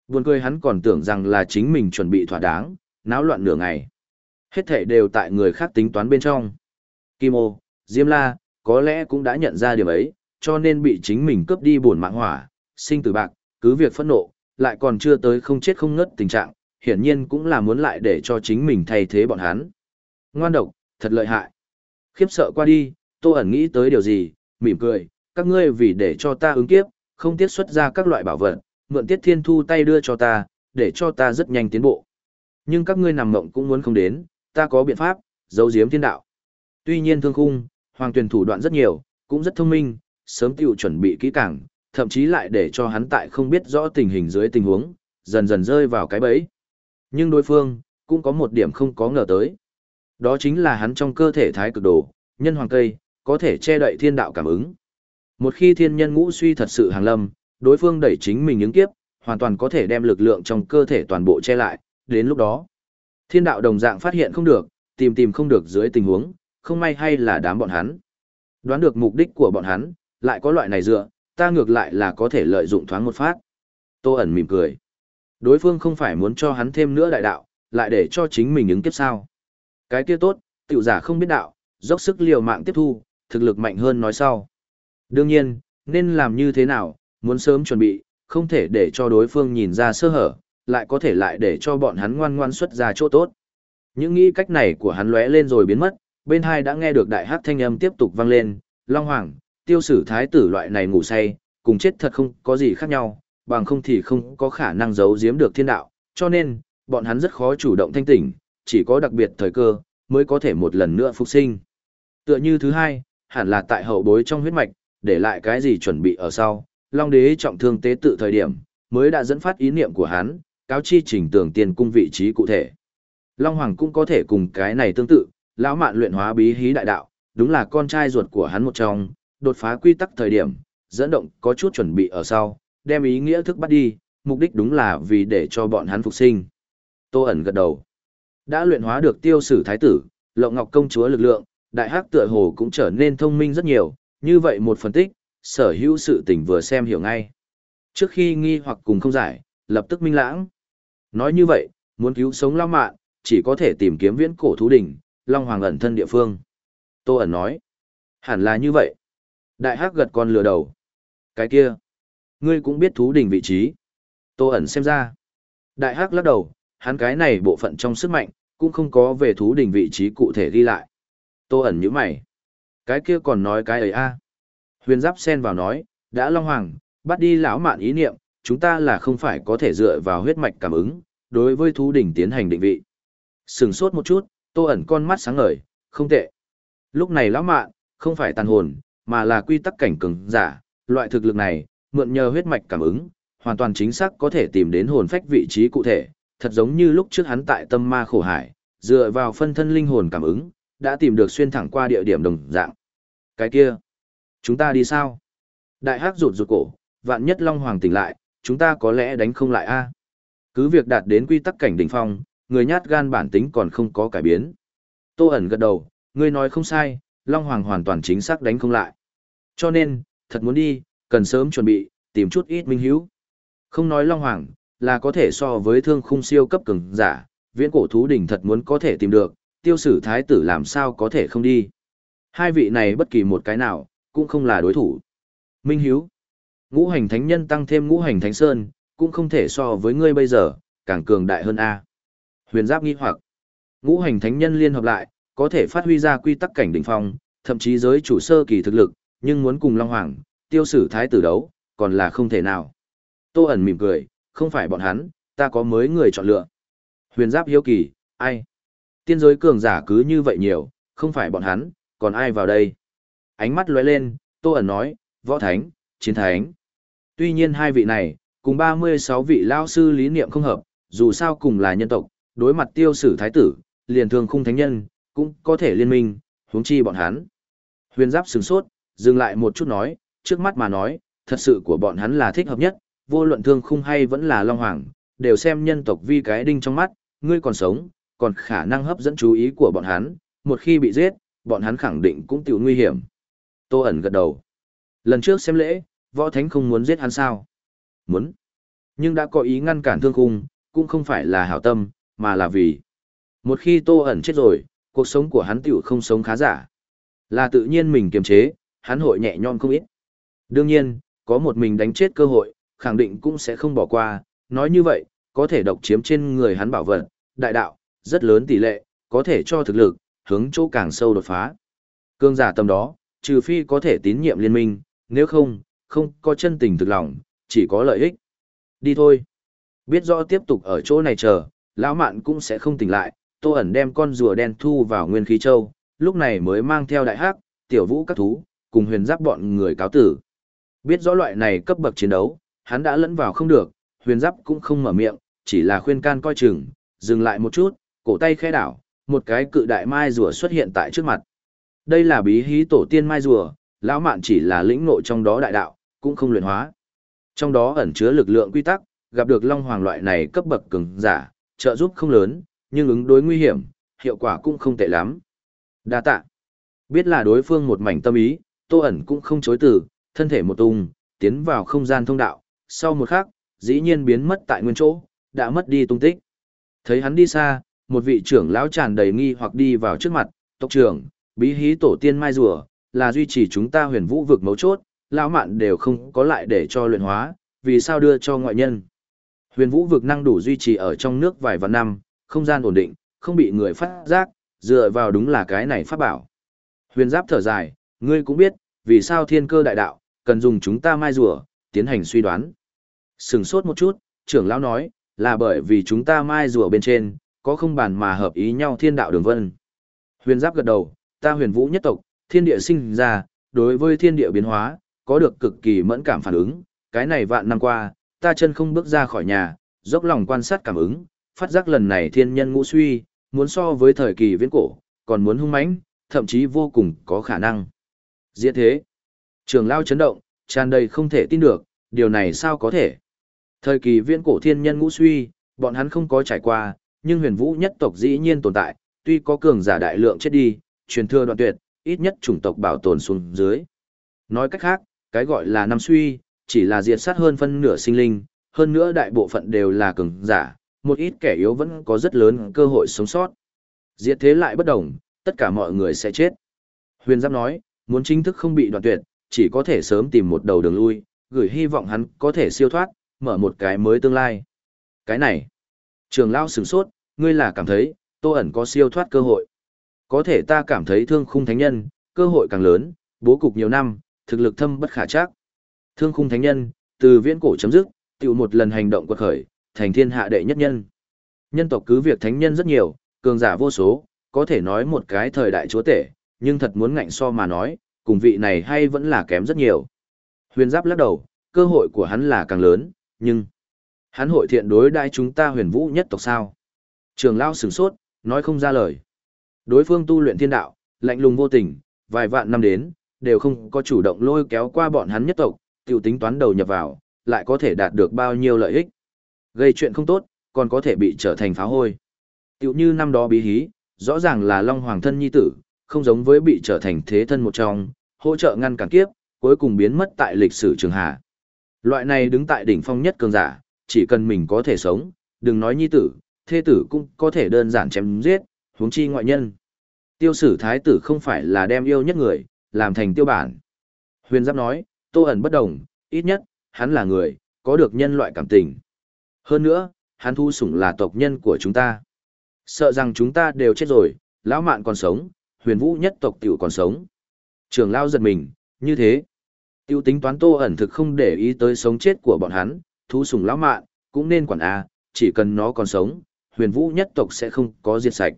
Buồn cười hắn còn tưởng rằng là chính mình chuẩn bị thỏa đáng, náo loạn nửa ngày. Hết thể đều tại người khác tính toán bên trong. Kim ô, Diêm La, có lẽ cũng đã nhận ra điều ấy, cho nên bị chính mình cướp đi buồn mạng hỏa, sinh tử bạc, cứ việc phẫn nộ, lại còn chưa tới không chết không ngất tình trạng, hiển nhiên cũng là muốn lại để cho chính mình thay thế bọn hắn. Ngoan độc, thật lợi hại. Khiếp sợ qua đi, Tô ẩn nghĩ tới điều gì, mỉm cười, các ngươi vì để cho ta ứng kiếp, không tiết xuất ra các loại bảo vật, mượn tiết thiên thu tay đưa cho ta, để cho ta rất nhanh tiến bộ. Nhưng các ngươi nằm mộng cũng muốn không đến, ta có biện pháp, giấu giếm thiên đạo. Tuy nhiên thương khung, hoàng tuyển thủ đoạn rất nhiều, cũng rất thông minh, sớm tiểu chuẩn bị kỹ càng, thậm chí lại để cho hắn tại không biết rõ tình hình dưới tình huống, dần dần rơi vào cái bẫy. Nhưng đối phương, cũng có một điểm không có ngờ tới. Đó chính là hắn trong cơ thể thái cực đồ, nhân hoàng cây, có thể che đậy thiên đạo cảm ứng. Một khi thiên nhân ngũ suy thật sự hàng lâm, đối phương đẩy chính mình những kiếp, hoàn toàn có thể đem lực lượng trong cơ thể toàn bộ che lại, đến lúc đó. Thiên đạo đồng dạng phát hiện không được, tìm tìm không được dưới tình huống, không may hay là đám bọn hắn. Đoán được mục đích của bọn hắn, lại có loại này dựa, ta ngược lại là có thể lợi dụng thoáng một phát. Tô ẩn mỉm cười. Đối phương không phải muốn cho hắn thêm nữa đại đạo, lại để cho chính mình ứng kiếp sao. Cái kia tốt, tiểu giả không biết đạo, dốc sức liều mạng tiếp thu, thực lực mạnh hơn nói sau. Đương nhiên, nên làm như thế nào, muốn sớm chuẩn bị, không thể để cho đối phương nhìn ra sơ hở, lại có thể lại để cho bọn hắn ngoan ngoan xuất ra chỗ tốt. Những nghĩ cách này của hắn lóe lên rồi biến mất, bên hai đã nghe được đại hát thanh âm tiếp tục vang lên, Long Hoàng, tiêu sử thái tử loại này ngủ say, cùng chết thật không có gì khác nhau, bằng không thì không có khả năng giấu giếm được thiên đạo, cho nên, bọn hắn rất khó chủ động thanh tỉnh, chỉ có đặc biệt thời cơ, mới có thể một lần nữa phục sinh. Tựa như thứ hai, hẳn là tại hậu bối trong huyết mạch, để lại cái gì chuẩn bị ở sau, Long đế trọng thương tế tự thời điểm, mới đã dẫn phát ý niệm của hắn, cáo chi trình tường tiền cung vị trí cụ thể. Long Hoàng cũng có thể cùng cái này tương tự, lão mạn luyện hóa bí hí đại đạo, đúng là con trai ruột của hắn một trong, đột phá quy tắc thời điểm, dẫn động có chút chuẩn bị ở sau, đem ý nghĩa thức bắt đi, mục đích đúng là vì để cho bọn hắn phục sinh. Tô ẩn gật đầu. Đã luyện hóa được tiêu sử thái tử, lộng ngọc công chúa lực lượng, đại hắc tựa hồ cũng trở nên thông minh rất nhiều, như vậy một phân tích, sở hữu sự tình vừa xem hiểu ngay. Trước khi nghi hoặc cùng không giải, lập tức minh lãng. Nói như vậy, muốn cứu sống lao Mạn, chỉ có thể tìm kiếm viễn cổ thú đỉnh, Long Hoàng ẩn thân địa phương. Tô ẩn nói, hẳn là như vậy. Đại hắc gật con lừa đầu. Cái kia, ngươi cũng biết thú đỉnh vị trí. Tô ẩn xem ra. Đại hắc lắc đầu, hắn cái này bộ phận trong sức mạnh, cũng không có về thú đỉnh vị trí cụ thể ghi lại. Tô ẩn như mày. Cái kia còn nói cái ấy a Huyền giáp sen vào nói, đã Long Hoàng, bắt đi lão mạn ý niệm, chúng ta là không phải có thể dựa vào huyết mạch cảm ứng, đối với thú đỉnh tiến hành định vị. Sừng sốt một chút, tô ẩn con mắt sáng ngời, không tệ. Lúc này lão mạn, không phải tàn hồn, mà là quy tắc cảnh cường giả, loại thực lực này, mượn nhờ huyết mạch cảm ứng, hoàn toàn chính xác có thể tìm đến hồn phách vị trí cụ thể, thật giống như lúc trước hắn tại tâm ma khổ hải, dựa vào phân thân linh hồn cảm ứng, đã tìm được xuyên thẳng qua địa điểm đồng dạng. Cái kia, chúng ta đi sao? Đại hắc rụt rụt cổ, vạn nhất Long Hoàng tỉnh lại, chúng ta có lẽ đánh không lại a. Cứ việc đạt đến quy tắc cảnh đỉnh phong, người nhát gan bản tính còn không có cải biến. Tô ẩn gật đầu, ngươi nói không sai, Long Hoàng hoàn toàn chính xác đánh không lại. Cho nên, thật muốn đi, cần sớm chuẩn bị, tìm chút ít minh hiếu. Không nói Long Hoàng, là có thể so với thương khung siêu cấp cường giả, viễn cổ thú đỉnh thật muốn có thể tìm được, tiêu sử thái tử làm sao có thể không đi. Hai vị này bất kỳ một cái nào, cũng không là đối thủ. Minh Hiếu, ngũ hành thánh nhân tăng thêm ngũ hành thánh sơn, cũng không thể so với ngươi bây giờ, càng cường đại hơn A. Huyền giáp nghi hoặc, ngũ hành thánh nhân liên hợp lại, có thể phát huy ra quy tắc cảnh đỉnh phong, thậm chí giới chủ sơ kỳ thực lực, nhưng muốn cùng Long Hoàng, tiêu sử thái tử đấu, còn là không thể nào. Tô ẩn mỉm cười, không phải bọn hắn, ta có mới người chọn lựa. Huyền giáp hiếu kỳ, ai? Tiên giới cường giả cứ như vậy nhiều, không phải bọn hắn, còn ai vào đây? Ánh mắt lóe lên, Tô ẩn nói, võ thánh, chiến thánh. Tuy nhiên hai vị này, cùng 36 vị lao sư lý niệm không hợp, dù sao cùng là nhân tộc, đối mặt tiêu sử thái tử, liền thường khung thánh nhân, cũng có thể liên minh, huống chi bọn hắn. Huyền giáp sừng sốt, dừng lại một chút nói, trước mắt mà nói, thật sự của bọn hắn là thích hợp nhất, vô luận thương khung hay vẫn là long hoàng, đều xem nhân tộc vi cái đinh trong mắt, ngươi còn sống, còn khả năng hấp dẫn chú ý của bọn hắn, một khi bị giết, bọn hắn khẳng định cũng tiểu nguy hiểm. Tô ẩn gật đầu. Lần trước xem lễ, võ thánh không muốn giết hắn sao? Muốn. Nhưng đã có ý ngăn cản thương khung, cũng không phải là hảo tâm, mà là vì. Một khi tô ẩn chết rồi, cuộc sống của hắn tiểu không sống khá giả. Là tự nhiên mình kiềm chế, hắn hội nhẹ nhõm không ít. Đương nhiên, có một mình đánh chết cơ hội, khẳng định cũng sẽ không bỏ qua, nói như vậy, có thể độc chiếm trên người hắn bảo vật, đại đạo, rất lớn tỷ lệ, có thể cho thực lực, hướng chỗ càng sâu đột phá. Cương giả tầm đó, trừ phi có thể tín nhiệm liên minh, nếu không, không có chân tình thực lòng, chỉ có lợi ích. Đi thôi. Biết rõ tiếp tục ở chỗ này chờ, lão mạn cũng sẽ không tỉnh lại, tô ẩn đem con rùa đen thu vào nguyên khí châu, lúc này mới mang theo đại hắc, tiểu vũ các thú, cùng huyền giáp bọn người cáo tử. Biết rõ loại này cấp bậc chiến đấu, hắn đã lẫn vào không được, huyền giáp cũng không mở miệng, chỉ là khuyên can coi chừng, dừng lại một chút, cổ tay khẽ đảo, một cái cự đại mai rùa xuất hiện tại trước mặt. Đây là bí hí tổ tiên mai rùa, lão mạn chỉ là lĩnh ngộ trong đó đại đạo, cũng không luyện hóa. Trong đó ẩn chứa lực lượng quy tắc, gặp được long hoàng loại này cấp bậc cường giả, trợ giúp không lớn, nhưng ứng đối nguy hiểm, hiệu quả cũng không tệ lắm. Đa tạ. Biết là đối phương một mảnh tâm ý, Tô ẩn cũng không chối từ, thân thể một tung, tiến vào không gian thông đạo, sau một khắc, dĩ nhiên biến mất tại nguyên chỗ, đã mất đi tung tích. Thấy hắn đi xa, một vị trưởng lão tràn đầy nghi hoặc đi vào trước mặt, tộc trưởng, bí hí tổ tiên mai rùa, là duy trì chúng ta huyền vũ vực mấu chốt, lão mạn đều không có lại để cho luyện hóa, vì sao đưa cho ngoại nhân. Huyền vũ vực năng đủ duy trì ở trong nước vài vạn năm, không gian ổn định, không bị người phát giác, dựa vào đúng là cái này pháp bảo. Huyền giáp thở dài, ngươi cũng biết, vì sao thiên cơ đại đạo, cần dùng chúng ta mai rùa, tiến hành suy đoán. Sừng sốt một chút, trưởng lão nói, là bởi vì chúng ta mai rùa bên trên, có không bàn mà hợp ý nhau thiên đạo đường vân. Huyền giáp gật đầu, ta huyền vũ nhất tộc, thiên địa sinh ra, đối với thiên địa biến hóa, có được cực kỳ mẫn cảm phản ứng, cái này vạn năm qua, ta chân không bước ra khỏi nhà, dốc lòng quan sát cảm ứng, phát giác lần này thiên nhân ngũ suy, muốn so với thời kỳ viễn cổ, còn muốn hung mãnh, thậm chí vô cùng có khả năng. Diễn thế, trường lao chấn động, tràn đầy không thể tin được, điều này sao có thể. Thời kỳ viễn cổ thiên nhân ngũ suy, bọn hắn không có trải qua, nhưng huyền vũ nhất tộc dĩ nhiên tồn tại, tuy có cường giả đại lượng chết đi, truyền thừa đoạn tuyệt, ít nhất chủng tộc bảo tồn xuống dưới. Nói cách khác, cái gọi là năm suy, chỉ là diệt sát hơn phân nửa sinh linh, hơn nữa đại bộ phận đều là cường giả, một ít kẻ yếu vẫn có rất lớn cơ hội sống sót. Diệt thế lại bất đồng, tất cả mọi người sẽ chết. Huyền Giáp nói, muốn chính thức không bị đoạn tuyệt, chỉ có thể sớm tìm một đầu đường lui, gửi hy vọng hắn có thể siêu thoát, mở một cái mới tương lai. Cái này, trường lao sửng sốt, ngươi là cảm thấy, tô ẩn có siêu thoát cơ hội. Có thể ta cảm thấy thương khung thánh nhân, cơ hội càng lớn, bố cục nhiều năm, thực lực thâm bất khả chắc. Thương khung thánh nhân, từ viễn cổ chấm dứt, tiểu một lần hành động quật khởi, thành thiên hạ đệ nhất nhân. Nhân tộc cứ việc thánh nhân rất nhiều, cường giả vô số, có thể nói một cái thời đại chúa tể, nhưng thật muốn ngạnh so mà nói, cùng vị này hay vẫn là kém rất nhiều. Huyền giáp lắc đầu, cơ hội của hắn là càng lớn, nhưng hắn hội thiện đối đãi chúng ta huyền vũ nhất tộc sao. Trường lao sửng sốt, nói không ra lời. Đối phương tu luyện thiên đạo, lạnh lùng vô tình, vài vạn năm đến, đều không có chủ động lôi kéo qua bọn hắn nhất tộc, tiểu tính toán đầu nhập vào, lại có thể đạt được bao nhiêu lợi ích. Gây chuyện không tốt, còn có thể bị trở thành phá hôi. Tiểu như năm đó bí hí, rõ ràng là Long Hoàng thân nhi tử, không giống với bị trở thành thế thân một trong, hỗ trợ ngăn cản kiếp, cuối cùng biến mất tại lịch sử trường hạ. Loại này đứng tại đỉnh phong nhất cường giả, chỉ cần mình có thể sống, đừng nói nhi tử, thê tử cũng có thể đơn giản chém giết, huống chi ngoại nhân. Tiêu sử thái tử không phải là đem yêu nhất người, làm thành tiêu bản. Huyền Giáp nói, tô ẩn bất đồng, ít nhất, hắn là người, có được nhân loại cảm tình. Hơn nữa, hắn thu sủng là tộc nhân của chúng ta. Sợ rằng chúng ta đều chết rồi, lão mạn còn sống, huyền vũ nhất tộc tiểu còn sống. Trường lao giật mình, như thế. Tiêu tính toán tô ẩn thực không để ý tới sống chết của bọn hắn, thu sủng lão mạn, cũng nên quản A, chỉ cần nó còn sống, huyền vũ nhất tộc sẽ không có diệt sạch.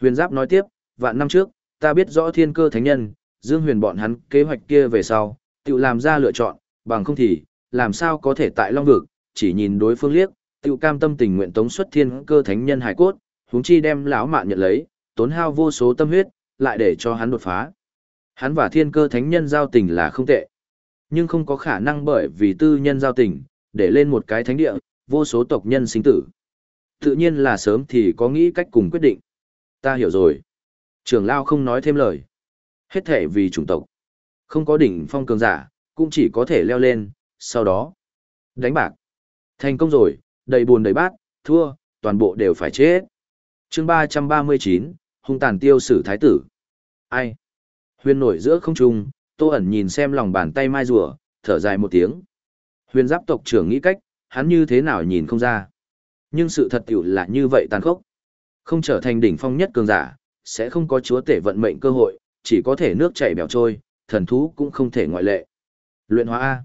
Huyền Giáp nói tiếp, vạn năm trước, ta biết rõ thiên cơ thánh nhân, dương huyền bọn hắn kế hoạch kia về sau, tự làm ra lựa chọn, bằng không thì, làm sao có thể tại Long Vực, chỉ nhìn đối phương liếc, tự cam tâm tình nguyện tống xuất thiên cơ thánh nhân hải cốt, huống chi đem lão mạn nhận lấy, tốn hao vô số tâm huyết, lại để cho hắn đột phá. Hắn và thiên cơ thánh nhân giao tình là không tệ, nhưng không có khả năng bởi vì tư nhân giao tình, để lên một cái thánh địa, vô số tộc nhân sinh tử. Tự nhiên là sớm thì có nghĩ cách cùng quyết định. Ta hiểu rồi. Trường Lao không nói thêm lời. Hết thể vì chủng tộc. Không có đỉnh phong cường giả, cũng chỉ có thể leo lên, sau đó. Đánh bạc. Thành công rồi, đầy buồn đầy bát, thua, toàn bộ đều phải chết. chương ba ba mươi chín hung tàn tiêu sử thái tử. Ai? Huyền nổi giữa không trung, tô ẩn nhìn xem lòng bàn tay mai rùa, thở dài một tiếng. Huyền giáp tộc trưởng nghĩ cách, hắn như thế nào nhìn không ra. Nhưng sự thật tiểu là như vậy tàn khốc. Không trở thành đỉnh phong nhất cường giả, sẽ không có chúa tể vận mệnh cơ hội, chỉ có thể nước chảy bèo trôi, thần thú cũng không thể ngoại lệ. Luyện hóa A.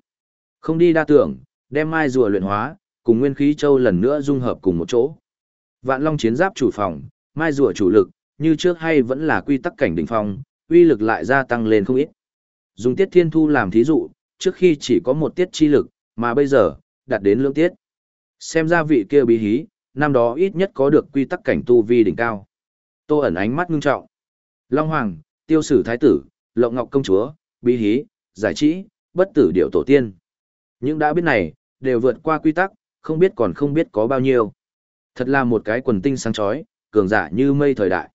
Không đi đa tưởng, đem mai rùa luyện hóa, cùng nguyên khí châu lần nữa dung hợp cùng một chỗ. Vạn Long chiến giáp chủ phòng, mai rùa chủ lực, như trước hay vẫn là quy tắc cảnh đỉnh phong, uy lực lại gia tăng lên không ít. Dùng tiết thiên thu làm thí dụ, trước khi chỉ có một tiết chi lực, mà bây giờ, đạt đến lưỡng tiết. Xem ra vị kia bí hí, năm đó ít nhất có được quy tắc cảnh tu vi đỉnh cao. Tô ẩn ánh mắt ngưng trọng. Long Hoàng, tiêu sử thái tử, lộng ngọc công chúa, bí hí, giải trí, bất tử điệu tổ tiên. Những đã biết này, đều vượt qua quy tắc, không biết còn không biết có bao nhiêu. Thật là một cái quần tinh sáng chói, cường giả như mây thời đại.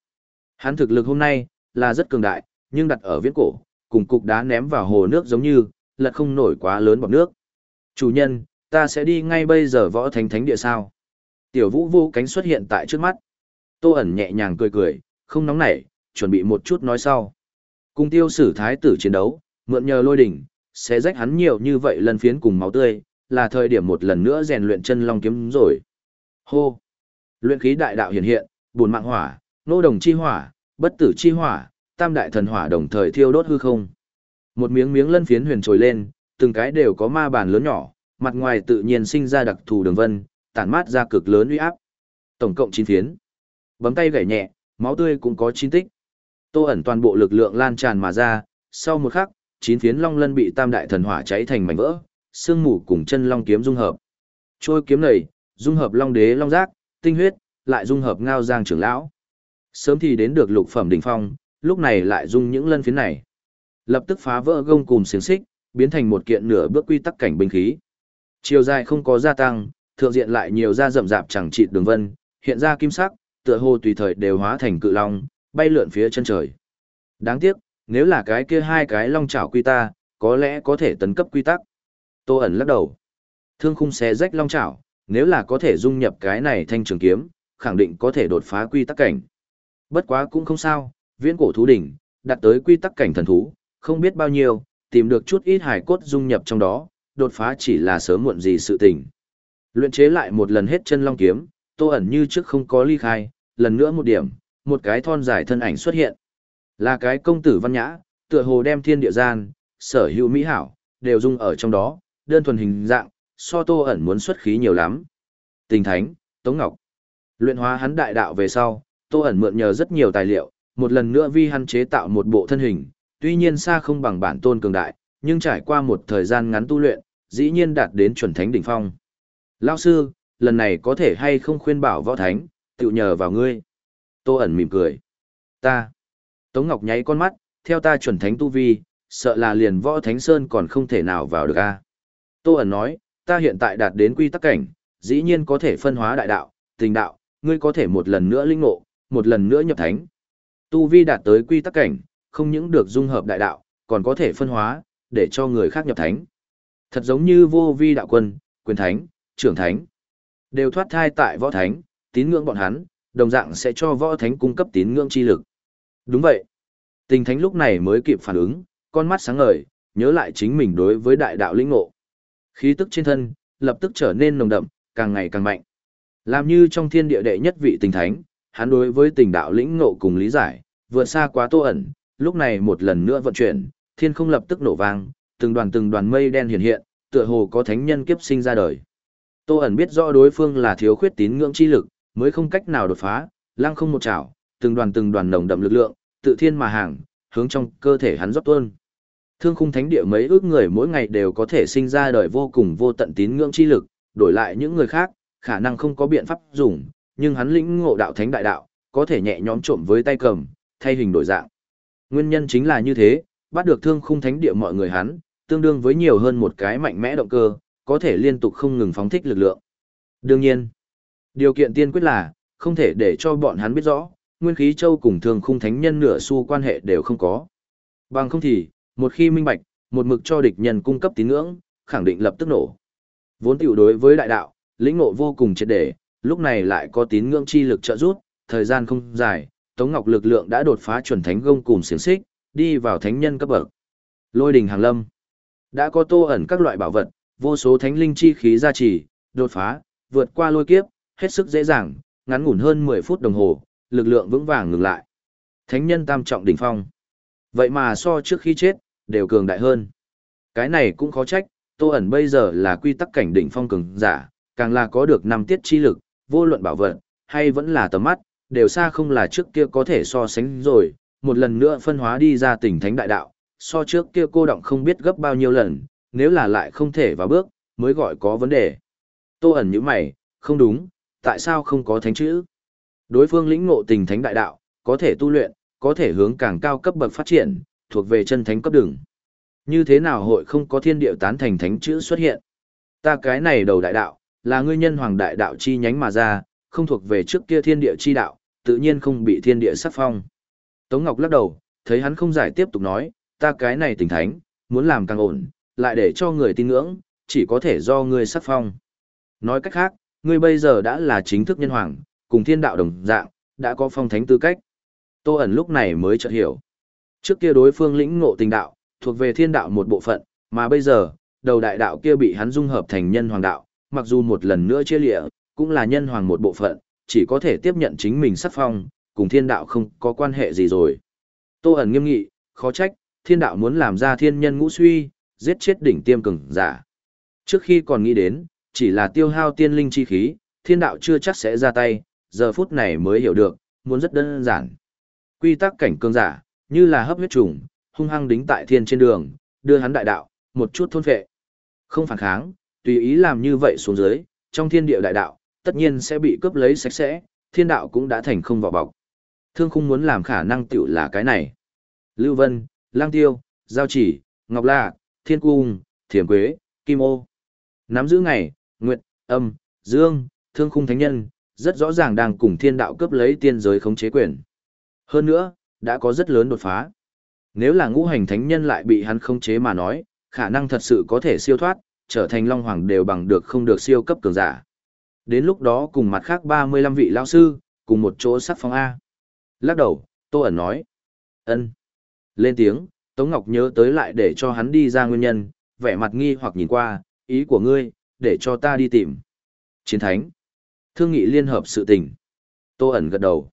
Hắn thực lực hôm nay, là rất cường đại, nhưng đặt ở viễn cổ, cùng cục đá ném vào hồ nước giống như, lật không nổi quá lớn bọc nước. Chủ nhân, ta sẽ đi ngay bây giờ võ thánh thánh địa sao. Tiểu vũ vô cánh xuất hiện tại trước mắt. Tô ẩn nhẹ nhàng cười cười, không nóng nảy, chuẩn bị một chút nói sau. Cùng tiêu sử thái tử chiến đấu, mượn nhờ lôi đỉnh, sẽ rách hắn nhiều như vậy lần phiến cùng máu tươi, là thời điểm một lần nữa rèn luyện chân long kiếm rồi. Hô! Luyện khí đại đạo hiện hiện, bùn mạng hỏa, nô đồng chi hỏa, bất tử chi hỏa, tam đại thần hỏa đồng thời thiêu đốt hư không. Một miếng miếng lân phiến huyền trồi lên, từng cái đều có ma bàn lớn nhỏ, mặt ngoài tự nhiên sinh ra đặc thù đường vân, tản mát ra cực lớn uy áp. Tổng cộng 9 phiến. Bấm tay gảy nhẹ, máu tươi cũng có 9 tích. Tô ẩn toàn bộ lực lượng lan tràn mà ra, sau một khắc, chín phiến long lân bị tam đại thần hỏa cháy thành mảnh vỡ, xương mù cùng chân long kiếm dung hợp. Trôi kiếm này, dung hợp long đế long giác, tinh huyết, lại dung hợp ngao giang trưởng lão. Sớm thì đến được lục phẩm đỉnh phong, lúc này lại dung những lân phiến này. Lập tức phá vỡ gông cùng xiềng xích, biến thành một kiện nửa bước quy tắc cảnh binh khí. Chiều dài không có gia tăng, thượng diện lại nhiều da rậm rạp chẳng chịt đường vân, hiện ra kim sắc, tựa hồ tùy thời đều hóa thành cự long, bay lượn phía chân trời. Đáng tiếc, nếu là cái kia hai cái long chảo quy ta, có lẽ có thể tấn cấp quy tắc. Tô ẩn lắc đầu. Thương khung xé rách long chảo, nếu là có thể dung nhập cái này thanh trường kiếm, khẳng định có thể đột phá quy tắc cảnh. Bất quá cũng không sao, viễn cổ thú đỉnh, đạt tới quy tắc cảnh thần thú, không biết bao nhiêu, tìm được chút ít hải cốt dung nhập trong đó, đột phá chỉ là sớm muộn gì sự tình. Luyện chế lại một lần hết chân long kiếm, tô ẩn như trước không có ly khai, lần nữa một điểm, một cái thon dài thân ảnh xuất hiện. Là cái công tử văn nhã, tựa hồ đem thiên địa gian, sở hữu mỹ hảo, đều dung ở trong đó, đơn thuần hình dạng, so tô ẩn muốn xuất khí nhiều lắm. Tình thánh, Tống Ngọc. Luyện hóa hắn đại đạo về sau, tô ẩn mượn nhờ rất nhiều tài liệu, một lần nữa vi hắn chế tạo một bộ thân hình, tuy nhiên xa không bằng bản tôn cường đại, nhưng trải qua một thời gian ngắn tu luyện, dĩ nhiên đạt đến chuẩn thánh đỉnh phong. Lao sư, lần này có thể hay không khuyên bảo võ thánh, tự nhờ vào ngươi. Tô ẩn mỉm cười. Ta. Tống Ngọc nháy con mắt, theo ta chuẩn thánh tu vi, sợ là liền võ thánh sơn còn không thể nào vào được a. Tô ẩn nói, ta hiện tại đạt đến quy tắc cảnh, dĩ nhiên có thể phân hóa đại đạo, tình đạo, ngươi có thể một lần nữa linh ngộ, một lần nữa nhập thánh. Tu vi đạt tới quy tắc cảnh, không những được dung hợp đại đạo, còn có thể phân hóa, để cho người khác nhập thánh. Thật giống như vô vi đạo quân, quyền thánh, trưởng thánh. Đều thoát thai tại võ thánh, tín ngưỡng bọn hắn, đồng dạng sẽ cho võ thánh cung cấp tín ngưỡng chi lực. Đúng vậy. Tình thánh lúc này mới kịp phản ứng, con mắt sáng ngời, nhớ lại chính mình đối với đại đạo lĩnh ngộ. Khí tức trên thân, lập tức trở nên nồng đậm, càng ngày càng mạnh. Làm như trong thiên địa đệ nhất vị tình thánh, hắn đối với tình đạo lĩnh ngộ cùng lý giải, vượt xa quá tô ẩn, lúc này một lần nữa vận chuyển, thiên không lập tức nổ vang, từng đoàn từng đoàn mây đen hiện hiện, tựa hồ có thánh nhân kiếp sinh ra đời. Tô ẩn biết rõ đối phương là thiếu khuyết tín ngưỡng chi lực, mới không cách nào đột phá, lăng không một chảo, từng đoàn từng đoàn nồng đậm lực lượng, tự thiên mà hàng, hướng trong cơ thể hắn rót tuôn. Thương khung thánh địa mấy ước người mỗi ngày đều có thể sinh ra đời vô cùng vô tận tín ngưỡng chi lực, đổi lại những người khác, khả năng không có biện pháp dùng, nhưng hắn lĩnh ngộ đạo thánh đại đạo, có thể nhẹ nhõm trộm với tay cầm, thay hình đổi dạng. Nguyên nhân chính là như thế, bắt được thương khung thánh địa mọi người hắn, tương đương với nhiều hơn một cái mạnh mẽ động cơ, có thể liên tục không ngừng phóng thích lực lượng. Đương nhiên, điều kiện tiên quyết là, không thể để cho bọn hắn biết rõ, nguyên khí châu cùng thường khung thánh nhân nửa xu quan hệ đều không có. Bằng không thì, một khi minh bạch, một mực cho địch nhân cung cấp tín ngưỡng, khẳng định lập tức nổ. Vốn tiểu đối với đại đạo, lĩnh ngộ vô cùng triệt để, lúc này lại có tín ngưỡng chi lực trợ giúp, thời gian không dài, Tống Ngọc lực lượng đã đột phá chuẩn thánh gông cùng xiển xích, đi vào thánh nhân cấp bậc. Lôi đình hàng lâm. Đã có tô ẩn các loại bảo vật, vô số thánh linh chi khí gia trì, đột phá, vượt qua lôi kiếp, hết sức dễ dàng, ngắn ngủn hơn 10 phút đồng hồ, lực lượng vững vàng ngừng lại. Thánh nhân tam trọng đỉnh phong. Vậy mà so trước khi chết, đều cường đại hơn. Cái này cũng khó trách, Tô ẩn bây giờ là quy tắc cảnh đỉnh phong cường giả, càng là có được năm tiết chi lực, vô luận bảo vật, hay vẫn là tầm mắt, đều xa không là trước kia có thể so sánh rồi, một lần nữa phân hóa đi ra tỉnh thánh đại đạo, so trước kia cô động không biết gấp bao nhiêu lần, nếu là lại không thể vào bước, mới gọi có vấn đề. Tô ẩn như mày, không đúng, tại sao không có thánh chữ? Đối phương lĩnh ngộ tình thánh đại đạo, có thể tu luyện, có thể hướng càng cao cấp bậc phát triển, thuộc về chân thánh cấp đường. Như thế nào hội không có thiên điệu tán thành thánh chữ xuất hiện? Ta cái này đầu đại đạo, là ngươi nhân hoàng đại đạo chi nhánh mà ra, không thuộc về trước kia thiên địa chi đạo, tự nhiên không bị thiên địa sắc phong. Tống Ngọc lắc đầu, thấy hắn không giải tiếp tục nói, ta cái này tình thánh, muốn làm càng ổn, lại để cho người tin ngưỡng, chỉ có thể do ngươi sắc phong. Nói cách khác, ngươi bây giờ đã là chính thức nhân hoàng, cùng thiên đạo đồng dạng, đã có phong thánh tư cách. Tô ẩn lúc này mới chợt hiểu. Trước kia đối phương lĩnh ngộ tình đạo, thuộc về thiên đạo một bộ phận, mà bây giờ, đầu đại đạo kia bị hắn dung hợp thành nhân hoàng đạo, mặc dù một lần nữa chia lịa, cũng là nhân hoàng một bộ phận, chỉ có thể tiếp nhận chính mình sắc phong, cùng thiên đạo không có quan hệ gì rồi. Tô ẩn nghiêm nghị, khó trách, thiên đạo muốn làm ra thiên nhân ngũ suy, giết chết đỉnh tiêm cường giả. Trước khi còn nghĩ đến, chỉ là tiêu hao tiên linh chi khí, thiên đạo chưa chắc sẽ ra tay, giờ phút này mới hiểu được, muốn rất đơn giản. Quy tắc cảnh cường giả, như là hấp huyết trùng, hung hăng đính tại thiên trên đường, đưa hắn đại đạo, một chút thôn phệ. Không phản kháng, tùy ý làm như vậy xuống dưới, trong thiên địa đại đạo, tất nhiên sẽ bị cướp lấy sạch sẽ, thiên đạo cũng đã thành không vào bọc. Thương khung muốn làm khả năng tiểu là cái này. Lưu Vân, Lang Tiêu, Giao Chỉ, Ngọc La, Thiên Cung, Thiểm Quế, Kim Ô. Nắm giữ ngày, Nguyệt, Âm, Dương, Thương khung thánh nhân, rất rõ ràng đang cùng thiên đạo cướp lấy tiên giới khống chế quyền. Hơn nữa, đã có rất lớn đột phá. Nếu là ngũ hành thánh nhân lại bị hắn khống chế mà nói, khả năng thật sự có thể siêu thoát, trở thành long hoàng đều bằng được không được siêu cấp cường giả. Đến lúc đó cùng mặt khác 35 vị lao sư, cùng một chỗ sắc phong A. Lắc đầu, Tô ẩn nói. ân Lên tiếng, Tống Ngọc nhớ tới lại để cho hắn đi ra nguyên nhân, vẻ mặt nghi hoặc nhìn qua, ý của ngươi, để cho ta đi tìm. Chiến thánh. Thương nghị liên hợp sự tình. Tô ẩn gật đầu.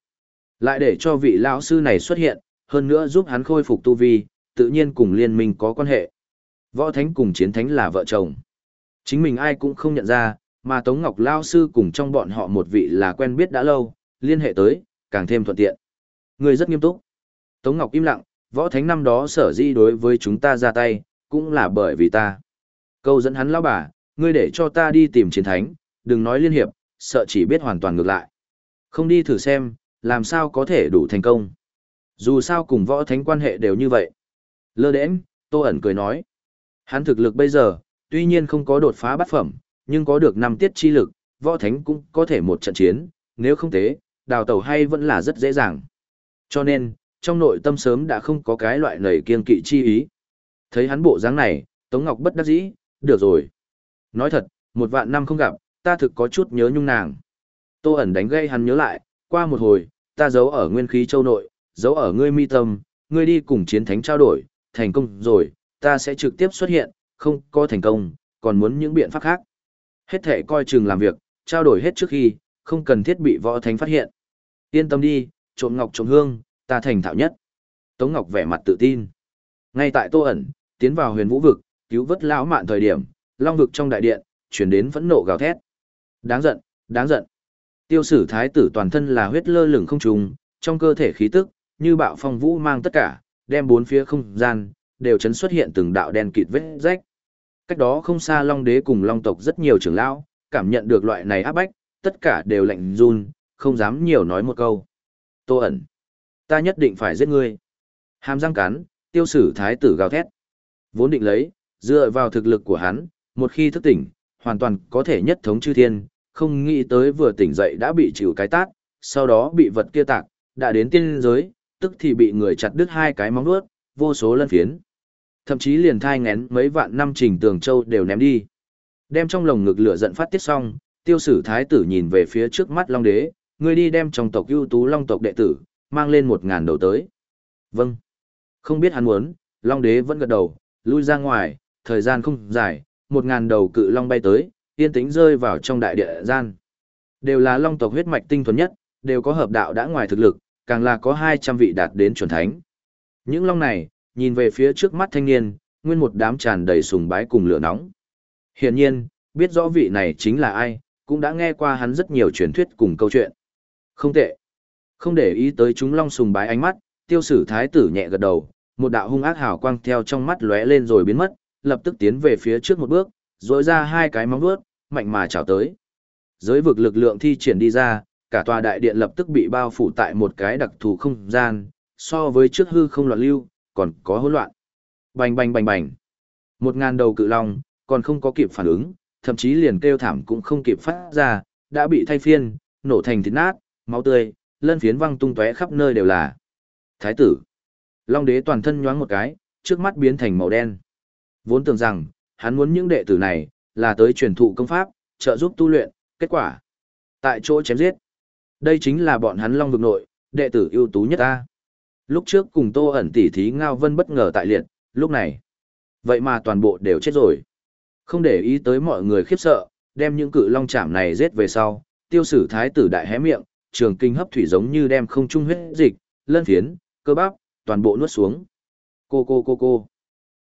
Lại để cho vị lão sư này xuất hiện, hơn nữa giúp hắn khôi phục tu vi, tự nhiên cùng liên minh có quan hệ. Võ thánh cùng chiến thánh là vợ chồng. Chính mình ai cũng không nhận ra, mà Tống Ngọc Lao sư cùng trong bọn họ một vị là quen biết đã lâu, liên hệ tới, càng thêm thuận tiện. Người rất nghiêm túc. Tống Ngọc im lặng, võ thánh năm đó sở di đối với chúng ta ra tay, cũng là bởi vì ta. Câu dẫn hắn lão bà, ngươi để cho ta đi tìm chiến thánh, đừng nói liên hiệp, sợ chỉ biết hoàn toàn ngược lại. Không đi thử xem, làm sao có thể đủ thành công. Dù sao cùng võ thánh quan hệ đều như vậy. Lơ đễnh, Tô ẩn cười nói. Hắn thực lực bây giờ, tuy nhiên không có đột phá bát phẩm, nhưng có được năm tiết chi lực, võ thánh cũng có thể một trận chiến, nếu không thế, đào tẩu hay vẫn là rất dễ dàng. Cho nên, trong nội tâm sớm đã không có cái loại nảy kiên kỵ chi ý. Thấy hắn bộ dáng này, Tống Ngọc bất đắc dĩ, được rồi. Nói thật, một vạn năm không gặp, ta thực có chút nhớ nhung nàng. Tô ẩn đánh gây hắn nhớ lại, qua một hồi, ta giấu ở nguyên khí châu nội, giấu ở ngươi mi tâm, ngươi đi cùng chiến thánh trao đổi, thành công rồi, ta sẽ trực tiếp xuất hiện, không có thành công, còn muốn những biện pháp khác. Hết thể coi chừng làm việc, trao đổi hết trước khi, không cần thiết bị võ thánh phát hiện. Yên tâm đi, trộm ngọc trộm hương, ta thành thạo nhất. Tống Ngọc vẻ mặt tự tin. Ngay tại Tô ẩn, tiến vào huyền vũ vực, cứu vớt lão mạn thời điểm, long vực trong đại điện, chuyển đến phẫn nộ gào thét. Đáng giận, đáng giận. Tiêu sử thái tử toàn thân là huyết lơ lửng không trùng, trong cơ thể khí tức, như bạo phong vũ mang tất cả, đem bốn phía không gian, đều chấn xuất hiện từng đạo đen kịt vết rách. Cách đó không xa Long Đế cùng Long tộc rất nhiều trưởng lão, cảm nhận được loại này áp bách, tất cả đều lạnh run, không dám nhiều nói một câu. Tô ẩn, ta nhất định phải giết ngươi. Hàm răng cắn, tiêu sử thái tử gào thét. Vốn định lấy, dựa vào thực lực của hắn, một khi thức tỉnh, hoàn toàn có thể nhất thống chư thiên, không nghĩ tới vừa tỉnh dậy đã bị chịu cái tát, sau đó bị vật kia tạc, đã đến tiên giới, tức thì bị người chặt đứt hai cái móng vuốt, vô số lân phiến. Thậm chí liền thai ngén mấy vạn năm trình tường châu đều ném đi. Đem trong lồng ngực lửa giận phát tiết xong, tiêu sử thái tử nhìn về phía trước mắt long đế, người đi đem trong tộc ưu tú long tộc đệ tử, mang lên một ngàn đầu tới. Vâng. Không biết hắn muốn, long đế vẫn gật đầu, lui ra ngoài, thời gian không dài, một ngàn đầu cự long bay tới, yên tĩnh rơi vào trong đại địa gian. Đều là long tộc huyết mạch tinh thuần nhất, đều có hợp đạo đã ngoài thực lực, càng là có 200 vị đạt đến chuẩn thánh. Những long này, nhìn về phía trước mắt thanh niên, nguyên một đám tràn đầy sùng bái cùng lửa nóng. Hiển nhiên, biết rõ vị này chính là ai, cũng đã nghe qua hắn rất nhiều truyền thuyết cùng câu chuyện. Không tệ. Không để ý tới chúng long sùng bái ánh mắt, tiêu sử thái tử nhẹ gật đầu, một đạo hung ác hào quang theo trong mắt lóe lên rồi biến mất, lập tức tiến về phía trước một bước, rồi ra hai cái móng vuốt, mạnh mà chào tới. Giới vực lực lượng thi triển đi ra, cả tòa đại điện lập tức bị bao phủ tại một cái đặc thù không gian, so với trước hư không loạn lưu, còn có hỗn loạn. Bành bành bành bành. Một ngàn đầu cự long, còn không có kịp phản ứng, thậm chí liền kêu thảm cũng không kịp phát ra, đã bị thay phiên, nổ thành thịt nát, máu tươi, lân phiến văng tung tóe khắp nơi đều là. Thái tử. Long đế toàn thân nhoáng một cái, trước mắt biến thành màu đen. Vốn tưởng rằng, hắn muốn những đệ tử này, là tới truyền thụ công pháp, trợ giúp tu luyện, kết quả. Tại chỗ chém giết. Đây chính là bọn hắn long vực nội, đệ tử ưu tú nhất ta. Lúc trước cùng tô ẩn tỉ thí Ngao Vân bất ngờ tại liệt, lúc này. Vậy mà toàn bộ đều chết rồi. Không để ý tới mọi người khiếp sợ, đem những cự long chạm này giết về sau, tiêu sử thái tử đại hé miệng, trường kinh hấp thủy giống như đem không trung huyết dịch, lân phiến, cơ bắp, toàn bộ nuốt xuống. Cô cô cô cô.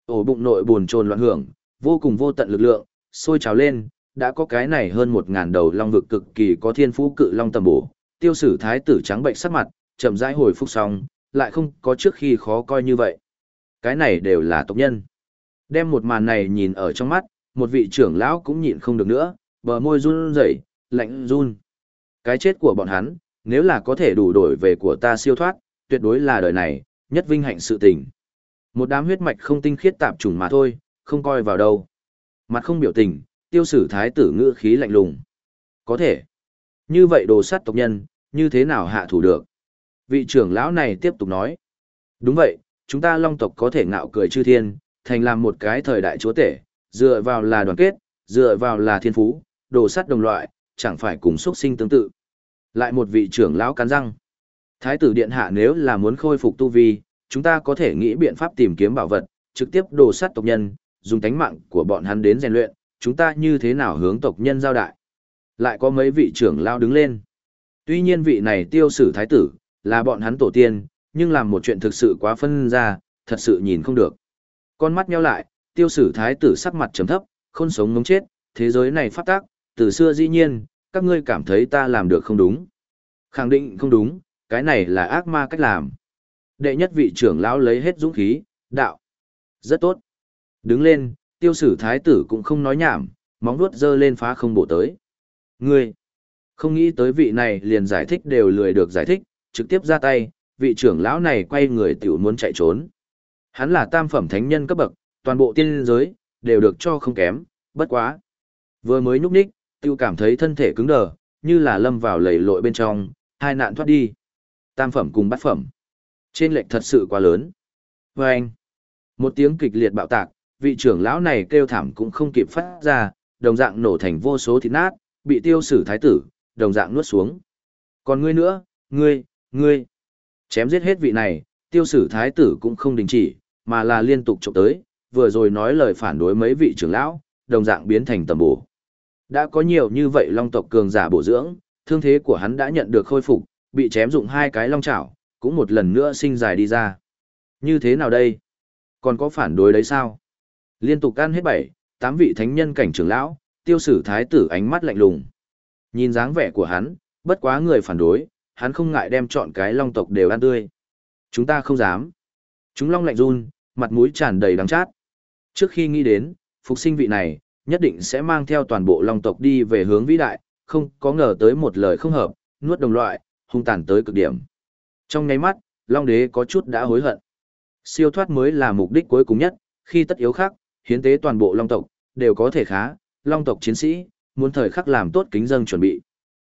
Ổ bụng nội buồn trồn loạn hưởng, vô cùng vô tận lực lượng, sôi trào lên, đã có cái này hơn một ngàn đầu long vực cực kỳ có thiên phú cự long tầm bổ. Tiêu sử thái tử trắng bệnh sắc mặt, chậm rãi hồi phục xong, lại không có trước khi khó coi như vậy. Cái này đều là tộc nhân. Đem một màn này nhìn ở trong mắt, một vị trưởng lão cũng nhịn không được nữa, bờ môi run rẩy, lạnh run. Cái chết của bọn hắn, nếu là có thể đủ đổi về của ta siêu thoát, tuyệt đối là đời này, nhất vinh hạnh sự tình. Một đám huyết mạch không tinh khiết tạp trùng mà thôi, không coi vào đâu. Mặt không biểu tình, tiêu sử thái tử ngữ khí lạnh lùng. Có thể. Như vậy đồ sát tộc nhân, như thế nào hạ thủ được? Vị trưởng lão này tiếp tục nói. Đúng vậy, chúng ta long tộc có thể ngạo cười chư thiên, thành làm một cái thời đại chúa tể, dựa vào là đoàn kết, dựa vào là thiên phú, đồ sát đồng loại, chẳng phải cùng xuất sinh tương tự. Lại một vị trưởng lão cắn răng. Thái tử điện hạ nếu là muốn khôi phục tu vi, chúng ta có thể nghĩ biện pháp tìm kiếm bảo vật, trực tiếp đồ sát tộc nhân, dùng tánh mạng của bọn hắn đến rèn luyện, chúng ta như thế nào hướng tộc nhân giao đại. Lại có mấy vị trưởng lão đứng lên. Tuy nhiên vị này tiêu sử thái tử, là bọn hắn tổ tiên, nhưng làm một chuyện thực sự quá phân ra, thật sự nhìn không được. Con mắt nheo lại, tiêu sử thái tử sắc mặt trầm thấp, khôn sống ngống chết, thế giới này phát tác, từ xưa dĩ nhiên, các ngươi cảm thấy ta làm được không đúng. Khẳng định không đúng, cái này là ác ma cách làm. Đệ nhất vị trưởng lão lấy hết dũng khí, đạo. Rất tốt. Đứng lên, tiêu sử thái tử cũng không nói nhảm, móng vuốt dơ lên phá không bổ tới. Ngươi, không nghĩ tới vị này liền giải thích đều lười được giải thích, trực tiếp ra tay, vị trưởng lão này quay người tiểu muốn chạy trốn. Hắn là tam phẩm thánh nhân cấp bậc, toàn bộ tiên giới, đều được cho không kém, bất quá. Vừa mới nhúc nhích, tiêu cảm thấy thân thể cứng đờ, như là lâm vào lầy lội bên trong, hai nạn thoát đi. Tam phẩm cùng bát phẩm. Trên lệch thật sự quá lớn. Và anh, một tiếng kịch liệt bạo tạc, vị trưởng lão này kêu thảm cũng không kịp phát ra, đồng dạng nổ thành vô số thịt nát, bị tiêu sử thái tử, đồng dạng nuốt xuống. Còn ngươi nữa, ngươi, ngươi. Chém giết hết vị này, tiêu sử thái tử cũng không đình chỉ, mà là liên tục chụp tới, vừa rồi nói lời phản đối mấy vị trưởng lão, đồng dạng biến thành tầm bổ. Đã có nhiều như vậy long tộc cường giả bổ dưỡng, thương thế của hắn đã nhận được khôi phục, bị chém dụng hai cái long chảo, cũng một lần nữa sinh dài đi ra. Như thế nào đây? Còn có phản đối đấy sao? Liên tục ăn hết bảy, tám vị thánh nhân cảnh trưởng lão, tiêu sử thái tử ánh mắt lạnh lùng. Nhìn dáng vẻ của hắn, bất quá người phản đối, hắn không ngại đem chọn cái long tộc đều ăn tươi. Chúng ta không dám. Chúng long lạnh run, mặt mũi tràn đầy đắng chát. Trước khi nghĩ đến, phục sinh vị này, nhất định sẽ mang theo toàn bộ long tộc đi về hướng vĩ đại, không có ngờ tới một lời không hợp, nuốt đồng loại, hung tàn tới cực điểm. Trong nháy mắt, long đế có chút đã hối hận. Siêu thoát mới là mục đích cuối cùng nhất, khi tất yếu khác, hiến tế toàn bộ long tộc, đều có thể khá, long tộc chiến sĩ, muốn thời khắc làm tốt kính dâng chuẩn bị.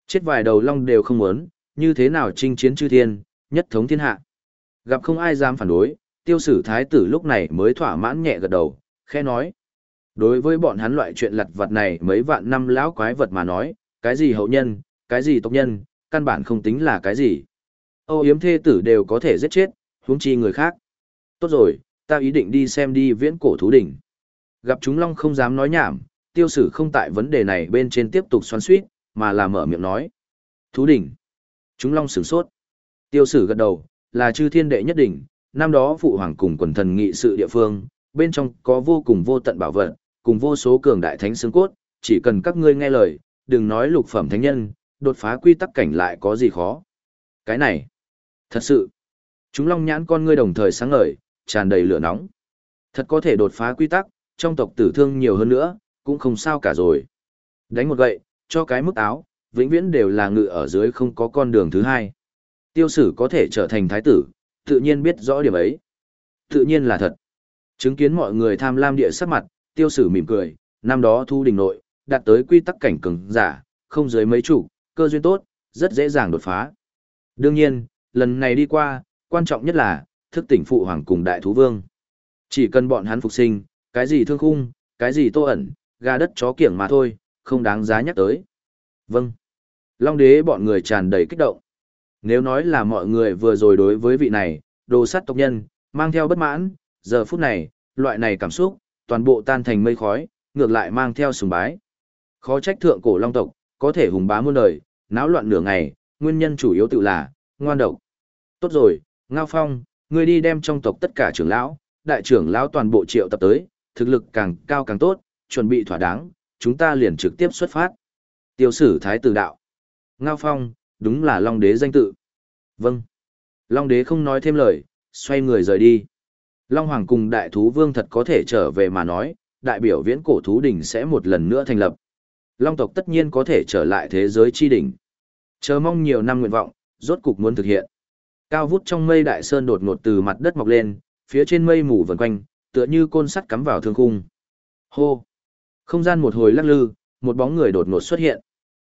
Chết vài đầu long đều không muốn, như thế nào chinh chiến chư thiên, nhất thống thiên hạ. Gặp không ai dám phản đối, tiêu sử thái tử lúc này mới thỏa mãn nhẹ gật đầu, khe nói. Đối với bọn hắn loại chuyện lặt vật này mấy vạn năm lão quái vật mà nói, cái gì hậu nhân, cái gì tộc nhân, căn bản không tính là cái gì. Âu yếm thê tử đều có thể giết chết, huống chi người khác. Tốt rồi, ta ý định đi xem đi viễn cổ thú đỉnh. Gặp chúng long không dám nói nhảm, tiêu sử không tại vấn đề này bên trên tiếp tục xoắn suýt, mà là mở miệng nói. Thú đỉnh. Chúng long sửng sốt. Tiêu sử gật đầu, là chư thiên đệ nhất đỉnh, năm đó phụ hoàng cùng quần thần nghị sự địa phương, bên trong có vô cùng vô tận bảo vật, cùng vô số cường đại thánh xương cốt, chỉ cần các ngươi nghe lời, đừng nói lục phẩm thánh nhân, đột phá quy tắc cảnh lại có gì khó. Cái này, thật sự, chúng long nhãn con ngươi đồng thời sáng ngời, tràn đầy lửa nóng. Thật có thể đột phá quy tắc, trong tộc tử thương nhiều hơn nữa, cũng không sao cả rồi. Đánh một gậy, cho cái mức áo, vĩnh viễn đều là ngự ở dưới không có con đường thứ hai. Tiêu sử có thể trở thành thái tử, tự nhiên biết rõ điểm ấy. Tự nhiên là thật. Chứng kiến mọi người tham lam địa sắc mặt, tiêu sử mỉm cười, năm đó thu đình nội, đạt tới quy tắc cảnh cường giả, không dưới mấy chủ, cơ duyên tốt, rất dễ dàng đột phá. Đương nhiên, lần này đi qua, quan trọng nhất là, thức tỉnh phụ hoàng cùng đại thú vương. Chỉ cần bọn hắn phục sinh, cái gì thương khung, cái gì tô ẩn, gà đất chó kiểng mà thôi, không đáng giá nhắc tới. Vâng. Long đế bọn người tràn đầy kích động. Nếu nói là mọi người vừa rồi đối với vị này, đồ sắt tộc nhân, mang theo bất mãn, giờ phút này, loại này cảm xúc, toàn bộ tan thành mây khói, ngược lại mang theo sùng bái. Khó trách thượng cổ long tộc, có thể hùng bá muôn đời, náo loạn nửa ngày, nguyên nhân chủ yếu tự là, ngoan độc. Tốt rồi, Ngao Phong, ngươi đi đem trong tộc tất cả trưởng lão, đại trưởng lão toàn bộ triệu tập tới, thực lực càng cao càng tốt, chuẩn bị thỏa đáng, chúng ta liền trực tiếp xuất phát. Tiêu sử thái tử đạo. Ngao Phong, đúng là Long Đế danh tự. Vâng. Long Đế không nói thêm lời, xoay người rời đi. Long Hoàng cùng đại thú vương thật có thể trở về mà nói, đại biểu viễn cổ thú đỉnh sẽ một lần nữa thành lập. Long tộc tất nhiên có thể trở lại thế giới chi đỉnh. Chờ mong nhiều năm nguyện vọng, rốt cục muốn thực hiện. Cao vút trong mây đại sơn đột ngột từ mặt đất mọc lên, phía trên mây mù vần quanh, tựa như côn sắt cắm vào thương khung. Hô! Không gian một hồi lắc lư, một bóng người đột ngột xuất hiện.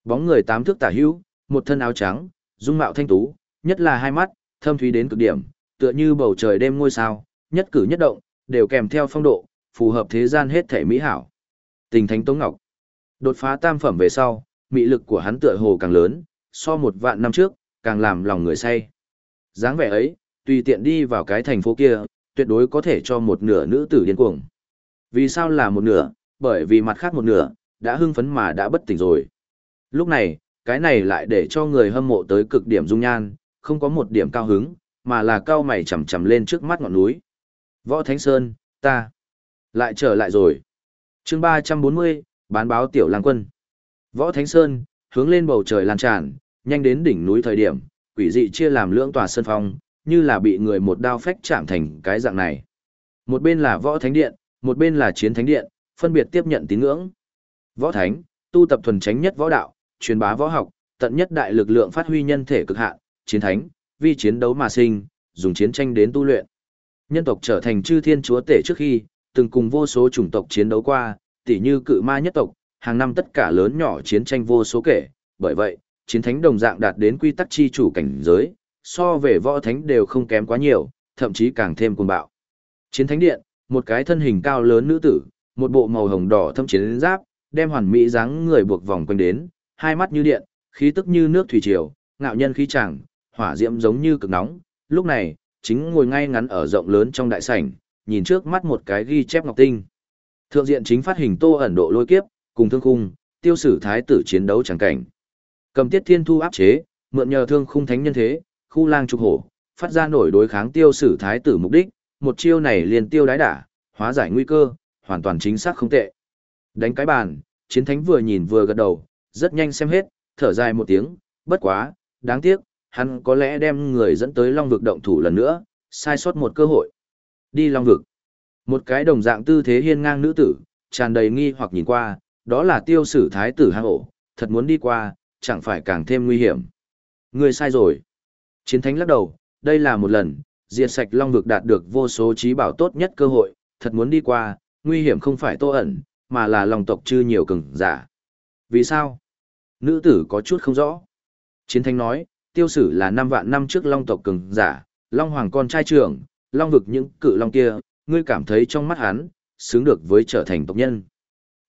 Bóng người tám thước tả hữu, một thân áo trắng, dung mạo thanh tú, nhất là hai mắt, thâm thúy đến cực điểm, tựa như bầu trời đêm ngôi sao, nhất cử nhất động, đều kèm theo phong độ, phù hợp thế gian hết thể mỹ hảo. Tình thánh Tống Ngọc. Đột phá tam phẩm về sau, mị lực của hắn tựa hồ càng lớn, so một vạn năm trước, càng làm lòng người say dáng vẻ ấy, tùy tiện đi vào cái thành phố kia, tuyệt đối có thể cho một nửa nữ tử điên cuồng. Vì sao là một nửa? Bởi vì mặt khác một nửa, đã hưng phấn mà đã bất tỉnh rồi. Lúc này, cái này lại để cho người hâm mộ tới cực điểm dung nhan, không có một điểm cao hứng, mà là cao mày chầm chầm lên trước mắt ngọn núi. Võ Thánh Sơn, ta lại trở lại rồi. chương 340, bán báo tiểu lang quân. Võ Thánh Sơn, hướng lên bầu trời lan tràn, nhanh đến đỉnh núi thời điểm, quỷ dị chia làm lưỡng tòa sơn phong, như là bị người một đao phách chạm thành cái dạng này. Một bên là Võ Thánh Điện, một bên là Chiến Thánh Điện, phân biệt tiếp nhận tín ngưỡng. Võ Thánh, tu tập thuần tránh nhất võ đạo, truyền bá võ học, tận nhất đại lực lượng phát huy nhân thể cực hạn, chiến thánh, vì chiến đấu mà sinh, dùng chiến tranh đến tu luyện. Nhân tộc trở thành chư thiên chúa tể trước khi, từng cùng vô số chủng tộc chiến đấu qua, tỉ như cự ma nhất tộc, hàng năm tất cả lớn nhỏ chiến tranh vô số kể, bởi vậy, chiến thánh đồng dạng đạt đến quy tắc chi chủ cảnh giới, so về võ thánh đều không kém quá nhiều, thậm chí càng thêm cuồng bạo. Chiến thánh điện, một cái thân hình cao lớn nữ tử, một bộ màu hồng đỏ thâm chiến giáp, đem hoàn mỹ dáng người buộc vòng quanh đến, hai mắt như điện, khí tức như nước thủy triều, ngạo nhân khí chẳng, hỏa diễm giống như cực nóng. Lúc này, chính ngồi ngay ngắn ở rộng lớn trong đại sảnh, nhìn trước mắt một cái ghi chép ngọc tinh. Thượng diện chính phát hình Tô ẩn độ lôi kiếp, cùng thương khung, tiêu sử thái tử chiến đấu chẳng cảnh. Cầm tiết thiên thu áp chế, mượn nhờ thương khung thánh nhân thế, khu lang trục hổ, phát ra nổi đối kháng tiêu sử thái tử mục đích, một chiêu này liền tiêu đái đả, hóa giải nguy cơ, hoàn toàn chính xác không tệ. Đánh cái bàn, chiến thánh vừa nhìn vừa gật đầu, rất nhanh xem hết, thở dài một tiếng, bất quá, đáng tiếc, hắn có lẽ đem người dẫn tới Long vực động thủ lần nữa, sai sót một cơ hội. Đi Long vực. Một cái đồng dạng tư thế hiên ngang nữ tử, tràn đầy nghi hoặc nhìn qua, đó là tiêu sử thái tử hang ổ, thật muốn đi qua, chẳng phải càng thêm nguy hiểm. Người sai rồi. Chiến thánh lắc đầu, đây là một lần, diệt sạch Long vực đạt được vô số trí bảo tốt nhất cơ hội, thật muốn đi qua, nguy hiểm không phải tô ẩn, mà là lòng tộc chư nhiều cường giả. Vì sao? Nữ tử có chút không rõ. Chiến thánh nói, tiêu sử là năm vạn năm trước long tộc cường giả, long hoàng con trai trưởng, long vực những cự long kia, ngươi cảm thấy trong mắt hắn, xứng được với trở thành tộc nhân.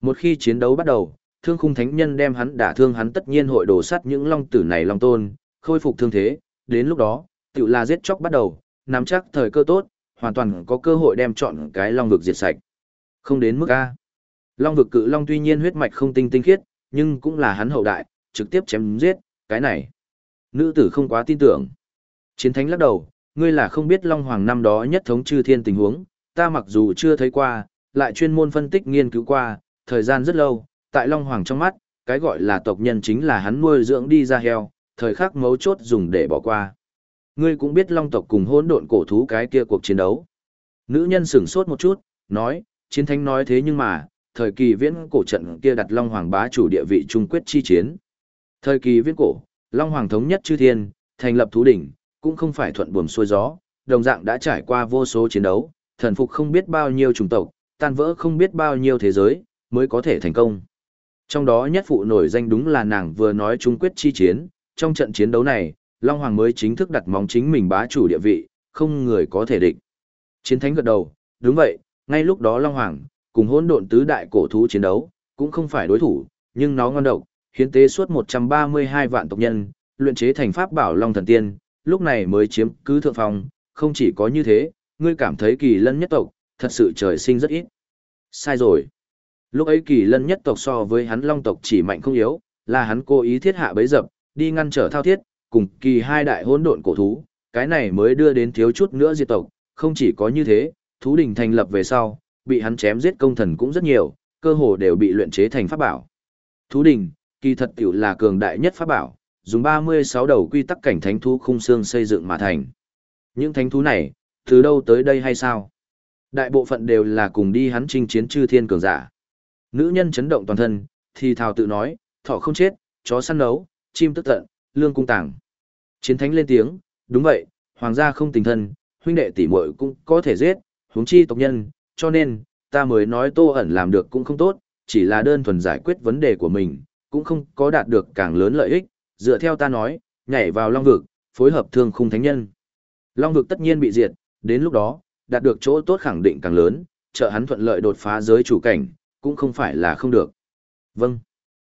Một khi chiến đấu bắt đầu, thương khung thánh nhân đem hắn đả thương hắn tất nhiên hội đổ sắt những long tử này long tôn, khôi phục thương thế, đến lúc đó, tự là giết chóc bắt đầu, nắm chắc thời cơ tốt, hoàn toàn có cơ hội đem chọn cái long vực diệt sạch. Không đến mức A. Long vực cự long tuy nhiên huyết mạch không tinh tinh khiết, nhưng cũng là hắn hậu đại, trực tiếp chém giết, cái này. Nữ tử không quá tin tưởng. Chiến thánh lắc đầu, ngươi là không biết Long Hoàng năm đó nhất thống chư thiên tình huống, ta mặc dù chưa thấy qua, lại chuyên môn phân tích nghiên cứu qua, thời gian rất lâu, tại Long Hoàng trong mắt, cái gọi là tộc nhân chính là hắn nuôi dưỡng đi ra heo, thời khắc mấu chốt dùng để bỏ qua. Ngươi cũng biết Long tộc cùng hỗn độn cổ thú cái kia cuộc chiến đấu. Nữ nhân sửng sốt một chút, nói, chiến thánh nói thế nhưng mà, thời kỳ viễn cổ trận kia đặt Long Hoàng bá chủ địa vị trung quyết chi chiến. Thời kỳ viễn cổ, Long Hoàng thống nhất chư thiên, thành lập thú đỉnh, cũng không phải thuận buồm xuôi gió, đồng dạng đã trải qua vô số chiến đấu, thần phục không biết bao nhiêu chủng tộc, tan vỡ không biết bao nhiêu thế giới, mới có thể thành công. Trong đó nhất phụ nổi danh đúng là nàng vừa nói trung quyết chi chiến, trong trận chiến đấu này, Long Hoàng mới chính thức đặt móng chính mình bá chủ địa vị, không người có thể địch. Chiến thánh gật đầu, đúng vậy, ngay lúc đó Long Hoàng, cùng hỗn độn tứ đại cổ thú chiến đấu, cũng không phải đối thủ, nhưng nó ngon độc, hiến tế suốt 132 vạn tộc nhân, luyện chế thành pháp bảo Long Thần Tiên, lúc này mới chiếm cứ thượng phong, không chỉ có như thế, ngươi cảm thấy kỳ lân nhất tộc, thật sự trời sinh rất ít. Sai rồi. Lúc ấy kỳ lân nhất tộc so với hắn long tộc chỉ mạnh không yếu, là hắn cố ý thiết hạ bấy dập, đi ngăn trở thao thiết, cùng kỳ hai đại hỗn độn cổ thú, cái này mới đưa đến thiếu chút nữa diệt tộc, không chỉ có như thế, thú đình thành lập về sau, bị hắn chém giết công thần cũng rất nhiều, cơ hồ đều bị luyện chế thành pháp bảo. Thú đình, kỳ thật tiểu là cường đại nhất pháp bảo, dùng 36 đầu quy tắc cảnh thánh thú khung xương xây dựng mà thành. Những thánh thú này, từ đâu tới đây hay sao? Đại bộ phận đều là cùng đi hắn chinh chiến chư thiên cường giả. Nữ nhân chấn động toàn thân, thì thào tự nói, thỏ không chết, chó săn nấu, chim tức tận, lương cung tàng. Chiến thánh lên tiếng, đúng vậy, hoàng gia không tình thân, huynh đệ tỷ muội cũng có thể giết, huống chi tộc nhân, cho nên, ta mới nói tô ẩn làm được cũng không tốt, chỉ là đơn thuần giải quyết vấn đề của mình, cũng không có đạt được càng lớn lợi ích, dựa theo ta nói, nhảy vào long vực, phối hợp thương khung thánh nhân. Long vực tất nhiên bị diệt, đến lúc đó, đạt được chỗ tốt khẳng định càng lớn, trợ hắn thuận lợi đột phá giới chủ cảnh, cũng không phải là không được. Vâng.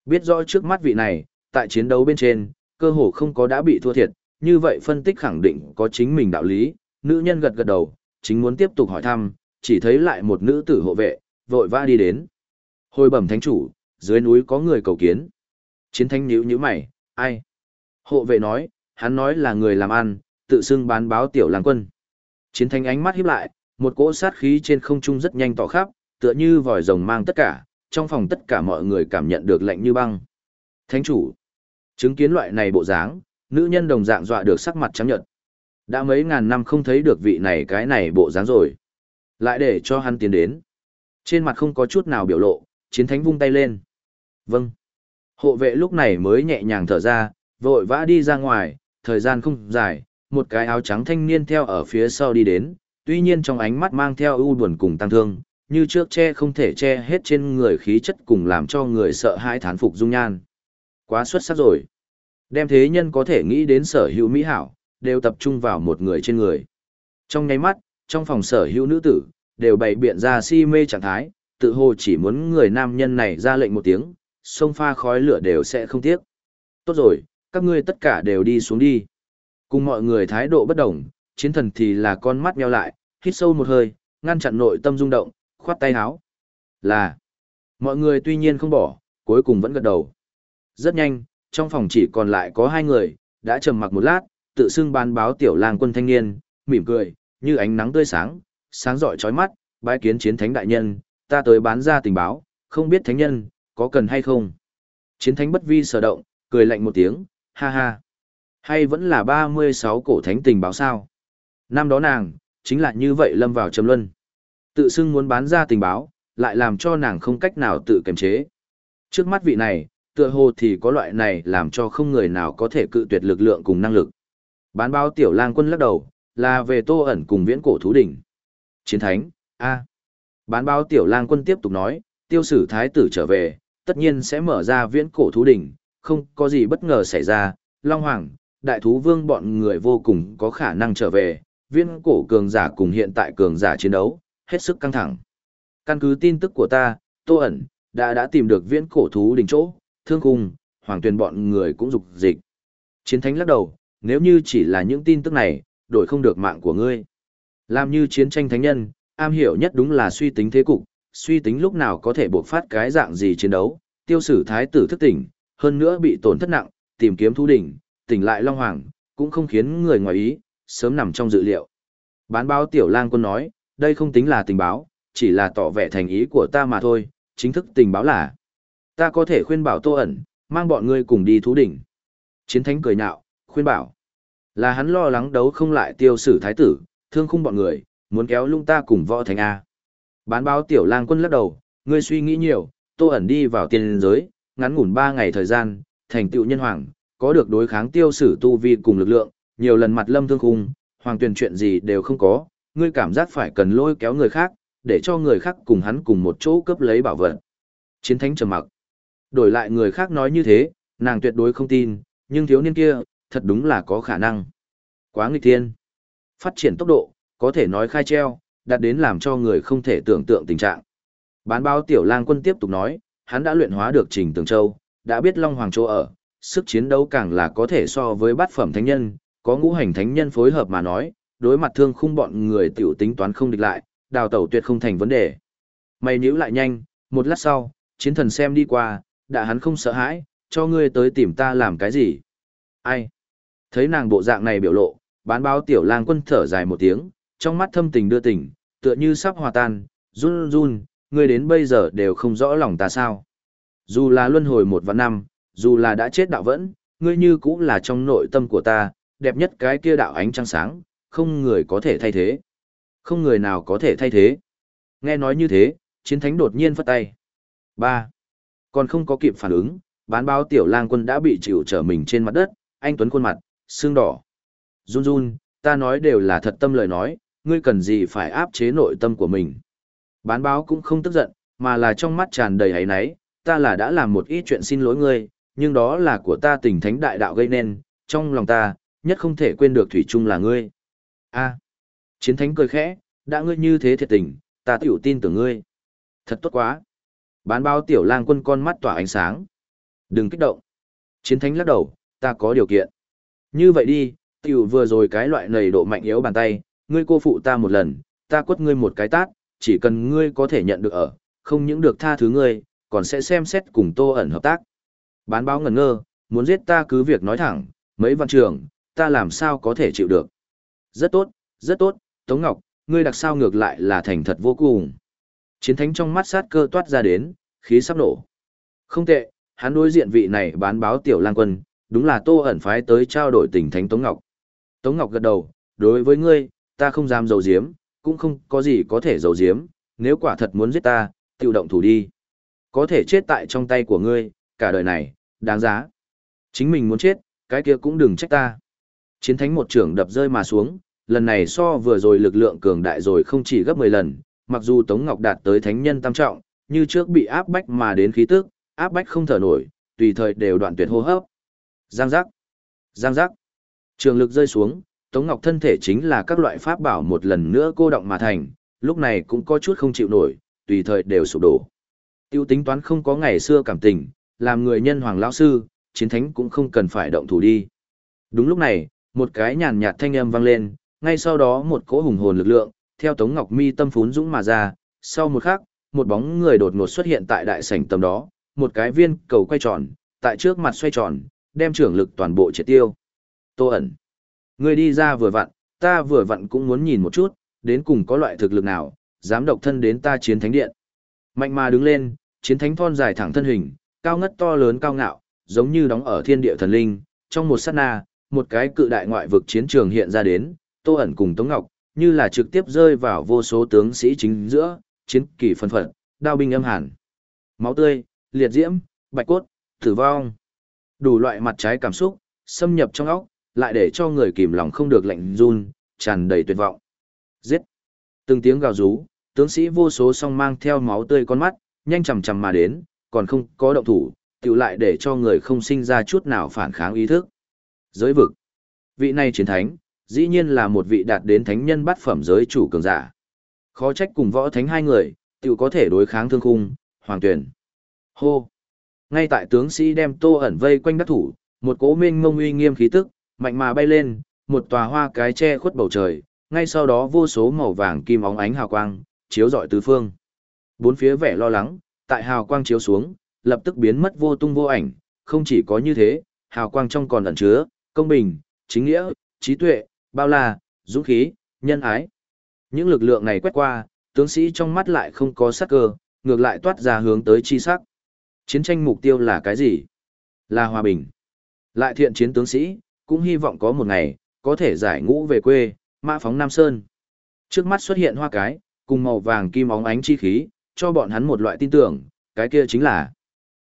Biết rõ trước mắt vị này, tại chiến đấu bên trên, cơ hồ không có đã bị thua thiệt, như vậy phân tích khẳng định có chính mình đạo lý, nữ nhân gật gật đầu, chính muốn tiếp tục hỏi thăm, chỉ thấy lại một nữ tử hộ vệ, vội vã đi đến. Hồi bẩm thánh chủ, dưới núi có người cầu kiến. Chiến thánh nhíu nhíu mày, ai? Hộ vệ nói, hắn nói là người làm ăn, tự xưng bán báo tiểu làng quân. Chiến thánh ánh mắt híp lại, một cỗ sát khí trên không trung rất nhanh tỏ khắp, tựa như vòi rồng mang tất cả, trong phòng tất cả mọi người cảm nhận được lạnh như băng. Thánh chủ, chứng kiến loại này bộ dáng, nữ nhân đồng dạng dọa được sắc mặt trắng nhợt. Đã mấy ngàn năm không thấy được vị này cái này bộ dáng rồi. Lại để cho hắn tiến đến. Trên mặt không có chút nào biểu lộ, chiến thánh vung tay lên. Vâng. Hộ vệ lúc này mới nhẹ nhàng thở ra, vội vã đi ra ngoài, thời gian không dài, một cái áo trắng thanh niên theo ở phía sau đi đến, tuy nhiên trong ánh mắt mang theo ưu buồn cùng tăng thương, như trước che không thể che hết trên người khí chất cùng làm cho người sợ hãi thán phục dung nhan. Quá xuất sắc rồi. Đem thế nhân có thể nghĩ đến sở hữu mỹ hảo, đều tập trung vào một người trên người. Trong nháy mắt, trong phòng sở hữu nữ tử, đều bày biện ra si mê trạng thái, tự hồ chỉ muốn người nam nhân này ra lệnh một tiếng, sông pha khói lửa đều sẽ không tiếc. Tốt rồi, các ngươi tất cả đều đi xuống đi. Cùng mọi người thái độ bất đồng, chiến thần thì là con mắt nheo lại, hít sâu một hơi, ngăn chặn nội tâm rung động, khoát tay háo. Là, mọi người tuy nhiên không bỏ, cuối cùng vẫn gật đầu. Rất nhanh, trong phòng chỉ còn lại có hai người, đã trầm mặc một lát, tự xưng ban báo tiểu lang quân thanh niên, mỉm cười, như ánh nắng tươi sáng, sáng rọi chói mắt, bái kiến chiến thánh đại nhân, ta tới bán ra tình báo, không biết thánh nhân, có cần hay không? Chiến thánh bất vi sở động, cười lạnh một tiếng, ha ha. Hay vẫn là 36 cổ thánh tình báo sao? Năm đó nàng, chính là như vậy lâm vào trầm luân. Tự xưng muốn bán ra tình báo, lại làm cho nàng không cách nào tự kiềm chế. Trước mắt vị này, tựa hồ thì có loại này làm cho không người nào có thể cự tuyệt lực lượng cùng năng lực. Bán báo tiểu lang quân lắc đầu, là về tô ẩn cùng viễn cổ thú đỉnh. Chiến thánh, A. Bán báo tiểu lang quân tiếp tục nói, tiêu sử thái tử trở về, tất nhiên sẽ mở ra viễn cổ thú đỉnh, không có gì bất ngờ xảy ra, Long Hoàng, đại thú vương bọn người vô cùng có khả năng trở về, viễn cổ cường giả cùng hiện tại cường giả chiến đấu, hết sức căng thẳng. Căn cứ tin tức của ta, Tô ẩn, đã đã tìm được viễn cổ thú đỉnh chỗ, thương khung hoàng tuyền bọn người cũng dục dịch. Chiến thánh lắc đầu, nếu như chỉ là những tin tức này, đổi không được mạng của ngươi. Làm như chiến tranh thánh nhân, am hiểu nhất đúng là suy tính thế cục, suy tính lúc nào có thể buộc phát cái dạng gì chiến đấu, tiêu sử thái tử thức tỉnh, hơn nữa bị tổn thất nặng, tìm kiếm thú đỉnh, tỉnh lại Long Hoàng, cũng không khiến người ngoài ý, sớm nằm trong dự liệu. Bán báo tiểu lang quân nói, đây không tính là tình báo, chỉ là tỏ vẻ thành ý của ta mà thôi, chính thức tình báo là. Ta có thể khuyên bảo tô ẩn, mang bọn ngươi cùng đi thú đỉnh. Chiến thánh cười nhạo, khuyên bảo. Là hắn lo lắng đấu không lại tiêu sử thái tử, thương khung bọn người, muốn kéo lung ta cùng võ thành A. Bán báo tiểu lang quân lắc đầu, ngươi suy nghĩ nhiều, tô ẩn đi vào tiền giới, ngắn ngủn ba ngày thời gian, thành tựu nhân hoàng, có được đối kháng tiêu sử tu vi cùng lực lượng, nhiều lần mặt lâm thương khung, hoàng tuyển chuyện gì đều không có, ngươi cảm giác phải cần lôi kéo người khác, để cho người khác cùng hắn cùng một chỗ cướp lấy bảo vật. Chiến thánh trầm mặc. Đổi lại người khác nói như thế, nàng tuyệt đối không tin, nhưng thiếu niên kia, thật đúng là có khả năng. Quá nghịch thiên. Phát triển tốc độ, có thể nói khai treo, đạt đến làm cho người không thể tưởng tượng tình trạng. Bán báo tiểu lang quân tiếp tục nói, hắn đã luyện hóa được trình tường châu, đã biết Long Hoàng chỗ ở, sức chiến đấu càng là có thể so với bát phẩm thánh nhân, có ngũ hành thánh nhân phối hợp mà nói, đối mặt thương khung bọn người tiểu tính toán không địch lại, đào tẩu tuyệt không thành vấn đề. Mày nhíu lại nhanh, một lát sau, chiến thần xem đi qua, đã hắn không sợ hãi, cho ngươi tới tìm ta làm cái gì? Ai? Thấy nàng bộ dạng này biểu lộ, bán báo tiểu lang quân thở dài một tiếng, trong mắt thâm tình đưa tình, tựa như sắp hòa tan, run run, ngươi đến bây giờ đều không rõ lòng ta sao. Dù là luân hồi một vạn năm, dù là đã chết đạo vẫn, ngươi như cũng là trong nội tâm của ta, đẹp nhất cái kia đạo ánh trăng sáng, không người có thể thay thế. Không người nào có thể thay thế. Nghe nói như thế, chiến thánh đột nhiên phất tay. ba Còn không có kịp phản ứng, bán báo tiểu lang quân đã bị chịu trở mình trên mặt đất, anh Tuấn khuôn mặt, xương đỏ. Run run, ta nói đều là thật tâm lời nói, ngươi cần gì phải áp chế nội tâm của mình. Bán báo cũng không tức giận, mà là trong mắt tràn đầy hấy náy, ta là đã làm một ít chuyện xin lỗi ngươi, nhưng đó là của ta tình thánh đại đạo gây nên, trong lòng ta, nhất không thể quên được thủy chung là ngươi. A. chiến thánh cười khẽ, đã ngươi như thế thiệt tình, ta tiểu tin tưởng ngươi. Thật tốt quá. Bán báo tiểu lang quân con mắt tỏa ánh sáng. Đừng kích động. Chiến thánh lắc đầu, ta có điều kiện. Như vậy đi, tiểu vừa rồi cái loại nầy độ mạnh yếu bàn tay, ngươi cô phụ ta một lần, ta quất ngươi một cái tát, chỉ cần ngươi có thể nhận được ở, không những được tha thứ ngươi, còn sẽ xem xét cùng tô ẩn hợp tác. Bán báo ngẩn ngơ, muốn giết ta cứ việc nói thẳng, mấy văn trường, ta làm sao có thể chịu được. Rất tốt, rất tốt, Tống Ngọc, ngươi đặc sao ngược lại là thành thật vô cùng. Chiến thánh trong mắt sát cơ toát ra đến, khí sắp nổ. Không tệ, hắn đối diện vị này bán báo tiểu lang quân, đúng là tô ẩn phái tới trao đổi tình thánh Tống Ngọc. Tống Ngọc gật đầu, đối với ngươi, ta không dám dầu diếm, cũng không có gì có thể dầu diếm. nếu quả thật muốn giết ta, tiêu động thủ đi. Có thể chết tại trong tay của ngươi, cả đời này, đáng giá. Chính mình muốn chết, cái kia cũng đừng trách ta. Chiến thánh một trưởng đập rơi mà xuống, lần này so vừa rồi lực lượng cường đại rồi không chỉ gấp 10 lần, mặc dù Tống Ngọc đạt tới thánh nhân tam trọng, như trước bị áp bách mà đến khí tức, áp bách không thở nổi, tùy thời đều đoạn tuyệt hô hấp. Giang giác, giang giác. Trường lực rơi xuống, Tống Ngọc thân thể chính là các loại pháp bảo một lần nữa cô động mà thành, lúc này cũng có chút không chịu nổi, tùy thời đều sụp đổ. Tiêu tính toán không có ngày xưa cảm tình, làm người nhân hoàng lão sư, chiến thánh cũng không cần phải động thủ đi. Đúng lúc này, một cái nhàn nhạt thanh âm vang lên, ngay sau đó một cỗ hùng hồn lực lượng, theo Tống Ngọc Mi tâm phún dũng mà ra, sau một khắc, một bóng người đột ngột xuất hiện tại đại sảnh tầm đó, một cái viên cầu quay tròn, tại trước mặt xoay tròn, đem trưởng lực toàn bộ triệt tiêu. Tô ẩn. Người đi ra vừa vặn, ta vừa vặn cũng muốn nhìn một chút, đến cùng có loại thực lực nào, dám độc thân đến ta chiến thánh điện. Mạnh mà đứng lên, chiến thánh thon dài thẳng thân hình, cao ngất to lớn cao ngạo, giống như đóng ở thiên địa thần linh, trong một sát na, một cái cự đại ngoại vực chiến trường hiện ra đến, Tô ẩn cùng Tống Ngọc, như là trực tiếp rơi vào vô số tướng sĩ chính giữa, chiến kỳ phân phận, đao binh âm hàn. Máu tươi, liệt diễm, bạch cốt, tử vong. Đủ loại mặt trái cảm xúc, xâm nhập trong óc, lại để cho người kìm lòng không được lạnh run, tràn đầy tuyệt vọng. Giết! Từng tiếng gào rú, tướng sĩ vô số song mang theo máu tươi con mắt, nhanh chầm chầm mà đến, còn không có động thủ, tiểu lại để cho người không sinh ra chút nào phản kháng ý thức. Giới vực. Vị này chiến thánh, dĩ nhiên là một vị đạt đến thánh nhân bát phẩm giới chủ cường giả. Khó trách cùng võ thánh hai người, tự có thể đối kháng thương khung, hoàng tuyển. Hô. Ngay tại tướng sĩ đem tô ẩn vây quanh đắc thủ, một cố minh mông uy nghiêm khí tức, mạnh mà bay lên, một tòa hoa cái che khuất bầu trời, ngay sau đó vô số màu vàng kim óng ánh hào quang, chiếu rọi tứ phương. Bốn phía vẻ lo lắng, tại hào quang chiếu xuống, lập tức biến mất vô tung vô ảnh, không chỉ có như thế, hào quang trong còn ẩn chứa, công bình, chính nghĩa, trí tuệ, bao la, dũng khí, nhân ái. Những lực lượng này quét qua, tướng sĩ trong mắt lại không có sắc cơ, ngược lại toát ra hướng tới chi sắc. Chiến tranh mục tiêu là cái gì? Là hòa bình. Lại thiện chiến tướng sĩ, cũng hy vọng có một ngày, có thể giải ngũ về quê, mã phóng Nam Sơn. Trước mắt xuất hiện hoa cái, cùng màu vàng kim óng ánh chi khí, cho bọn hắn một loại tin tưởng, cái kia chính là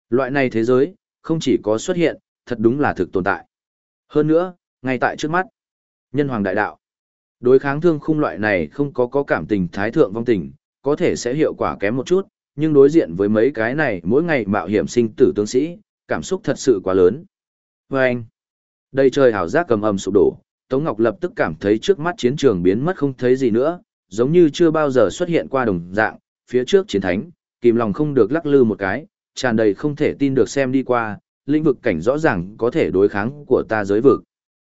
loại này thế giới, không chỉ có xuất hiện, thật đúng là thực tồn tại. Hơn nữa, ngay tại trước mắt, nhân hoàng đại đạo. Đối kháng thương khung loại này không có có cảm tình thái thượng vong tình, có thể sẽ hiệu quả kém một chút, nhưng đối diện với mấy cái này mỗi ngày mạo hiểm sinh tử tướng sĩ, cảm xúc thật sự quá lớn. Và anh, đây trời hảo giác cầm ầm sụp đổ, Tống Ngọc lập tức cảm thấy trước mắt chiến trường biến mất không thấy gì nữa, giống như chưa bao giờ xuất hiện qua đồng dạng, phía trước chiến thánh, kìm lòng không được lắc lư một cái, tràn đầy không thể tin được xem đi qua, lĩnh vực cảnh rõ ràng có thể đối kháng của ta giới vực.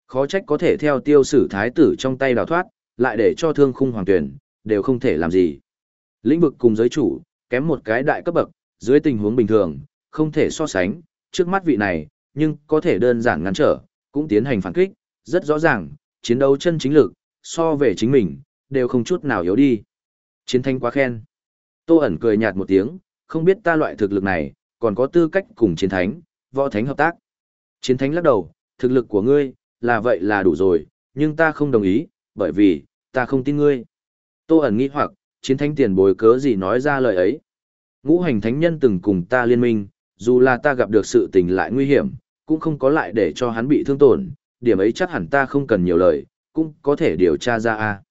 Khó trách có thể theo tiêu sử thái tử trong tay đào thoát, lại để cho thương khung hoàng tuyển, đều không thể làm gì. Lĩnh vực cùng giới chủ, kém một cái đại cấp bậc, dưới tình huống bình thường, không thể so sánh, trước mắt vị này, nhưng có thể đơn giản ngăn trở, cũng tiến hành phản kích, rất rõ ràng, chiến đấu chân chính lực, so về chính mình, đều không chút nào yếu đi. Chiến thanh quá khen. Tô ẩn cười nhạt một tiếng, không biết ta loại thực lực này, còn có tư cách cùng chiến thánh, võ thánh hợp tác. Chiến thánh lắc đầu, thực lực của ngươi, là vậy là đủ rồi, nhưng ta không đồng ý, bởi vì, ta không tin ngươi. Tô ẩn nghĩ hoặc, chiến thánh tiền bối cớ gì nói ra lời ấy. Ngũ hành thánh nhân từng cùng ta liên minh, dù là ta gặp được sự tình lại nguy hiểm, cũng không có lại để cho hắn bị thương tổn, điểm ấy chắc hẳn ta không cần nhiều lời, cũng có thể điều tra ra a.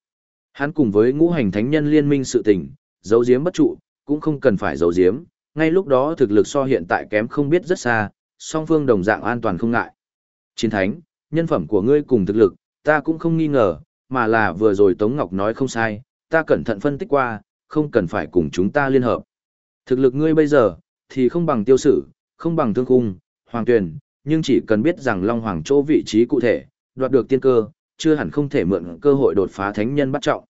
Hắn cùng với ngũ hành thánh nhân liên minh sự tình, giấu giếm bất trụ, cũng không cần phải giấu giếm, ngay lúc đó thực lực so hiện tại kém không biết rất xa, song phương đồng dạng an toàn không ngại. Chiến thánh, nhân phẩm của ngươi cùng thực lực, ta cũng không nghi ngờ, mà là vừa rồi Tống Ngọc nói không sai, ta cẩn thận phân tích qua, không cần phải cùng chúng ta liên hợp. Thực lực ngươi bây giờ, thì không bằng tiêu sử, không bằng thương khung, hoàng tuyển, nhưng chỉ cần biết rằng Long Hoàng chỗ vị trí cụ thể, đoạt được tiên cơ, chưa hẳn không thể mượn cơ hội đột phá thánh nhân bắt trọng.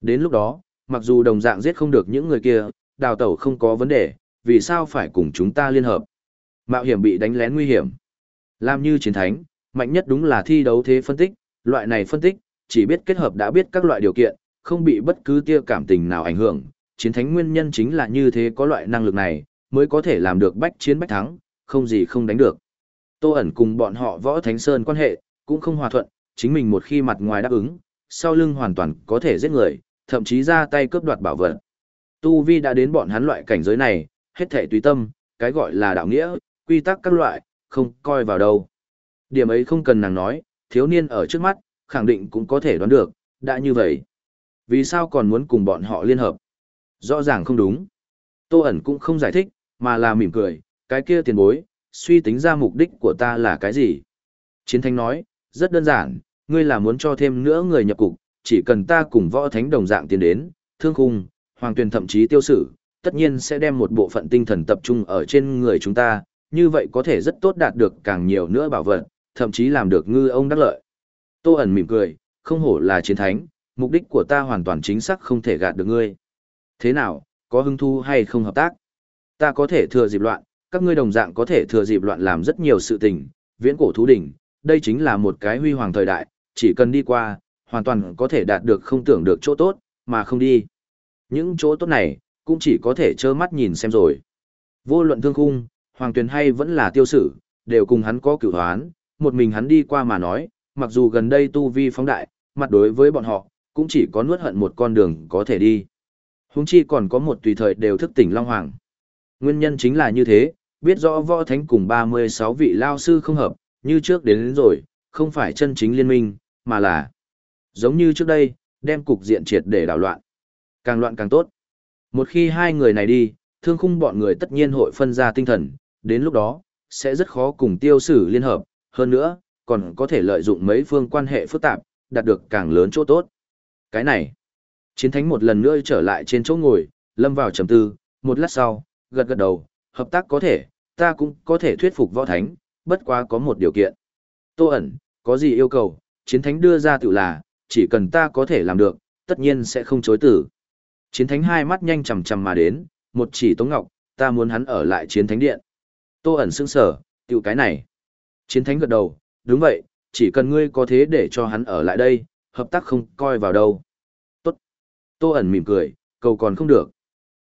Đến lúc đó, mặc dù đồng dạng giết không được những người kia, đào tẩu không có vấn đề, vì sao phải cùng chúng ta liên hợp? Mạo hiểm bị đánh lén nguy hiểm. Làm như chiến thánh, mạnh nhất đúng là thi đấu thế phân tích, loại này phân tích, chỉ biết kết hợp đã biết các loại điều kiện, không bị bất cứ tia cảm tình nào ảnh hưởng. Chiến thánh nguyên nhân chính là như thế có loại năng lực này, mới có thể làm được bách chiến bách thắng, không gì không đánh được. Tô ẩn cùng bọn họ võ thánh sơn quan hệ, cũng không hòa thuận, chính mình một khi mặt ngoài đáp ứng, sau lưng hoàn toàn có thể giết người, thậm chí ra tay cướp đoạt bảo vật. Tu Vi đã đến bọn hắn loại cảnh giới này, hết thể tùy tâm, cái gọi là đạo nghĩa, quy tắc các loại, không coi vào đâu. Điểm ấy không cần nàng nói, thiếu niên ở trước mắt, khẳng định cũng có thể đoán được, đã như vậy. Vì sao còn muốn cùng bọn họ liên hợp? Rõ ràng không đúng. Tô ẩn cũng không giải thích, mà là mỉm cười, cái kia tiền bối, suy tính ra mục đích của ta là cái gì? Chiến thanh nói, rất đơn giản, ngươi là muốn cho thêm nữa người nhập cục, chỉ cần ta cùng võ thánh đồng dạng tiến đến, thương khung, hoàng tuyền thậm chí tiêu sử, tất nhiên sẽ đem một bộ phận tinh thần tập trung ở trên người chúng ta, như vậy có thể rất tốt đạt được càng nhiều nữa bảo vật, thậm chí làm được ngư ông đắc lợi. Tô ẩn mỉm cười, không hổ là chiến thánh, mục đích của ta hoàn toàn chính xác không thể gạt được ngươi. Thế nào, có hứng thu hay không hợp tác? Ta có thể thừa dịp loạn, các ngươi đồng dạng có thể thừa dịp loạn làm rất nhiều sự tình, viễn cổ thú đỉnh, đây chính là một cái huy hoàng thời đại, chỉ cần đi qua, hoàn toàn có thể đạt được không tưởng được chỗ tốt, mà không đi. Những chỗ tốt này, cũng chỉ có thể trơ mắt nhìn xem rồi. Vô luận thương khung, hoàng tuyền hay vẫn là tiêu sử, đều cùng hắn có cửu hoán, một mình hắn đi qua mà nói, mặc dù gần đây tu vi phóng đại, mặt đối với bọn họ, cũng chỉ có nuốt hận một con đường có thể đi. Húng chi còn có một tùy thời đều thức tỉnh Long Hoàng. Nguyên nhân chính là như thế, biết rõ võ thánh cùng 36 vị lao sư không hợp, như trước đến, đến rồi, không phải chân chính liên minh, mà là giống như trước đây, đem cục diện triệt để đảo loạn. Càng loạn càng tốt. Một khi hai người này đi, thương khung bọn người tất nhiên hội phân ra tinh thần, đến lúc đó, sẽ rất khó cùng tiêu sử liên hợp, hơn nữa, còn có thể lợi dụng mấy phương quan hệ phức tạp, đạt được càng lớn chỗ tốt. Cái này, chiến thánh một lần nữa trở lại trên chỗ ngồi, lâm vào trầm tư, một lát sau, gật gật đầu, hợp tác có thể, ta cũng có thể thuyết phục võ thánh, bất quá có một điều kiện. Tô ẩn, có gì yêu cầu, chiến thánh đưa ra tự là, chỉ cần ta có thể làm được, tất nhiên sẽ không chối tử. Chiến thánh hai mắt nhanh chầm chầm mà đến, một chỉ Tống Ngọc, ta muốn hắn ở lại chiến thánh điện. Tô ẩn sững sở, tiểu cái này. Chiến thánh gật đầu, đúng vậy, chỉ cần ngươi có thế để cho hắn ở lại đây, hợp tác không coi vào đâu. Tốt. Tô ẩn mỉm cười, cầu còn không được.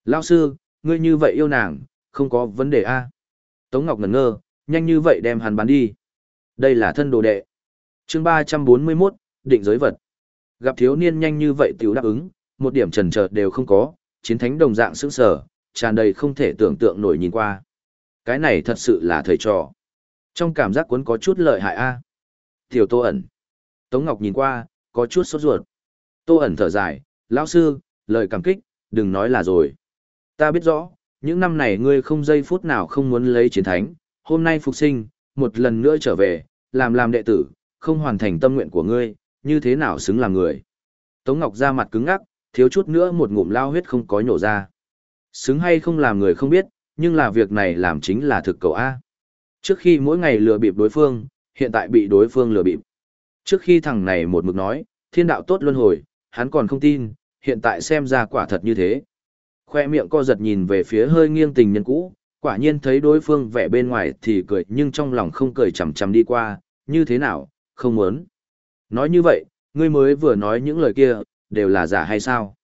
Lao sư, ngươi như vậy yêu nàng, không có vấn đề a Tống Ngọc ngẩn ngơ, nhanh như vậy đem hắn bán đi. Đây là thân đồ đệ. chương 341, định giới vật. Gặp thiếu niên nhanh như vậy tiểu đáp ứng, một điểm trần trợt đều không có, chiến thánh đồng dạng sững sở, tràn đầy không thể tưởng tượng nổi nhìn qua. Cái này thật sự là thầy trò. Trong cảm giác cuốn có chút lợi hại a. Tiểu Tô ẩn. Tống Ngọc nhìn qua, có chút sốt ruột. Tô ẩn thở dài, lão sư, lời cảm kích, đừng nói là rồi. Ta biết rõ, những năm này ngươi không giây phút nào không muốn lấy chiến thánh, hôm nay phục sinh, một lần nữa trở về, làm làm đệ tử, không hoàn thành tâm nguyện của ngươi, như thế nào xứng làm người. Tống Ngọc ra mặt cứng ngắc, thiếu chút nữa một ngụm lao huyết không có nhổ ra. Xứng hay không làm người không biết, nhưng là việc này làm chính là thực cầu A. Trước khi mỗi ngày lừa bịp đối phương, hiện tại bị đối phương lừa bịp. Trước khi thằng này một mực nói, thiên đạo tốt luân hồi, hắn còn không tin, hiện tại xem ra quả thật như thế. Khoe miệng co giật nhìn về phía hơi nghiêng tình nhân cũ, quả nhiên thấy đối phương vẻ bên ngoài thì cười nhưng trong lòng không cười chằm chằm đi qua, như thế nào, không muốn. Nói như vậy, ngươi mới vừa nói những lời kia, đều là giả hay sao?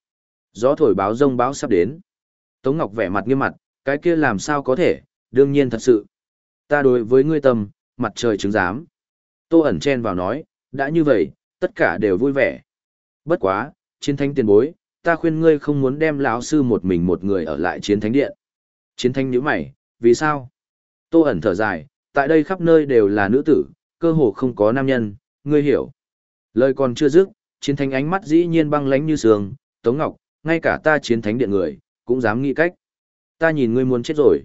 Gió thổi báo rông báo sắp đến. Tống Ngọc vẻ mặt nghiêm mặt, cái kia làm sao có thể, đương nhiên thật sự. Ta đối với ngươi tâm, mặt trời chứng giám. Tô ẩn chen vào nói, đã như vậy, tất cả đều vui vẻ. Bất quá, chiến thánh tiền bối, ta khuyên ngươi không muốn đem lão sư một mình một người ở lại chiến thánh điện. Chiến thánh nhíu mày, vì sao? Tô ẩn thở dài, tại đây khắp nơi đều là nữ tử, cơ hồ không có nam nhân, ngươi hiểu. Lời còn chưa dứt, chiến thánh ánh mắt dĩ nhiên băng lánh như sương, Tống Ngọc, ngay cả ta chiến thánh điện người, cũng dám nghĩ cách. Ta nhìn ngươi muốn chết rồi.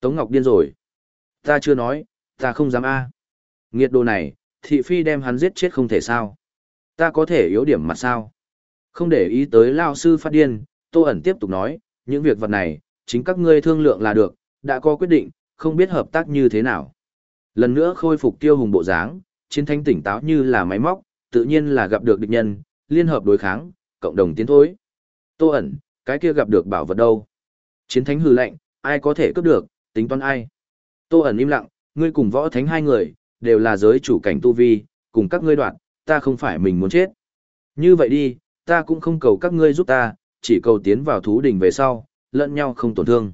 Tống Ngọc điên rồi. Ta chưa nói, ta không dám a. Nghiệt đồ này, thị phi đem hắn giết chết không thể sao. Ta có thể yếu điểm mặt sao. Không để ý tới lao sư phát điên, Tô ẩn tiếp tục nói, những việc vật này, chính các ngươi thương lượng là được, đã có quyết định, không biết hợp tác như thế nào. Lần nữa khôi phục tiêu hùng bộ dáng, chiến thanh tỉnh táo như là máy móc, tự nhiên là gặp được địch nhân, liên hợp đối kháng, cộng đồng tiến thối. Tô ẩn, cái kia gặp được bảo vật đâu? Chiến thánh hừ lạnh, ai có thể cướp được, tính toán ai? Tô ẩn im lặng, ngươi cùng võ thánh hai người, đều là giới chủ cảnh tu vi, cùng các ngươi đoạn, ta không phải mình muốn chết. Như vậy đi, ta cũng không cầu các ngươi giúp ta, chỉ cầu tiến vào thú đỉnh về sau, lẫn nhau không tổn thương.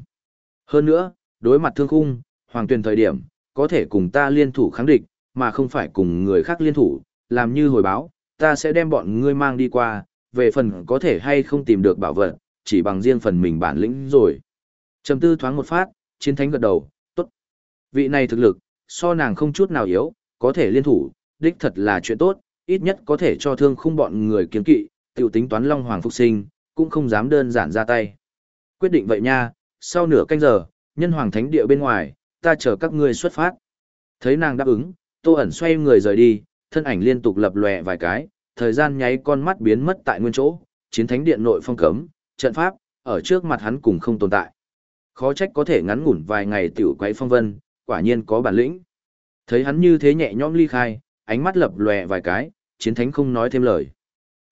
Hơn nữa, đối mặt thương khung, hoàng tuyển thời điểm, có thể cùng ta liên thủ kháng địch, mà không phải cùng người khác liên thủ, làm như hồi báo, ta sẽ đem bọn ngươi mang đi qua, về phần có thể hay không tìm được bảo vật, chỉ bằng riêng phần mình bản lĩnh rồi. Trầm tư thoáng một phát, chiến thánh gật đầu, tốt. Vị này thực lực, so nàng không chút nào yếu, có thể liên thủ, đích thật là chuyện tốt, ít nhất có thể cho thương khung bọn người kiến kỵ, tiểu tính toán Long Hoàng phục sinh, cũng không dám đơn giản ra tay. Quyết định vậy nha, sau nửa canh giờ, nhân hoàng thánh địa bên ngoài, ta chờ các ngươi xuất phát. Thấy nàng đáp ứng, Tô ẩn xoay người rời đi, thân ảnh liên tục lập lòe vài cái, thời gian nháy con mắt biến mất tại nguyên chỗ, chiến thánh điện nội phong cấm, trận pháp, ở trước mặt hắn cùng không tồn tại. Khó trách có thể ngắn ngủn vài ngày tiểu quấy phong vân, quả nhiên có bản lĩnh. Thấy hắn như thế nhẹ nhõm ly khai, ánh mắt lập lòe vài cái, chiến thánh không nói thêm lời.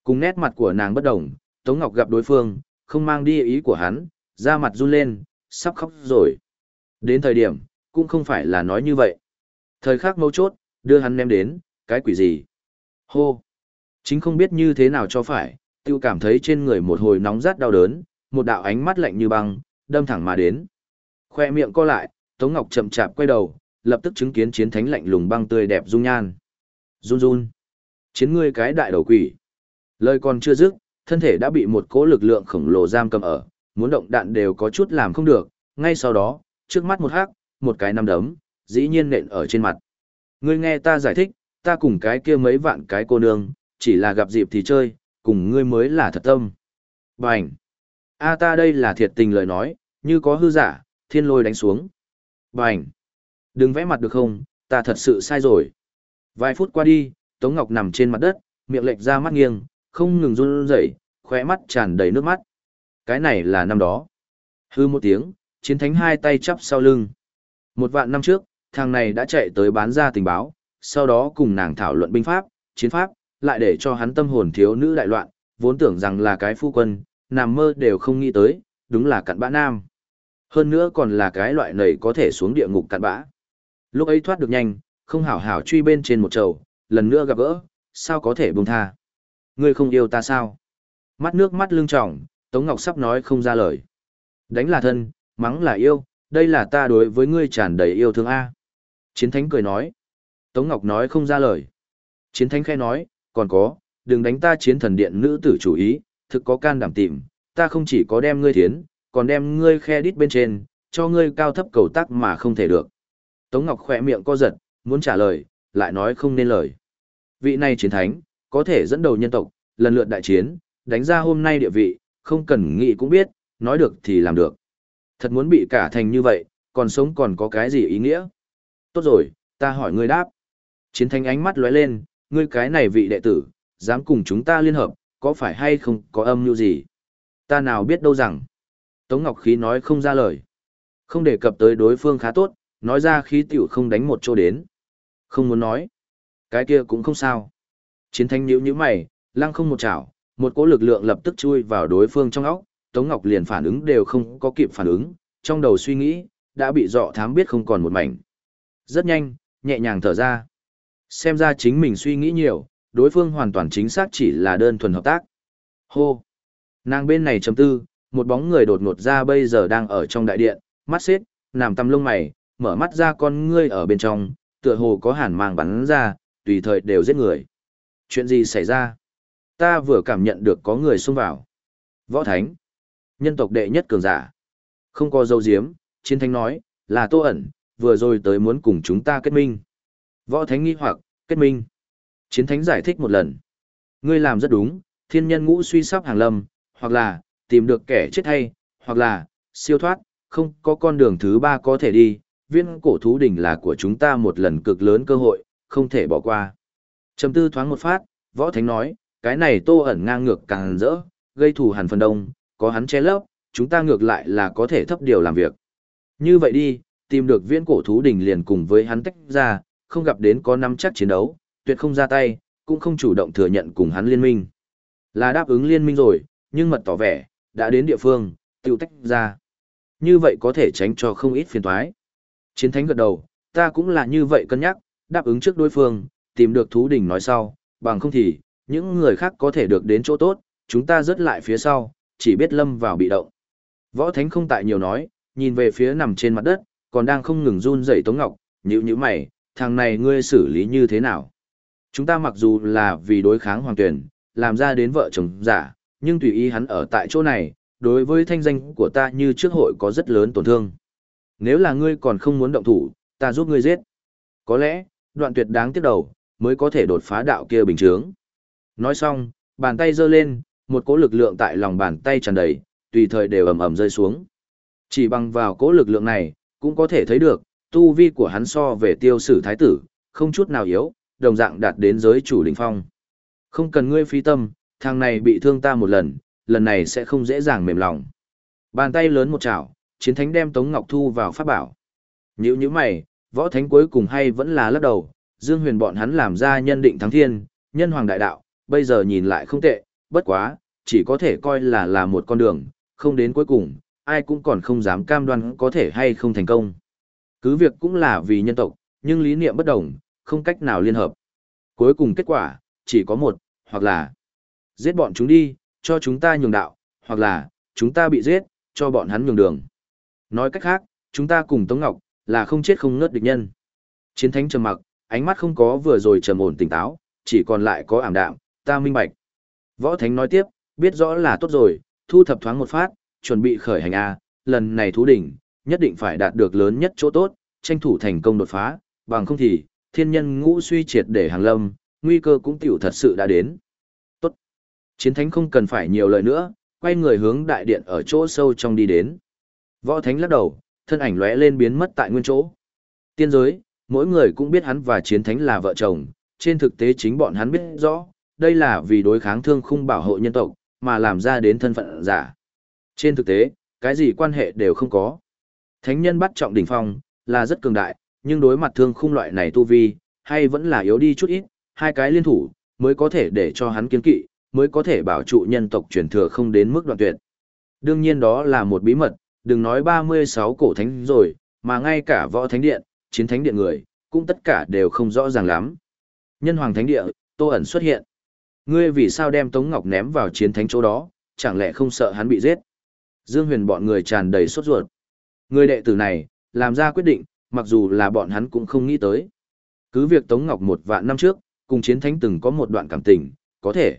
Cùng nét mặt của nàng bất động, Tống Ngọc gặp đối phương, không mang đi ý của hắn, da mặt run lên, sắp khóc rồi. Đến thời điểm, cũng không phải là nói như vậy. Thời khắc mấu chốt, đưa hắn ném đến, cái quỷ gì? Hô! Chính không biết như thế nào cho phải, tiêu cảm thấy trên người một hồi nóng rát đau đớn, một đạo ánh mắt lạnh như băng, đâm thẳng mà đến. Khoe miệng co lại, Tống Ngọc chậm chạp quay đầu, lập tức chứng kiến chiến thánh lạnh lùng băng tươi đẹp dung nhan. Run run. Chiến ngươi cái đại đầu quỷ. Lời còn chưa dứt, thân thể đã bị một cỗ lực lượng khổng lồ giam cầm ở, muốn động đạn đều có chút làm không được, ngay sau đó, trước mắt một hắc, một cái nắm đấm, dĩ nhiên nện ở trên mặt. Ngươi nghe ta giải thích, ta cùng cái kia mấy vạn cái cô nương, chỉ là gặp dịp thì chơi, cùng ngươi mới là thật tâm. Bành! A ta đây là thiệt tình lời nói, như có hư giả, thiên lôi đánh xuống. Bành! Đừng vẽ mặt được không, ta thật sự sai rồi. Vài phút qua đi, Tống Ngọc nằm trên mặt đất, miệng lệch ra mắt nghiêng, không ngừng run rẩy, khóe mắt tràn đầy nước mắt. Cái này là năm đó. Hư một tiếng, chiến thánh hai tay chắp sau lưng. Một vạn năm trước, thằng này đã chạy tới bán ra tình báo, sau đó cùng nàng thảo luận binh pháp, chiến pháp, lại để cho hắn tâm hồn thiếu nữ đại loạn, vốn tưởng rằng là cái phu quân, nằm mơ đều không nghĩ tới, đúng là cặn bã nam. Hơn nữa còn là cái loại này có thể xuống địa ngục cặn bã. Lúc ấy thoát được nhanh, không hảo hảo truy bên trên một chầu, lần nữa gặp gỡ, sao có thể buông tha. Ngươi không yêu ta sao? Mắt nước mắt lưng tròng, Tống Ngọc sắp nói không ra lời. Đánh là thân, mắng là yêu, đây là ta đối với ngươi tràn đầy yêu thương A. Chiến thánh cười nói. Tống Ngọc nói không ra lời. Chiến thánh khai nói, còn có, đừng đánh ta chiến thần điện nữ tử chủ ý, thực có can đảm tìm, ta không chỉ có đem ngươi thiến, còn đem ngươi khe đít bên trên, cho ngươi cao thấp cầu tắc mà không thể được. Tống Ngọc khỏe miệng co giật, muốn trả lời, lại nói không nên lời. Vị này chiến thánh, có thể dẫn đầu nhân tộc, lần lượt đại chiến, đánh ra hôm nay địa vị, không cần nghĩ cũng biết, nói được thì làm được. Thật muốn bị cả thành như vậy, còn sống còn có cái gì ý nghĩa? Tốt rồi, ta hỏi ngươi đáp. Chiến thánh ánh mắt lóe lên, ngươi cái này vị đệ tử, dám cùng chúng ta liên hợp, có phải hay không có âm mưu gì? Ta nào biết đâu rằng. Tống Ngọc Khí nói không ra lời. Không đề cập tới đối phương khá tốt, nói ra khí tiểu không đánh một chỗ đến. Không muốn nói. Cái kia cũng không sao. Chiến thanh nhíu như mày, lăng không một chảo, một cỗ lực lượng lập tức chui vào đối phương trong óc, Tống Ngọc liền phản ứng đều không có kịp phản ứng, trong đầu suy nghĩ, đã bị dọ thám biết không còn một mảnh. Rất nhanh, nhẹ nhàng thở ra. Xem ra chính mình suy nghĩ nhiều, đối phương hoàn toàn chính xác chỉ là đơn thuần hợp tác. Hô! Nàng bên này chấm tư, một bóng người đột ngột ra bây giờ đang ở trong đại điện, mắt xếp, nằm tăm lông mày, mở mắt ra con ngươi ở bên trong, tựa hồ có hàn mang bắn ra, tùy thời đều giết người. Chuyện gì xảy ra? Ta vừa cảm nhận được có người xông vào. Võ Thánh, nhân tộc đệ nhất cường giả. Không có dấu diếm, chiến thánh nói, là tô ẩn, vừa rồi tới muốn cùng chúng ta kết minh. Võ Thánh nghi hoặc, kết minh. Chiến thánh giải thích một lần. Ngươi làm rất đúng, thiên nhân ngũ suy sắp hàng lâm, hoặc là, tìm được kẻ chết hay, hoặc là, siêu thoát, không có con đường thứ ba có thể đi, viên cổ thú đỉnh là của chúng ta một lần cực lớn cơ hội, không thể bỏ qua. Trầm tư thoáng một phát, võ thánh nói, cái này tô ẩn ngang ngược càng rỡ, gây thù hằn phần đông, có hắn che lấp, chúng ta ngược lại là có thể thấp điều làm việc. Như vậy đi, tìm được viên cổ thú đỉnh liền cùng với hắn tách ra, không gặp đến có năm chắc chiến đấu, tuyệt không ra tay, cũng không chủ động thừa nhận cùng hắn liên minh. Là đáp ứng liên minh rồi, nhưng mật tỏ vẻ, đã đến địa phương, tiêu tách ra. Như vậy có thể tránh cho không ít phiền toái. Chiến thánh gật đầu, ta cũng là như vậy cân nhắc, đáp ứng trước đối phương, tìm được thú đỉnh nói sau, bằng không thì, những người khác có thể được đến chỗ tốt, chúng ta rớt lại phía sau, chỉ biết lâm vào bị động. Võ thánh không tại nhiều nói, nhìn về phía nằm trên mặt đất, còn đang không ngừng run rẩy Tống Ngọc, nhíu nhíu mày, thằng này ngươi xử lý như thế nào? Chúng ta mặc dù là vì đối kháng hoàng tuyển, làm ra đến vợ chồng giả, nhưng tùy ý hắn ở tại chỗ này, đối với thanh danh của ta như trước hội có rất lớn tổn thương. Nếu là ngươi còn không muốn động thủ, ta giúp ngươi giết. Có lẽ, đoạn tuyệt đáng tiếc đầu, mới có thể đột phá đạo kia bình chướng. Nói xong, bàn tay giơ lên, một cỗ lực lượng tại lòng bàn tay tràn đầy, tùy thời đều ầm ầm rơi xuống. Chỉ bằng vào cỗ lực lượng này, cũng có thể thấy được, tu vi của hắn so về tiêu sử thái tử, không chút nào yếu, đồng dạng đạt đến giới chủ đỉnh phong. Không cần ngươi phí tâm, thằng này bị thương ta một lần, lần này sẽ không dễ dàng mềm lòng. Bàn tay lớn một chảo, chiến thánh đem Tống Ngọc Thu vào pháp bảo. Nhữ như mày, võ thánh cuối cùng hay vẫn là lắc đầu, Dương Huyền bọn hắn làm ra nhân định thắng thiên, nhân hoàng đại đạo, bây giờ nhìn lại không tệ, bất quá, chỉ có thể coi là là một con đường, không đến cuối cùng, ai cũng còn không dám cam đoan có thể hay không thành công. Cứ việc cũng là vì nhân tộc, nhưng lý niệm bất đồng, không cách nào liên hợp. Cuối cùng kết quả, chỉ có một, hoặc là giết bọn chúng đi, cho chúng ta nhường đạo, hoặc là chúng ta bị giết, cho bọn hắn nhường đường. Nói cách khác, chúng ta cùng Tống Ngọc, là không chết không ngớt địch nhân. Chiến thánh trầm mặc, ánh mắt không có vừa rồi trầm ổn tỉnh táo, chỉ còn lại có ảm đạm, ta minh bạch. Võ thánh nói tiếp, biết rõ là tốt rồi, thu thập thoáng một phát, chuẩn bị khởi hành A, lần này thú đỉnh, nhất định phải đạt được lớn nhất chỗ tốt, tranh thủ thành công đột phá, bằng không thì, thiên nhân ngũ suy triệt để hàng lâm, nguy cơ cũng tiểu thật sự đã đến. Tốt. Chiến thánh không cần phải nhiều lời nữa, quay người hướng đại điện ở chỗ sâu trong đi đến. Võ thánh lắc đầu, thân ảnh lóe lên biến mất tại nguyên chỗ. Tiên giới, mỗi người cũng biết hắn và chiến thánh là vợ chồng, trên thực tế chính bọn hắn biết rõ, đây là vì đối kháng thương khung bảo hộ nhân tộc, mà làm ra đến thân phận giả. Trên thực tế, cái gì quan hệ đều không có. Thánh nhân bắt trọng đỉnh phong, là rất cường đại, nhưng đối mặt thương khung loại này tu vi, hay vẫn là yếu đi chút ít, hai cái liên thủ, mới có thể để cho hắn kiên kỵ, mới có thể bảo trụ nhân tộc truyền thừa không đến mức đoạn tuyệt. Đương nhiên đó là một bí mật, đừng nói 36 cổ thánh rồi, mà ngay cả võ thánh điện, chiến thánh điện người, cũng tất cả đều không rõ ràng lắm. Nhân hoàng thánh địa, Tô ẩn xuất hiện. Ngươi vì sao đem Tống Ngọc ném vào chiến thánh chỗ đó, chẳng lẽ không sợ hắn bị giết? Dương Huyền bọn người tràn đầy sốt ruột. Người đệ tử này, làm ra quyết định, mặc dù là bọn hắn cũng không nghĩ tới. Cứ việc Tống Ngọc một vạn năm trước, cùng chiến thánh từng có một đoạn cảm tình, có thể.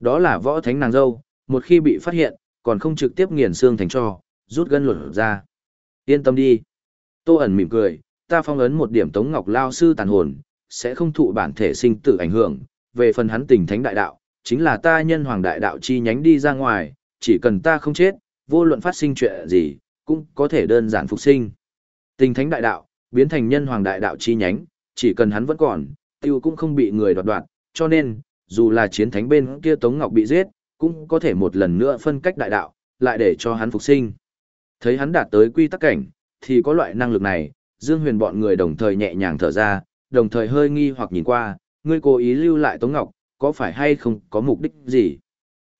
Đó là võ thánh nàng dâu, một khi bị phát hiện, còn không trực tiếp nghiền xương thành cho, rút gân lột ra. Yên tâm đi. Tô ẩn mỉm cười, ta phong ấn một điểm Tống Ngọc Lao sư tàn hồn, sẽ không thụ bản thể sinh tử ảnh hưởng. Về phần hắn tình thánh đại đạo, chính là ta nhân hoàng đại đạo chi nhánh đi ra ngoài, chỉ cần ta không chết, vô luận phát sinh chuyện gì, cũng có thể đơn giản phục sinh. Tình thánh đại đạo, biến thành nhân hoàng đại đạo chi nhánh, chỉ cần hắn vẫn còn, tiêu cũng không bị người đoạt đoạt, cho nên, dù là chiến thánh bên kia Tống Ngọc bị giết, cũng có thể một lần nữa phân cách đại đạo, lại để cho hắn phục sinh. Thấy hắn đạt tới quy tắc cảnh, thì có loại năng lực này, Dương Huyền bọn người đồng thời nhẹ nhàng thở ra, đồng thời hơi nghi hoặc nhìn qua, ngươi cố ý lưu lại Tống Ngọc, có phải hay không có mục đích gì?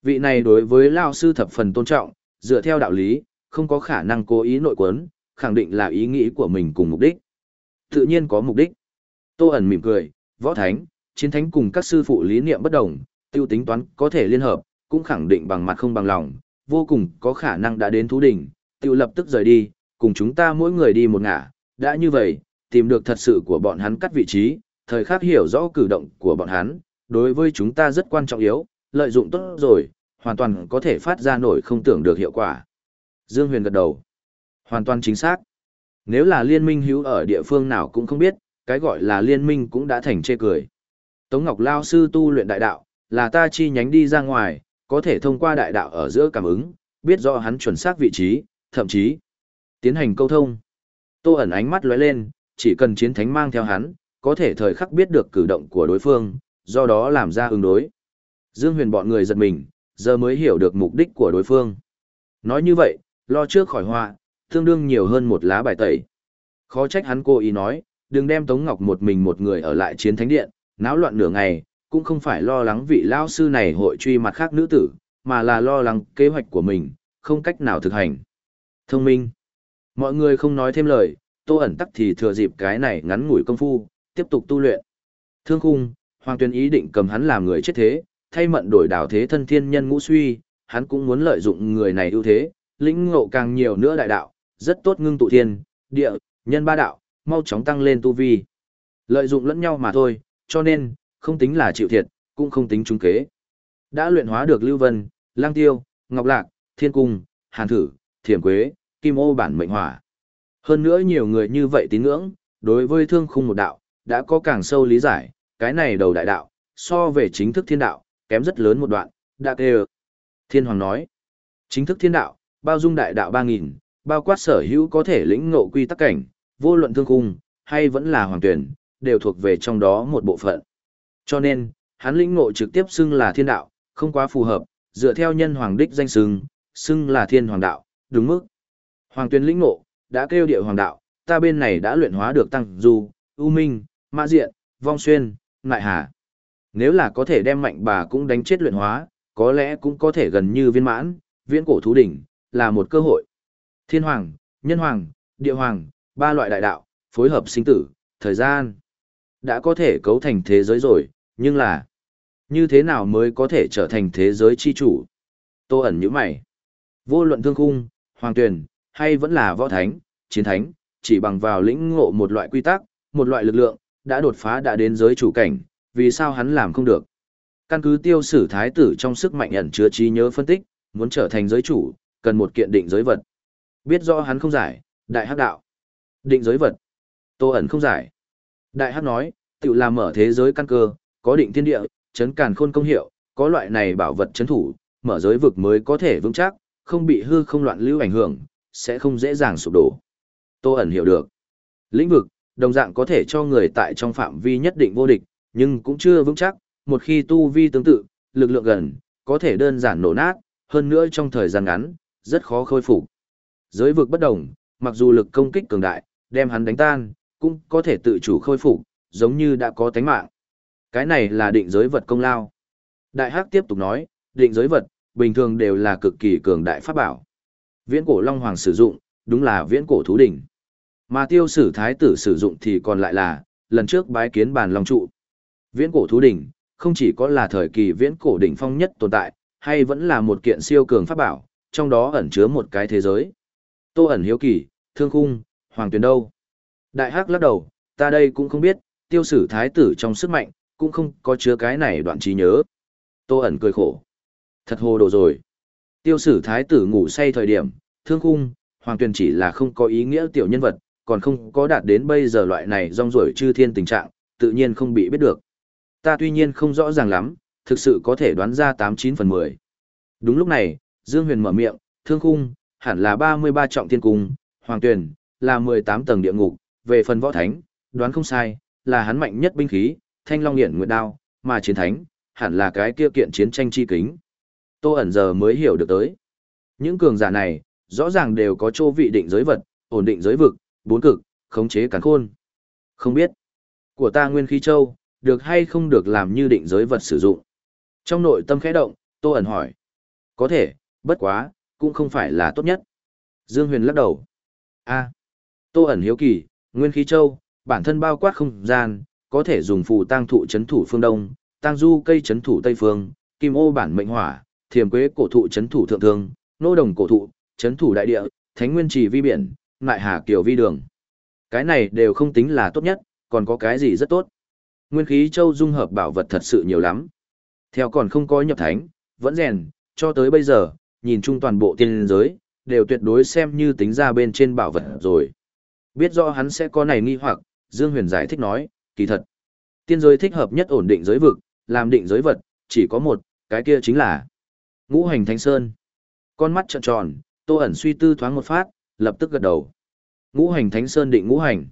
Vị này đối với Lao sư thập phần tôn trọng, dựa theo đạo lý, không có khả năng cố ý nội quấn, khẳng định là ý nghĩ của mình cùng mục đích. Tự nhiên có mục đích. Tô ẩn mỉm cười, võ thánh, chiến thánh cùng các sư phụ lý niệm bất đồng, tiêu tính toán có thể liên hợp, cũng khẳng định bằng mặt không bằng lòng, vô cùng có khả năng đã đến thú đỉnh, tiêu lập tức rời đi, cùng chúng ta mỗi người đi một ngả, đã như vậy, tìm được thật sự của bọn hắn cắt vị trí, thời khắc hiểu rõ cử động của bọn hắn, đối với chúng ta rất quan trọng yếu, lợi dụng tốt rồi, hoàn toàn có thể phát ra nổi không tưởng được hiệu quả. Dương Huyền gật đầu. Hoàn toàn chính xác. Nếu là liên minh hữu ở địa phương nào cũng không biết, cái gọi là liên minh cũng đã thành chê cười. Tống Ngọc Lao sư tu luyện đại đạo, là ta chi nhánh đi ra ngoài, có thể thông qua đại đạo ở giữa cảm ứng, biết rõ hắn chuẩn xác vị trí, thậm chí tiến hành câu thông. Tô ẩn ánh mắt lóe lên, chỉ cần chiến thánh mang theo hắn, có thể thời khắc biết được cử động của đối phương, do đó làm ra ứng đối. Dương Huyền bọn người giật mình, giờ mới hiểu được mục đích của đối phương. Nói như vậy, lo trước khỏi họa, tương đương nhiều hơn một lá bài tẩy. Khó trách hắn cô ý nói, đừng đem Tống Ngọc một mình một người ở lại chiến thánh điện, náo loạn nửa ngày, cũng không phải lo lắng vị lao sư này hội truy mặt khác nữ tử, mà là lo lắng kế hoạch của mình, không cách nào thực hành. Thông minh. Mọi người không nói thêm lời, tô ẩn tắc thì thừa dịp cái này ngắn ngủi công phu, tiếp tục tu luyện. Thương khung, Hoàng Tuyên ý định cầm hắn làm người chết thế, thay mận đổi đảo thế thân thiên nhân ngũ suy, hắn cũng muốn lợi dụng người này ưu thế, lĩnh ngộ càng nhiều nữa đại đạo, rất tốt ngưng tụ thiên, địa, nhân ba đạo, mau chóng tăng lên tu vi. Lợi dụng lẫn nhau mà thôi, cho nên, không tính là chịu thiệt, cũng không tính trúng kế. Đã luyện hóa được Lưu Vân, Lang Tiêu, Ngọc Lạc, Thiên Cung, Hàn Thử, Thiểm Quế, Kim Ô bản mệnh hỏa. Hơn nữa nhiều người như vậy tín ngưỡng, đối với thương khung một đạo, đã có càng sâu lý giải, cái này đầu đại đạo, so về chính thức thiên đạo, kém rất lớn một đoạn, đã kêu. Thiên Hoàng nói, chính thức thiên đạo, bao dung đại đạo 3.000, bao quát sở hữu có thể lĩnh ngộ quy tắc cảnh, vô luận thương khung, hay vẫn là hoàng tuyển, đều thuộc về trong đó một bộ phận. Cho nên, hắn lĩnh ngộ trực tiếp xưng là thiên đạo, không quá phù hợp, dựa theo nhân hoàng đích danh xưng, xưng là thiên hoàng đạo, đúng mức. Hoàng tuyển lĩnh ngộ, đã kêu địa hoàng đạo, ta bên này đã luyện hóa được tăng du, u minh, mã diện, vong xuyên, ngại hà. Nếu là có thể đem mạnh bà cũng đánh chết luyện hóa, có lẽ cũng có thể gần như viên mãn, viễn cổ thú đỉnh, là một cơ hội. Thiên hoàng, nhân hoàng, địa hoàng, ba loại đại đạo, phối hợp sinh tử, thời gian. Đã có thể cấu thành thế giới rồi, nhưng là như thế nào mới có thể trở thành thế giới chi chủ? Tô ẩn như mày. Vô luận thương khung, hoàng tuyển, hay vẫn là võ thánh, chiến thánh, chỉ bằng vào lĩnh ngộ một loại quy tắc, một loại lực lượng, đã đột phá đã đến giới chủ cảnh, vì sao hắn làm không được? Căn cứ tiêu sử thái tử trong sức mạnh ẩn chứa trí nhớ phân tích, muốn trở thành giới chủ, cần một kiện định giới vật. Biết rõ hắn không giải, đại hắc đạo. Định giới vật. Tô ẩn không giải. Đại hắc nói, tự làm mở thế giới căn cơ, có định thiên địa, chấn càn khôn công hiệu, có loại này bảo vật chấn thủ, mở giới vực mới có thể vững chắc, không bị hư không loạn lưu ảnh hưởng, sẽ không dễ dàng sụp đổ. Tô ẩn hiểu được. Lĩnh vực, đồng dạng có thể cho người tại trong phạm vi nhất định vô địch, nhưng cũng chưa vững chắc, một khi tu vi tương tự, lực lượng gần, có thể đơn giản nổ nát, hơn nữa trong thời gian ngắn, rất khó khôi phục. Giới vực bất đồng, mặc dù lực công kích cường đại, đem hắn đánh tan, cũng có thể tự chủ khôi phục, giống như đã có tánh mạng. Cái này là định giới vật công lao. Đại Hắc tiếp tục nói, định giới vật, bình thường đều là cực kỳ cường đại pháp bảo. Viễn cổ Long Hoàng sử dụng, đúng là viễn cổ thú đỉnh. Mà tiêu sử thái tử sử dụng thì còn lại là, lần trước bái kiến bàn long trụ. Viễn cổ thú đỉnh, không chỉ có là thời kỳ viễn cổ đỉnh phong nhất tồn tại, hay vẫn là một kiện siêu cường pháp bảo, trong đó ẩn chứa một cái thế giới. Tô ẩn hiếu kỳ, thương khung, hoàng tuyền đâu? Đại hắc lắc đầu, ta đây cũng không biết, tiêu sử thái tử trong sức mạnh, cũng không có chứa cái này đoạn trí nhớ. Tô ẩn cười khổ. Thật hồ đồ rồi. Tiêu sử thái tử ngủ say thời điểm, thương khung, hoàng tuyền chỉ là không có ý nghĩa tiểu nhân vật, còn không có đạt đến bây giờ loại này rong rổi chư thiên tình trạng, tự nhiên không bị biết được. Ta tuy nhiên không rõ ràng lắm, thực sự có thể đoán ra 89 phần 10. Đúng lúc này, Dương Huyền mở miệng, thương khung, hẳn là 33 trọng thiên cung, hoàng tuyển, là 18 tầng địa ngục, về phần võ thánh, đoán không sai, là hắn mạnh nhất binh khí, thanh long hiển nguyệt đao, mà chiến thánh, hẳn là cái kia kiện chiến tranh chi kính. Tô ẩn giờ mới hiểu được tới. Những cường giả này, rõ ràng đều có chỗ vị định giới vật, ổn định giới vực, bốn cực, khống chế cắn khôn. Không biết, của ta nguyên khí châu, được hay không được làm như định giới vật sử dụng. Trong nội tâm khẽ động, Tô ẩn hỏi. Có thể, bất quá, cũng không phải là tốt nhất. Dương Huyền lắc đầu. a Tô ẩn hiếu kỳ, nguyên khí châu, bản thân bao quát không gian, có thể dùng phù tăng thụ chấn thủ phương đông, tăng du cây chấn thủ tây phương, kim ô bản mệnh hỏa, thiềm quế cổ thụ chấn thủ thượng thương, nô đồng cổ thụ, chấn thủ đại địa, thánh nguyên trì vi biển, ngại hà kiều vi đường. Cái này đều không tính là tốt nhất, còn có cái gì rất tốt. Nguyên khí châu dung hợp bảo vật thật sự nhiều lắm. Theo còn không có nhập thánh, vẫn rèn, cho tới bây giờ, nhìn chung toàn bộ tiên giới, đều tuyệt đối xem như tính ra bên trên bảo vật rồi. Biết rõ hắn sẽ có này nghi hoặc, Dương Huyền giải thích nói, kỳ thật. Tiên giới thích hợp nhất ổn định giới vực, làm định giới vật, chỉ có một, cái kia chính là ngũ hành thánh sơn. Con mắt trợn tròn, tô ẩn suy tư thoáng một phát, lập tức gật đầu. Ngũ hành thánh sơn định ngũ hành.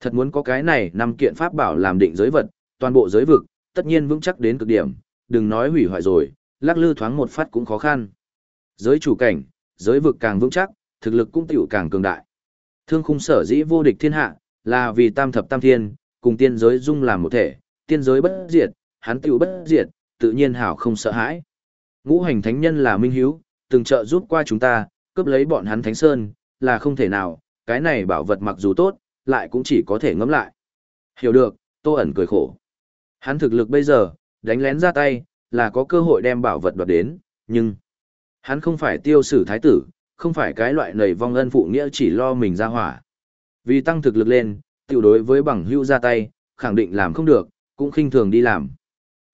Thật muốn có cái này năm kiện pháp bảo làm định giới vật, toàn bộ giới vực, tất nhiên vững chắc đến cực điểm, đừng nói hủy hoại rồi, lắc lư thoáng một phát cũng khó khăn. Giới chủ cảnh, giới vực càng vững chắc, thực lực cũng tiểu càng cường đại. Thương khung sở dĩ vô địch thiên hạ, là vì tam thập tam thiên, cùng tiên giới dung làm một thể, tiên giới bất diệt, hắn tiểu bất diệt, tự nhiên hảo không sợ hãi. Ngũ hành thánh nhân là minh hiếu, từng trợ giúp qua chúng ta, cướp lấy bọn hắn thánh sơn, là không thể nào, cái này bảo vật mặc dù tốt, lại cũng chỉ có thể ngẫm lại. Hiểu được, Tô ẩn cười khổ. Hắn thực lực bây giờ, đánh lén ra tay, là có cơ hội đem bảo vật đoạt đến, nhưng hắn không phải tiêu sử thái tử, không phải cái loại nầy vong ân phụ nghĩa chỉ lo mình ra hỏa. Vì tăng thực lực lên, tiểu đối với bằng hưu ra tay, khẳng định làm không được, cũng khinh thường đi làm.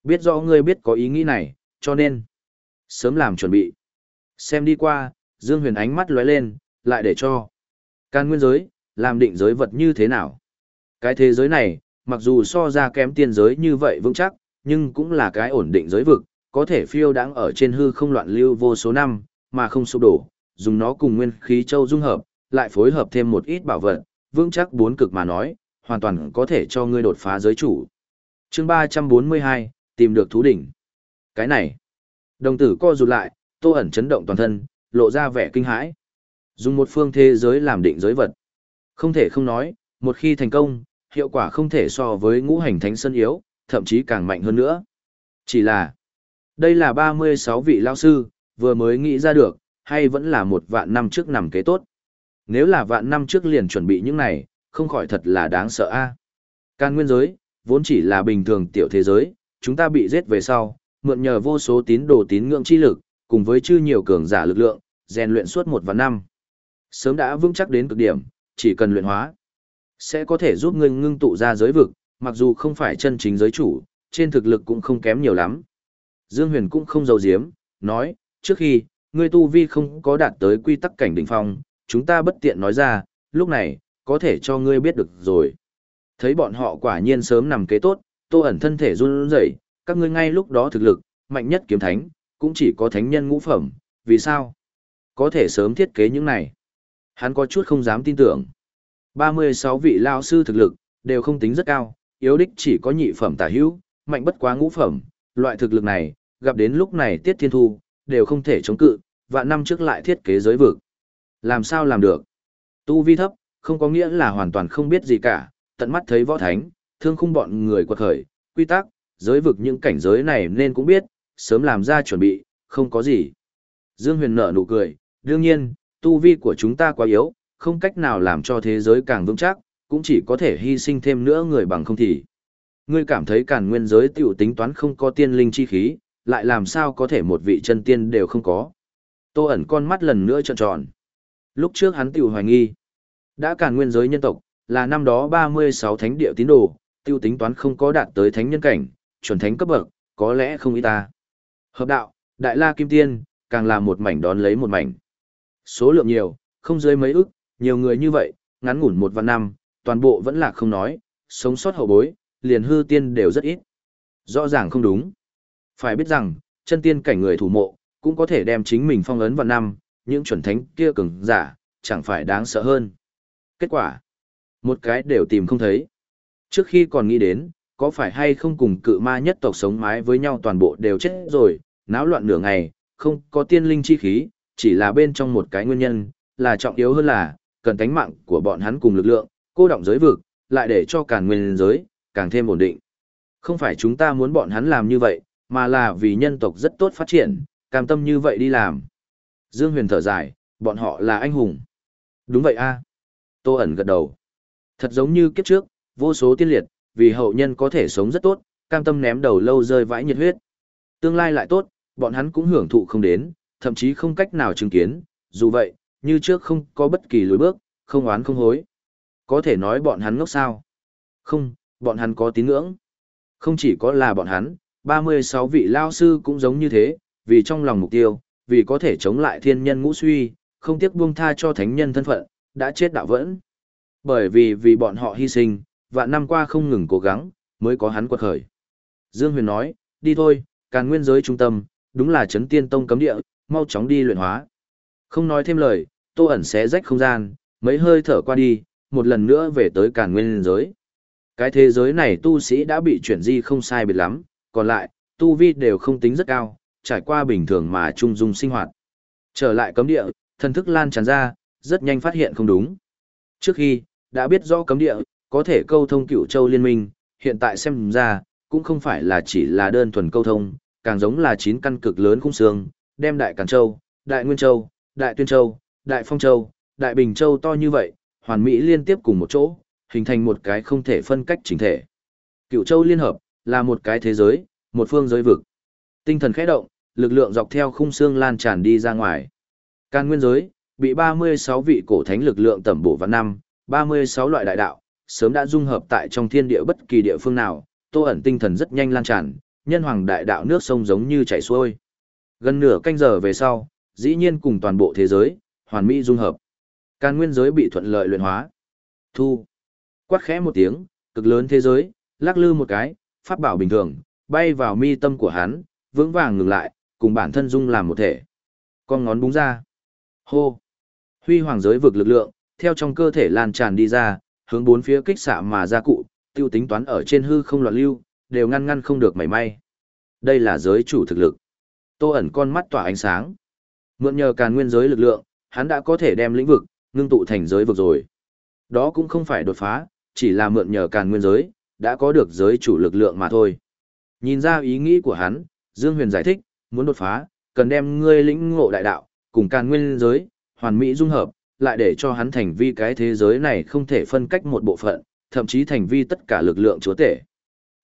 Biết rõ ngươi biết có ý nghĩ này, cho nên sớm làm chuẩn bị. Xem đi qua, Dương Huyền ánh mắt lóe lên, lại để cho can nguyên giới, làm định giới vật như thế nào. Cái thế giới này, mặc dù so ra kém tiên giới như vậy vững chắc, nhưng cũng là cái ổn định giới vực, có thể phiêu đáng ở trên hư không loạn lưu vô số năm, mà không sụp đổ, dùng nó cùng nguyên khí châu dung hợp, lại phối hợp thêm một ít bảo vật, vững chắc bốn cực mà nói, hoàn toàn có thể cho ngươi đột phá giới chủ. chương 342, tìm được thú đỉnh. Cái này, đồng tử co rụt lại, tô ẩn chấn động toàn thân, lộ ra vẻ kinh hãi. Dùng một phương thế giới làm định giới vật. Không thể không nói, một khi thành công, hiệu quả không thể so với ngũ hành thánh sân yếu, thậm chí càng mạnh hơn nữa. Chỉ là, đây là 36 vị lao sư, vừa mới nghĩ ra được, hay vẫn là một vạn năm trước nằm kế tốt. Nếu là vạn năm trước liền chuẩn bị những này, không khỏi thật là đáng sợ a. Can nguyên giới, vốn chỉ là bình thường tiểu thế giới, chúng ta bị giết về sau, mượn nhờ vô số tín đồ tín ngưỡng chi lực, cùng với chư nhiều cường giả lực lượng, rèn luyện suốt một vạn năm. Sớm đã vững chắc đến cực điểm, chỉ cần luyện hóa, sẽ có thể giúp ngươi ngưng tụ ra giới vực, mặc dù không phải chân chính giới chủ, trên thực lực cũng không kém nhiều lắm. Dương Huyền cũng không giấu giếm, nói, trước khi, ngươi tu vi không có đạt tới quy tắc cảnh đỉnh phong, chúng ta bất tiện nói ra, lúc này, có thể cho ngươi biết được rồi. Thấy bọn họ quả nhiên sớm nằm kế tốt, tô ẩn thân thể run rẩy, các ngươi ngay lúc đó thực lực, mạnh nhất kiếm thánh, cũng chỉ có thánh nhân ngũ phẩm, vì sao? Có thể sớm thiết kế những này. Hắn có chút không dám tin tưởng. 36 vị lao sư thực lực, đều không tính rất cao, yếu đích chỉ có nhị phẩm tả hữu, mạnh bất quá ngũ phẩm, loại thực lực này, gặp đến lúc này tiết thiên thu, đều không thể chống cự, và năm trước lại thiết kế giới vực. Làm sao làm được? Tu vi thấp, không có nghĩa là hoàn toàn không biết gì cả, tận mắt thấy võ thánh, thương khung bọn người quật khởi, quy tắc, giới vực những cảnh giới này nên cũng biết, sớm làm ra chuẩn bị, không có gì. Dương Huyền nở nụ cười, đương nhiên, tu vi của chúng ta quá yếu, không cách nào làm cho thế giới càng vững chắc, cũng chỉ có thể hy sinh thêm nữa người bằng không thì. Ngươi cảm thấy càn nguyên giới tiểu tính toán không có tiên linh chi khí, lại làm sao có thể một vị chân tiên đều không có. Tô ẩn con mắt lần nữa trợn tròn. Lúc trước hắn tiểu hoài nghi. Đã càn nguyên giới nhân tộc, là năm đó 36 thánh địa tín đồ, tiêu tính toán không có đạt tới thánh nhân cảnh, chuẩn thánh cấp bậc, có lẽ không ý ta. Hợp đạo, đại la kim tiên, càng là một mảnh đón lấy một mảnh. Số lượng nhiều, không dưới mấy ức, nhiều người như vậy, ngắn ngủn một vạn năm, toàn bộ vẫn là không nói, sống sót hậu bối, liền hư tiên đều rất ít. Rõ ràng không đúng. Phải biết rằng, chân tiên cảnh người thủ mộ, cũng có thể đem chính mình phong ấn vào năm, những chuẩn thánh kia cường giả, chẳng phải đáng sợ hơn. Kết quả, một cái đều tìm không thấy. Trước khi còn nghĩ đến, có phải hay không cùng cự ma nhất tộc sống mái với nhau toàn bộ đều chết rồi, náo loạn nửa ngày, không có tiên linh chi khí, chỉ là bên trong một cái nguyên nhân, là trọng yếu hơn là, cần tánh mạng của bọn hắn cùng lực lượng, cô động giới vực, lại để cho càn nguyên giới, càng thêm ổn định. Không phải chúng ta muốn bọn hắn làm như vậy, mà là vì nhân tộc rất tốt phát triển, cam tâm như vậy đi làm. Dương Huyền thở dài, bọn họ là anh hùng. Đúng vậy a. Tô ẩn gật đầu. Thật giống như kiếp trước, vô số tiên liệt, vì hậu nhân có thể sống rất tốt, cam tâm ném đầu lâu rơi vãi nhiệt huyết. Tương lai lại tốt, bọn hắn cũng hưởng thụ không đến, thậm chí không cách nào chứng kiến, dù vậy, như trước không có bất kỳ lối bước, không oán không hối. Có thể nói bọn hắn ngốc sao? Không, bọn hắn có tín ngưỡng. Không chỉ có là bọn hắn, 36 vị lao sư cũng giống như thế, vì trong lòng mục tiêu, vì có thể chống lại thiên nhân ngũ suy, không tiếc buông tha cho thánh nhân thân phận, đã chết đạo vẫn. Bởi vì vì bọn họ hy sinh, và năm qua không ngừng cố gắng, mới có hắn quật khởi. Dương Huyền nói, đi thôi, càn nguyên giới trung tâm, đúng là chấn tiên tông cấm địa, mau chóng đi luyện hóa. Không nói thêm lời, tô ẩn xé rách không gian, mấy hơi thở qua đi, một lần nữa về tới càn nguyên giới. Cái thế giới này tu sĩ đã bị chuyển di không sai biệt lắm, còn lại, tu vi đều không tính rất cao, trải qua bình thường mà trung dung sinh hoạt. Trở lại cấm địa, thần thức lan tràn ra, rất nhanh phát hiện không đúng. Trước khi, đã biết rõ cấm địa, có thể câu thông cựu châu liên minh, hiện tại xem ra, cũng không phải là chỉ là đơn thuần câu thông, càng giống là chín căn cực lớn khung xương, đem đại Càn Châu, đại Nguyên Châu, đại Tuyên Châu, đại Phong Châu, đại Bình Châu to như vậy, hoàn mỹ liên tiếp cùng một chỗ, hình thành một cái không thể phân cách chính thể. Cựu Châu liên hợp, là một cái thế giới, một phương giới vực. Tinh thần khẽ động, lực lượng dọc theo khung xương lan tràn đi ra ngoài. Can nguyên giới, bị 36 vị cổ thánh lực lượng tẩm bổ vào năm, 36 loại đại đạo, sớm đã dung hợp tại trong thiên địa bất kỳ địa phương nào, tô ẩn tinh thần rất nhanh lan tràn, nhân hoàng đại đạo nước sông giống như chảy xuôi. Gần nửa canh giờ về sau, dĩ nhiên cùng toàn bộ thế giới, hoàn mỹ dung hợp. Can nguyên giới bị thuận lợi luyện hóa. Thu. Quát khẽ một tiếng, cực lớn thế giới, lắc lư một cái, pháp bảo bình thường, bay vào mi tâm của hắn, vững vàng ngừng lại, cùng bản thân dung làm một thể. Con ngón búng ra. Hô. Huy hoàng giới vực lực lượng, theo trong cơ thể lan tràn đi ra, hướng bốn phía kích xạ mà ra cụ, tiêu tính toán ở trên hư không loạn lưu, đều ngăn ngăn không được mảy may. Đây là giới chủ thực lực. Tô ẩn con mắt tỏa ánh sáng. Mượn nhờ càn nguyên giới lực lượng, hắn đã có thể đem lĩnh vực, ngưng tụ thành giới vực rồi. Đó cũng không phải đột phá, chỉ là mượn nhờ càn nguyên giới, đã có được giới chủ lực lượng mà thôi. Nhìn ra ý nghĩ của hắn, Dương Huyền giải thích, muốn đột phá, cần đem ngươi lĩnh ngộ đại đạo, cùng càn nguyên giới, hoàn mỹ dung hợp, lại để cho hắn thành vi cái thế giới này không thể phân cách một bộ phận, thậm chí thành vi tất cả lực lượng chúa tể.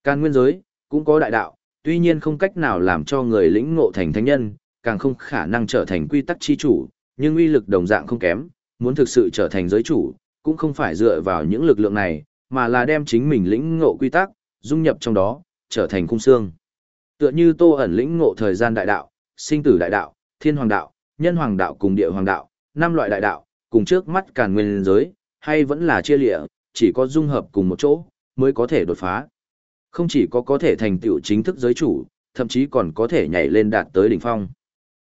Càn nguyên giới, cũng có đại đạo, tuy nhiên không cách nào làm cho người lĩnh ngộ thành thánh nhân, càng không khả năng trở thành quy tắc chi chủ, nhưng uy lực đồng dạng không kém, muốn thực sự trở thành giới chủ, cũng không phải dựa vào những lực lượng này, mà là đem chính mình lĩnh ngộ quy tắc, dung nhập trong đó, trở thành cung xương. Tựa như Tô ẩn lĩnh ngộ thời gian đại đạo, sinh tử đại đạo, thiên hoàng đạo, nhân hoàng đạo cùng địa hoàng đạo, năm loại đại đạo, cùng trước mắt càn nguyên giới, hay vẫn là chia lịa, chỉ có dung hợp cùng một chỗ, mới có thể đột phá. Không chỉ có có thể thành tựu chính thức giới chủ, thậm chí còn có thể nhảy lên đạt tới đỉnh phong.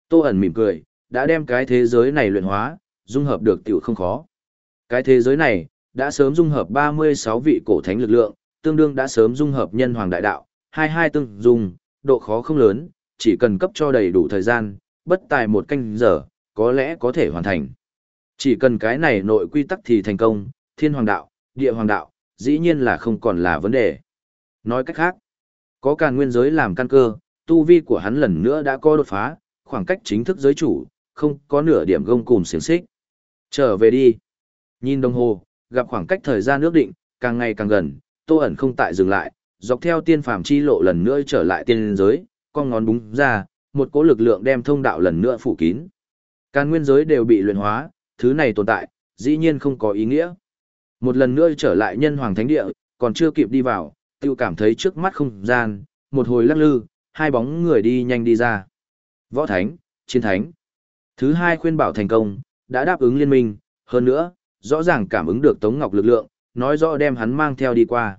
Tô ẩn mỉm cười, đã đem cái thế giới này luyện hóa, dung hợp được tiểu không khó. Cái thế giới này, đã sớm dung hợp 36 vị cổ thánh lực lượng, tương đương đã sớm dung hợp nhân hoàng đại đạo, hai hai tương dung, độ khó không lớn, chỉ cần cấp cho đầy đủ thời gian, bất tài một canh giờ, có lẽ có thể hoàn thành. Chỉ cần cái này nội quy tắc thì thành công, thiên hoàng đạo, địa hoàng đạo, dĩ nhiên là không còn là vấn đề. Nói cách khác, có càn nguyên giới làm căn cơ, tu vi của hắn lần nữa đã có đột phá, khoảng cách chính thức giới chủ, không có nửa điểm gông cùm xiềng xích. Trở về đi. Nhìn đồng hồ, gặp khoảng cách thời gian ước định, càng ngày càng gần, tô ẩn không tại dừng lại, dọc theo tiên phàm chi lộ lần nữa trở lại tiên giới, con ngón búng ra, một cỗ lực lượng đem thông đạo lần nữa phủ kín. Càn nguyên giới đều bị luyện hóa, thứ này tồn tại, dĩ nhiên không có ý nghĩa. Một lần nữa trở lại nhân hoàng thánh địa, còn chưa kịp đi vào, tiêu cảm thấy trước mắt không gian, một hồi lắc lư, hai bóng người đi nhanh đi ra. Võ thánh, chiến thánh. Thứ hai khuyên bảo thành công, đã đáp ứng liên minh, hơn nữa, rõ ràng cảm ứng được Tống Ngọc lực lượng, nói rõ đem hắn mang theo đi qua.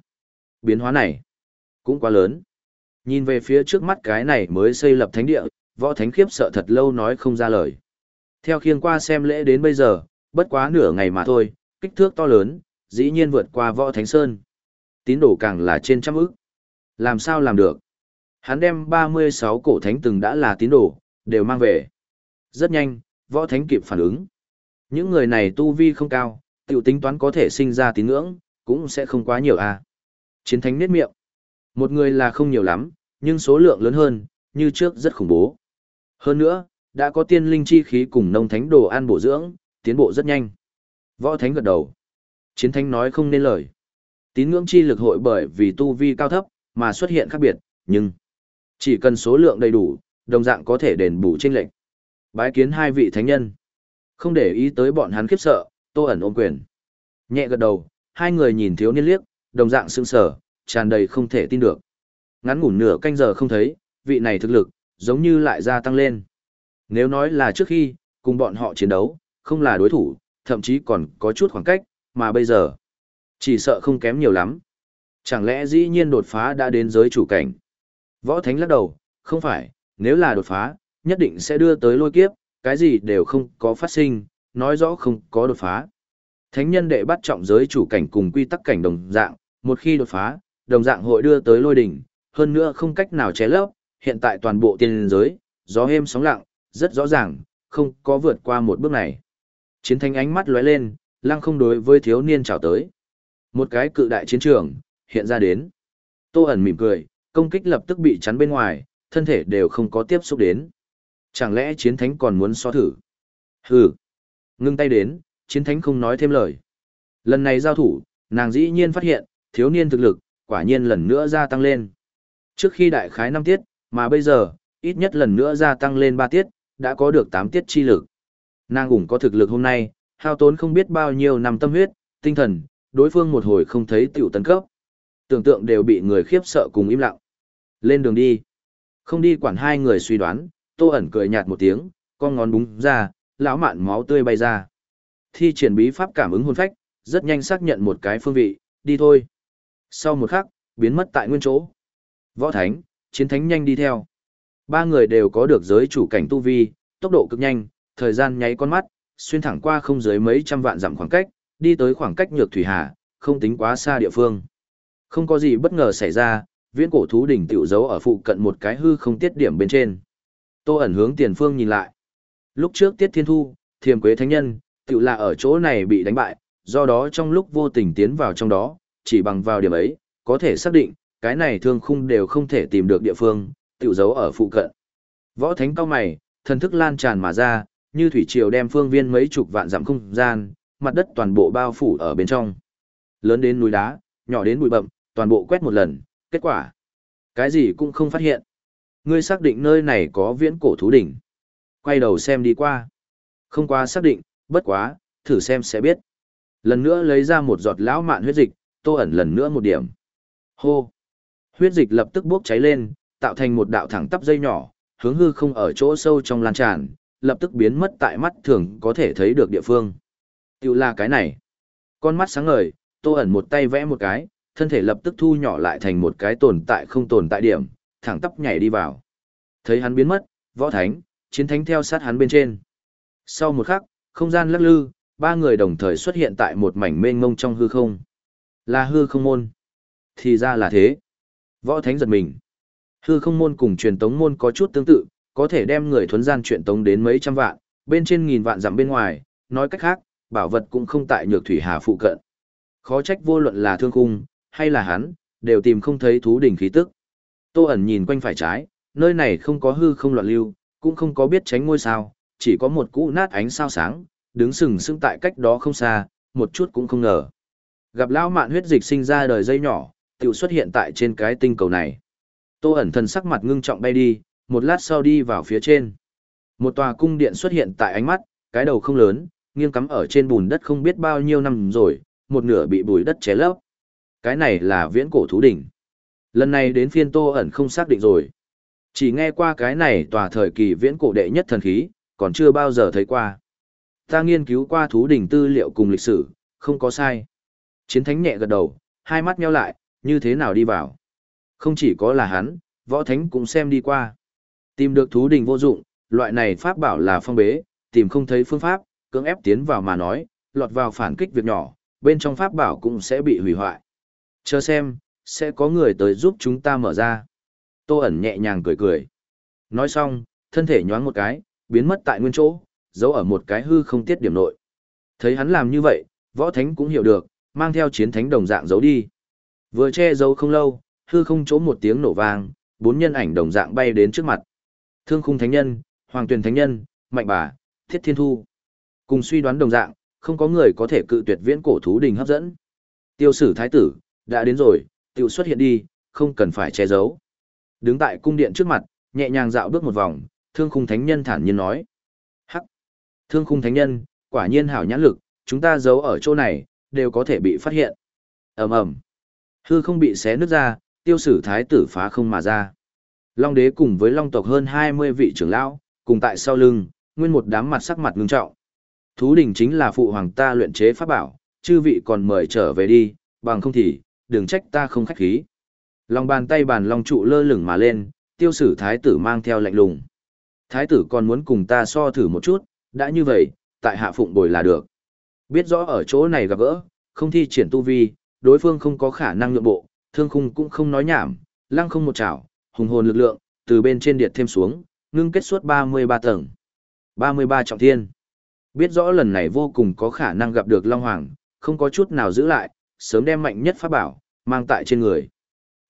Biến hóa này, cũng quá lớn. Nhìn về phía trước mắt cái này mới xây lập thánh địa, võ thánh khiếp sợ thật lâu nói không ra lời. Theo khiêng qua xem lễ đến bây giờ, bất quá nửa ngày mà thôi, kích thước to lớn, dĩ nhiên vượt qua võ thánh sơn. Tín đồ càng là trên trăm ức. Làm sao làm được? Hắn đem 36 cổ thánh từng đã là tín đồ, đều mang về. Rất nhanh, võ thánh kịp phản ứng. Những người này tu vi không cao, tiểu tính toán có thể sinh ra tín ngưỡng, cũng sẽ không quá nhiều à. Chiến thánh nết miệng. Một người là không nhiều lắm, nhưng số lượng lớn hơn, như trước rất khủng bố. Hơn nữa, đã có tiên linh chi khí cùng nông thánh đồ ăn bổ dưỡng, tiến bộ rất nhanh. Võ thánh gật đầu. Chiến thánh nói không nên lời. Tín ngưỡng chi lực hội bởi vì tu vi cao thấp, mà xuất hiện khác biệt, nhưng chỉ cần số lượng đầy đủ, đồng dạng có thể đền bù chênh lệch. Bái kiến hai vị thánh nhân. Không để ý tới bọn hắn khiếp sợ, Tô ẩn ôm quyền. Nhẹ gật đầu, hai người nhìn thiếu niên liếc, đồng dạng sững sờ, tràn đầy không thể tin được. Ngắn ngủn nửa canh giờ không thấy, vị này thực lực, giống như lại gia tăng lên. Nếu nói là trước khi, cùng bọn họ chiến đấu, không là đối thủ, thậm chí còn có chút khoảng cách, mà bây giờ, chỉ sợ không kém nhiều lắm. Chẳng lẽ dĩ nhiên đột phá đã đến giới chủ cảnh? Võ Thánh lắc đầu, không phải, nếu là đột phá, nhất định sẽ đưa tới lôi kiếp, cái gì đều không có phát sinh, nói rõ không có đột phá. Thánh nhân đệ bắt trọng giới chủ cảnh cùng quy tắc cảnh đồng dạng, một khi đột phá, đồng dạng hội đưa tới lôi đỉnh, hơn nữa không cách nào chế lấp, hiện tại toàn bộ tiên giới, gió êm sóng lặng, rất rõ ràng, không có vượt qua một bước này. Chiến thánh ánh mắt lóe lên, lăng không đối với thiếu niên chào tới. Một cái cự đại chiến trường, hiện ra đến. Tô ẩn mỉm cười, công kích lập tức bị chắn bên ngoài, thân thể đều không có tiếp xúc đến. Chẳng lẽ chiến thánh còn muốn so thử? Hừ. Ngưng tay đến, chiến thánh không nói thêm lời. Lần này giao thủ, nàng dĩ nhiên phát hiện, thiếu niên thực lực, quả nhiên lần nữa gia tăng lên. Trước khi đại khái năm tiết, mà bây giờ, ít nhất lần nữa gia tăng lên ba tiết, đã có được tám tiết chi lực. Nàng cũng có thực lực hôm nay, hao tốn không biết bao nhiêu năm tâm huyết, tinh thần, đối phương một hồi không thấy tiểu tấn cấp. Tưởng tượng đều bị người khiếp sợ cùng im lặng. Lên đường đi. Không đi quản hai người suy đoán, tô ẩn cười nhạt một tiếng, con ngón búng ra, lão mạn máu tươi bay ra. Thi triển bí pháp cảm ứng hồn phách, rất nhanh xác nhận một cái phương vị, đi thôi. Sau một khắc, biến mất tại nguyên chỗ. Võ Thánh, Chiến Thánh nhanh đi theo. Ba người đều có được giới chủ cảnh tu vi, tốc độ cực nhanh, thời gian nháy con mắt, xuyên thẳng qua không dưới mấy trăm vạn dặm khoảng cách, đi tới khoảng cách nhược thủy hà, không tính quá xa địa phương. Không có gì bất ngờ xảy ra, viễn cổ thú đỉnh tiểu dấu ở phụ cận một cái hư không tiết điểm bên trên. Tô ẩn hướng tiền phương nhìn lại. Lúc trước Tiết Thiên Thu, Thiềm Quế Thánh Nhân, tự là ở chỗ này bị đánh bại, do đó trong lúc vô tình tiến vào trong đó, chỉ bằng vào điểm ấy, có thể xác định, cái này thương khung đều không thể tìm được địa phương, tự giấu ở phụ cận. Võ Thánh cao mày, thần thức lan tràn mà ra, như thủy triều đem phương viên mấy chục vạn dặm không gian, mặt đất toàn bộ bao phủ ở bên trong. Lớn đến núi đá, nhỏ đến bụi bậm, toàn bộ quét một lần, kết quả. Cái gì cũng không phát hiện. Ngươi xác định nơi này có viễn cổ thú đỉnh. Quay đầu xem đi qua. Không qua xác định, bất quá, thử xem sẽ biết. Lần nữa lấy ra một giọt lão mạn huyết dịch, tô ẩn lần nữa một điểm. Hô! Huyết dịch lập tức bốc cháy lên, tạo thành một đạo thẳng tắp dây nhỏ, hướng hư không ở chỗ sâu trong lan tràn, lập tức biến mất tại mắt thường có thể thấy được địa phương. Tiểu là cái này. Con mắt sáng ngời, tô ẩn một tay vẽ một cái, thân thể lập tức thu nhỏ lại thành một cái tồn tại không tồn tại điểm, thẳng tắp nhảy đi vào. Thấy hắn biến mất, võ thánh, chiến thánh theo sát hắn bên trên. Sau một khắc, không gian lắc lư, ba người đồng thời xuất hiện tại một mảnh mênh mông trong hư không. Là hư không môn. Thì ra là thế. Võ thánh giật mình. Hư không môn cùng truyền tống môn có chút tương tự, có thể đem người thuấn gian truyền tống đến mấy trăm vạn, bên trên nghìn vạn dặm bên ngoài, nói cách khác, bảo vật cũng không tại nhược thủy hà phụ cận. Khó trách vô luận là thương khung, hay là hắn, đều tìm không thấy thú đỉnh khí tức. Tô ẩn nhìn quanh phải trái, nơi này không có hư không loạn lưu, cũng không có biết tránh ngôi sao, chỉ có một cũ nát ánh sao sáng, đứng sừng sững tại cách đó không xa, một chút cũng không ngờ. Gặp lão mạn huyết dịch sinh ra đời dây nhỏ, tiểu xuất hiện tại trên cái tinh cầu này. Tô ẩn thần sắc mặt ngưng trọng bay đi, một lát sau đi vào phía trên. Một tòa cung điện xuất hiện tại ánh mắt, cái đầu không lớn, nghiêng cắm ở trên bùn đất không biết bao nhiêu năm rồi, một nửa bị bùi đất ché lấp. Cái này là viễn cổ thú đỉnh. Lần này đến phiên Tô ẩn không xác định rồi. Chỉ nghe qua cái này tòa thời kỳ viễn cổ đệ nhất thần khí, còn chưa bao giờ thấy qua. Ta nghiên cứu qua thú đỉnh tư liệu cùng lịch sử, không có sai. Chiến thánh nhẹ gật đầu, hai mắt nheo lại, như thế nào đi vào. Không chỉ có là hắn, võ thánh cũng xem đi qua. Tìm được thú đỉnh vô dụng, loại này pháp bảo là phong bế, tìm không thấy phương pháp, cưỡng ép tiến vào mà nói, lọt vào phản kích việc nhỏ, bên trong pháp bảo cũng sẽ bị hủy hoại. Chờ xem, sẽ có người tới giúp chúng ta mở ra. Tô ẩn nhẹ nhàng cười cười. Nói xong, thân thể nhoáng một cái, biến mất tại nguyên chỗ, giấu ở một cái hư không tiết điểm nội. Thấy hắn làm như vậy, võ thánh cũng hiểu được, mang theo chiến thánh đồng dạng giấu đi. Vừa che giấu không lâu, hư không chỗ một tiếng nổ vang, bốn nhân ảnh đồng dạng bay đến trước mặt. Thương khung thánh nhân, hoàng tuyển thánh nhân, mạnh bà, thiết thiên thu. Cùng suy đoán đồng dạng, không có người có thể cự tuyệt viễn cổ thú đình hấp dẫn. Tiêu sử thái tử, đã đến rồi, tự xuất hiện đi, không cần phải che giấu. Đứng tại cung điện trước mặt, nhẹ nhàng dạo bước một vòng, thương khung thánh nhân thản nhiên nói. Hắc! Thương khung thánh nhân, quả nhiên hảo nhãn lực, chúng ta giấu ở chỗ này, đều có thể bị phát hiện. ầm ầm Hư không bị xé nứt ra, tiêu sử thái tử phá không mà ra. Long đế cùng với long tộc hơn 20 vị trưởng lão, cùng tại sau lưng, nguyên một đám mặt sắc mặt ngưng trọng. Thú đỉnh chính là phụ hoàng ta luyện chế pháp bảo, chư vị còn mời trở về đi, bằng không thì, đừng trách ta không khách khí. Lòng bàn tay bàn long trụ lơ lửng mà lên, tiêu sử thái tử mang theo lạnh lùng. Thái tử còn muốn cùng ta so thử một chút, đã như vậy, tại hạ phụng bồi là được. Biết rõ ở chỗ này gặp gỡ, không thi triển tu vi, đối phương không có khả năng nhượng bộ, thương khung cũng không nói nhảm, lăng không một chảo, hùng hồn lực lượng, từ bên trên điệt thêm xuống, ngưng kết suốt 33 tầng. 33 trọng thiên. Biết rõ lần này vô cùng có khả năng gặp được Long Hoàng, không có chút nào giữ lại, sớm đem mạnh nhất pháp bảo, mang tại trên người.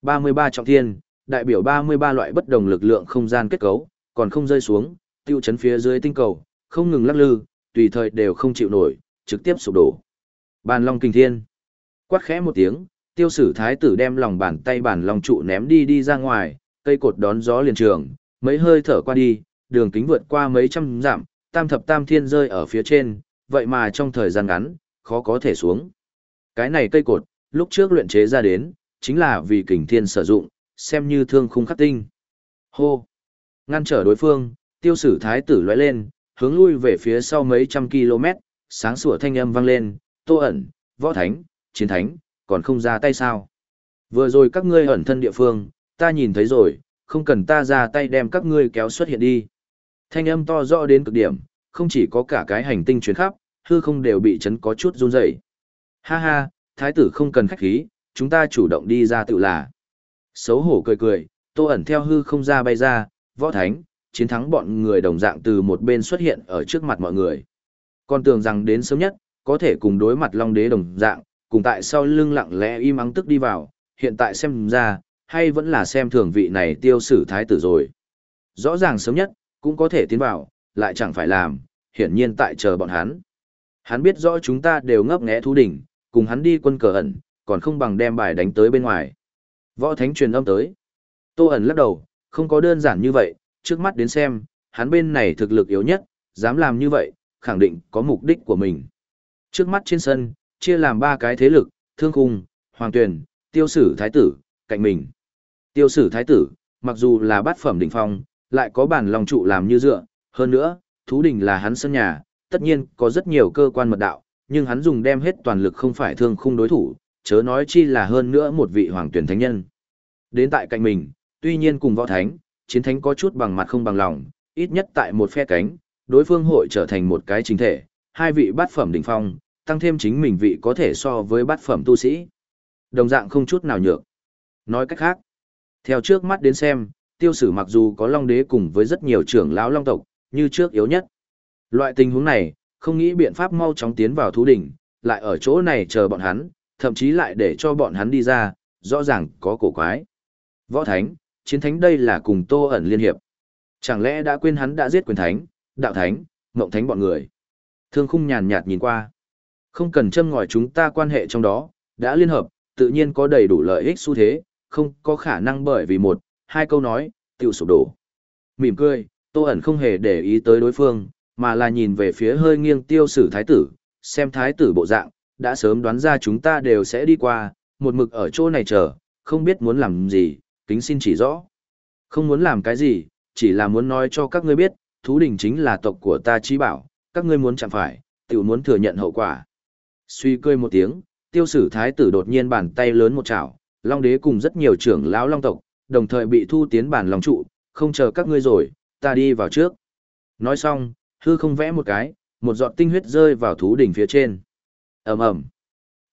33 trọng thiên, đại biểu 33 loại bất đồng lực lượng không gian kết cấu, còn không rơi xuống, tiêu chấn phía dưới tinh cầu, không ngừng lắc lư, tùy thời đều không chịu nổi, trực tiếp sụp đổ. Bàn Long Kinh Thiên. Quát khẽ một tiếng, tiêu sử thái tử đem lòng bàn tay bàn long trụ ném đi đi ra ngoài, cây cột đón gió liền trường, mấy hơi thở qua đi, đường kính vượt qua mấy trăm dặm, tam thập tam thiên rơi ở phía trên, vậy mà trong thời gian ngắn, khó có thể xuống. Cái này cây cột, lúc trước luyện chế ra đến, chính là vì kình thiên sử dụng, xem như thương khung khắc tinh. Hô! Ngăn trở đối phương, tiêu sử thái tử lóe lên, hướng lui về phía sau mấy trăm km, sáng sủa thanh âm vang lên, tô ẩn, võ thánh, chiến thánh, còn không ra tay sao. Vừa rồi các ngươi ẩn thân địa phương, ta nhìn thấy rồi, không cần ta ra tay đem các ngươi kéo xuất hiện đi. Thanh âm to rõ đến cực điểm, không chỉ có cả cái hành tinh chuyến khắp, hư không đều bị chấn có chút run rẩy. Ha ha, thái tử không cần khách khí, chúng ta chủ động đi ra tự là. Xấu hổ cười cười, tô ẩn theo hư không ra bay ra, võ thánh, chiến thắng bọn người đồng dạng từ một bên xuất hiện ở trước mặt mọi người. Con tưởng rằng đến sớm nhất, có thể cùng đối mặt long đế đồng dạng, cùng tại sau lưng lặng lẽ im ắng tức đi vào, hiện tại xem ra, hay vẫn là xem thường vị này tiêu sử thái tử rồi. Rõ ràng sớm nhất, cũng có thể tiến vào, lại chẳng phải làm, hiển nhiên tại chờ bọn hắn. Hắn biết rõ chúng ta đều ngấp nghé thú đỉnh, cùng hắn đi quân cờ ẩn, còn không bằng đem bài đánh tới bên ngoài. Võ thánh truyền âm tới. Tô ẩn lắc đầu, không có đơn giản như vậy, trước mắt đến xem, hắn bên này thực lực yếu nhất, dám làm như vậy, khẳng định có mục đích của mình. Trước mắt trên sân, chia làm ba cái thế lực, thương khung, hoàng tuyển, tiêu sử thái tử, cạnh mình. Tiêu sử thái tử, mặc dù là bát phẩm đỉnh phong, lại có bản lòng trụ làm như dựa, hơn nữa, thú đỉnh là hắn sân nhà, tất nhiên có rất nhiều cơ quan mật đạo, nhưng hắn dùng đem hết toàn lực không phải thương khung đối thủ, chớ nói chi là hơn nữa một vị hoàng tuyển thánh nhân. Đến tại cạnh mình, tuy nhiên cùng võ thánh, chiến thánh có chút bằng mặt không bằng lòng, ít nhất tại một phe cánh, đối phương hội trở thành một cái chính thể, hai vị bát phẩm đỉnh phong, tăng thêm chính mình vị có thể so với bát phẩm tu sĩ. Đồng dạng không chút nào nhược. Nói cách khác, theo trước mắt đến xem, tiêu sử mặc dù có long đế cùng với rất nhiều trưởng lão long tộc, như trước yếu nhất. Loại tình huống này, không nghĩ biện pháp mau chóng tiến vào thú đỉnh, lại ở chỗ này chờ bọn hắn, thậm chí lại để cho bọn hắn đi ra, rõ ràng có cổ quái. Võ Thánh, chiến thánh đây là cùng Tô ẩn liên hiệp. Chẳng lẽ đã quên hắn đã giết quyền thánh, đạo thánh, ngộng thánh bọn người. Thương khung nhàn nhạt nhìn qua. Không cần châm ngòi chúng ta quan hệ trong đó, đã liên hợp, tự nhiên có đầy đủ lợi ích xu thế, không có khả năng bởi vì một, hai câu nói, tiêu sụp đổ. Mỉm cười, Tô ẩn không hề để ý tới đối phương, mà là nhìn về phía hơi nghiêng tiêu sử thái tử, xem thái tử bộ dạng, đã sớm đoán ra chúng ta đều sẽ đi qua, một mực ở chỗ này chờ, không biết muốn làm gì, kính xin chỉ rõ. Không muốn làm cái gì, chỉ là muốn nói cho các ngươi biết, thú đình chính là tộc của ta chi bảo, các ngươi muốn chẳng phải, tự muốn thừa nhận hậu quả. Suy cười một tiếng, tiêu sử thái tử đột nhiên bàn tay lớn một chảo, long đế cùng rất nhiều trưởng lão long tộc, đồng thời bị thu tiến bản lòng trụ, không chờ các ngươi rồi, ta đi vào trước. Nói xong, hư không vẽ một cái, một giọt tinh huyết rơi vào thú đỉnh phía trên. ầm ầm,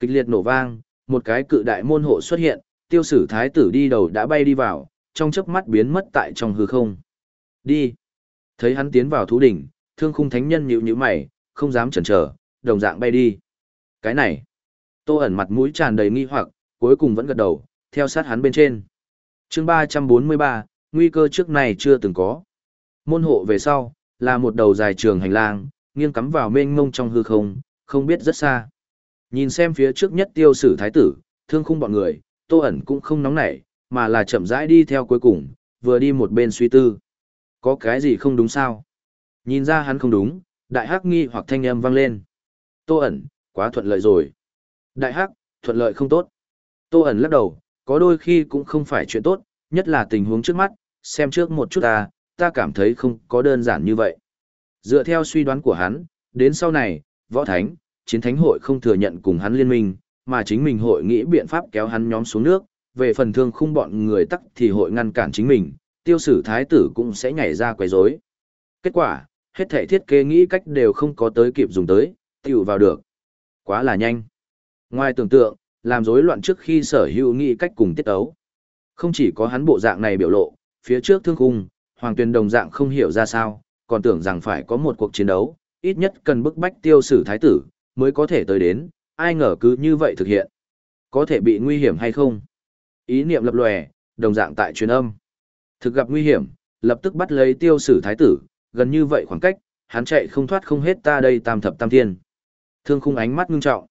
kịch liệt nổ vang, một cái cự đại môn hộ xuất hiện, tiêu sử thái tử đi đầu đã bay đi vào, trong chớp mắt biến mất tại trong hư không. Đi. Thấy hắn tiến vào thú đỉnh, thương khung thánh nhân nhíu nhíu mày, không dám chần chờ, đồng dạng bay đi. Cái này. Tô ẩn mặt mũi tràn đầy nghi hoặc, cuối cùng vẫn gật đầu, theo sát hắn bên trên. chương 343, nguy cơ trước này chưa từng có. Môn hộ về sau, là một đầu dài trường hành lang, nghiêng cắm vào mênh mông trong hư không, không biết rất xa. Nhìn xem phía trước nhất tiêu sử thái tử, thương khung bọn người, tô ẩn cũng không nóng nảy, mà là chậm rãi đi theo cuối cùng, vừa đi một bên suy tư. Có cái gì không đúng sao? Nhìn ra hắn không đúng, đại hắc nghi hoặc thanh âm vang lên. Tô ẩn, quá thuận lợi rồi. Đại hắc, thuận lợi không tốt. Tô ẩn lắc đầu, có đôi khi cũng không phải chuyện tốt, nhất là tình huống trước mắt, xem trước một chút ta, ta cảm thấy không có đơn giản như vậy. Dựa theo suy đoán của hắn, đến sau này, võ thánh, chiến thánh hội không thừa nhận cùng hắn liên minh, mà chính mình hội nghĩ biện pháp kéo hắn nhóm xuống nước, về phần thương khung bọn người tắc thì hội ngăn cản chính mình, tiêu sử thái tử cũng sẽ nhảy ra quấy rối. Kết quả, hết thể thiết kế nghĩ cách đều không có tới kịp dùng tới, tiểu vào được. Quá là nhanh. Ngoài tưởng tượng, làm rối loạn trước khi sở hữu nghĩ cách cùng tiết ấu. Không chỉ có hắn bộ dạng này biểu lộ, phía trước thương khung, hoàng tuyền đồng dạng không hiểu ra sao, còn tưởng rằng phải có một cuộc chiến đấu, ít nhất cần bức bách tiêu sử thái tử, mới có thể tới đến, ai ngờ cứ như vậy thực hiện. Có thể bị nguy hiểm hay không? Ý niệm lập lòe, đồng dạng tại truyền âm. Thực gặp nguy hiểm, lập tức bắt lấy tiêu sử thái tử, gần như vậy khoảng cách, hắn chạy không thoát không hết ta đây tam thập tam thiên. Thương khung ánh mắt ngưng trọng.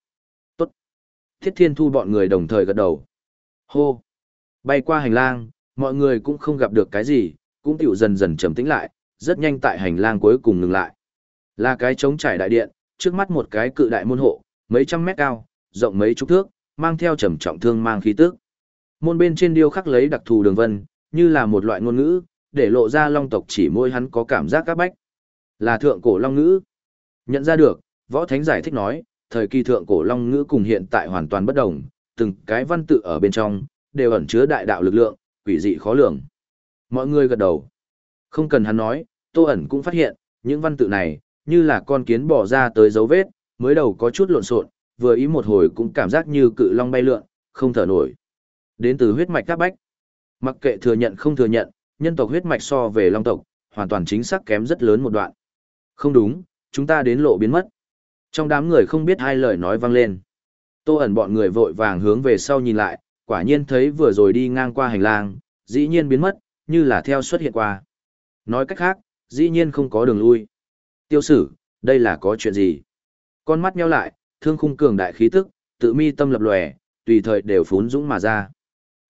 Tốt. Thiết thiên thu bọn người đồng thời gật đầu. Hô. Bay qua hành lang, mọi người cũng không gặp được cái gì, cũng tiểu dần dần trầm tĩnh lại, rất nhanh tại hành lang cuối cùng ngừng lại. Là cái trống trải đại điện, trước mắt một cái cự đại môn hộ, mấy trăm mét cao, rộng mấy chục thước, mang theo trầm trọng thương mang khí tức. Môn bên trên điêu khắc lấy đặc thù đường vân, như là một loại ngôn ngữ, để lộ ra long tộc chỉ môi hắn có cảm giác các bách. Là thượng cổ long ngữ. Nhận ra được, võ thánh giải thích nói, thời kỳ thượng cổ long ngữ cùng hiện tại hoàn toàn bất đồng, từng cái văn tự ở bên trong, đều ẩn chứa đại đạo lực lượng, quỷ dị khó lường. Mọi người gật đầu. Không cần hắn nói, Tô ẩn cũng phát hiện, những văn tự này, như là con kiến bỏ ra tới dấu vết, mới đầu có chút lộn xộn, vừa ý một hồi cũng cảm giác như cự long bay lượn, không thở nổi. Đến từ huyết mạch các bách. Mặc kệ thừa nhận không thừa nhận, nhân tộc huyết mạch so về long tộc, hoàn toàn chính xác kém rất lớn một đoạn. Không đúng, chúng ta đến lộ biến mất. Trong đám người không biết hai lời nói vang lên. Tô ẩn bọn người vội vàng hướng về sau nhìn lại, quả nhiên thấy vừa rồi đi ngang qua hành lang, dĩ nhiên biến mất, như là theo xuất hiện qua. Nói cách khác, dĩ nhiên không có đường lui. Tiêu sử, đây là có chuyện gì? Con mắt nheo lại, thương khung cường đại khí tức, tự mi tâm lập lòe, tùy thời đều phún dũng mà ra.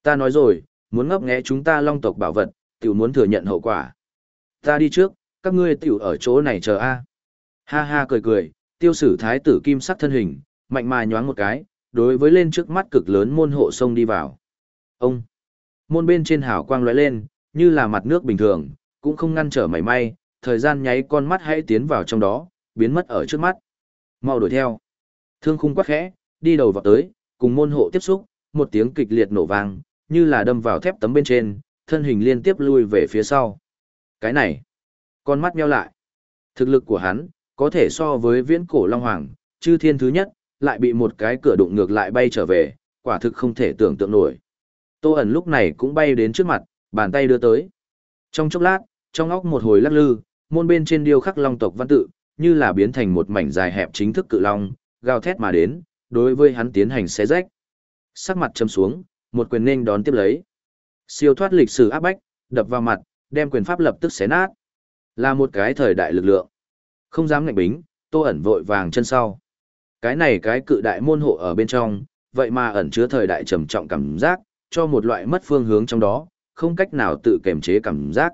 Ta nói rồi, muốn ngấp nghé chúng ta long tộc bảo vật, tiểu muốn thừa nhận hậu quả. Ta đi trước, các ngươi tiểu ở chỗ này chờ a. Ha ha cười cười, tiêu sử thái tử kim sắc thân hình, mạnh mà nhoáng một cái, đối với lên trước mắt cực lớn môn hộ sông đi vào. Ông! Môn bên trên hào quang lóe lên, như là mặt nước bình thường, cũng không ngăn trở mảy may, thời gian nháy con mắt hãy tiến vào trong đó, biến mất ở trước mắt. Mau đuổi theo. Thương khung quắc khẽ, đi đầu vào tới, cùng môn hộ tiếp xúc, một tiếng kịch liệt nổ vang, như là đâm vào thép tấm bên trên, thân hình liên tiếp lui về phía sau. Cái này, con mắt nheo lại. Thực lực của hắn, có thể so với viễn cổ Long Hoàng, chư thiên thứ nhất, lại bị một cái cửa đụng ngược lại bay trở về, quả thực không thể tưởng tượng nổi. Tô ẩn lúc này cũng bay đến trước mặt, bàn tay đưa tới. Trong chốc lát, trong óc một hồi lắc lư, môn bên trên điêu khắc long tộc văn tự, như là biến thành một mảnh dài hẹp chính thức cự long, gào thét mà đến, đối với hắn tiến hành xé rách. Sắc mặt châm xuống, một quyền nên đón tiếp lấy. Siêu thoát lịch sử áp bách, đập vào mặt, đem quyền pháp lập tức xé nát. Là một cái thời đại lực lượng. Không dám ngạnh bính, tô ẩn vội vàng chân sau. Cái này cái cự đại môn hộ ở bên trong, vậy mà ẩn chứa thời đại trầm trọng cảm giác, cho một loại mất phương hướng trong đó, không cách nào tự kiềm chế cảm giác.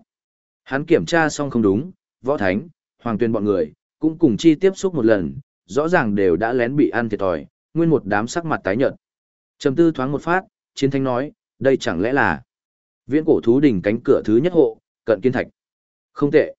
Hắn kiểm tra xong không đúng, võ thánh, hoàng tuyên bọn người, cũng cùng chi tiếp xúc một lần, rõ ràng đều đã lén bị ăn thiệt thòi, nguyên một đám sắc mặt tái nhợt. Trầm tư thoáng một phát, chiến thanh nói, đây chẳng lẽ là viễn cổ thú đỉnh cánh cửa thứ nhất hộ, cận kiên thạch. Không tệ.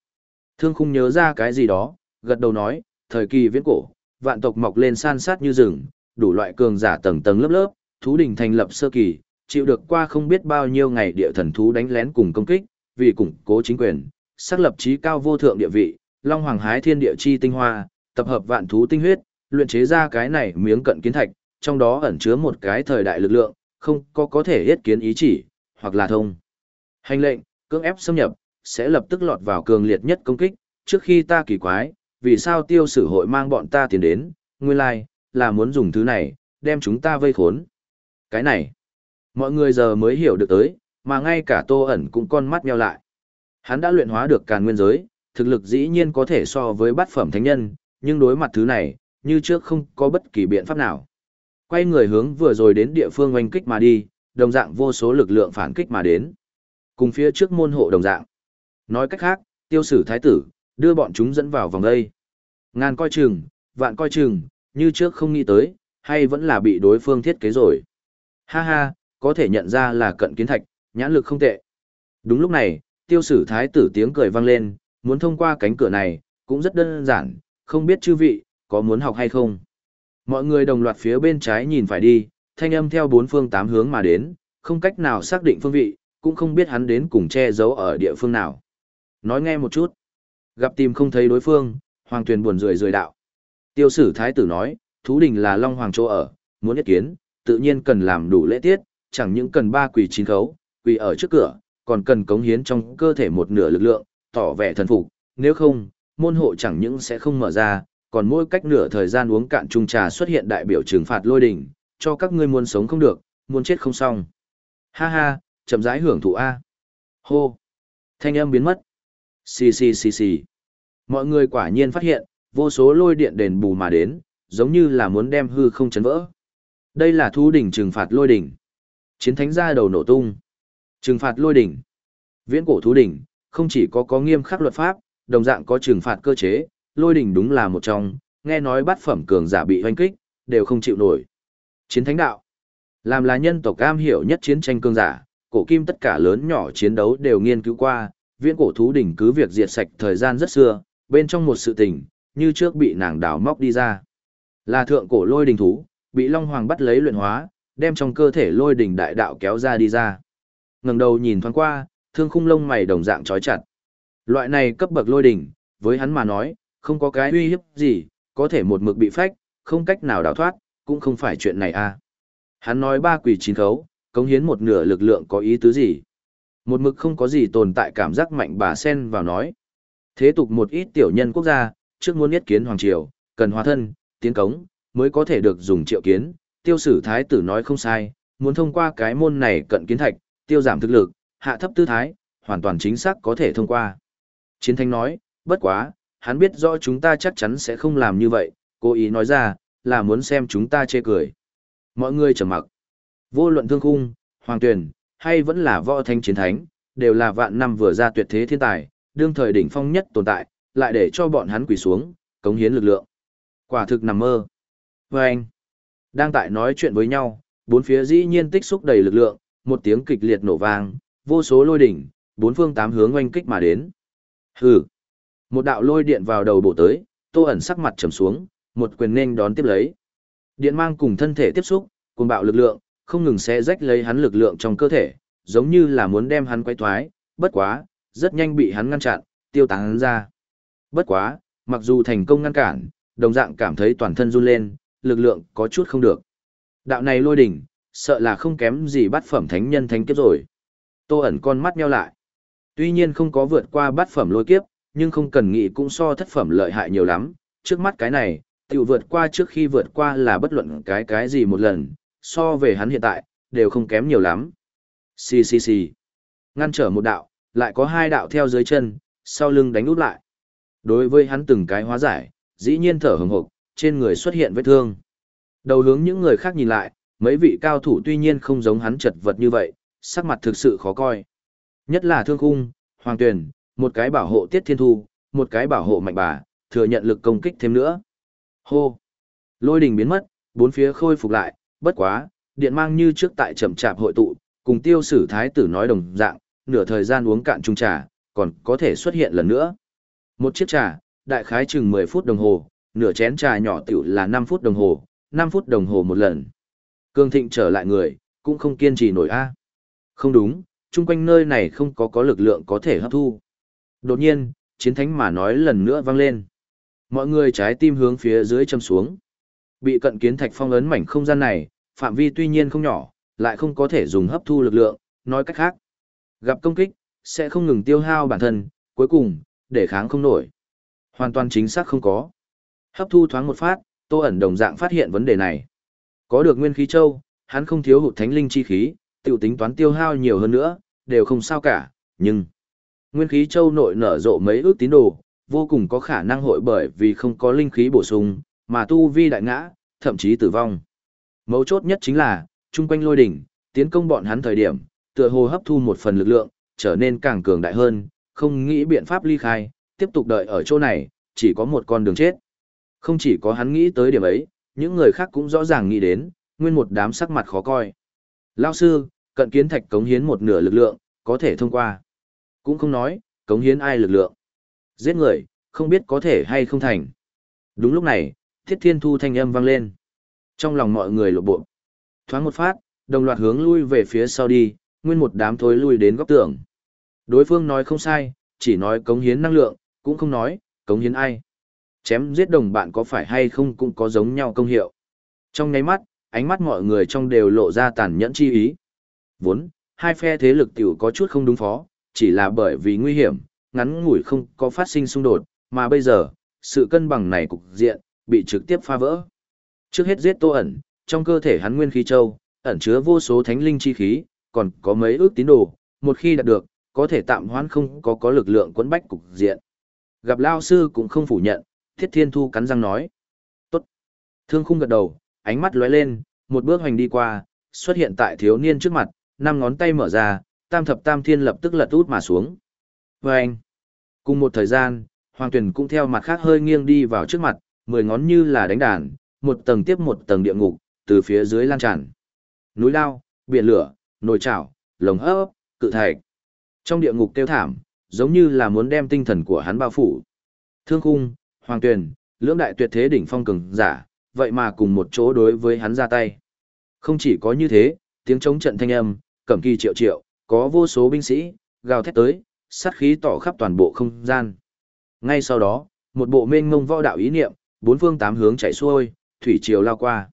Thương khung nhớ ra cái gì đó, gật đầu nói, thời kỳ viễn cổ, vạn tộc mọc lên san sát như rừng, đủ loại cường giả tầng tầng lớp lớp, thú đỉnh thành lập sơ kỳ, chịu được qua không biết bao nhiêu ngày địa thần thú đánh lén cùng công kích, vì củng cố chính quyền, xác lập trí cao vô thượng địa vị, Long Hoàng hái thiên địa chi tinh hoa, tập hợp vạn thú tinh huyết, luyện chế ra cái này miếng cận kiến thạch, trong đó ẩn chứa một cái thời đại lực lượng, không có có thể hết kiến ý chỉ, hoặc là thông. Hành lệnh, cưỡng ép xâm nhập, sẽ lập tức lọt vào cường liệt nhất công kích, trước khi ta kỳ quái, vì sao tiêu sử hội mang bọn ta tiền đến, nguyên lai, like, là muốn dùng thứ này, đem chúng ta vây khốn. Cái này, mọi người giờ mới hiểu được tới, mà ngay cả tô ẩn cũng con mắt nheo lại. Hắn đã luyện hóa được càn nguyên giới, thực lực dĩ nhiên có thể so với bát phẩm thánh nhân, nhưng đối mặt thứ này, như trước không có bất kỳ biện pháp nào. Quay người hướng vừa rồi đến địa phương oanh kích mà đi, đồng dạng vô số lực lượng phản kích mà đến. Cùng phía trước môn hộ đồng dạng. Nói cách khác, tiêu sử thái tử, đưa bọn chúng dẫn vào vòng đây. Ngàn coi chừng, vạn coi chừng, như trước không nghĩ tới, hay vẫn là bị đối phương thiết kế rồi. Ha ha, có thể nhận ra là cận kiến thạch, nhãn lực không tệ. Đúng lúc này, tiêu sử thái tử tiếng cười vang lên, muốn thông qua cánh cửa này, cũng rất đơn giản, không biết chư vị, có muốn học hay không. Mọi người đồng loạt phía bên trái nhìn phải đi, thanh âm theo bốn phương tám hướng mà đến, không cách nào xác định phương vị, cũng không biết hắn đến cùng che giấu ở địa phương nào. Nói nghe một chút. Gặp tìm không thấy đối phương, Hoàng Tuyền buồn rười rười đạo. Tiêu sử thái tử nói, thú đình là Long Hoàng chỗ ở, muốn nhất kiến, tự nhiên cần làm đủ lễ tiết, chẳng những cần ba quỳ chín khấu, quỳ ở trước cửa, còn cần cống hiến trong cơ thể một nửa lực lượng, tỏ vẻ thần phục, nếu không, môn hộ chẳng những sẽ không mở ra, còn mỗi cách nửa thời gian uống cạn chung trà xuất hiện đại biểu trừng phạt lôi đỉnh, cho các ngươi muốn sống không được, muốn chết không xong. Ha ha, chậm rãi hưởng thụ A. Hô. Thanh âm biến mất. Xì xì xì xì. Mọi người quả nhiên phát hiện, vô số lôi điện đền bù mà đến, giống như là muốn đem hư không chấn vỡ. Đây là thu đỉnh trừng phạt lôi đỉnh. Chiến thánh ra đầu nổ tung. Trừng phạt lôi đỉnh. Viễn cổ thú đỉnh, không chỉ có có nghiêm khắc luật pháp, đồng dạng có trừng phạt cơ chế, lôi đỉnh đúng là một trong, nghe nói bắt phẩm cường giả bị hoanh kích, đều không chịu nổi. Chiến thánh đạo. Làm là nhân tộc cam hiểu nhất chiến tranh cường giả, cổ kim tất cả lớn nhỏ chiến đấu đều nghiên cứu qua, viễn cổ thú đỉnh cứ việc diệt sạch thời gian rất xưa, bên trong một sự tình, như trước bị nàng đào móc đi ra. Là thượng cổ lôi đỉnh thú, bị Long Hoàng bắt lấy luyện hóa, đem trong cơ thể lôi đỉnh đại đạo kéo ra đi ra. Ngẩng đầu nhìn thoáng qua, thương khung lông mày đồng dạng trói chặt. Loại này cấp bậc lôi đỉnh, với hắn mà nói, không có cái uy hiếp gì, có thể một mực bị phách, không cách nào đào thoát, cũng không phải chuyện này à. Hắn nói ba quỷ chín khấu, cống hiến một nửa lực lượng có ý tứ gì. Một mực không có gì tồn tại cảm giác mạnh bà sen vào nói. Thế tục một ít tiểu nhân quốc gia, trước muốn nhất kiến hoàng triều, cần hóa thân, tiến cống, mới có thể được dùng triệu kiến. Tiêu sử thái tử nói không sai, muốn thông qua cái môn này cận kiến thạch, tiêu giảm thực lực, hạ thấp tư thái, hoàn toàn chính xác có thể thông qua. Chiến thanh nói, bất quá, hắn biết rõ chúng ta chắc chắn sẽ không làm như vậy, cố ý nói ra, là muốn xem chúng ta chê cười. Mọi người trầm mặc. Vô luận thương khung, hoàng tuyển, hay vẫn là võ thanh chiến thánh, đều là vạn năm vừa ra tuyệt thế thiên tài, đương thời đỉnh phong nhất tồn tại, lại để cho bọn hắn quỳ xuống, cống hiến lực lượng. Quả thực nằm mơ. Và anh, đang tại nói chuyện với nhau, bốn phía dĩ nhiên tích xúc đầy lực lượng, một tiếng kịch liệt nổ vang, vô số lôi đỉnh, bốn phương tám hướng oanh kích mà đến. Hừ. Một đạo lôi điện vào đầu bổ tới, Tô ẩn sắc mặt trầm xuống, một quyền nên đón tiếp lấy. Điện mang cùng thân thể tiếp xúc, cùng bạo lực lượng, không ngừng xé rách lấy hắn lực lượng trong cơ thể, giống như là muốn đem hắn quay thoái, bất quá, rất nhanh bị hắn ngăn chặn, tiêu tán hắn ra. Bất quá, mặc dù thành công ngăn cản, đồng dạng cảm thấy toàn thân run lên, lực lượng có chút không được. Đạo này lôi đỉnh, sợ là không kém gì bắt phẩm thánh nhân thánh kiếp rồi. Tô ẩn con mắt nheo lại. Tuy nhiên không có vượt qua bắt phẩm lôi kiếp, nhưng không cần nghĩ cũng so thất phẩm lợi hại nhiều lắm. Trước mắt cái này, tiểu vượt qua trước khi vượt qua là bất luận cái cái gì một lần, so về hắn hiện tại, đều không kém nhiều lắm. Xì xì xì. Ngăn trở một đạo, lại có hai đạo theo dưới chân, sau lưng đánh út lại. Đối với hắn từng cái hóa giải, dĩ nhiên thở hừng hực, trên người xuất hiện vết thương. Đầu hướng những người khác nhìn lại, mấy vị cao thủ tuy nhiên không giống hắn chật vật như vậy, sắc mặt thực sự khó coi. Nhất là thương khung, hoàng tuyển, một cái bảo hộ tiết thiên thu, một cái bảo hộ mạnh bà, thừa nhận lực công kích thêm nữa. Hô! Lôi đình biến mất, bốn phía khôi phục lại, bất quá, điện mang như trước tại chậm chạp hội tụ, cùng tiêu sử thái tử nói đồng dạng, nửa thời gian uống cạn chung trà, còn có thể xuất hiện lần nữa. Một chiếc trà, đại khái chừng 10 phút đồng hồ, nửa chén trà nhỏ tiểu là 5 phút đồng hồ, 5 phút đồng hồ một lần. Cương thịnh trở lại người, cũng không kiên trì nổi a. Không đúng, chung quanh nơi này không có có lực lượng có thể hấp thu. Đột nhiên, chiến thánh mà nói lần nữa vang lên. Mọi người trái tim hướng phía dưới châm xuống. Bị cận kiến thạch phong ấn mảnh không gian này, phạm vi tuy nhiên không nhỏ, lại không có thể dùng hấp thu lực lượng, nói cách khác. Gặp công kích, sẽ không ngừng tiêu hao bản thân, cuối cùng, để kháng không nổi. Hoàn toàn chính xác không có. Hấp thu thoáng một phát, Tô ẩn đồng dạng phát hiện vấn đề này. Có được nguyên khí châu, hắn không thiếu hụt thánh linh chi khí, tiểu tính toán tiêu hao nhiều hơn nữa, đều không sao cả, nhưng nguyên khí châu nội nở rộ mấy ước tín đồ, vô cùng có khả năng hội bởi vì không có linh khí bổ sung, mà tu vi đại ngã, thậm chí tử vong. Mấu chốt nhất chính là, chung quanh lôi đỉnh, tiến công bọn hắn thời điểm, tựa hồ hấp thu một phần lực lượng, trở nên càng cường đại hơn, không nghĩ biện pháp ly khai, tiếp tục đợi ở chỗ này, chỉ có một con đường chết. Không chỉ có hắn nghĩ tới điểm ấy, những người khác cũng rõ ràng nghĩ đến, nguyên một đám sắc mặt khó coi. Lao sư, cận kiến thạch cống hiến một nửa lực lượng, có thể thông qua. Cũng không nói, cống hiến ai lực lượng. Giết người, không biết có thể hay không thành. Đúng lúc này, thiết thiên thu thanh âm vang lên. Trong lòng mọi người lộ bộ. Thoáng một phát, đồng loạt hướng lui về phía sau đi, nguyên một đám thối lui đến góc tường. Đối phương nói không sai, chỉ nói cống hiến năng lượng, cũng không nói, cống hiến ai. Chém giết đồng bạn có phải hay không cũng có giống nhau công hiệu. Trong nháy mắt, ánh mắt mọi người trong đều lộ ra tàn nhẫn chi ý. Vốn, hai phe thế lực tiểu có chút không đúng phó, chỉ là bởi vì nguy hiểm, ngắn ngủi không có phát sinh xung đột, mà bây giờ, sự cân bằng này cục diện, bị trực tiếp phá vỡ. Trước hết giết tô ẩn, trong cơ thể hắn nguyên khí châu, ẩn chứa vô số thánh linh chi khí, còn có mấy ước tín đồ, một khi đạt được, có thể tạm hoãn không có có lực lượng quấn bách cục diện. Gặp Lao sư cũng không phủ nhận, Thiết Thiên Thu cắn răng nói. Tốt. Thương khung gật đầu, ánh mắt lóe lên, một bước hoành đi qua, xuất hiện tại thiếu niên trước mặt, năm ngón tay mở ra, tam thập tam thiên lập tức lật út mà xuống. Và anh. Cùng một thời gian, Hoàng Tuyền cũng theo mặt khác hơi nghiêng đi vào trước mặt, mười ngón như là đánh đàn, một tầng tiếp một tầng địa ngục, từ phía dưới lan tràn. Núi lao, biển lửa, nồi chảo, lồng hấp, cự thạch. Trong địa ngục tiêu thảm, giống như là muốn đem tinh thần của hắn bao phủ. Thương khung, hoàng tuyền, lưỡng đại tuyệt thế đỉnh phong cường giả, vậy mà cùng một chỗ đối với hắn ra tay. Không chỉ có như thế, tiếng chống trận thanh âm, cẩm kỳ triệu triệu, có vô số binh sĩ, gào thét tới, sát khí tỏ khắp toàn bộ không gian. Ngay sau đó, một bộ mênh mông võ đạo ý niệm, bốn phương tám hướng chạy xuôi, thủy triều lao qua.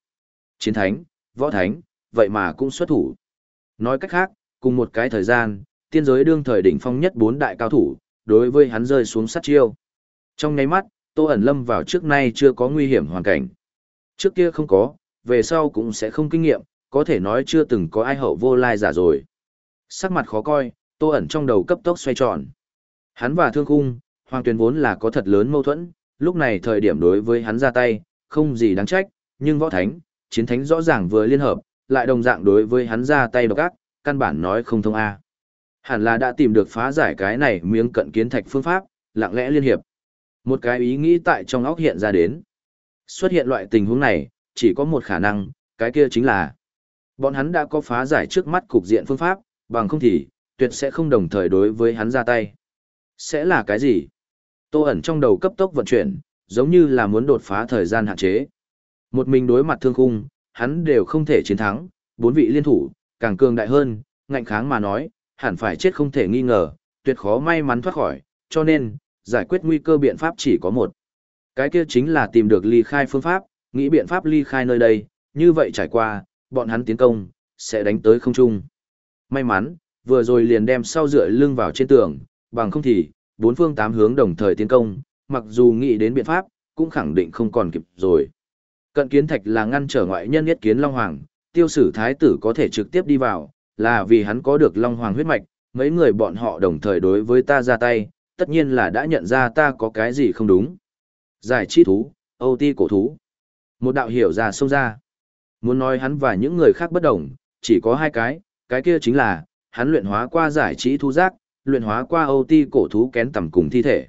Chiến thánh, võ thánh, vậy mà cũng xuất thủ. Nói cách khác, cùng một cái thời gian, tiên giới đương thời đỉnh phong nhất bốn đại cao thủ, đối với hắn rơi xuống sát chiêu. Trong nháy mắt, Tô ẩn lâm vào trước nay chưa có nguy hiểm hoàn cảnh. Trước kia không có, về sau cũng sẽ không kinh nghiệm, có thể nói chưa từng có ai hậu vô lai giả rồi. Sắc mặt khó coi, Tô ẩn trong đầu cấp tốc xoay tròn. Hắn và Thương Khung, Hoàng Tuyền vốn là có thật lớn mâu thuẫn, lúc này thời điểm đối với hắn ra tay, không gì đáng trách, nhưng võ thánh, chiến thánh rõ ràng vừa liên hợp, lại đồng dạng đối với hắn ra tay độc ác, căn bản nói không thông a. Hẳn là đã tìm được phá giải cái này miếng cận kiến thạch phương pháp, lặng lẽ liên hiệp. Một cái ý nghĩ tại trong óc hiện ra đến. Xuất hiện loại tình huống này, chỉ có một khả năng, cái kia chính là bọn hắn đã có phá giải trước mắt cục diện phương pháp, bằng không thì, tuyệt sẽ không đồng thời đối với hắn ra tay. Sẽ là cái gì? Tô ẩn trong đầu cấp tốc vận chuyển, giống như là muốn đột phá thời gian hạn chế. Một mình đối mặt thương khung, hắn đều không thể chiến thắng, bốn vị liên thủ, càng cường đại hơn, ngạnh kháng mà nói, hẳn phải chết không thể nghi ngờ, tuyệt khó may mắn thoát khỏi, cho nên, giải quyết nguy cơ biện pháp chỉ có một. Cái kia chính là tìm được ly khai phương pháp, nghĩ biện pháp ly khai nơi đây, như vậy trải qua, bọn hắn tiến công, sẽ đánh tới không trung. May mắn, vừa rồi liền đem sau dựa lưng vào trên tường, bằng không thì, bốn phương tám hướng đồng thời tiến công, mặc dù nghĩ đến biện pháp, cũng khẳng định không còn kịp rồi. Cận kiến thạch là ngăn trở ngoại nhân nhất kiến Long Hoàng, tiêu sử thái tử có thể trực tiếp đi vào, là vì hắn có được Long Hoàng huyết mạch, mấy người bọn họ đồng thời đối với ta ra tay, tất nhiên là đã nhận ra ta có cái gì không đúng. Giải chi thú, Âu ti cổ thú. Một đạo hiểu ra sâu ra. Muốn nói hắn và những người khác bất đồng, chỉ có hai cái, cái kia chính là, hắn luyện hóa qua giải trí thú giác, luyện hóa qua Âu ti cổ thú kén tầm cùng thi thể.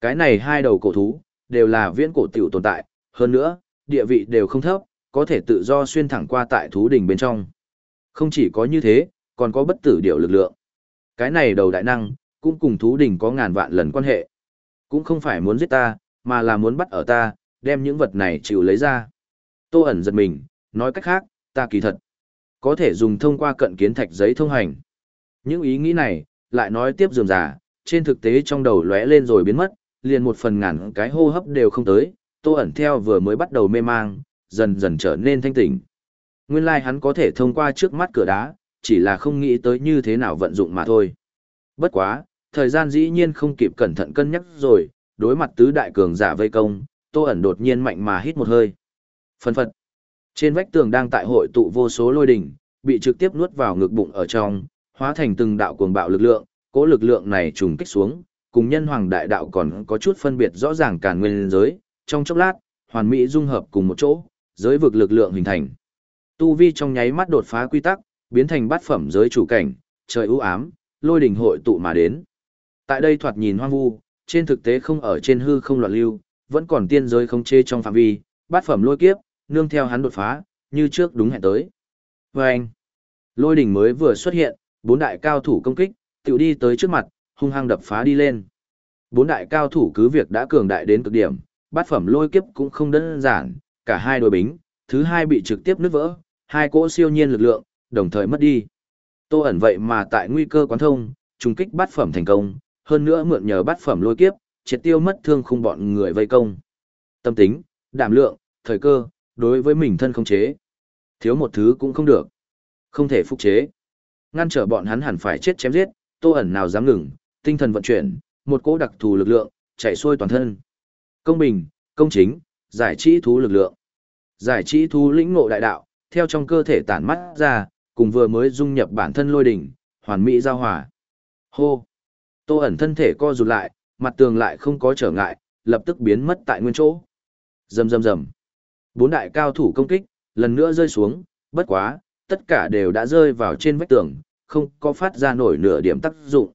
Cái này hai đầu cổ thú, đều là viễn cổ tiểu tồn tại, hơn nữa, địa vị đều không thấp, có thể tự do xuyên thẳng qua tại thú đỉnh bên trong. Không chỉ có như thế, còn có bất tử điều lực lượng. Cái này đầu đại năng, cũng cùng thú đỉnh có ngàn vạn lần quan hệ. Cũng không phải muốn giết ta, mà là muốn bắt ở ta, đem những vật này chịu lấy ra. Tô ẩn giật mình, nói cách khác, ta kỳ thật. Có thể dùng thông qua cận kiến thạch giấy thông hành. Những ý nghĩ này, lại nói tiếp dườm giả, trên thực tế trong đầu lóe lên rồi biến mất, liền một phần ngàn cái hô hấp đều không tới, tô ẩn theo vừa mới bắt đầu mê mang, dần dần trở nên thanh tỉnh. Nguyên lai like hắn có thể thông qua trước mắt cửa đá, chỉ là không nghĩ tới như thế nào vận dụng mà thôi. Bất quá, thời gian dĩ nhiên không kịp cẩn thận cân nhắc rồi, đối mặt tứ đại cường giả vây công, tô ẩn đột nhiên mạnh mà hít một hơi. Phân phật. Trên vách tường đang tại hội tụ vô số lôi đỉnh, bị trực tiếp nuốt vào ngực bụng ở trong, hóa thành từng đạo cuồng bạo lực lượng, cỗ lực lượng này trùng kích xuống, cùng nhân hoàng đại đạo còn có chút phân biệt rõ ràng càn nguyên giới, trong chốc lát, hoàn mỹ dung hợp cùng một chỗ, giới vực lực lượng hình thành. Tu vi trong nháy mắt đột phá quy tắc, biến thành bát phẩm giới chủ cảnh, trời ưu ám, lôi đỉnh hội tụ mà đến. Tại đây thoạt nhìn hoang vu, trên thực tế không ở trên hư không loạn lưu, vẫn còn tiên giới không chê trong phạm vi, bát phẩm lôi kiếp, nương theo hắn đột phá, như trước đúng hẹn tới. Và anh, lôi đỉnh mới vừa xuất hiện, bốn đại cao thủ công kích, tiểu đi tới trước mặt, hung hăng đập phá đi lên. Bốn đại cao thủ cứ việc đã cường đại đến cực điểm, bát phẩm lôi kiếp cũng không đơn giản, cả hai đôi bính, thứ hai bị trực tiếp nứt vỡ, hai cỗ siêu nhiên lực lượng, đồng thời mất đi. Tô ẩn vậy mà tại nguy cơ quán thông, trùng kích bát phẩm thành công, hơn nữa mượn nhờ bát phẩm lôi kiếp, triệt tiêu mất thương khung bọn người vây công. Tâm tính, đảm lượng, thời cơ, đối với mình thân không chế. Thiếu một thứ cũng không được. Không thể phục chế. Ngăn trở bọn hắn hẳn phải chết chém giết, tô ẩn nào dám ngừng, tinh thần vận chuyển, một cỗ đặc thù lực lượng, chạy xuôi toàn thân. Công bình, công chính, giải trí thú lực lượng. Giải trí thú lĩnh ngộ đại đạo, theo trong cơ thể tản mắt ra, cùng vừa mới dung nhập bản thân lôi đỉnh, hoàn mỹ giao hòa. Hô! Tô ẩn thân thể co rụt lại, mặt tường lại không có trở ngại, lập tức biến mất tại nguyên chỗ. Rầm rầm rầm. Bốn đại cao thủ công kích, lần nữa rơi xuống, bất quá, tất cả đều đã rơi vào trên vách tường, không có phát ra nổi nửa điểm tác dụng.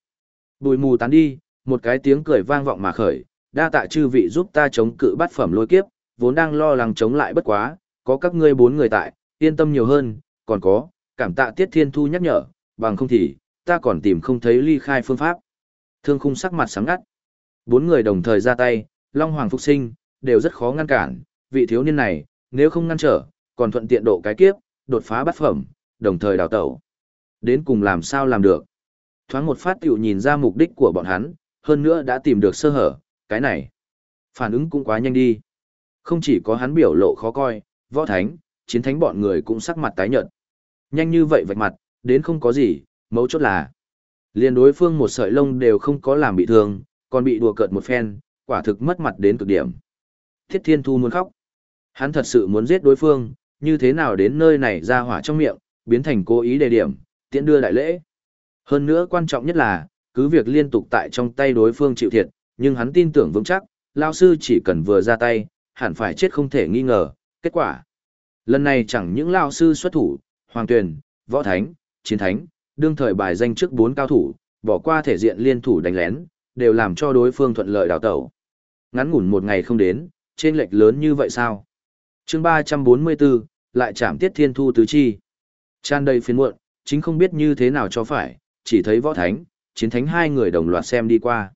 Bùi mù tán đi, một cái tiếng cười vang vọng mà khởi, đa tạ chư vị giúp ta chống cự bắt phẩm lôi kiếp, vốn đang lo lắng chống lại bất quá, có các ngươi bốn người tại, yên tâm nhiều hơn, còn có, cảm tạ Tiết Thiên Thu nhắc nhở, bằng không thì, ta còn tìm không thấy ly khai phương pháp. Thương khung sắc mặt sáng ngắt. Bốn người đồng thời ra tay, Long Hoàng Phục Sinh, đều rất khó ngăn cản, vị thiếu niên này, nếu không ngăn trở, còn thuận tiện độ cái kiếp, đột phá bát phẩm, đồng thời đào tẩu. Đến cùng làm sao làm được. Thoáng một phát tiểu nhìn ra mục đích của bọn hắn, hơn nữa đã tìm được sơ hở, cái này. Phản ứng cũng quá nhanh đi. Không chỉ có hắn biểu lộ khó coi, võ thánh, chiến thánh bọn người cũng sắc mặt tái nhợt. Nhanh như vậy vạch mặt, đến không có gì, mấu chốt là. liên đối phương một sợi lông đều không có làm bị thương, còn bị đùa cợt một phen, quả thực mất mặt đến cực điểm. Thiết Thiên Thu muốn khóc. Hắn thật sự muốn giết đối phương, như thế nào đến nơi này ra hỏa trong miệng, biến thành cố ý đề điểm, tiễn đưa đại lễ. Hơn nữa quan trọng nhất là, cứ việc liên tục tại trong tay đối phương chịu thiệt, nhưng hắn tin tưởng vững chắc, lao sư chỉ cần vừa ra tay, hẳn phải chết không thể nghi ngờ, kết quả. Lần này chẳng những lao sư xuất thủ, hoàng tuyền, võ thánh, chiến thánh, đương thời bài danh trước bốn cao thủ, bỏ qua thể diện liên thủ đánh lén, đều làm cho đối phương thuận lợi đào tẩu. Ngắn ngủn một ngày không đến, trên lệch lớn như vậy sao? chương 344, lại chạm tiết thiên thu tứ chi. Tràn đầy phiền muộn, chính không biết như thế nào cho phải, chỉ thấy võ thánh, chiến thánh hai người đồng loạt xem đi qua.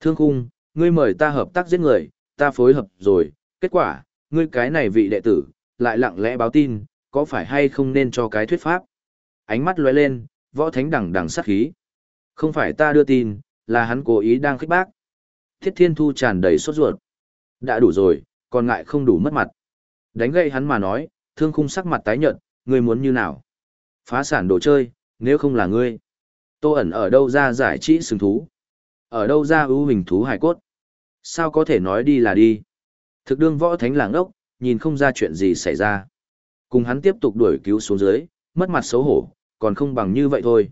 Thương khung, ngươi mời ta hợp tác giết người, ta phối hợp rồi, kết quả, ngươi cái này vị đệ tử, lại lặng lẽ báo tin, có phải hay không nên cho cái thuyết pháp. Ánh mắt lóe lên, võ thánh đằng đằng sát khí. Không phải ta đưa tin, là hắn cố ý đang khích bác. Thiết thiên thu tràn đầy sốt ruột. Đã đủ rồi, còn ngại không đủ mất mặt. Đánh gậy hắn mà nói, thương khung sắc mặt tái nhợt, ngươi muốn như nào? Phá sản đồ chơi, nếu không là ngươi. Tô ẩn ở đâu ra giải trí sừng thú? Ở đâu ra ưu hình thú hải cốt? Sao có thể nói đi là đi? Thực đương võ thánh làng ốc, nhìn không ra chuyện gì xảy ra. Cùng hắn tiếp tục đuổi cứu xuống dưới, mất mặt xấu hổ, còn không bằng như vậy thôi.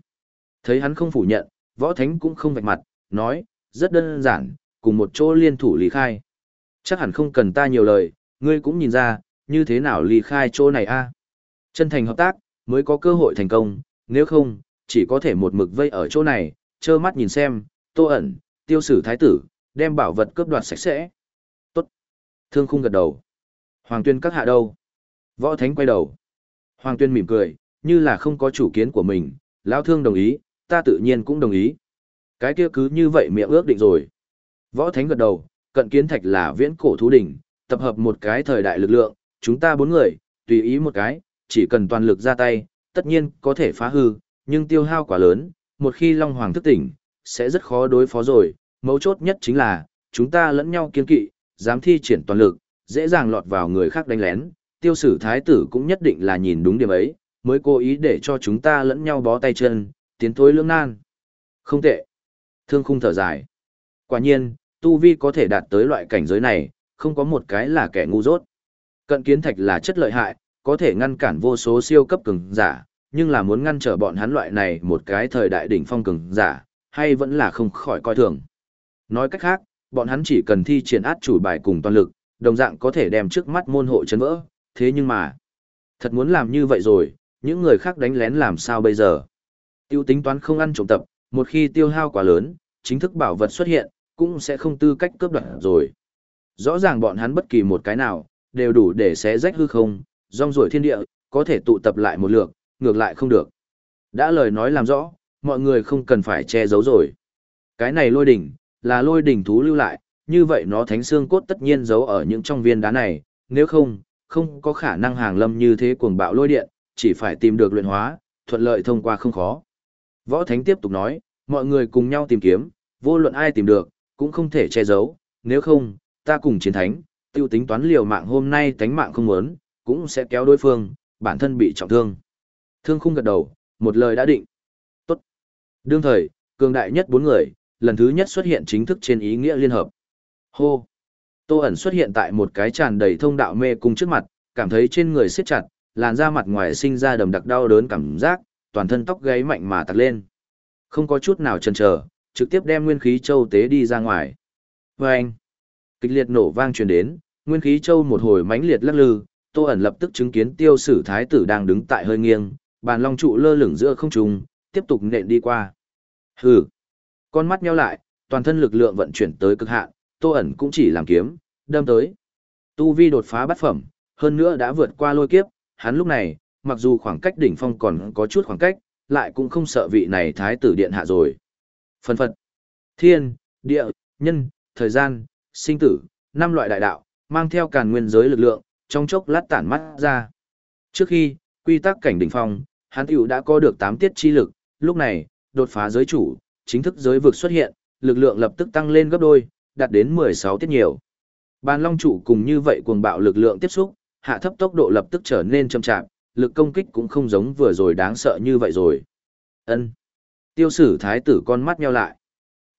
Thấy hắn không phủ nhận, võ thánh cũng không vạch mặt, nói, rất đơn giản, cùng một chỗ liên thủ lý khai. Chắc hẳn không cần ta nhiều lời, ngươi cũng nhìn ra, như thế nào lý khai chỗ này a Chân thành hợp tác, mới có cơ hội thành công, nếu không, chỉ có thể một mực vây ở chỗ này, trơ mắt nhìn xem, tô ẩn, tiêu sử thái tử, đem bảo vật cướp đoạt sạch sẽ. Tốt. Thương khung gật đầu. Hoàng tuyên các hạ đâu? Võ thánh quay đầu. Hoàng tuyên mỉm cười, như là không có chủ kiến của mình, lão thương đồng ý, ta tự nhiên cũng đồng ý. Cái kia cứ như vậy miệng ước định rồi. Võ thánh gật đầu, cận kiến thạch là viễn cổ thú đỉnh, tập hợp một cái thời đại lực lượng, chúng ta bốn người, tùy ý một cái, chỉ cần toàn lực ra tay, tất nhiên có thể phá hư, nhưng tiêu hao quá lớn, một khi Long Hoàng thức tỉnh, sẽ rất khó đối phó rồi, mấu chốt nhất chính là, chúng ta lẫn nhau kiên kỵ, dám thi triển toàn lực, dễ dàng lọt vào người khác đánh lén, tiêu sử thái tử cũng nhất định là nhìn đúng điểm ấy, mới cố ý để cho chúng ta lẫn nhau bó tay chân, tiến thối lưỡng nan. Không tệ. Thương khung thở dài. Quả nhiên, tu vi có thể đạt tới loại cảnh giới này, không có một cái là kẻ ngu dốt. Cận kiến thạch là chất lợi hại, có thể ngăn cản vô số siêu cấp cường giả, nhưng là muốn ngăn trở bọn hắn loại này một cái thời đại đỉnh phong cường giả, hay vẫn là không khỏi coi thường. Nói cách khác, bọn hắn chỉ cần thi triển át chủ bài cùng toàn lực, đồng dạng có thể đem trước mắt môn hộ chấn vỡ, thế nhưng mà, thật muốn làm như vậy rồi, những người khác đánh lén làm sao bây giờ? Tiêu tính toán không ăn trộm tập, một khi tiêu hao quá lớn, chính thức bảo vật xuất hiện, cũng sẽ không tư cách cướp đoạt rồi. Rõ ràng bọn hắn bất kỳ một cái nào, đều đủ để xé rách hư không, rong ruổi thiên địa, có thể tụ tập lại một lượt, ngược lại không được. Đã lời nói làm rõ, mọi người không cần phải che giấu rồi. Cái này lôi đỉnh, là lôi đỉnh thú lưu lại, như vậy nó thánh xương cốt tất nhiên giấu ở những trong viên đá này, nếu không, không có khả năng hàng lâm như thế cuồng bạo lôi điện, chỉ phải tìm được luyện hóa, thuận lợi thông qua không khó. Võ Thánh tiếp tục nói, mọi người cùng nhau tìm kiếm, vô luận ai tìm được, cũng không thể che giấu, nếu không, ta cùng chiến thánh, tiêu tính toán liều mạng hôm nay tánh mạng không muốn, cũng sẽ kéo đối phương, bản thân bị trọng thương. Thương khung gật đầu, một lời đã định. Tốt. Đương thời, cường đại nhất bốn người, lần thứ nhất xuất hiện chính thức trên ý nghĩa liên hợp. Hô. Tô ẩn xuất hiện tại một cái tràn đầy thông đạo mê cung trước mặt, cảm thấy trên người siết chặt, làn da mặt ngoài sinh ra đầm đặc đau đớn cảm giác, toàn thân tóc gáy mạnh mà tạt lên. Không có chút nào chần chờ, trực tiếp đem nguyên khí châu tế đi ra ngoài. Và anh, kịch liệt nổ vang truyền đến, nguyên khí châu một hồi mãnh liệt lắc lư, Tô ẩn lập tức chứng kiến tiêu sử thái tử đang đứng tại hơi nghiêng, bàn long trụ lơ lửng giữa không trung, tiếp tục nện đi qua. Hừ. Con mắt nheo lại, toàn thân lực lượng vận chuyển tới cực hạn, Tô ẩn cũng chỉ làm kiếm, đâm tới. Tu vi đột phá bát phẩm, hơn nữa đã vượt qua lôi kiếp, hắn lúc này, mặc dù khoảng cách đỉnh phong còn có chút khoảng cách, lại cũng không sợ vị này thái tử điện hạ rồi. Phân phật, thiên, địa, nhân, thời gian, sinh tử, năm loại đại đạo, mang theo càn nguyên giới lực lượng, trong chốc lát tản mắt ra. Trước khi, quy tắc cảnh đỉnh phong, hắn tiểu đã có được 8 tiết chi lực, lúc này, đột phá giới chủ, chính thức giới vực xuất hiện, lực lượng lập tức tăng lên gấp đôi, đạt đến 16 tiết nhiều. Bàn long trụ cùng như vậy cuồng bạo lực lượng tiếp xúc, hạ thấp tốc độ lập tức trở nên chậm chạp, lực công kích cũng không giống vừa rồi đáng sợ như vậy rồi. Ân. Tiêu sử thái tử con mắt nheo lại.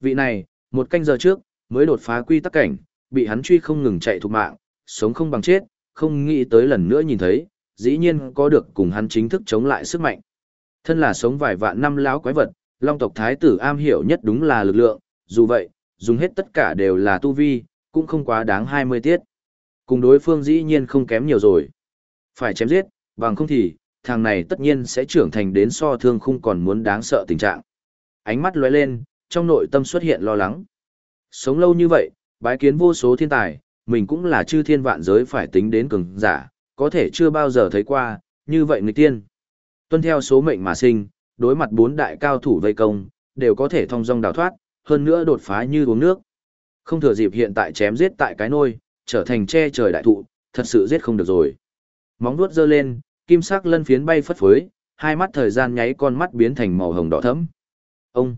Vị này, một canh giờ trước, mới đột phá quy tắc cảnh, bị hắn truy không ngừng chạy thục mạng, sống không bằng chết, không nghĩ tới lần nữa nhìn thấy, dĩ nhiên có được cùng hắn chính thức chống lại sức mạnh. Thân là sống vài vạn năm lão quái vật, Long tộc thái tử am hiểu nhất đúng là lực lượng, dù vậy, dùng hết tất cả đều là tu vi, cũng không quá đáng 20 tiết. Cùng đối phương dĩ nhiên không kém nhiều rồi. Phải chém giết, bằng không thì, thằng này tất nhiên sẽ trưởng thành đến so thương khung còn muốn đáng sợ tình trạng. Ánh mắt lóe lên, trong nội tâm xuất hiện lo lắng. Sống lâu như vậy, bái kiến vô số thiên tài, mình cũng là chư thiên vạn giới phải tính đến cường giả, có thể chưa bao giờ thấy qua, như vậy người tiên. Tuân theo số mệnh mà sinh, đối mặt bốn đại cao thủ vây công, đều có thể thông dong đào thoát, hơn nữa đột phá như uống nước. Không thừa dịp hiện tại chém giết tại cái nôi, trở thành che trời đại thụ, thật sự giết không được rồi. Móng vuốt giơ lên, kim sắc lân phiến bay phất phới, hai mắt thời gian nháy con mắt biến thành màu hồng đỏ thẫm. Ông,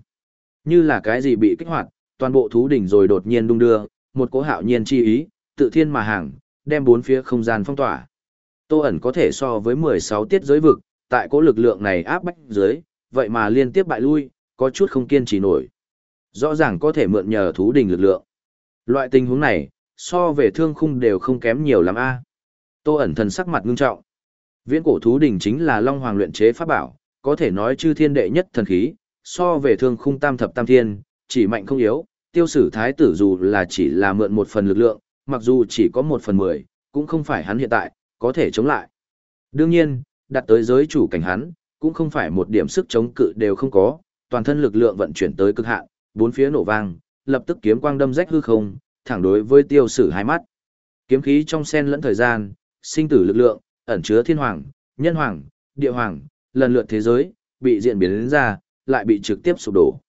như là cái gì bị kích hoạt, toàn bộ thú đỉnh rồi đột nhiên đung đưa, một cỗ hạo nhiên chi ý, tự thiên mà hàng, đem bốn phía không gian phong tỏa. Tô ẩn có thể so với 16 tiết giới vực, tại cỗ lực lượng này áp bách dưới, vậy mà liên tiếp bại lui, có chút không kiên trì nổi. Rõ ràng có thể mượn nhờ thú đình lực lượng. Loại tình huống này, so về thương khung đều không kém nhiều lắm a. Tô ẩn thần sắc mặt ngưng trọng. Viễn cổ thú đình chính là Long Hoàng luyện chế pháp bảo, có thể nói chư thiên đệ nhất thần khí, so về thương khung tam thập tam thiên, chỉ mạnh không yếu, tiêu sử thái tử dù là chỉ là mượn một phần lực lượng, mặc dù chỉ có một phần mười, cũng không phải hắn hiện tại, có thể chống lại. Đương nhiên, đặt tới giới chủ cảnh hắn, cũng không phải một điểm sức chống cự đều không có, toàn thân lực lượng vận chuyển tới cực hạn, bốn phía nổ vang, lập tức kiếm quang đâm rách hư không, thẳng đối với tiêu sử hai mắt. Kiếm khí trong sen lẫn thời gian, sinh tử lực lượng, ẩn chứa thiên hoàng, nhân hoàng, địa hoàng, lần lượt thế giới, bị diện biến đến ra, lại bị trực tiếp sụp đổ.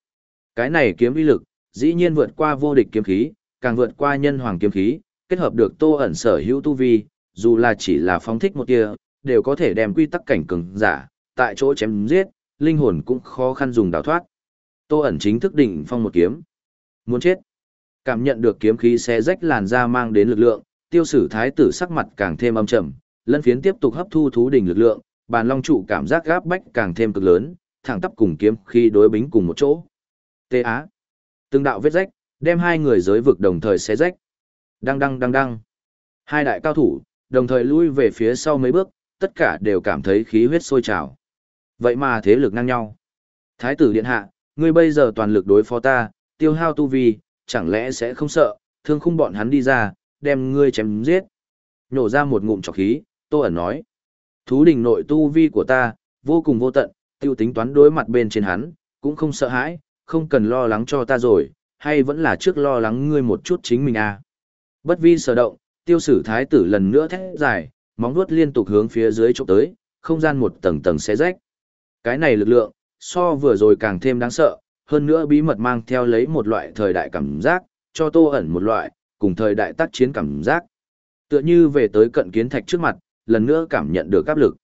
Cái này kiếm uy lực, dĩ nhiên vượt qua vô địch kiếm khí, càng vượt qua nhân hoàng kiếm khí, kết hợp được tô ẩn sở hữu tu vi, dù là chỉ là phóng thích một tia, đều có thể đem quy tắc cảnh cường giả, tại chỗ chém giết, linh hồn cũng khó khăn dùng đào thoát. Tô ẩn chính thức đỉnh phong một kiếm. Muốn chết. Cảm nhận được kiếm khí xé rách làn da mang đến lực lượng, tiêu sử thái tử sắc mặt càng thêm âm trầm, lân phiến tiếp tục hấp thu thú đỉnh lực lượng, bàn long trụ cảm giác gáp bách càng thêm cực lớn, thẳng tắp cùng kiếm khi đối bính cùng một chỗ. Tê Á. Từng đạo vết rách, đem hai người giới vực đồng thời xé rách. Đăng đăng đăng đăng. Hai đại cao thủ, đồng thời lui về phía sau mấy bước, tất cả đều cảm thấy khí huyết sôi trào. Vậy mà thế lực ngang nhau. Thái tử điện hạ, ngươi bây giờ toàn lực đối phó ta, tiêu hao tu vi, chẳng lẽ sẽ không sợ, thương khung bọn hắn đi ra, đem ngươi chém giết. Nhổ ra một ngụm trọc khí, Tô ẩn nói. Thú đình nội tu vi của ta, vô cùng vô tận, tiêu tính toán đối mặt bên trên hắn, cũng không sợ hãi, không cần lo lắng cho ta rồi, hay vẫn là trước lo lắng ngươi một chút chính mình à. Bất vi sở động, tiêu sử thái tử lần nữa thét dài, móng vuốt liên tục hướng phía dưới chỗ tới, không gian một tầng tầng xé rách. Cái này lực lượng, so vừa rồi càng thêm đáng sợ, hơn nữa bí mật mang theo lấy một loại thời đại cảm giác, cho tô ẩn một loại, cùng thời đại tác chiến cảm giác. Tựa như về tới cận kiến thạch trước mặt, lần nữa cảm nhận được áp lực.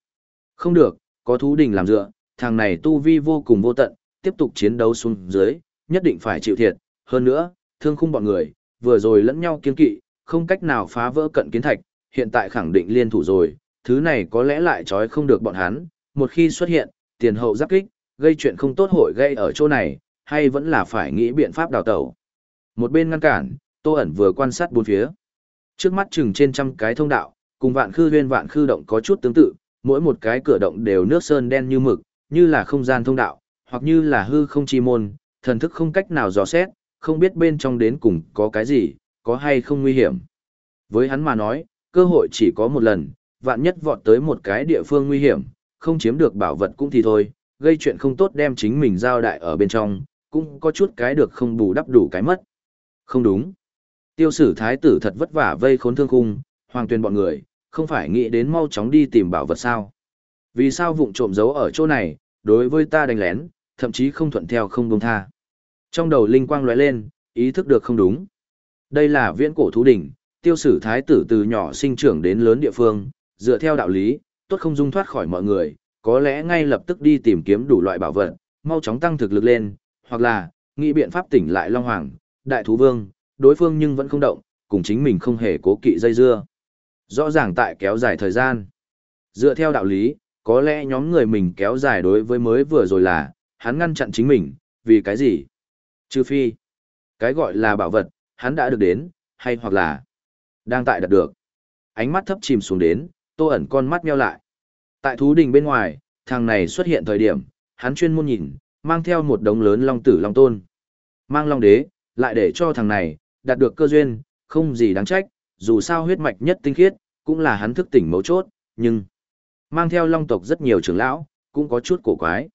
Không được, có thú đình làm dựa, thằng này tu vi vô cùng vô tận, tiếp tục chiến đấu xuống dưới, nhất định phải chịu thiệt. Hơn nữa, thương khung bọn người, vừa rồi lẫn nhau kiên kỵ, không cách nào phá vỡ cận kiến thạch, hiện tại khẳng định liên thủ rồi, thứ này có lẽ lại trói không được bọn hắn, một khi xuất hiện, tiền hậu giáp kích, gây chuyện không tốt hội gây ở chỗ này, hay vẫn là phải nghĩ biện pháp đào tẩu. Một bên ngăn cản, Tô ẩn vừa quan sát bốn phía. Trước mắt chừng trên trăm cái thông đạo, cùng vạn khư huyên vạn khư động có chút tương tự, mỗi một cái cửa động đều nước sơn đen như mực, như là không gian thông đạo, hoặc như là hư không chi môn, thần thức không cách nào dò xét, không biết bên trong đến cùng có cái gì, có hay không nguy hiểm. Với hắn mà nói, cơ hội chỉ có một lần, vạn nhất vọt tới một cái địa phương nguy hiểm, không chiếm được bảo vật cũng thì thôi, gây chuyện không tốt đem chính mình giao đại ở bên trong, cũng có chút cái được không bù đắp đủ cái mất. Không đúng. Tiêu sử thái tử thật vất vả vây khốn thương khung, hoàng tuyên bọn người, không phải nghĩ đến mau chóng đi tìm bảo vật sao. Vì sao vụng trộm giấu ở chỗ này, đối với ta đánh lén, thậm chí không thuận theo không buông tha. Trong đầu linh quang lóe lên, ý thức được không đúng. Đây là viễn cổ thú đỉnh, tiêu sử thái tử từ nhỏ sinh trưởng đến lớn địa phương, dựa theo đạo lý, tốt không dung thoát khỏi mọi người, có lẽ ngay lập tức đi tìm kiếm đủ loại bảo vật, mau chóng tăng thực lực lên, hoặc là, nghĩ biện pháp tỉnh lại Long Hoàng, Đại Thú Vương, đối phương nhưng vẫn không động, cùng chính mình không hề cố kỵ dây dưa. Rõ ràng tại kéo dài thời gian. Dựa theo đạo lý, có lẽ nhóm người mình kéo dài đối với mới vừa rồi là, hắn ngăn chặn chính mình, vì cái gì? Trừ phi, cái gọi là bảo vật, hắn đã được đến, hay hoặc là đang tại đạt được. Ánh mắt thấp chìm xuống đến, tô ẩn con mắt meo lại. Tại thú đình bên ngoài, thằng này xuất hiện thời điểm, hắn chuyên môn nhìn, mang theo một đống lớn long tử long tôn. Mang long đế, lại để cho thằng này, đạt được cơ duyên, không gì đáng trách, dù sao huyết mạch nhất tinh khiết, cũng là hắn thức tỉnh mấu chốt, nhưng mang theo long tộc rất nhiều trưởng lão, cũng có chút cổ quái.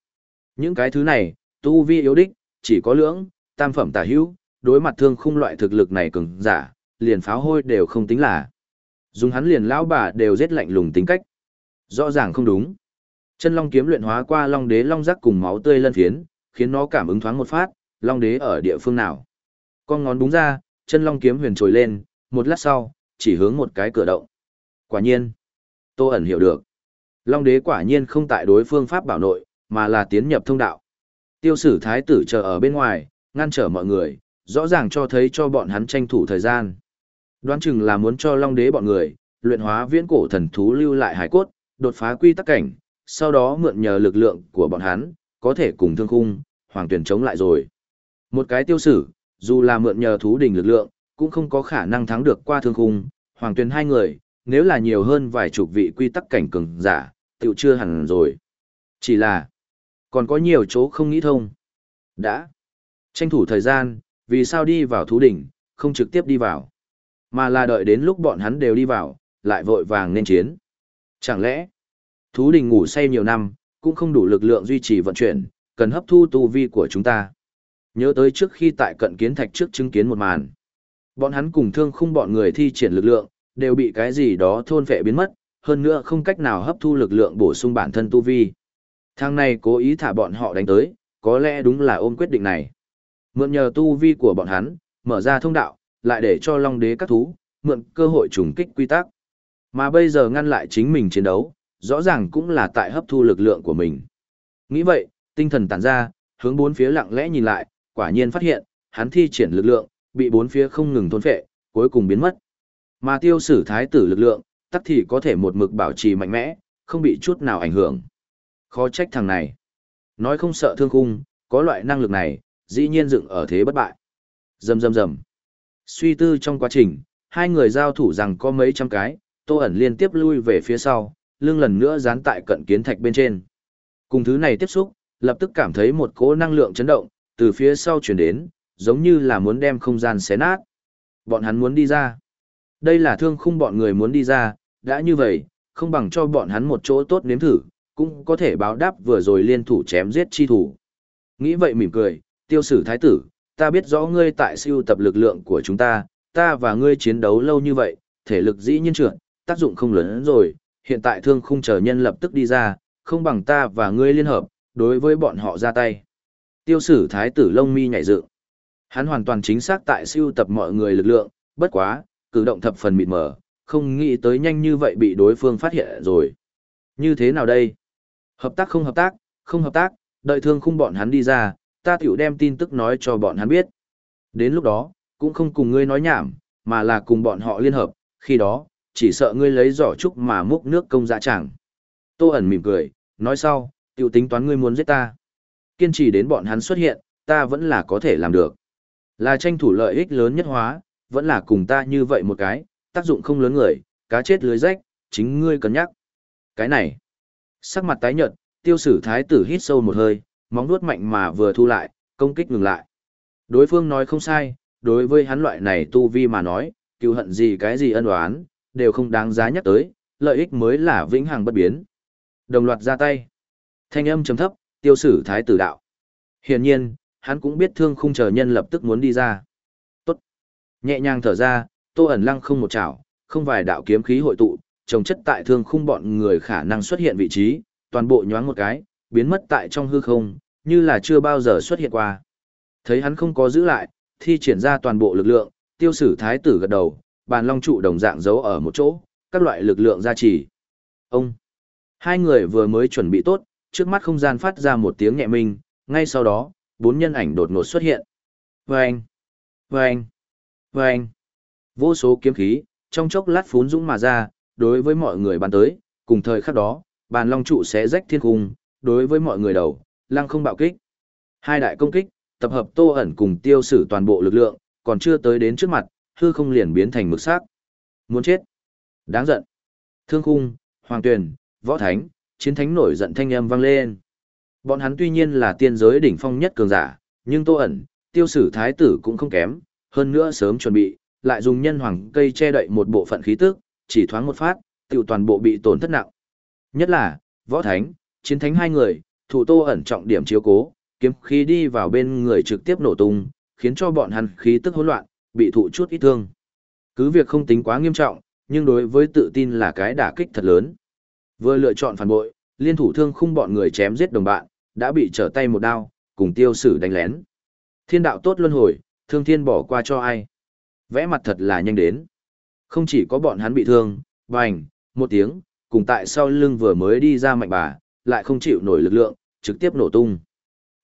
Những cái thứ này, tu vi yếu đích, chỉ có lưỡng, tam phẩm tả hữu, đối mặt thương khung loại thực lực này cường giả, liền pháo hôi đều không tính là. Dùng hắn liền lão bà đều giết lạnh lùng tính cách. Rõ ràng không đúng. Chân long kiếm luyện hóa qua long đế long giác cùng máu tươi lân phiến, khiến nó cảm ứng thoáng một phát, long đế ở địa phương nào. Con ngón đúng ra, chân long kiếm huyền trồi lên, một lát sau, chỉ hướng một cái cửa động. Quả nhiên, Tô ẩn hiểu được. Long đế quả nhiên không tại đối phương pháp bảo nội, mà là tiến nhập thông đạo. Tiêu sử thái tử chờ ở bên ngoài, ngăn trở mọi người, rõ ràng cho thấy cho bọn hắn tranh thủ thời gian. Đoán chừng là muốn cho Long đế bọn người, luyện hóa viễn cổ thần thú lưu lại hải cốt, đột phá quy tắc cảnh, sau đó mượn nhờ lực lượng của bọn hắn, có thể cùng thương khung, hoàng tuyển chống lại rồi. Một cái tiêu sử, dù là mượn nhờ thú đỉnh lực lượng, cũng không có khả năng thắng được qua thương khung, hoàng tuyển hai người, nếu là nhiều hơn vài chục vị quy tắc cảnh cường giả, tiểu chưa hẳn rồi. Chỉ là, còn có nhiều chỗ không nghĩ thông. Đã, tranh thủ thời gian, vì sao đi vào thú đỉnh, không trực tiếp đi vào. Mà là đợi đến lúc bọn hắn đều đi vào, lại vội vàng nên chiến. Chẳng lẽ, thú đình ngủ say nhiều năm, cũng không đủ lực lượng duy trì vận chuyển, cần hấp thu tu vi của chúng ta. Nhớ tới trước khi tại cận kiến thạch trước chứng kiến một màn. Bọn hắn cùng thương khung bọn người thi triển lực lượng, đều bị cái gì đó thôn vệ biến mất, hơn nữa không cách nào hấp thu lực lượng bổ sung bản thân tu vi. Thang này cố ý thả bọn họ đánh tới, có lẽ đúng là ôm quyết định này. Mượn nhờ tu vi của bọn hắn, mở ra thông đạo, lại để cho long đế các thú, mượn cơ hội trùng kích quy tắc. Mà bây giờ ngăn lại chính mình chiến đấu, rõ ràng cũng là tại hấp thu lực lượng của mình. Nghĩ vậy, tinh thần tản ra, hướng bốn phía lặng lẽ nhìn lại, quả nhiên phát hiện, hắn thi triển lực lượng, bị bốn phía không ngừng thôn phệ, cuối cùng biến mất. Mà tiêu sử thái tử lực lượng, tắc thì có thể một mực bảo trì mạnh mẽ, không bị chút nào ảnh hưởng. Khó trách thằng này. Nói không sợ thương khung, có loại năng lực này, dĩ nhiên dựng ở thế bất bại. Rầm rầm rầm. Suy tư trong quá trình, hai người giao thủ rằng có mấy trăm cái, Tô ẩn liên tiếp lui về phía sau, lưng lần nữa dán tại cận kiến thạch bên trên. Cùng thứ này tiếp xúc, lập tức cảm thấy một cỗ năng lượng chấn động, từ phía sau chuyển đến, giống như là muốn đem không gian xé nát. Bọn hắn muốn đi ra. Đây là thương khung bọn người muốn đi ra, đã như vậy, không bằng cho bọn hắn một chỗ tốt nếm thử, cũng có thể báo đáp vừa rồi liên thủ chém giết chi thủ. Nghĩ vậy mỉm cười, tiêu sử thái tử, ta biết rõ ngươi tại siêu tập lực lượng của chúng ta, ta và ngươi chiến đấu lâu như vậy, thể lực dĩ nhiên trưởng tác dụng không lớn rồi, hiện tại thương khung chờ nhân lập tức đi ra, không bằng ta và ngươi liên hợp, đối với bọn họ ra tay. Tiêu sử thái tử lông mi nhảy dựng. Hắn hoàn toàn chính xác tại siêu tập mọi người lực lượng, bất quá, cử động thập phần mịt mờ, không nghĩ tới nhanh như vậy bị đối phương phát hiện rồi. Như thế nào đây? Hợp tác không hợp tác, không hợp tác, đợi thương khung bọn hắn đi ra, ta tiểu đem tin tức nói cho bọn hắn biết. Đến lúc đó, cũng không cùng ngươi nói nhảm, mà là cùng bọn họ liên hợp, khi đó, chỉ sợ ngươi lấy giỏ trúc mà múc nước công dạ chẳng. Tô ẩn mỉm cười, nói sau, tiểu tính toán ngươi muốn giết ta. Kiên trì đến bọn hắn xuất hiện, ta vẫn là có thể làm được. Là tranh thủ lợi ích lớn nhất hóa, vẫn là cùng ta như vậy một cái, tác dụng không lớn người, cá chết lưới rách, chính ngươi cân nhắc. Cái này, sắc mặt tái nhợt, tiêu sử thái tử hít sâu một hơi, móng nuốt mạnh mà vừa thu lại, công kích ngừng lại. Đối phương nói không sai, đối với hắn loại này tu vi mà nói, cứu hận gì cái gì ân oán, đều không đáng giá nhắc tới, lợi ích mới là vĩnh hằng bất biến. Đồng loạt ra tay. Thanh âm trầm thấp, tiêu sử thái tử đạo. Hiển nhiên, hắn cũng biết thương khung chờ nhân lập tức muốn đi ra. Tốt. Nhẹ nhàng thở ra, tô ẩn lăng không một chảo, không vài đạo kiếm khí hội tụ, trồng chất tại thương khung bọn người khả năng xuất hiện vị trí, toàn bộ nhoáng một cái, biến mất tại trong hư không, như là chưa bao giờ xuất hiện qua. Thấy hắn không có giữ lại, thi triển ra toàn bộ lực lượng, tiêu sử thái tử gật đầu, bàn long trụ đồng dạng giấu ở một chỗ, các loại lực lượng gia trì. Ông! Hai người vừa mới chuẩn bị tốt, trước mắt không gian phát ra một tiếng nhẹ minh, ngay sau đó, bốn nhân ảnh đột ngột xuất hiện. Vâng! Vâng! Vâng! Vô số kiếm khí, trong chốc lát phún dũng mà ra, đối với mọi người bàn tới, cùng thời khắc đó, bàn long trụ sẽ rách thiên cung, đối với mọi người đầu, lăng không bạo kích. Hai đại công kích, tập hợp tô ẩn cùng tiêu sử toàn bộ lực lượng, còn chưa tới đến trước mặt, hư không liền biến thành mực sắc. Muốn chết. Đáng giận. Thương khung, hoàng tuyền, võ thánh, chiến thánh nổi giận thanh âm vang lên. Bọn hắn tuy nhiên là tiên giới đỉnh phong nhất cường giả, nhưng tô ẩn, tiêu sử thái tử cũng không kém, hơn nữa sớm chuẩn bị, lại dùng nhân hoàng cây che đậy một bộ phận khí tức, chỉ thoáng một phát, tiêu toàn bộ bị tổn thất nặng. Nhất là, võ thánh, chiến thánh hai người, thủ tô ẩn trọng điểm chiếu cố, kiếm khí đi vào bên người trực tiếp nổ tung, khiến cho bọn hắn khí tức hỗn loạn, bị thụ chút ít thương. Cứ việc không tính quá nghiêm trọng, nhưng đối với tự tin là cái đả kích thật lớn. Vừa lựa chọn phản bội, liên thủ thương khung bọn người chém giết đồng bạn, đã bị trở tay một đao, cùng tiêu sử đánh lén. Thiên đạo tốt luân hồi, thương thiên bỏ qua cho ai. Vẽ mặt thật là nhanh đến. Không chỉ có bọn hắn bị thương, bành, một tiếng, cùng tại sau lưng vừa mới đi ra mạnh bà, lại không chịu nổi lực lượng, trực tiếp nổ tung.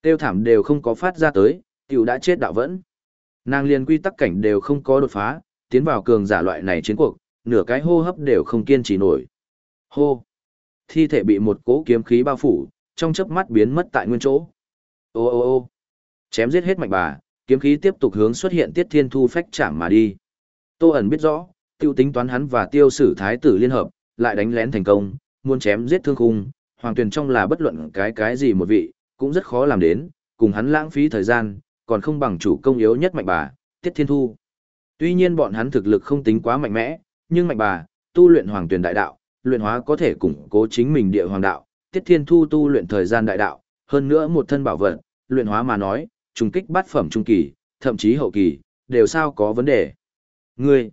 Tiêu thảm đều không có phát ra tới, tiểu đã chết đạo vẫn. Nàng liền quy tắc cảnh đều không có đột phá, tiến vào cường giả loại này chiến cuộc, nửa cái hô hấp đều không kiên trì nổi. Hô! Thi thể bị một cỗ kiếm khí bao phủ, trong chớp mắt biến mất tại nguyên chỗ. Ô ô ô! Chém giết hết mạnh bà, kiếm khí tiếp tục hướng xuất hiện tiết thiên thu phách chạm mà đi. Tô ẩn biết rõ, tiêu tính toán hắn và tiêu sử thái tử liên hợp, lại đánh lén thành công, muốn chém giết thương khung, hoàng tuyền trong là bất luận cái cái gì một vị, cũng rất khó làm đến, cùng hắn lãng phí thời gian, còn không bằng chủ công yếu nhất mạnh bà, Tiết Thiên Thu. Tuy nhiên bọn hắn thực lực không tính quá mạnh mẽ, nhưng mạnh bà, tu luyện hoàng tuyển đại đạo, luyện hóa có thể củng cố chính mình địa hoàng đạo, tiết thiên thu tu luyện thời gian đại đạo, hơn nữa một thân bảo vật, luyện hóa mà nói, trùng kích bát phẩm trung kỳ, thậm chí hậu kỳ, đều sao có vấn đề. Ngươi,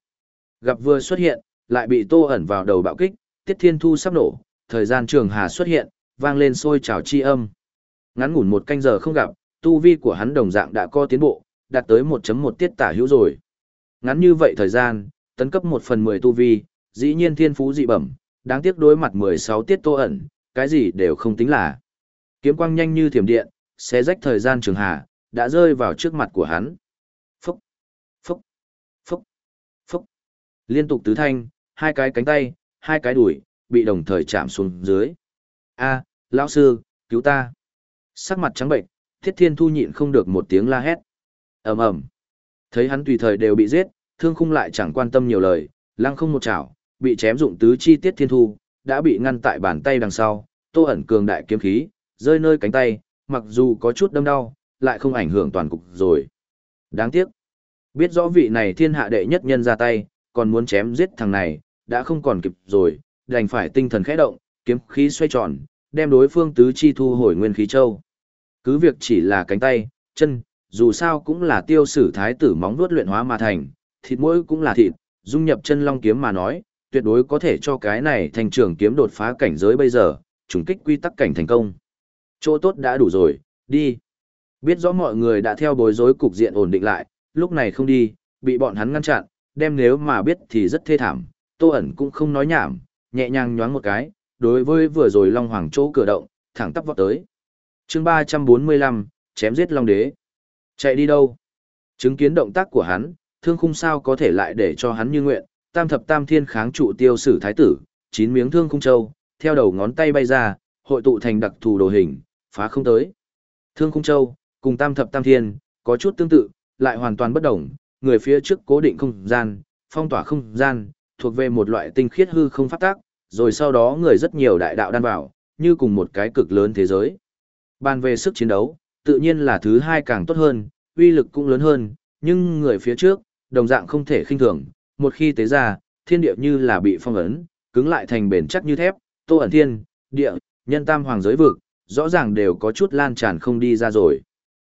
gặp vừa xuất hiện, lại bị tô ẩn vào đầu bạo kích, tiết thiên thu sắp nổ, thời gian trường hà xuất hiện, vang lên sôi trào chi âm. Ngắn ngủn một canh giờ không gặp, tu vi của hắn đồng dạng đã có tiến bộ, đạt tới 1.1 tiết tả hữu rồi. Ngắn như vậy thời gian, tấn cấp 1 phần 10 tu vi, dĩ nhiên thiên phú dị bẩm, đáng tiếc đối mặt 16 tiết tô ẩn, cái gì đều không tính là. Kiếm quang nhanh như thiểm điện, xé rách thời gian trường hà, đã rơi vào trước mặt của hắn. Phúc, phúc, phúc, phúc. Liên tục tứ thanh, hai cái cánh tay, hai cái đùi, bị đồng thời chạm xuống dưới. A, lão sư, cứu ta. Sắc mặt trắng bệnh, thiết thiên thu nhịn không được một tiếng la hét. ầm ầm Thấy hắn tùy thời đều bị giết, thương khung lại chẳng quan tâm nhiều lời, lăng không một chảo, bị chém dụng tứ chi tiết thiên thu, đã bị ngăn tại bàn tay đằng sau, tô ẩn cường đại kiếm khí, rơi nơi cánh tay, mặc dù có chút đâm đau, lại không ảnh hưởng toàn cục rồi. Đáng tiếc, biết rõ vị này thiên hạ đệ nhất nhân ra tay, còn muốn chém giết thằng này, đã không còn kịp rồi, đành phải tinh thần khẽ động, kiếm khí xoay tròn, đem đối phương tứ chi thu hồi nguyên khí châu. Cứ việc chỉ là cánh tay, chân, dù sao cũng là tiêu sử thái tử móng vuốt luyện hóa mà thành, thịt mũi cũng là thịt, dung nhập chân long kiếm mà nói, tuyệt đối có thể cho cái này thành trưởng kiếm đột phá cảnh giới bây giờ, trùng kích quy tắc cảnh thành công. Chỗ tốt đã đủ rồi, đi. Biết rõ mọi người đã theo bối rối cục diện ổn định lại, lúc này không đi, bị bọn hắn ngăn chặn, đem nếu mà biết thì rất thê thảm, tô ẩn cũng không nói nhảm, nhẹ nhàng nhoáng một cái, đối với vừa rồi Long Hoàng chỗ cửa động, thẳng tắp vọt tới chương 345, chém giết Long Đế. Chạy đi đâu? Chứng kiến động tác của hắn, thương khung sao có thể lại để cho hắn như nguyện, tam thập tam thiên kháng trụ tiêu sử thái tử, chín miếng thương khung châu, theo đầu ngón tay bay ra, hội tụ thành đặc thù đồ hình, phá không tới. Thương khung châu, cùng tam thập tam thiên, có chút tương tự, lại hoàn toàn bất đồng, người phía trước cố định không gian, phong tỏa không gian, thuộc về một loại tinh khiết hư không phát tác, rồi sau đó người rất nhiều đại đạo đan vào, như cùng một cái cực lớn thế giới. Bàn về sức chiến đấu, tự nhiên là thứ hai càng tốt hơn, uy lực cũng lớn hơn, nhưng người phía trước, đồng dạng không thể khinh thường, một khi tế ra, thiên địa như là bị phong ấn, cứng lại thành bền chắc như thép, tô ẩn thiên, địa, nhân tam hoàng giới vực, rõ ràng đều có chút lan tràn không đi ra rồi.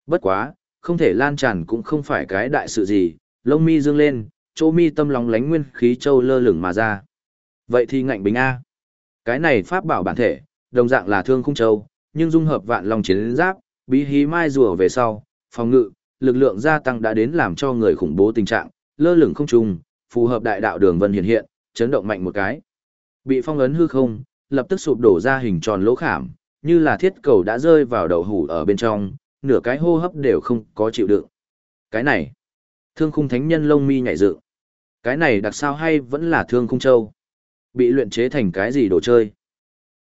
Bất quá, không thể lan tràn cũng không phải cái đại sự gì, lông mi dương lên, chỗ mi tâm lòng lánh nguyên khí châu lơ lửng mà ra. Vậy thì ngạnh bình A. Cái này pháp bảo bản thể, đồng dạng là thương khung châu, nhưng dung hợp vạn long chiến giáp, bí hí mai rùa về sau, phòng ngự, lực lượng gia tăng đã đến làm cho người khủng bố tình trạng, lơ lửng không trùng, phù hợp đại đạo đường vân hiện hiện, chấn động mạnh một cái. Bị phong ấn hư không, lập tức sụp đổ ra hình tròn lỗ khảm, như là thiết cầu đã rơi vào đầu hủ ở bên trong, nửa cái hô hấp đều không có chịu đựng. Cái này, thương khung thánh nhân lông mi nhảy dựng. Cái này đặc sao hay vẫn là thương khung châu. Bị luyện chế thành cái gì đồ chơi.